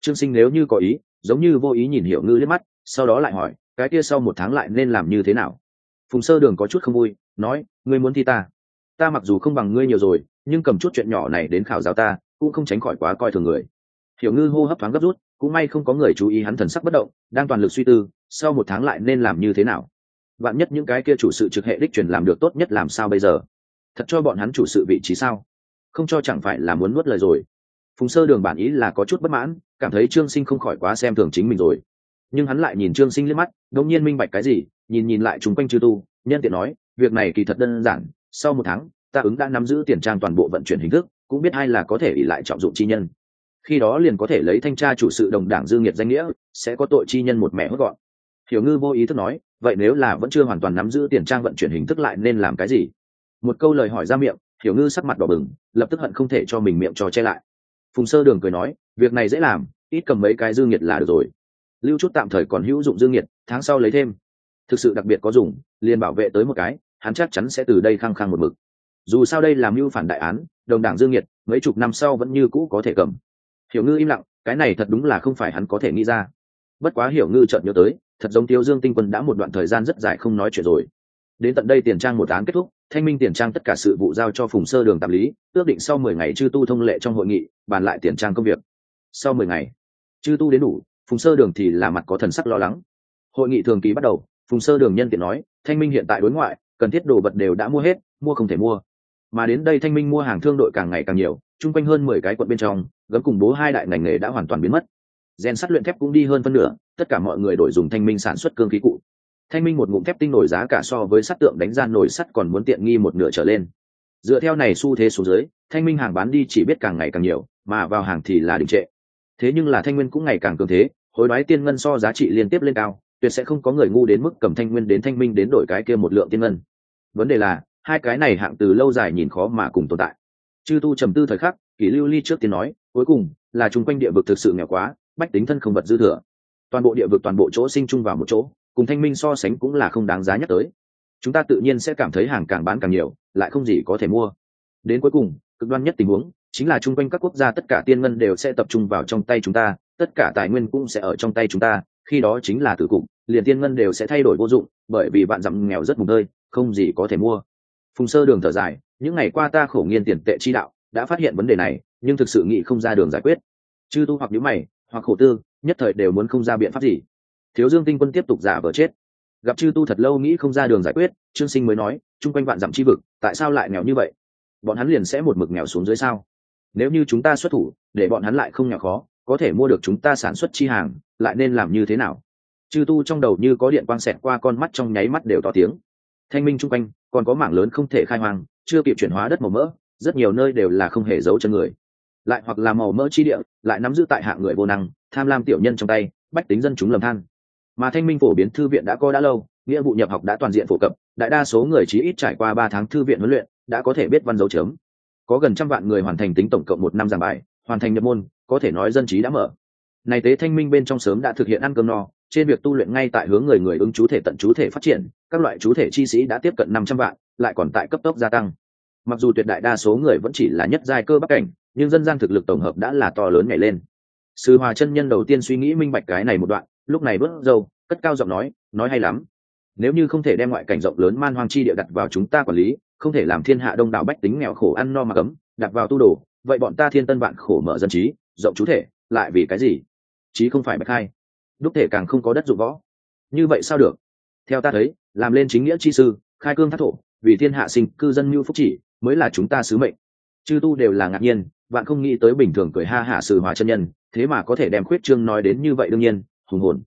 Trương sinh nếu như có ý, giống như vô ý nhìn hiểu ngư liếc mắt, sau đó lại hỏi cái kia sau một tháng lại nên làm như thế nào? Phùng sơ đường có chút không vui, nói, ngươi muốn thi ta? Ta mặc dù không bằng ngươi nhiều rồi, nhưng cầm chút chuyện nhỏ này đến khảo giáo ta, cũng không tránh khỏi quá coi thường người. Hiểu ngư hô hấp thoáng gấp rút, cũng may không có người chú ý hắn thần sắc bất động, đang toàn lực suy tư, sau một tháng lại nên làm như thế nào? Bạn nhất những cái kia chủ sự trực hệ đích truyền làm được tốt nhất làm sao bây giờ? Thật cho bọn hắn chủ sự vị trí sao? Không cho chẳng phải là muốn nuốt lời rồi. Phùng sơ đường bản ý là có chút bất mãn, cảm thấy trương sinh không khỏi quá xem thường chính mình rồi nhưng hắn lại nhìn trương sinh liếc mắt đông nhiên minh bạch cái gì, nhìn nhìn lại chúng quanh chư tu, nhân tiện nói, việc này kỳ thật đơn giản, sau một tháng, ta ứng đã nắm giữ tiền trang toàn bộ vận chuyển hình thức, cũng biết ai là có thể ỉ lại trọng dụng chi nhân. Khi đó liền có thể lấy thanh tra chủ sự đồng đảng dương nghiệt danh nghĩa, sẽ có tội chi nhân một mẹ hốt gọn. Hiểu ngư vô ý thức nói, vậy nếu là vẫn chưa hoàn toàn nắm giữ tiền trang vận chuyển hình thức lại nên làm cái gì? Một câu lời hỏi ra miệng, hiểu ngư sắc mặt đỏ bừng, lập tức hận không thể cho mình miệng trò che lại. Phùng sơ đường cười nói, việc này dễ làm, ít cầm mấy cái dương nghiệt là được rồi lưu chút tạm thời còn hữu dụng dương nhiệt, tháng sau lấy thêm. Thực sự đặc biệt có dùng, liền bảo vệ tới một cái, hắn chắc chắn sẽ từ đây khăng khăng một mực. Dù sao đây làm mưu phản đại án, đồng đảng dương nhiệt, mấy chục năm sau vẫn như cũ có thể cầm. Hiểu ngư im lặng, cái này thật đúng là không phải hắn có thể nghĩ ra. Bất quá hiểu ngư chợt nhớ tới, thật giống tiêu dương tinh quân đã một đoạn thời gian rất dài không nói chuyện rồi. Đến tận đây tiền trang một án kết thúc, thanh minh tiền trang tất cả sự vụ giao cho phùng sơ đường tạm lý, ước định sau mười ngày chư tu thông lệ trong hội nghị, bàn lại tiền trang công việc. Sau mười ngày, chư tu đến đủ phùng sơ đường thì là mặt có thần sắc lo lắng. Hội nghị thường kỳ bắt đầu, phùng sơ đường nhân tiện nói, thanh minh hiện tại đối ngoại, cần thiết đồ vật đều đã mua hết, mua không thể mua. Mà đến đây thanh minh mua hàng thương đội càng ngày càng nhiều, chung quanh hơn mười cái quận bên trong, gấm cùng bố hai đại ngành nghề đã hoàn toàn biến mất. Rèn sắt luyện thép cũng đi hơn phân nửa, tất cả mọi người đổi dùng thanh minh sản xuất cương khí cụ. Thanh minh một ngụm thép tinh nổi giá cả so với sắt tượng đánh ra nổi sắt còn muốn tiện nghi một nửa trở lên. Dựa theo này xu thế xuống dưới, thanh minh hàng bán đi chỉ biết càng ngày càng nhiều, mà vào hàng thì là đình trệ thế nhưng là thanh nguyên cũng ngày càng cường thế, hối đoái tiên ngân so giá trị liên tiếp lên cao, tuyệt sẽ không có người ngu đến mức cầm thanh nguyên đến thanh minh đến đổi cái kia một lượng tiên ngân. Vấn đề là, hai cái này hạng từ lâu dài nhìn khó mà cùng tồn tại. Chư tu trầm tư thời khắc, kỷ lưu ly trước tiên nói, cuối cùng là chung quanh địa vực thực sự nghèo quá, bách tính thân không vật dư thừa. Toàn bộ địa vực toàn bộ chỗ sinh chung vào một chỗ, cùng thanh minh so sánh cũng là không đáng giá nhắc tới. Chúng ta tự nhiên sẽ cảm thấy hàng càng bán càng nhiều, lại không gì có thể mua. Đến cuối cùng, cực đoan nhất tình huống chính là chung quanh các quốc gia tất cả tiên ngân đều sẽ tập trung vào trong tay chúng ta, tất cả tài nguyên cũng sẽ ở trong tay chúng ta, khi đó chính là tử cục, liền tiên ngân đều sẽ thay đổi vô dụng, bởi vì bạn dặm nghèo rất mùng nơi không gì có thể mua. Phùng sơ đường thở dài, những ngày qua ta khổ nghiên tiền tệ chi đạo, đã phát hiện vấn đề này, nhưng thực sự nghĩ không ra đường giải quyết. Chư tu hoặc nhữ mày, hoặc khổ tư, nhất thời đều muốn không ra biện pháp gì. Thiếu dương tinh quân tiếp tục giả vờ chết. Gặp chư tu thật lâu nghĩ không ra đường giải quyết, trương sinh mới nói, chung quanh vạn dặm chi vực, tại sao lại nghèo như vậy? Bọn hắn liền sẽ một mực nghèo xuống dưới sao? Nếu như chúng ta xuất thủ, để bọn hắn lại không nhỏ khó, có thể mua được chúng ta sản xuất chi hàng, lại nên làm như thế nào? Chư tu trong đầu như có điện quang xẹt qua con mắt trong nháy mắt đều to tiếng. Thanh minh chung quanh, còn có mảng lớn không thể khai hoang, chưa kịp chuyển hóa đất màu mỡ, rất nhiều nơi đều là không hề giấu chân người. Lại hoặc là màu mỡ chi địa, lại nắm giữ tại hạng người vô năng, tham lam tiểu nhân trong tay, bách tính dân chúng lầm than. Mà thanh minh phổ biến thư viện đã có đã lâu, nghĩa vụ nhập học đã toàn diện phổ cập, đại đa số người chí ít trải qua ba tháng thư viện huấn luyện, đã có thể biết văn dấu chấm có gần trăm vạn người hoàn thành tính tổng cộng một năm giảng bài, hoàn thành nhập môn, có thể nói dân trí đã mở. Này tế thanh minh bên trong sớm đã thực hiện ăn cơm no, trên việc tu luyện ngay tại hướng người người ứng chú thể tận chú thể phát triển, các loại chú thể chi sĩ đã tiếp cận năm trăm vạn, lại còn tại cấp tốc gia tăng. Mặc dù tuyệt đại đa số người vẫn chỉ là nhất giai cơ bắc cảnh, nhưng dân gian thực lực tổng hợp đã là to lớn nhảy lên. Sư hòa chân nhân đầu tiên suy nghĩ minh bạch cái này một đoạn, lúc này bước dâu, cất cao giọng nói nói hay lắm. Nếu như không thể đem ngoại cảnh rộng lớn man hoang chi địa đặt vào chúng ta quản lý không thể làm thiên hạ đông đảo bách tính nghèo khổ ăn no mà cấm, đặt vào tu đồ, vậy bọn ta thiên tân vạn khổ mở dân trí, rộng chú thể, lại vì cái gì? Chí không phải bạch khai đúc thể càng không có đất dụng võ. Như vậy sao được? Theo ta thấy, làm lên chính nghĩa chi sư, khai cương thác thổ, vì thiên hạ sinh cư dân mưu phúc chỉ, mới là chúng ta sứ mệnh. Chư tu đều là ngạc nhiên bạn không nghĩ tới bình thường cười ha hạ sự hòa chân nhân, thế mà có thể đem khuyết trương nói đến như vậy đương nhiên, hùng hồn.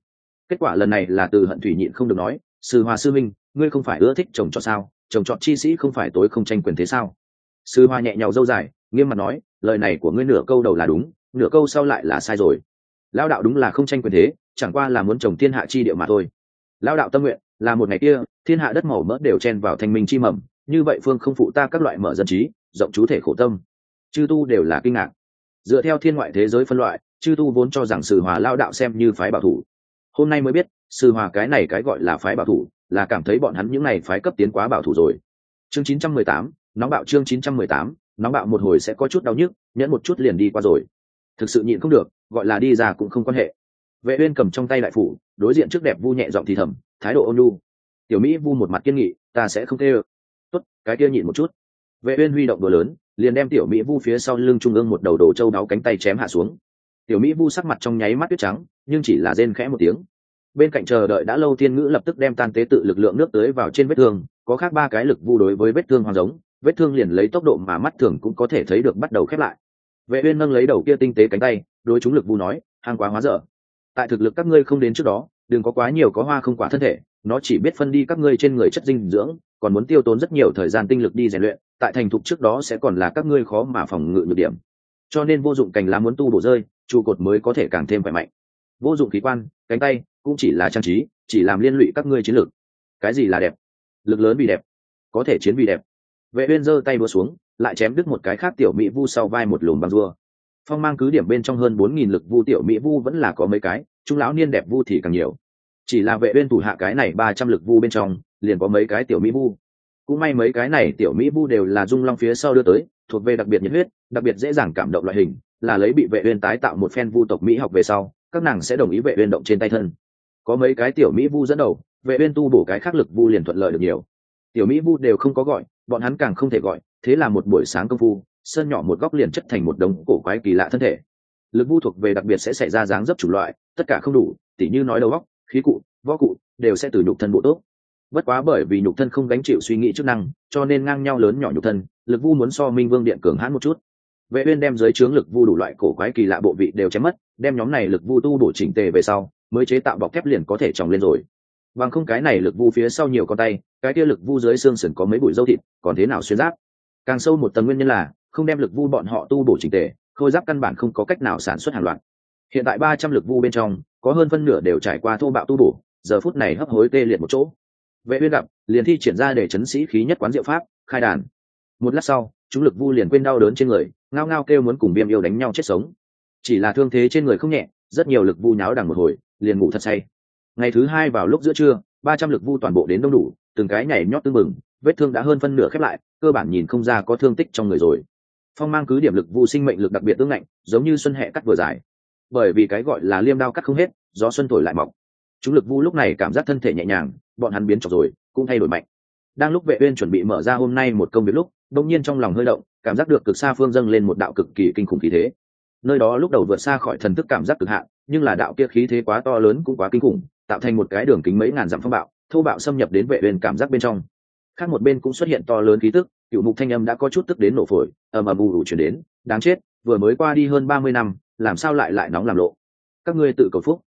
Kết quả lần này là từ hận thủy nhịn không được nói, sư hòa sư minh, ngươi không phải ưa thích chồng cho sao? Chồng chọn chi sĩ không phải tối không tranh quyền thế sao? Sư hoa nhẹ nhào dâu dài, nghiêm mặt nói, lời này của ngươi nửa câu đầu là đúng, nửa câu sau lại là sai rồi. Lao đạo đúng là không tranh quyền thế, chẳng qua là muốn trồng thiên hạ chi địa mà thôi. Lao đạo tâm nguyện, là một ngày kia, thiên hạ đất màu mỡ đều chen vào thanh minh chi mầm, như vậy phương không phụ ta các loại mở dân trí, rộng chú thể khổ tâm. Chư tu đều là kinh ngạc. Dựa theo thiên ngoại thế giới phân loại, chư tu vốn cho rằng sử hòa lao đạo xem như phái bảo thủ. Hôm nay mới biết, sư hòa cái này cái gọi là phái bảo thủ là cảm thấy bọn hắn những này phái cấp tiến quá bảo thủ rồi. Chương 918, nóng bạo chương 918, nóng bạo một hồi sẽ có chút đau nhức nhẫn một chút liền đi qua rồi. Thực sự nhịn không được gọi là đi ra cũng không quan hệ. Vệ uyên cầm trong tay đại phủ đối diện trước đẹp vu nhẹ giọng thì thầm thái độ ôn nhu. Tiểu mỹ vu một mặt kiên nghị ta sẽ không theo. tốt cái kia nhịn một chút. Vệ uyên huy động đồ lớn liền đem tiểu mỹ vu phía sau lưng trung ương một đầu đồ châu đáo cánh tay chém hạ xuống. Tiểu mỹ vu sắc mặt trong nháy mắt tuyết trắng nhưng chỉ là rên khẽ một tiếng bên cạnh chờ đợi đã lâu thiên ngữ lập tức đem tan tế tự lực lượng nước tới vào trên vết thương, có khác ba cái lực vu đối với vết thương hoang giống, vết thương liền lấy tốc độ mà mắt thường cũng có thể thấy được bắt đầu khép lại. Vệ uyên nâng lấy đầu kia tinh tế cánh tay, đối chúng lực vu nói hàng quá hóa dở. Tại thực lực các ngươi không đến trước đó, đừng có quá nhiều có hoa không quả thân thể, nó chỉ biết phân đi các ngươi trên người chất dinh dưỡng, còn muốn tiêu tốn rất nhiều thời gian tinh lực đi rèn luyện, tại thành thục trước đó sẽ còn là các ngươi khó mà phòng ngự nhược điểm. Cho nên vô dụng cành lá muốn tu bổ rơi, trụ cột mới có thể càng thêm khỏe mạnh. Vô dụng khí quan, cánh tay cũng chỉ là trang trí, chỉ làm liên lụy các ngươi chiến lược. Cái gì là đẹp? Lực lớn vì đẹp, có thể chiến vì đẹp. Vệ uyên giơ tay búa xuống, lại chém đứt một cái khác tiểu mỹ vu sau vai một lùm băng rua phong mang cứ điểm bên trong hơn bốn nghìn lực vu tiểu mỹ vu vẫn là có mấy cái, chúng lão niên đẹp vu thì càng nhiều. Chỉ là vệ uyên thủ hạ cái này ba trăm lực vu bên trong, liền có mấy cái tiểu mỹ vu. Cũng may mấy cái này tiểu mỹ vu đều là dung long phía sau đưa tới, thuộc về đặc biệt nhiệt huyết, đặc biệt dễ dàng cảm động loại hình, là lấy bị vệ uyên tái tạo một phen vu tộc mỹ học về sau, các nàng sẽ đồng ý vệ uyên động trên tay thân có mấy cái tiểu mỹ vu dẫn đầu, vệ uyên tu bổ cái khắc lực vu liền thuận lợi được nhiều. Tiểu mỹ vu đều không có gọi, bọn hắn càng không thể gọi, thế là một buổi sáng công phu, sơn nhỏ một góc liền chất thành một đống cổ quái kỳ lạ thân thể. Lực vu thuộc về đặc biệt sẽ xảy ra dáng dấp chủ loại, tất cả không đủ, tỉ như nói đầu góc khí cụ, võ cụ đều sẽ từ nhục thân bộ tốt. Bất quá bởi vì nhục thân không gánh chịu suy nghĩ chức năng, cho nên ngang nhau lớn nhỏ nhục thân, lực vu muốn so minh vương điện cường hãn một chút. Vệ uyên đem dưới trướng lực vu đủ loại cổ quái kỳ lạ bộ vị đều chém mất, đem nhóm này lực vu tu bổ chỉnh tề về sau mới chế tạo bọc thép liền có thể tròng lên rồi. Bằng không cái này lực vu phía sau nhiều con tay, cái kia lực vu dưới xương sườn có mấy bụi dâu thịt, còn thế nào xuyên giáp? Càng sâu một tầng nguyên nhân là, không đem lực vu bọn họ tu bổ trình tề, khôi giáp căn bản không có cách nào sản xuất hàng loạt. Hiện tại ba trăm lực vu bên trong, có hơn phân nửa đều trải qua thô bạo tu bổ, giờ phút này hấp hối tê liệt một chỗ. Vệ uyên gặp, liền thi triển ra để chấn sĩ khí nhất quán diệu pháp, khai đàn. Một lát sau, chúng lực vu liền quên đau đớn trên người, ngao ngao kêu muốn cùng viêm yêu đánh nhau chết sống. Chỉ là thương thế trên người không nhẹ, rất nhiều lực vu nháo đằng một hồi liền ngủ thật say. Ngày thứ hai vào lúc giữa trưa, ba trăm lực vu toàn bộ đến đông đủ, từng cái nhảy nhót tưng bừng, vết thương đã hơn phân nửa khép lại, cơ bản nhìn không ra có thương tích trong người rồi. Phong mang cứ điểm lực vu sinh mệnh lực đặc biệt tương ngạnh, giống như xuân hệ cắt vừa dài. Bởi vì cái gọi là liêm đao cắt không hết do xuân thổi lại mọc. Chúng lực vu lúc này cảm giác thân thể nhẹ nhàng, bọn hắn biến trọc rồi, cũng thay đổi mạnh. Đang lúc vệ uyên chuẩn bị mở ra hôm nay một công việc lúc, đột nhiên trong lòng hơi động, cảm giác được cực xa phương dâng lên một đạo cực kỳ kinh khủng khí thế. Nơi đó lúc đầu vượt xa khỏi thần thức cảm giác cực hạn nhưng là đạo kia khí thế quá to lớn cũng quá kinh khủng, tạo thành một cái đường kính mấy ngàn dặm phong bạo, thô bạo xâm nhập đến vệ uyên cảm giác bên trong. Khác một bên cũng xuất hiện to lớn khí tức, cựu mục thanh âm đã có chút tức đến nổ phổi, ầm ầm ù ù chuyển đến, đáng chết, vừa mới qua đi hơn ba mươi năm, làm sao lại lại nóng làm lộ? Các ngươi tự cầu phúc.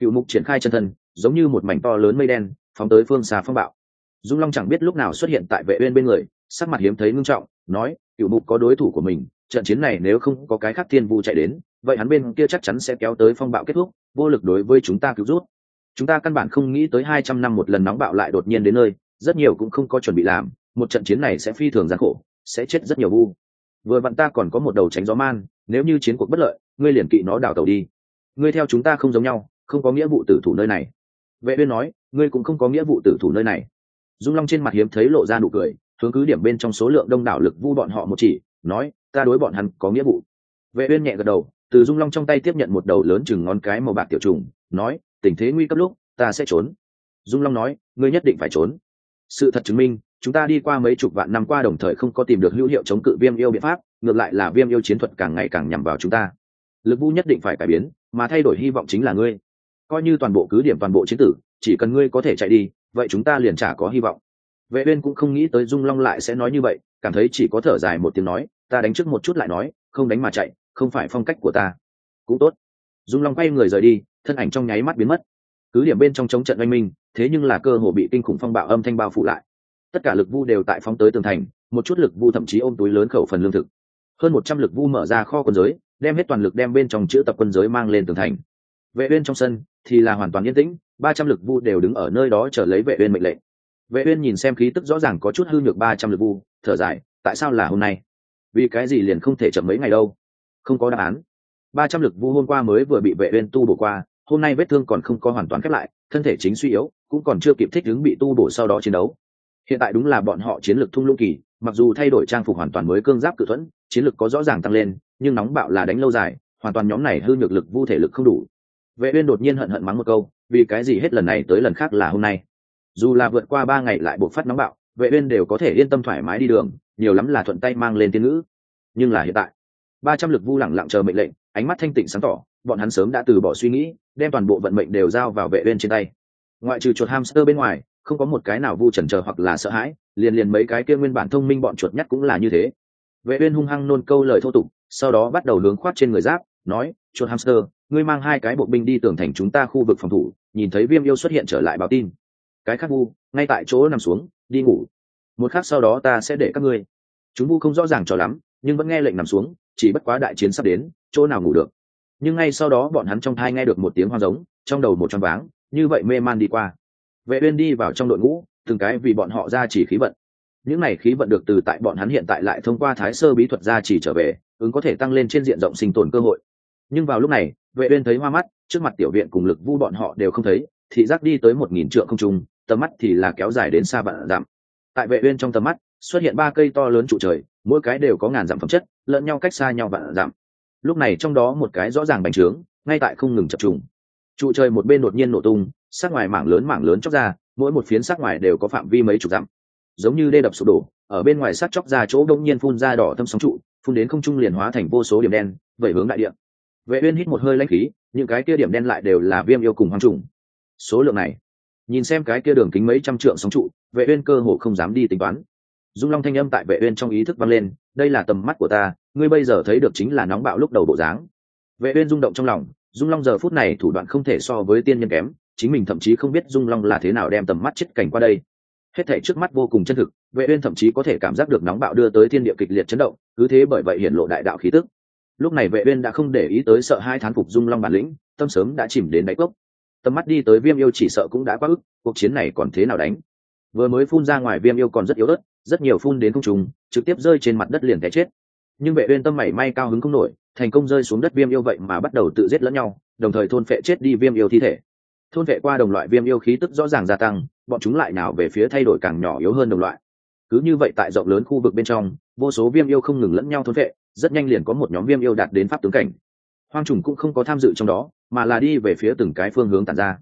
Cựu mục triển khai chân thân, giống như một mảnh to lớn mây đen, phóng tới phương xa phong bạo. Dung long chẳng biết lúc nào xuất hiện tại vệ uyên bên người, sắc mặt hiếm thấy ngưng trọng, nói, cựu mục có đối thủ của mình trận chiến này nếu không có cái khác thiên vu chạy đến, vậy hắn bên kia chắc chắn sẽ kéo tới phong bạo kết thúc, vô lực đối với chúng ta cứu rút. Chúng ta căn bản không nghĩ tới hai trăm năm một lần nóng bạo lại đột nhiên đến nơi, rất nhiều cũng không có chuẩn bị làm, một trận chiến này sẽ phi thường gian khổ, sẽ chết rất nhiều vu. Vừa vặn ta còn có một đầu tránh gió man, nếu như chiến cuộc bất lợi, ngươi liền kỵ nó đào tàu đi. Ngươi theo chúng ta không giống nhau, không có nghĩa vụ tử thủ nơi này. Vệ uyên nói, ngươi cũng không có nghĩa vụ tử thủ nơi này. Dung long trên mặt hiếm thấy lộ ra nụ cười, hướng cứ điểm bên trong số lượng đông đảo lực vu bọn họ một chỉ, nói ta đối bọn hắn có nghĩa vụ. Vệ uyên nhẹ gật đầu, từ dung long trong tay tiếp nhận một đầu lớn chừng ngón cái màu bạc tiểu trùng, nói, tình thế nguy cấp lúc, ta sẽ trốn. Dung long nói, ngươi nhất định phải trốn. Sự thật chứng minh, chúng ta đi qua mấy chục vạn năm qua đồng thời không có tìm được hữu hiệu chống cự viêm yêu biện pháp, ngược lại là viêm yêu chiến thuật càng ngày càng nhằm vào chúng ta. Lực vu nhất định phải cải biến, mà thay đổi hy vọng chính là ngươi. Coi như toàn bộ cứ điểm toàn bộ chiến tử, chỉ cần ngươi có thể chạy đi, vậy chúng ta liền chả có hy vọng. Vệ uyên cũng không nghĩ tới dung long lại sẽ nói như vậy, cảm thấy chỉ có thở dài một tiếng nói ta đánh trước một chút lại nói, không đánh mà chạy, không phải phong cách của ta. Cũng tốt. Dung long quay người rời đi, thân ảnh trong nháy mắt biến mất. Cứ điểm bên trong chống trận oanh minh, thế nhưng là cơ hồ bị kinh khủng phong bạo âm thanh bao phủ lại. Tất cả lực vu đều tại phóng tới tường thành, một chút lực vu thậm chí ôm túi lớn khẩu phần lương thực. Hơn một trăm lực vu mở ra kho quân giới, đem hết toàn lực đem bên trong chữ tập quân giới mang lên tường thành. Vệ uyên trong sân thì là hoàn toàn yên tĩnh, ba trăm lực vu đều đứng ở nơi đó chờ lấy vệ uyên mệnh lệnh. Vệ uyên nhìn xem khí tức rõ ràng có chút hư nhược ba trăm lực vu, thở dài, tại sao là hôm nay? Vì cái gì liền không thể chậm mấy ngày đâu? Không có đáp án. Ba trăm lực vu hôm qua mới vừa bị vệ uyên tu bổ qua, hôm nay vết thương còn không có hoàn toàn khép lại, thân thể chính suy yếu, cũng còn chưa kịp thích ứng bị tu bổ sau đó chiến đấu. Hiện tại đúng là bọn họ chiến lược thung lũng kỳ, mặc dù thay đổi trang phục hoàn toàn mới cương giáp cự thuẫn, chiến lược có rõ ràng tăng lên, nhưng nóng bạo là đánh lâu dài, hoàn toàn nhóm này hư nhược lực vu thể lực không đủ. Vệ uyên đột nhiên hận hận mắng một câu, vì cái gì hết lần này tới lần khác là hôm nay? Dù là vượt qua ba ngày lại buộc phát nóng bạo, vệ uyên đều có thể yên tâm thoải mái đi đường nhiều lắm là thuận tay mang lên tiên ngữ. Nhưng là hiện tại, ba trăm lực vu lẳng lặng chờ mệnh lệnh, ánh mắt thanh tịnh sáng tỏ, bọn hắn sớm đã từ bỏ suy nghĩ, đem toàn bộ vận mệnh đều giao vào vệ bên trên tay. Ngoại trừ chuột hamster bên ngoài, không có một cái nào vu chần chờ hoặc là sợ hãi, liền liền mấy cái kia nguyên bản thông minh bọn chuột nhất cũng là như thế. Vệ uyên hung hăng nôn câu lời thô tục, sau đó bắt đầu hướng khoát trên người giáp, nói, chuột hamster, ngươi mang hai cái bộ binh đi tường thành chúng ta khu vực phòng thủ, nhìn thấy viêm yêu xuất hiện trở lại báo tin. Cái khác vu, ngay tại chỗ nằm xuống, đi ngủ một khắc sau đó ta sẽ để các ngươi. Chúng vu không rõ ràng cho lắm, nhưng vẫn nghe lệnh nằm xuống, chỉ bất quá đại chiến sắp đến, chỗ nào ngủ được. Nhưng ngay sau đó bọn hắn trong thai nghe được một tiếng hoang giống, trong đầu một tròn váng, như vậy mê man đi qua. Vệ uyên đi vào trong đội ngũ, từng cái vì bọn họ ra chỉ khí vận. Những này khí vận được từ tại bọn hắn hiện tại lại thông qua thái sơ bí thuật ra chỉ trở về, ứng có thể tăng lên trên diện rộng sinh tồn cơ hội. Nhưng vào lúc này, vệ uyên thấy hoa mắt, trước mặt tiểu viện cùng lực vu bọn họ đều không thấy, thị giác đi tới một nghìn trượng không trung, tầm mắt thì là kéo dài đến xa vạn dặm tại vệ uyên trong tầm mắt, xuất hiện ba cây to lớn trụ trời, mỗi cái đều có ngàn dặm phẩm chất, lẫn nhau cách xa nhau vạn dặm. Lúc này trong đó một cái rõ ràng bành trướng, ngay tại không ngừng chập trùng. Trụ trời một bên đột nhiên nổ tung, sắc ngoài mảng lớn mảng lớn chóc ra, mỗi một phiến sắc ngoài đều có phạm vi mấy chục dặm. Giống như đê đập sụp đổ, ở bên ngoài sắc chóc ra chỗ đông nhiên phun ra đỏ thâm sóng trụ, phun đến không trung liền hóa thành vô số điểm đen, vẩy hướng đại địa. Vệ uyên hít một hơi lãnh khí, những cái kia điểm đen lại đều là viêm yêu cùng hoang trùng. Số lượng này, nhìn xem cái kia đường kính mấy trăm trượng sóng trụ vệ uyên cơ hồ không dám đi tính toán. Dung long thanh âm tại vệ uyên trong ý thức vang lên, đây là tầm mắt của ta, ngươi bây giờ thấy được chính là nóng bạo lúc đầu bộ dáng. Vệ uyên rung động trong lòng, dung long giờ phút này thủ đoạn không thể so với tiên nhân kém, chính mình thậm chí không biết dung long là thế nào đem tầm mắt chết cảnh qua đây. Hết thảy trước mắt vô cùng chân thực, vệ uyên thậm chí có thể cảm giác được nóng bạo đưa tới thiên địa kịch liệt chấn động, cứ thế bởi vậy hiển lộ đại đạo khí tức. Lúc này vệ uyên đã không để ý tới sợ hai thán phục dung long bản lĩnh, tâm sớm đã chìm đến đáy cốc. Tầm mắt đi tới viêm yêu chỉ sợ cũng đã quá ức, cuộc chiến này còn thế nào đánh? Vừa mới phun ra ngoài viêm yêu còn rất yếu ớt, rất nhiều phun đến không trùng, trực tiếp rơi trên mặt đất liền té chết. Nhưng vệ uyên tâm mảy may cao hứng không nổi, thành công rơi xuống đất viêm yêu vậy mà bắt đầu tự giết lẫn nhau, đồng thời thôn phệ chết đi viêm yêu thi thể. Thôn vệ qua đồng loại viêm yêu khí tức rõ ràng gia tăng, bọn chúng lại nào về phía thay đổi càng nhỏ yếu hơn đồng loại. Cứ như vậy tại rộng lớn khu vực bên trong, vô số viêm yêu không ngừng lẫn nhau thôn vệ rất nhanh liền có một nhóm viêm yêu đạt đến pháp tướng cảnh. Hoang trùng cũng không có tham dự trong đó, mà là đi về phía từng cái phương hướng tản ra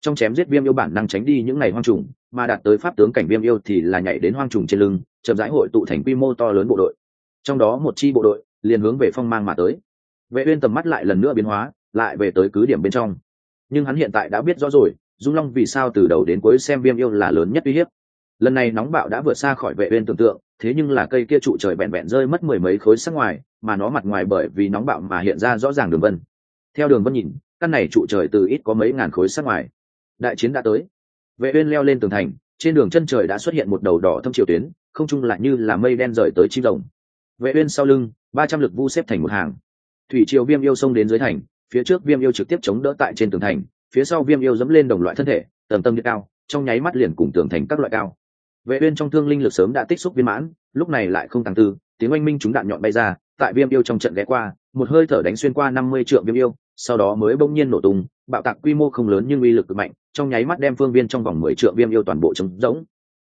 trong chém giết viêm yêu bản năng tránh đi những ngày hoang trùng, mà đạt tới pháp tướng cảnh viêm yêu thì là nhảy đến hoang trùng trên lưng, chậm rãi hội tụ thành quy mô to lớn bộ đội. Trong đó một chi bộ đội liền hướng về phong mang mà tới. Vệ uyên tầm mắt lại lần nữa biến hóa, lại về tới cứ điểm bên trong. Nhưng hắn hiện tại đã biết rõ rồi, dung long vì sao từ đầu đến cuối xem viêm yêu là lớn nhất uy hiếp. Lần này nóng bạo đã vượt xa khỏi vệ uyên tưởng tượng, thế nhưng là cây kia trụ trời bẹn bẹn rơi mất mười mấy khối sắc ngoài, mà nó mặt ngoài bởi vì nóng bạo mà hiện ra rõ ràng đường vân. Theo đường vân nhìn, căn này trụ trời từ ít có mấy ngàn khối sắc ngoài đại chiến đã tới. Vệ uyên leo lên tường thành, trên đường chân trời đã xuất hiện một đầu đỏ thâm Triều tuyến, không trung lại như là mây đen rời tới chim rồng. Vệ uyên sau lưng, ba trăm lực vu xếp thành một hàng. Thủy triều viêm yêu xông đến dưới thành, phía trước viêm yêu trực tiếp chống đỡ tại trên tường thành, phía sau viêm yêu dẫm lên đồng loại thân thể tầm tầng như cao, trong nháy mắt liền cùng tường thành các loại cao. Vệ uyên trong thương linh lực sớm đã tích xúc viên mãn, lúc này lại không tăng tư, tiếng oanh minh chúng đạn nhọn bay ra, tại viêm yêu trong trận ghé qua, một hơi thở đánh xuyên qua năm mươi trượng viêm yêu, sau đó mới bỗng nhiên nổ tung, bạo tạc quy mô không lớn nhưng uy lực cực mạnh trong nháy mắt đem phương viên trong vòng mười triệu viêm yêu toàn bộ trống rỗng.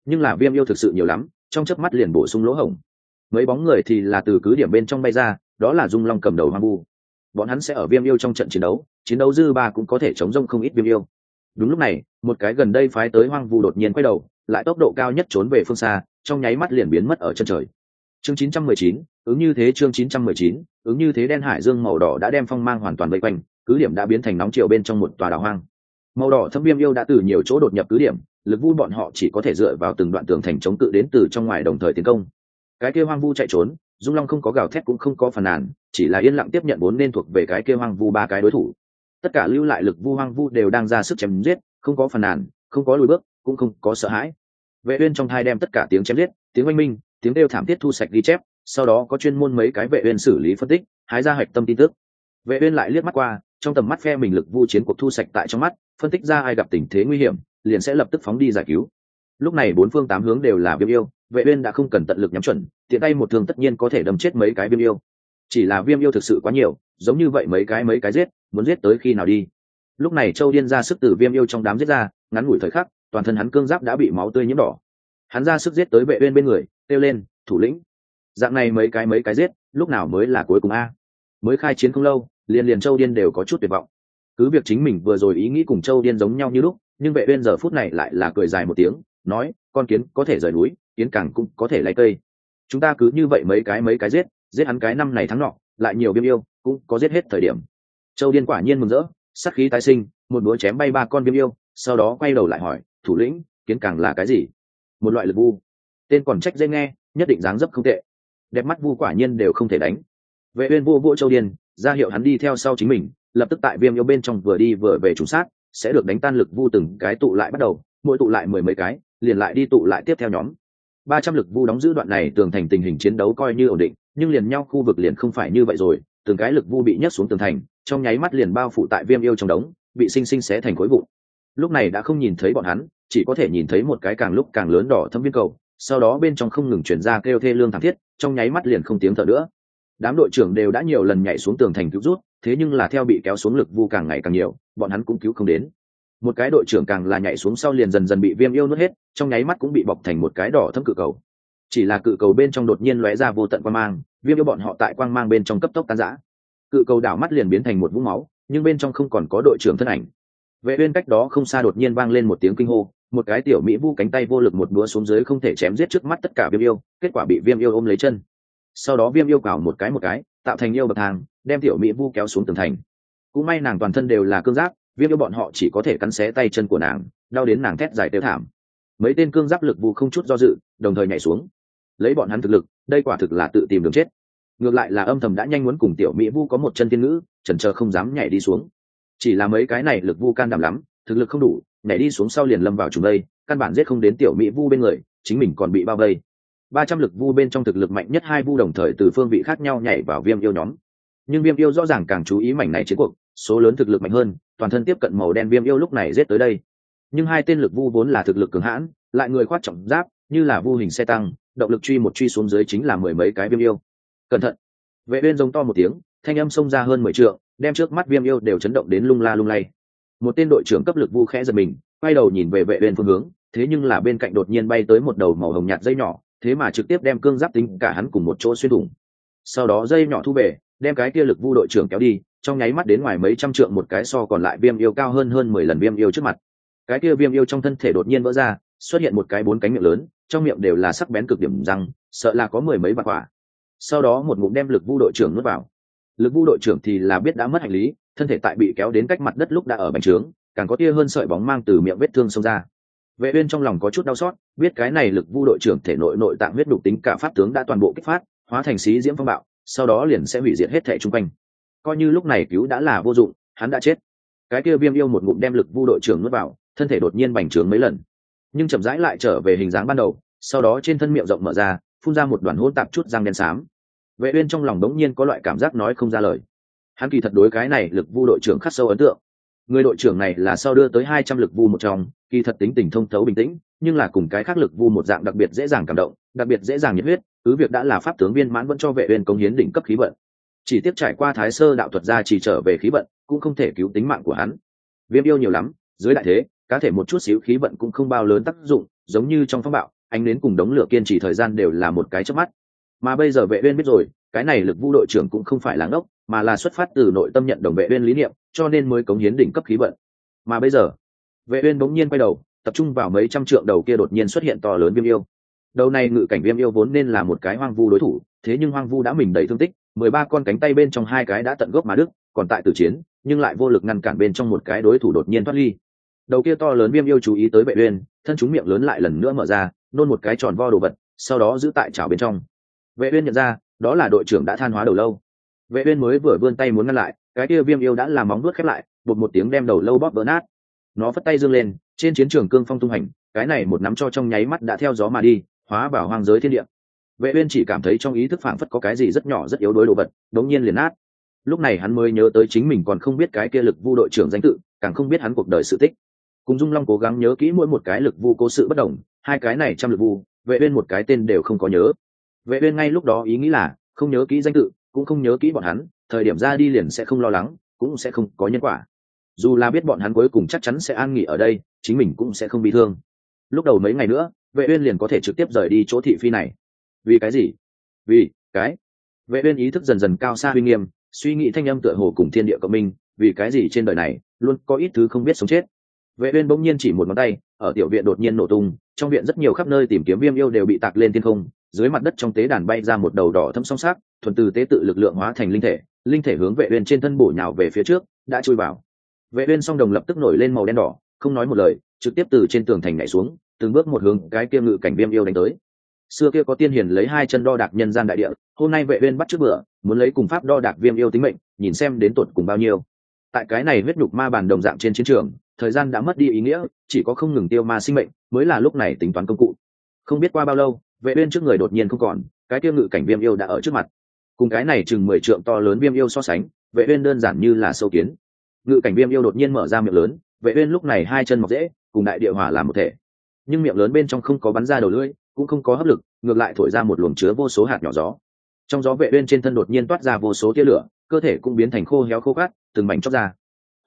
Nhưng là viêm yêu thực sự nhiều lắm trong chớp mắt liền bổ sung lỗ hổng. Mấy bóng người thì là từ cứ điểm bên trong bay ra đó là dung long cầm đầu hoang vu. Bọn hắn sẽ ở viêm yêu trong trận chiến đấu chiến đấu dư ba cũng có thể chống rông không ít viêm yêu. Đúng lúc này một cái gần đây phái tới hoang vu đột nhiên quay đầu lại tốc độ cao nhất trốn về phương xa trong nháy mắt liền biến mất ở chân trời. Chương 919, ứng như thế chương 919, ứng như thế đen hải dương màu đỏ đã đem phong mang hoàn toàn vây quanh cứ điểm đã biến thành nóng chiều bên trong một tòa đảo hoang màu đỏ thâm viêm yêu đã từ nhiều chỗ đột nhập cứ điểm, lực vu bọn họ chỉ có thể dựa vào từng đoạn tường thành chống cự đến từ trong ngoài đồng thời tiến công. Cái kia hoang vu chạy trốn, dung long không có gào thét cũng không có phàn nàn, chỉ là yên lặng tiếp nhận vốn nên thuộc về cái kia hoang vu ba cái đối thủ. Tất cả lưu lại lực vu hoang vu đều đang ra sức chém giết, không có phàn nàn, không có lùi bước, cũng không có sợ hãi. Vệ uyên trong thai đem tất cả tiếng chém giết, tiếng oanh minh, tiếng đều thảm thiết thu sạch ghi chép, sau đó có chuyên môn mấy cái vệ uyên xử lý phân tích, hái ra hạch tâm tin tức. Vệ uyên lại liếc mắt qua, trong tầm mắt phe mình lực vu chiến cuộc thu sạch tại trong mắt phân tích ra ai gặp tình thế nguy hiểm, liền sẽ lập tức phóng đi giải cứu. Lúc này bốn phương tám hướng đều là viêm yêu, vệ uyên đã không cần tận lực nhắm chuẩn, tiện tay một thương tất nhiên có thể đâm chết mấy cái viêm yêu. Chỉ là viêm yêu thực sự quá nhiều, giống như vậy mấy cái mấy cái giết, muốn giết tới khi nào đi. Lúc này châu điên ra sức từ viêm yêu trong đám giết ra, ngắn ngủi thời khắc, toàn thân hắn cương giáp đã bị máu tươi nhiễm đỏ. Hắn ra sức giết tới vệ uyên bên người, kêu lên, thủ lĩnh. Dạng này mấy cái mấy cái giết, lúc nào mới là cuối cùng a? Mới khai chiến không lâu, liền liền châu điên đều có chút tuyệt vọng cứ việc chính mình vừa rồi ý nghĩ cùng châu điên giống nhau như lúc, nhưng vệ uyên giờ phút này lại là cười dài một tiếng, nói, con kiến có thể rời núi, kiến càng cũng có thể lấy cây. Chúng ta cứ như vậy mấy cái mấy cái giết giết hắn cái năm này thắng nọ, lại nhiều viêm yêu, cũng có giết hết thời điểm. Châu điên quả nhiên mừng rỡ, sát khí tái sinh, một búa chém bay ba con viêm yêu, sau đó quay đầu lại hỏi, thủ lĩnh, kiến càng là cái gì? Một loại lực vu. Tên còn trách dễ nghe, nhất định dáng dấp không tệ. Đẹp mắt vu quả nhiên đều không thể đánh. Vệ uyên vô vỗ châu điên, ra hiệu hắn đi theo sau chính mình lập tức tại viêm yêu bên trong vừa đi vừa về trùng sát, sẽ được đánh tan lực vu từng cái tụ lại bắt đầu, mỗi tụ lại mười mấy cái, liền lại đi tụ lại tiếp theo nhóm. Ba trăm lực vu đóng giữ đoạn này tường thành tình hình chiến đấu coi như ổn định, nhưng liền nhau khu vực liền không phải như vậy rồi, từng cái lực vu bị nhấc xuống tường thành, trong nháy mắt liền bao phủ tại viêm yêu trong đống, bị sinh sinh xé thành khối vụn. Lúc này đã không nhìn thấy bọn hắn, chỉ có thể nhìn thấy một cái càng lúc càng lớn đỏ thâm viên cầu, sau đó bên trong không ngừng chuyển ra kêu thê lương thảm thiết, trong nháy mắt liền không tiếng thở nữa. Đám đội trưởng đều đã nhiều lần nhảy xuống tường thành cứu rút thế nhưng là theo bị kéo xuống lực vu càng ngày càng nhiều, bọn hắn cũng cứu không đến. Một cái đội trưởng càng là nhảy xuống sau liền dần dần bị viêm yêu nuốt hết, trong nháy mắt cũng bị bọc thành một cái đỏ thâm cự cầu. Chỉ là cự cầu bên trong đột nhiên lóe ra vô tận quang mang, viêm yêu bọn họ tại quang mang bên trong cấp tốc tan rã. Cự cầu đảo mắt liền biến thành một vũng máu, nhưng bên trong không còn có đội trưởng thân ảnh. Vệ bên cách đó không xa đột nhiên vang lên một tiếng kinh hô, một cái tiểu mỹ vu cánh tay vô lực một búa xuống dưới không thể chém giết trước mắt tất cả viêm yêu, kết quả bị viêm yêu ôm lấy chân. Sau đó viêm yêu cào một cái một cái, tạo thành yêu bậc thang đem tiểu mỹ vu kéo xuống tường thành. Cũng may nàng toàn thân đều là cương giáp, viêm yêu bọn họ chỉ có thể cắn xé tay chân của nàng, đau đến nàng thét dài tiêu thảm. Mấy tên cương giáp lực vu không chút do dự, đồng thời nhảy xuống. Lấy bọn hắn thực lực, đây quả thực là tự tìm đường chết. Ngược lại là âm thầm đã nhanh muốn cùng tiểu mỹ vu có một chân tiên ngữ trần trờ không dám nhảy đi xuống. Chỉ là mấy cái này lực vu can đảm lắm, thực lực không đủ, nhảy đi xuống sau liền lâm vào trùng đây, căn bản giết không đến tiểu mỹ vu bên người, chính mình còn bị bao vây. Ba trăm lực vu bên trong thực lực mạnh nhất hai vu đồng thời từ phương vị khác nhau nhảy vào viêm yêu nhóm nhưng viêm yêu rõ ràng càng chú ý mảnh này chiến cuộc, số lớn thực lực mạnh hơn, toàn thân tiếp cận màu đen viêm yêu lúc này giết tới đây. Nhưng hai tên lực vu vốn là thực lực cường hãn, lại người khoát trọng giáp, như là vu hình xe tăng, động lực truy một truy xuống dưới chính là mười mấy cái viêm yêu. Cẩn thận. Vệ uyên giống to một tiếng, thanh âm xông ra hơn mười trượng, đem trước mắt viêm yêu đều chấn động đến lung la lung lay. Một tên đội trưởng cấp lực vu khẽ giật mình, quay đầu nhìn về vệ uyên phương hướng, thế nhưng là bên cạnh đột nhiên bay tới một đầu màu hồng nhạt dây nhỏ, thế mà trực tiếp đem cương giáp tính cả hắn cùng một chỗ xuyên thủng. Sau đó dây nhỏ thu về đem cái kia lực vu đội trưởng kéo đi, trong nháy mắt đến ngoài mấy trăm trượng một cái so còn lại viêm yêu cao hơn hơn mười lần viêm yêu trước mặt. Cái kia viêm yêu trong thân thể đột nhiên vỡ ra, xuất hiện một cái bốn cánh miệng lớn, trong miệng đều là sắc bén cực điểm răng, sợ là có mười mấy bạc quả. Sau đó một ngụm đem lực vu đội trưởng nuốt vào. Lực vu đội trưởng thì là biết đã mất hành lý, thân thể tại bị kéo đến cách mặt đất lúc đã ở bành trướng, càng có tia hơn sợi bóng mang từ miệng vết thương xông ra. Vệ uyên trong lòng có chút đau xót, biết cái này lực vu đội trưởng thể nội nội tạng huyết đục tính cả pháp tướng đã toàn bộ kích phát, hóa thành xí diễm phong bạo sau đó liền sẽ hủy diệt hết thể trung quanh. Coi như lúc này cứu đã là vô dụng, hắn đã chết. Cái kia viêm yêu một ngụm đem lực vu đội trưởng nuốt vào, thân thể đột nhiên bành trướng mấy lần. Nhưng chậm rãi lại trở về hình dáng ban đầu, sau đó trên thân miệng rộng mở ra, phun ra một đoàn hỗn tạp chút răng đen xám. Vệ uyên trong lòng đống nhiên có loại cảm giác nói không ra lời. Hắn kỳ thật đối cái này lực vu đội trưởng khắc sâu ấn tượng. Người đội trưởng này là sau đưa tới hai trăm lực vu một trong, kỳ thật tính tình thông thấu bình tĩnh nhưng là cùng cái khác lực vu một dạng đặc biệt dễ dàng cảm động, đặc biệt dễ dàng nhiệt huyết, cứ việc đã là pháp tướng viên mãn vẫn cho vệ uyên công hiến đỉnh cấp khí vận. Chỉ tiếp trải qua thái sơ đạo thuật ra chỉ trở về khí vận, cũng không thể cứu tính mạng của hắn. Viêm yêu nhiều lắm, dưới đại thế, cá thể một chút xíu khí vận cũng không bao lớn tác dụng, giống như trong phong bạo, anh đến cùng đống lửa kiên trì thời gian đều là một cái chớp mắt. Mà bây giờ vệ uyên biết rồi, cái này lực vu đội trưởng cũng không phải là ngốc, mà là xuất phát từ nội tâm nhận đồng vệ uyên lý niệm, cho nên mới cống hiến đỉnh cấp khí vận. Mà bây giờ, vệ uyên bỗng nhiên quay đầu tập trung vào mấy trăm trượng đầu kia đột nhiên xuất hiện to lớn viêm yêu. Đầu này ngự cảnh viêm yêu vốn nên là một cái hoang vu đối thủ, thế nhưng hoang vu đã mình đầy thương tích, mười ba con cánh tay bên trong hai cái đã tận gốc mà đức còn tại tử chiến, nhưng lại vô lực ngăn cản bên trong một cái đối thủ đột nhiên thoát ly. Đầu kia to lớn viêm yêu chú ý tới vệ uyên, thân chúng miệng lớn lại lần nữa mở ra, nôn một cái tròn vo đồ vật, sau đó giữ tại chảo bên trong. Vệ uyên nhận ra, đó là đội trưởng đã than hóa đầu lâu. Vệ uyên mới vừa vươn tay muốn ngăn lại, cái kia viêm yêu đã làm móng vuốt khép lại bột một tiếng đem đầu lâu bóp vỡ nát. Nó phất tay dương lên trên chiến trường cương phong tung hành, cái này một nắm cho trong nháy mắt đã theo gió mà đi, hóa vào hoang giới thiên địa. Vệ uyên chỉ cảm thấy trong ý thức phảng phất có cái gì rất nhỏ rất yếu đối đồ vật, đống nhiên liền nát. Lúc này hắn mới nhớ tới chính mình còn không biết cái kia lực vu đội trưởng danh tự, càng không biết hắn cuộc đời sự tích. Cùng dung long cố gắng nhớ kỹ mỗi một cái lực vu cố sự bất đồng, hai cái này trăm lực vu, vệ uyên một cái tên đều không có nhớ. Vệ uyên ngay lúc đó ý nghĩ là, không nhớ kỹ danh tự, cũng không nhớ kỹ bọn hắn, thời điểm ra đi liền sẽ không lo lắng, cũng sẽ không có nhân quả. Dù là biết bọn hắn cuối cùng chắc chắn sẽ an nghỉ ở đây chính mình cũng sẽ không bị thương. Lúc đầu mấy ngày nữa, vệ uyên liền có thể trực tiếp rời đi chỗ thị phi này. Vì cái gì? Vì cái? Vệ uyên ý thức dần dần cao xa uy nghiêm, suy nghĩ thanh âm tựa hồ cùng thiên địa cộng minh, vì cái gì trên đời này luôn có ít thứ không biết sống chết. Vệ uyên bỗng nhiên chỉ một ngón tay, ở tiểu viện đột nhiên nổ tung, trong viện rất nhiều khắp nơi tìm kiếm viêm yêu đều bị tạc lên thiên không, dưới mặt đất trong tế đàn bay ra một đầu đỏ thâm song sắc, thuần từ tế tự lực lượng hóa thành linh thể linh thể hướng vệ uyên trên thân bổ nhào về phía trước, đã chui vào. Vệ uyên song đồng lập tức nổi lên màu đen đỏ không nói một lời, trực tiếp từ trên tường thành nhảy xuống, từng bước một hướng cái kia ngự cảnh viêm yêu đánh tới. Xưa kia có tiên hiền lấy hai chân đo đạc nhân gian đại địa, hôm nay vệ uyên bắt trước bữa, muốn lấy cùng pháp đo đạc viêm yêu tính mệnh, nhìn xem đến tuột cùng bao nhiêu. Tại cái này huyết nhục ma bàn đồng dạng trên chiến trường, thời gian đã mất đi ý nghĩa, chỉ có không ngừng tiêu ma sinh mệnh, mới là lúc này tính toán công cụ. Không biết qua bao lâu, vệ uyên trước người đột nhiên không còn, cái tiêu ngự cảnh viêm yêu đã ở trước mặt. Cùng cái này chừng mười trượng to lớn viêm yêu so sánh, vệ uyên đơn giản như là sâu kiến. Ngự cảnh viêm yêu đột nhiên mở ra miệng lớn vệ uyên lúc này hai chân mọc dễ, cùng đại địa hòa làm một thể. Nhưng miệng lớn bên trong không có bắn ra đầu lưỡi, cũng không có hấp lực, ngược lại thổi ra một luồng chứa vô số hạt nhỏ gió. Trong gió vệ uyên trên thân đột nhiên toát ra vô số tia lửa, cơ thể cũng biến thành khô héo khô cát từng mảnh chóc ra.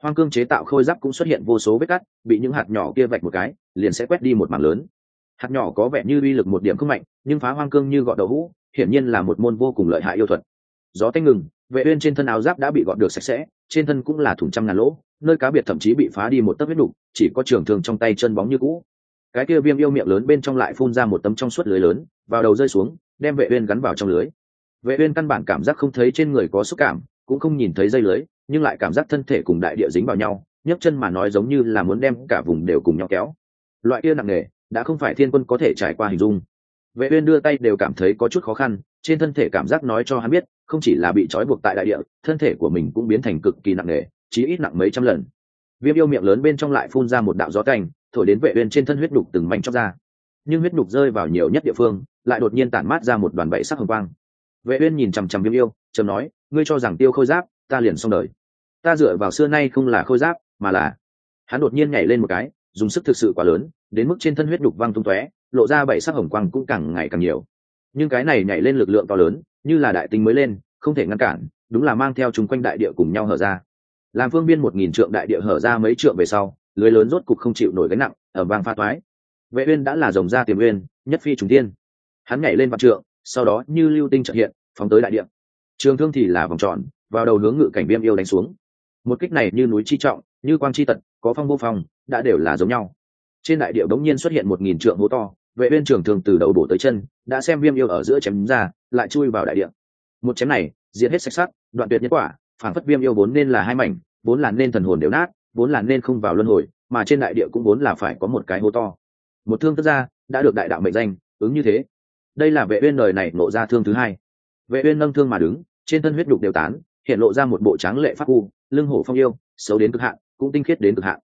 Hoang cương chế tạo khôi giáp cũng xuất hiện vô số vết cắt, bị những hạt nhỏ kia vạch một cái, liền sẽ quét đi một mảng lớn. Hạt nhỏ có vẻ như uy lực một điểm không mạnh, nhưng phá hoang cương như gọt đậu hũ, hiển nhiên là một môn vô cùng lợi hại yêu thuật. Gió tanh ngừng, vệ uyên trên thân áo giáp đã bị gọt được sạch sẽ trên thân cũng là thủng trăm ngàn lỗ nơi cá biệt thậm chí bị phá đi một tấc huyết đục, chỉ có trường thường trong tay chân bóng như cũ. Cái kia viêm yêu miệng lớn bên trong lại phun ra một tấm trong suốt lưới lớn vào đầu rơi xuống đem vệ uyên gắn vào trong lưới. Vệ uyên căn bản cảm giác không thấy trên người có xúc cảm cũng không nhìn thấy dây lưới nhưng lại cảm giác thân thể cùng đại địa dính vào nhau nhấc chân mà nói giống như là muốn đem cả vùng đều cùng nhau kéo. Loại kia nặng nề đã không phải thiên quân có thể trải qua hình dung. Vệ uyên đưa tay đều cảm thấy có chút khó khăn trên thân thể cảm giác nói cho hắn biết, không chỉ là bị trói buộc tại đại địa, thân thể của mình cũng biến thành cực kỳ nặng nề, chí ít nặng mấy trăm lần. Viêm yêu miệng lớn bên trong lại phun ra một đạo gió canh thổi đến vệ uyên trên thân huyết đục từng mảnh chóc ra. Nhưng huyết đục rơi vào nhiều nhất địa phương, lại đột nhiên tản mát ra một đoàn bảy sắc hồng quang. Vệ uyên nhìn chăm chăm viêm yêu, trầm nói, ngươi cho rằng tiêu khôi giáp, ta liền xong đời. Ta dựa vào xưa nay không là khôi giáp, mà là hắn đột nhiên nhảy lên một cái, dùng sức thực sự quá lớn, đến mức trên thân huyết đục văng tung tóe, lộ ra bảy sắc hồng quang cũng càng ngày càng nhiều nhưng cái này nhảy lên lực lượng to lớn, như là đại tinh mới lên, không thể ngăn cản, đúng là mang theo chúng quanh đại địa cùng nhau hở ra. Làm phương biên một nghìn trượng đại địa hở ra mấy trượng về sau, lưới lớn rốt cục không chịu nổi gánh nặng ở vang pha toái. Vệ uyên đã là rồng ra tiềm uyên nhất phi trùng tiên hắn nhảy lên vạn trượng, sau đó như lưu tinh trợ hiện, phóng tới đại địa. Trường thương thì là vòng tròn, vào đầu hướng ngự cảnh viêm yêu đánh xuống. Một kích này như núi chi trọng, như quang chi tận có phong vô phong, đã đều là giống nhau. Trên đại địa đống nhiên xuất hiện một nghìn trượng hố to vệ uyên trường thường từ đầu bổ tới chân, đã xem viêm yêu ở giữa chém ra, lại chui vào đại địa. Một chém này, diệt hết sạch sắc đoạn tuyệt nhất quả, phản phất viêm yêu vốn nên là hai mảnh, vốn là nên thần hồn đều nát, vốn là nên không vào luân hồi, mà trên đại địa cũng vốn là phải có một cái hố to. Một thương thất ra, đã được đại đạo mệnh danh, ứng như thế. Đây là vệ uyên đời này nộ ra thương thứ hai. Vệ uyên nâng thương mà đứng, trên thân huyết đục đều tán, hiện lộ ra một bộ tráng lệ pháp u, lưng hổ phong yêu, xấu đến cực hạn, cũng tinh khiết đến cực hạn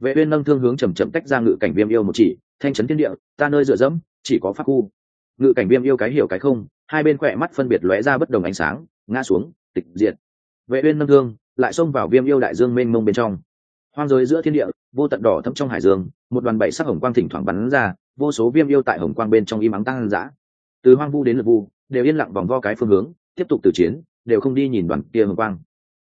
vệ uyên nâng thương hướng chậm chậm tách ra ngự cảnh viêm yêu một chỉ, thanh chấn thiên địa, ta nơi dựa dẫm, chỉ có pháp khu. Ngự cảnh viêm yêu cái hiểu cái không, hai bên quẹt mắt phân biệt lóe ra bất đồng ánh sáng, ngã xuống, tịch diệt. Vệ uyên nâng thương, lại xông vào viêm yêu đại dương mênh mông bên trong. Hoang giới giữa thiên địa, vô tận đỏ thẫm trong hải dương, một đoàn bảy sắc hồng quang thỉnh thoảng bắn ra, vô số viêm yêu tại hồng quang bên trong im ắng tăng dã từ hoang vu đến lực vu, đều yên lặng vòng vo cái phương hướng, tiếp tục tử chiến, đều không đi nhìn đoàn kia hồng quang.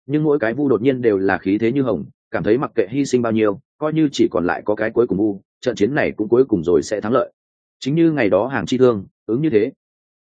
Nhưng mỗi cái vu đột nhiên đều là khí thế như hồng, cảm thấy mặc kệ hy sinh bao nhiêu coi như chỉ còn lại có cái cuối cùng u, trận chiến này cũng cuối cùng rồi sẽ thắng lợi. Chính như ngày đó hàng chi thương, ứng như thế.